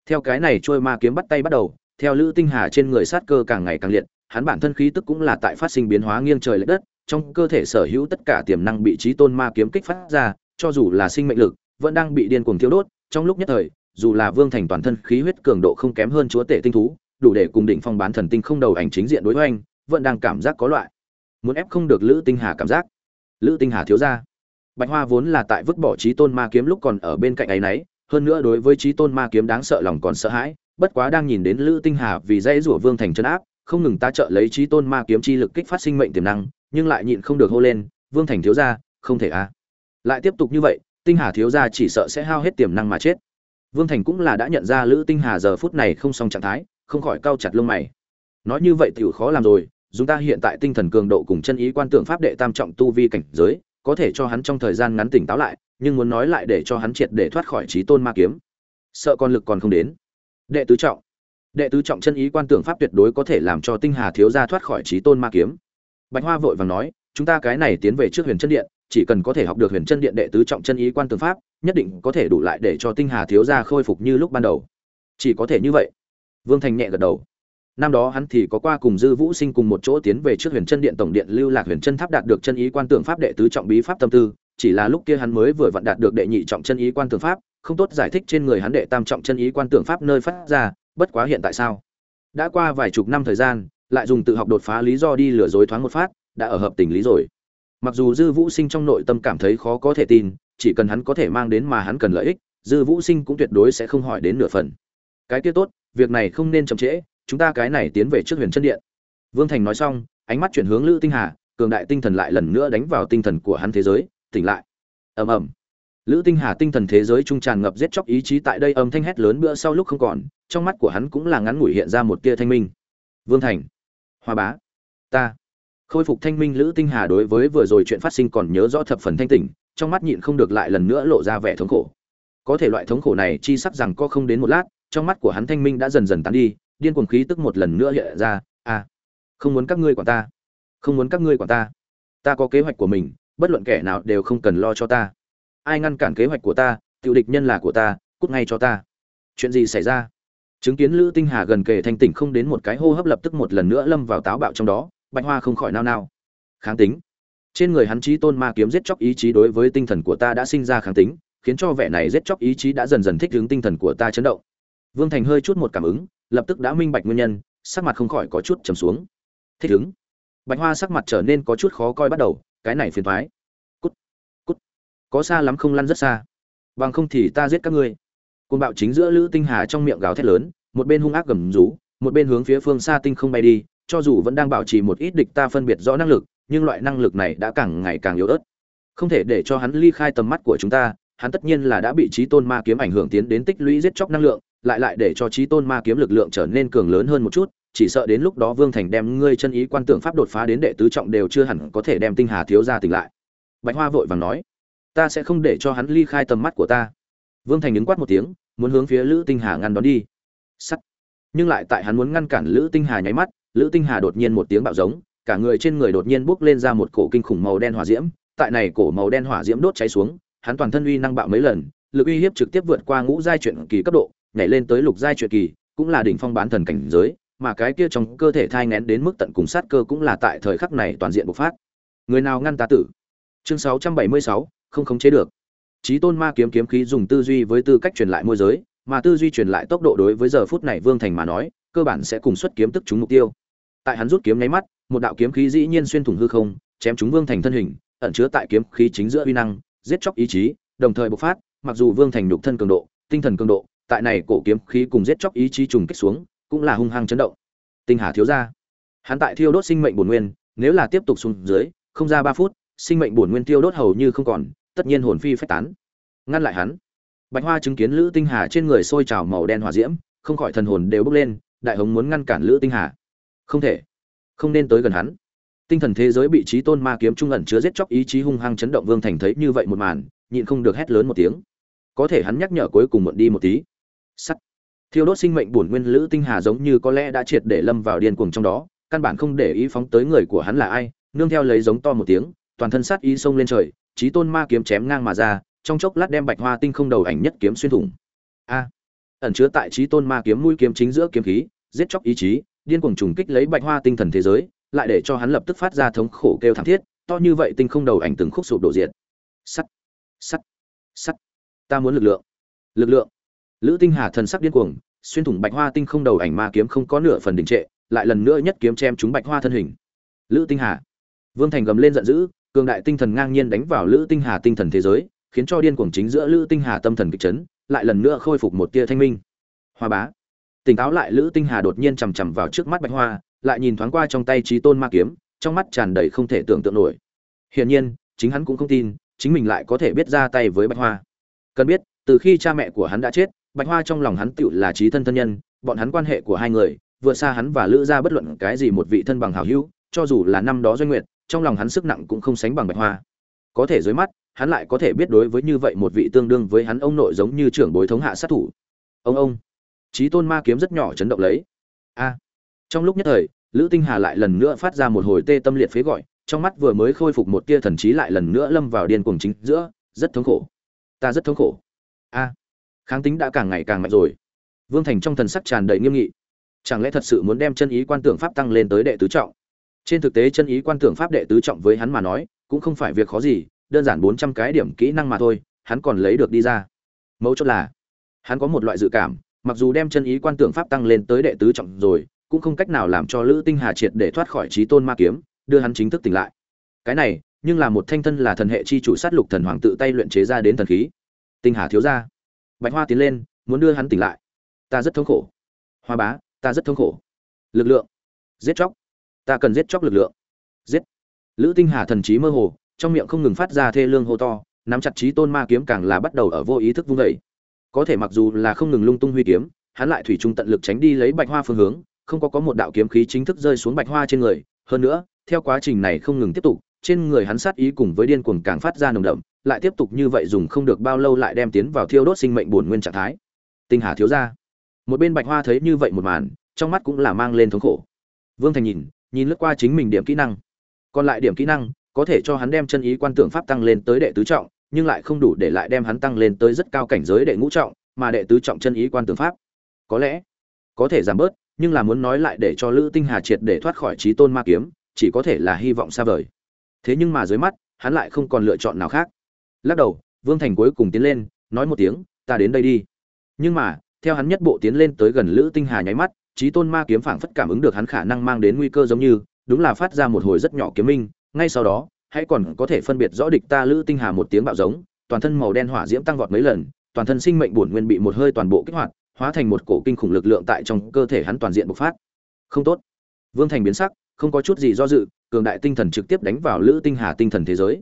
Theo cái này trôi ma kiếm bắt tay bắt đầu theo lữ tinh hà trên người sát cơ càng ngày càng liệt hắn bản thân khí tức cũng là tại phát sinh biến hóa nghiêng trời lệch đất trong cơ thể sở hữu tất cả tiềm năng bị trí tôn ma kiếm kích phát ra cho dù là sinh mệnh lực vẫn đang bị điên cuồng thiêu đốt trong lúc nhất thời dù là vương thành toàn thân khí huyết cường độ không kém hơn chúa tể tinh thú đủ để cùng đỉnh phong bán thần tinh không đầu ảnh chính diện đối hoành, vẫn đang cảm giác có loại muốn ép không được lữ tinh hà cảm giác. Lữ tinh hà thiếu ra. Bạch hoa vốn là tại vứt bỏ trí tôn ma kiếm lúc còn ở bên cạnh ấy nấy hơn nữa đối với trí tôn ma kiếm đáng sợ lòng còn sợ hãi bất quá đang nhìn đến lữ tinh hà vì dãy rủa vương thành chân áp không ngừng ta trợ lấy trí tôn ma kiếm chi lực kích phát sinh mệnh tiềm năng nhưng lại nhịn không được hô lên vương thành thiếu gia, không thể a. À. lại tiếp tục như vậy tinh hà thiếu gia chỉ sợ sẽ hao hết tiềm năng mà chết. Vương thành cũng là đã nhận ra lữ tinh hà giờ phút này không xong trạng thái không khỏi cau chặt lông mày. Nói như vậy tiểu khó làm rồi chúng ta hiện tại tinh thần cường độ cùng chân ý quan tưởng pháp đệ tam trọng tu vi cảnh giới có thể cho hắn trong thời gian ngắn tỉnh táo lại nhưng muốn nói lại để cho hắn triệt để thoát khỏi trí tôn ma kiếm sợ con lực còn không đến đệ tứ trọng. Đệ tứ trọng chân ý quan tưởng pháp tuyệt đối có thể làm cho tinh hà thiếu gia thoát khỏi trí tôn ma kiếm. Bạch hoa vội vàng nói, chúng ta cái này tiến về trước huyền chân điện, chỉ cần có thể học được huyền chân điện đệ tứ trọng chân ý quan tưởng pháp, nhất định có thể đủ lại để cho tinh hà thiếu gia khôi phục như lúc ban đầu. Chỉ có thể như vậy. Vương thành nhẹ gật đầu. Năm đó hắn thì có qua cùng dư vũ sinh cùng một chỗ tiến về trước huyền chân điện tổng điện lưu lạc huyền chân tháp đạt được chân ý quan tưởng pháp đệ tứ trọng bí pháp tâm tư, chỉ là lúc kia hắn mới vừa vặn đạt được đệ nhị trọng chân ý quan tưởng pháp không tốt giải thích trên người hắn đệ tam trọng chân ý quan tưởng pháp nơi phát ra, bất quá hiện tại sao? Đã qua vài chục năm thời gian, lại dùng tự học đột phá lý do đi lừa dối thoáng một phát, đã ở hợp tình lý rồi. Mặc dù dư vũ sinh trong nội tâm cảm thấy khó có thể tin, chỉ cần hắn có thể mang đến mà hắn cần lợi ích, dư vũ sinh cũng tuyệt đối sẽ không hỏi đến nửa phần. Cái kia tốt, việc này không nên chậm trễ, chúng ta cái này tiến về trước huyền chân điện. Vương thành nói xong, ánh mắt chuyển hướng lữ tinh hà, cường đại tinh thần lại lần nữa đánh vào tinh thần của hắn thế giới, tỉnh lại. Ầm ầm lữ tinh hà tinh thần thế giới trung tràn ngập giết chóc ý chí tại đây âm thanh hét lớn bữa sau lúc không còn, trong mắt của hắn cũng là ngắn ngủi hiện ra một tia thanh minh. Vương thành, hoa bá, ta. Khôi phục thanh minh lữ tinh hà đối với vừa rồi chuyện phát sinh còn nhớ rõ thập phần thanh tỉnh, trong mắt nhịn không được lại lần nữa lộ ra vẻ thống khổ. Có thể loại thống khổ này chi sắc rằng có không đến một lát, trong mắt của hắn thanh minh đã dần dần tán đi, điên cuồng khí tức một lần nữa hiện ra. À không muốn các ngươi quản ta. Không muốn các ngươi quản ta. Ta có kế hoạch của mình, bất luận kẻ nào đều không cần lo cho ta ai ngăn cản kế hoạch của ta, tiểu địch nhân là của ta, cút ngay cho ta. Chuyện gì xảy ra? Chứng kiến lữ tinh hà gần kề thanh tỉnh không đến một cái hô hấp lập tức một lần nữa lâm vào táo bạo trong đó, bạch hoa không khỏi nao nao. Kháng tính. Trên người hắn trí tôn ma kiếm giết chóc ý chí đối với tinh thần của ta đã sinh ra kháng tính, khiến cho vẻ này giết chóc ý chí đã dần dần thích ứng tinh thần của ta chấn động. Vương thành hơi chút một cảm ứng, lập tức đã minh bạch nguyên nhân, sắc mặt không khỏi có chút trầm xuống. Thích ứng. Bạch hoa sắc mặt trở nên có chút khó coi bắt đầu, cái này phiền thoái có xa lắm không lăn rất xa. Bằng không thì ta giết các ngươi. Côn bạo chính giữa lữ tinh hà trong miệng gào thét lớn, một bên hung ác gầm rú, một bên hướng phía phương xa tinh không bay đi, cho dù vẫn đang bảo trì một ít địch ta phân biệt rõ năng lực, nhưng loại năng lực này đã càng ngày càng yếu ớt. Không thể để cho hắn ly khai tầm mắt của chúng ta, hắn tất nhiên là đã bị trí tôn ma kiếm ảnh hưởng tiến đến tích lũy giết chóc năng lượng, lại lại để cho trí tôn ma kiếm lực lượng trở nên cường lớn hơn một chút, chỉ sợ đến lúc đó vương thành đem ngươi chân ý quan tưởng pháp đột phá đến đệ tứ trọng đều chưa hẳn có thể đem tinh hà thiếu ra tỉnh lại. Bạch hoa vội vàng nói ta sẽ không để cho hắn ly khai tầm mắt của ta. Vương thành đứng quát một tiếng muốn hướng phía lữ tinh hà ngăn đón đi. Sắt. Nhưng lại tại hắn muốn ngăn cản lữ tinh hà nháy mắt lữ tinh hà đột nhiên một tiếng bạo giống cả người trên người đột nhiên bốc lên ra một cổ kinh khủng màu đen hỏa diễm. Tại này cổ màu đen hỏa diễm đốt cháy xuống hắn toàn thân uy năng bạo mấy lần lực uy hiếp trực tiếp vượt qua ngũ giai truyện kỳ cấp độ nhảy lên tới lục giai truyện kỳ cũng là đỉnh phong bán thần cảnh giới mà cái kia trong cơ thể thai ngén đến mức tận cùng sát cơ cũng là tại thời khắc này toàn diện bộc phát. Người nào ngăn ta tử? Chương 676, không khống chế được. Chí tôn ma kiếm kiếm khí dùng tư duy với tư cách truyền lại môi giới, mà tư duy truyền lại tốc độ đối với giờ phút này vương thành mà nói, cơ bản sẽ cùng xuất kiếm tức trúng mục tiêu. Tại hắn rút kiếm nháy mắt, một đạo kiếm khí dĩ nhiên xuyên thủng hư không, chém trúng vương thành thân hình, ẩn chứa tại kiếm khí chính giữa uy năng, giết chóc ý chí, đồng thời bộc phát, mặc dù vương thành nhục thân cường độ, tinh thần cường độ, tại này cổ kiếm khí cùng giết chóc ý chí trùng kích xuống, cũng là hung hăng chấn động. Tinh hà thiếu gia. Hắn tại thiêu đốt sinh mệnh bổn nguyên, nếu là tiếp tục xuống dưới, không ra ba phút, sinh mệnh bổn nguyên tiêu đốt hầu như không còn tất nhiên hồn phi phách tán. Ngăn lại hắn. Bạch hoa chứng kiến lữ tinh hà trên người sôi trào màu đen hỏa diễm, không khỏi thần hồn đều bốc lên, đại hống muốn ngăn cản lữ tinh hà. Không thể. Không nên tới gần hắn. Tinh thần thế giới bị trí tôn ma kiếm trung ẩn chứa giết chóc ý chí hung hăng chấn động vương thành thấy như vậy một màn, nhịn không được hét lớn một tiếng. Có thể hắn nhắc nhở cuối cùng muộn đi một tí. Sắt. Thiêu đốt sinh mệnh bổn nguyên lữ tinh hà giống như có lẽ đã triệt để lâm vào điên cuồng trong đó, căn bản không để ý phóng tới người của hắn là ai, nương theo lấy giống to một tiếng, toàn thân sát ý xông lên trời trí tôn ma kiếm chém ngang mà ra, trong chốc lát đem bạch hoa tinh không đầu ảnh nhất kiếm xuyên thủng. A, ẩn chứa tại trí tôn ma kiếm mũi kiếm chính giữa kiếm khí, giết chóc ý chí, điên cuồng trùng kích lấy bạch hoa tinh thần thế giới, lại để cho hắn lập tức phát ra thống khổ kêu thảm thiết, to như vậy tinh không đầu ảnh từng khúc sụp đổ diệt. Sắt sắt sắt. Ta muốn lực lượng lực lượng. Lữ tinh hà thần sắc điên cuồng, xuyên thủng bạch hoa tinh không đầu ảnh ma kiếm không có nửa phần đình trệ, lại lần nữa nhất kiếm chém trúng bạch hoa thân hình. Lữ tinh hà, vương thành gầm lên giận dữ cường đại tinh thần ngang nhiên đánh vào lữ tinh hà tinh thần thế giới, khiến cho điên cuồng chính giữa lữ tinh hà tâm thần kịch chấn, lại lần nữa khôi phục một tia thanh minh. Hoa bá. Tỉnh táo lại, lữ tinh hà đột nhiên chằm chằm vào trước mắt bạch hoa, lại nhìn thoáng qua trong tay trí tôn ma kiếm, trong mắt tràn đầy không thể tưởng tượng nổi. Hiển nhiên, chính hắn cũng không tin, chính mình lại có thể biết ra tay với bạch hoa. Cần biết, từ khi cha mẹ của hắn đã chết, bạch hoa trong lòng hắn tựu là trí thân thân nhân, bọn hắn quan hệ của hai người, vượt xa hắn và lữ gia bất luận cái gì một vị thân bằng hảo hữu, cho dù là năm đó doanh nguyện trong lòng hắn sức nặng cũng không sánh bằng bạch hoa. Có thể dưới mắt, hắn lại có thể biết đối với như vậy một vị tương đương với hắn ông nội giống như trưởng bối thống hạ sát thủ. Ông ông. Trí tôn ma kiếm rất nhỏ chấn động lấy. A. Trong lúc nhất thời, lữ tinh hà lại lần nữa phát ra một hồi tê tâm liệt phế gọi, trong mắt vừa mới khôi phục một tia thần trí lại lần nữa lâm vào điên cuồng chính giữa, rất thống khổ. Ta rất thống khổ. A. Kháng tính đã càng ngày càng mạnh rồi. Vương thành trong thần sắc tràn đầy nghiêm nghị. Chẳng lẽ thật sự muốn đem chân ý quan tưởng pháp tăng lên tới đệ tứ trọng? Trên thực tế chân ý quan tưởng pháp đệ tứ trọng với hắn mà nói, cũng không phải việc khó gì, đơn giản bốn trăm cái điểm kỹ năng mà thôi, hắn còn lấy được đi ra. Mấu chốt là, hắn có một loại dự cảm, mặc dù đem chân ý quan tưởng pháp tăng lên tới đệ tứ trọng rồi, cũng không cách nào làm cho lữ tinh hà triệt để thoát khỏi trí tôn ma kiếm, đưa hắn chính thức tỉnh lại. Cái này, nhưng là một thanh thân là thần hệ chi chủ sát lục thần hoàng tự tay luyện chế ra đến thần khí. Tinh hà thiếu ra bạch hoa tiến lên, muốn đưa hắn tỉnh lại. Ta rất thống khổ. Hoa bá, ta rất thống khổ. Lực lượng. Giết chóc ta cần giết chóc lực lượng. Giết. Lữ tinh hà thần trí mơ hồ, trong miệng không ngừng phát ra thê lương hô to, nắm chặt trí tôn ma kiếm càng là bắt đầu ở vô ý thức vung vẩy có thể mặc dù là không ngừng lung tung huy kiếm, hắn lại thủy chung tận lực tránh đi lấy bạch hoa phương hướng, không có có một đạo kiếm khí chính thức rơi xuống bạch hoa trên người. Hơn nữa, theo quá trình này không ngừng tiếp tục, trên người hắn sát ý cùng với điên cuồng càng phát ra nồng đậm, lại tiếp tục như vậy dùng không được bao lâu lại đem tiến vào thiêu đốt sinh mệnh bổn nguyên trạng thái. Tinh hà thiếu ra một bên bạch hoa thấy như vậy một màn, trong mắt cũng là mang lên thống khổ. Vương thành nhìn nhìn lướt qua chính mình điểm kỹ năng. Còn lại điểm kỹ năng, có thể cho hắn đem chân ý quan tưởng pháp tăng lên tới đệ tứ trọng, nhưng lại không đủ để lại đem hắn tăng lên tới rất cao cảnh giới đệ ngũ trọng, mà đệ tứ trọng chân ý quan tưởng pháp. Có lẽ, có thể giảm bớt, nhưng là muốn nói lại để cho lữ tinh hà triệt để thoát khỏi trí tôn ma kiếm, chỉ có thể là hy vọng xa vời. Thế nhưng mà dưới mắt, hắn lại không còn lựa chọn nào khác. Lắc đầu, vương thành cuối cùng tiến lên, nói một tiếng, ta đến đây đi. Nhưng mà, theo hắn nhất bộ tiến lên tới gần lữ tinh hà nháy mắt trí tôn ma kiếm phảng phất cảm ứng được hắn khả năng mang đến nguy cơ giống như, đúng là phát ra một hồi rất nhỏ kiếm minh, ngay sau đó, hãy còn có thể phân biệt rõ địch ta lữ tinh hà một tiếng bạo giống, toàn thân màu đen hỏa diễm tăng vọt mấy lần, toàn thân sinh mệnh bổn nguyên bị một hơi toàn bộ kích hoạt, hóa thành một cổ kinh khủng lực lượng tại trong cơ thể hắn toàn diện bộc phát. Không tốt. Vương thành biến sắc, không có chút gì do dự, cường đại tinh thần trực tiếp đánh vào lữ tinh hà tinh thần thế giới.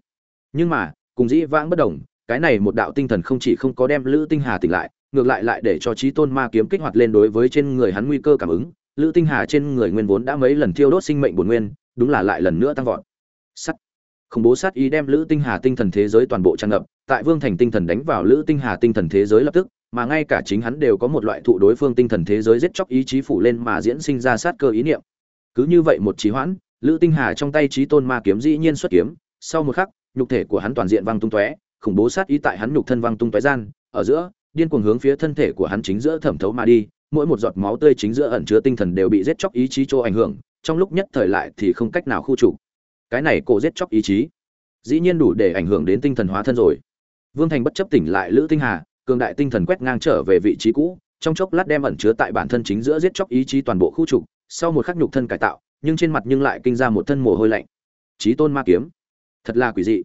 Nhưng mà, cùng dĩ vãng bất đồng, cái này một đạo tinh thần không chỉ không có đem lữ tinh hà tỉnh lại ngược lại lại để cho trí tôn ma kiếm kích hoạt lên đối với trên người hắn nguy cơ cảm ứng. Lữ tinh hà trên người nguyên vốn đã mấy lần thiêu đốt sinh mệnh bổn nguyên, đúng là lại lần nữa tăng vọt. Sắt. Khủng bố sát ý đem lữ tinh hà tinh thần thế giới toàn bộ tràn ngập, tại vương thành tinh thần đánh vào lữ tinh hà tinh thần thế giới lập tức, mà ngay cả chính hắn đều có một loại thụ đối phương tinh thần thế giới giết chóc ý chí phủ lên mà diễn sinh ra sát cơ ý niệm. Cứ như vậy một trí hoãn, lữ tinh hà trong tay trí tôn ma kiếm dĩ nhiên xuất kiếm, sau một khắc, nhục thể của hắn toàn diện văng tung tóe, khủng bố sát ý tại hắn nhục thân văng tung tóe gian, ở giữa điên cuồng hướng phía thân thể của hắn chính giữa thẩm thấu mà đi, mỗi một giọt máu tươi chính giữa ẩn chứa tinh thần đều bị giết chóc ý chí cho ảnh hưởng, trong lúc nhất thời lại thì không cách nào khu trục. Cái này cổ giết chóc ý chí, dĩ nhiên đủ để ảnh hưởng đến tinh thần hóa thân rồi. Vương thành bất chấp tỉnh lại lữ tinh hà, cường đại tinh thần quét ngang trở về vị trí cũ, trong chốc lát đem ẩn chứa tại bản thân chính giữa giết chóc ý chí toàn bộ khu trục, sau một khắc nhục thân cải tạo, nhưng trên mặt nhưng lại kinh ra một thân mồ hôi lạnh. Chí tôn ma kiếm, thật là quỷ dị.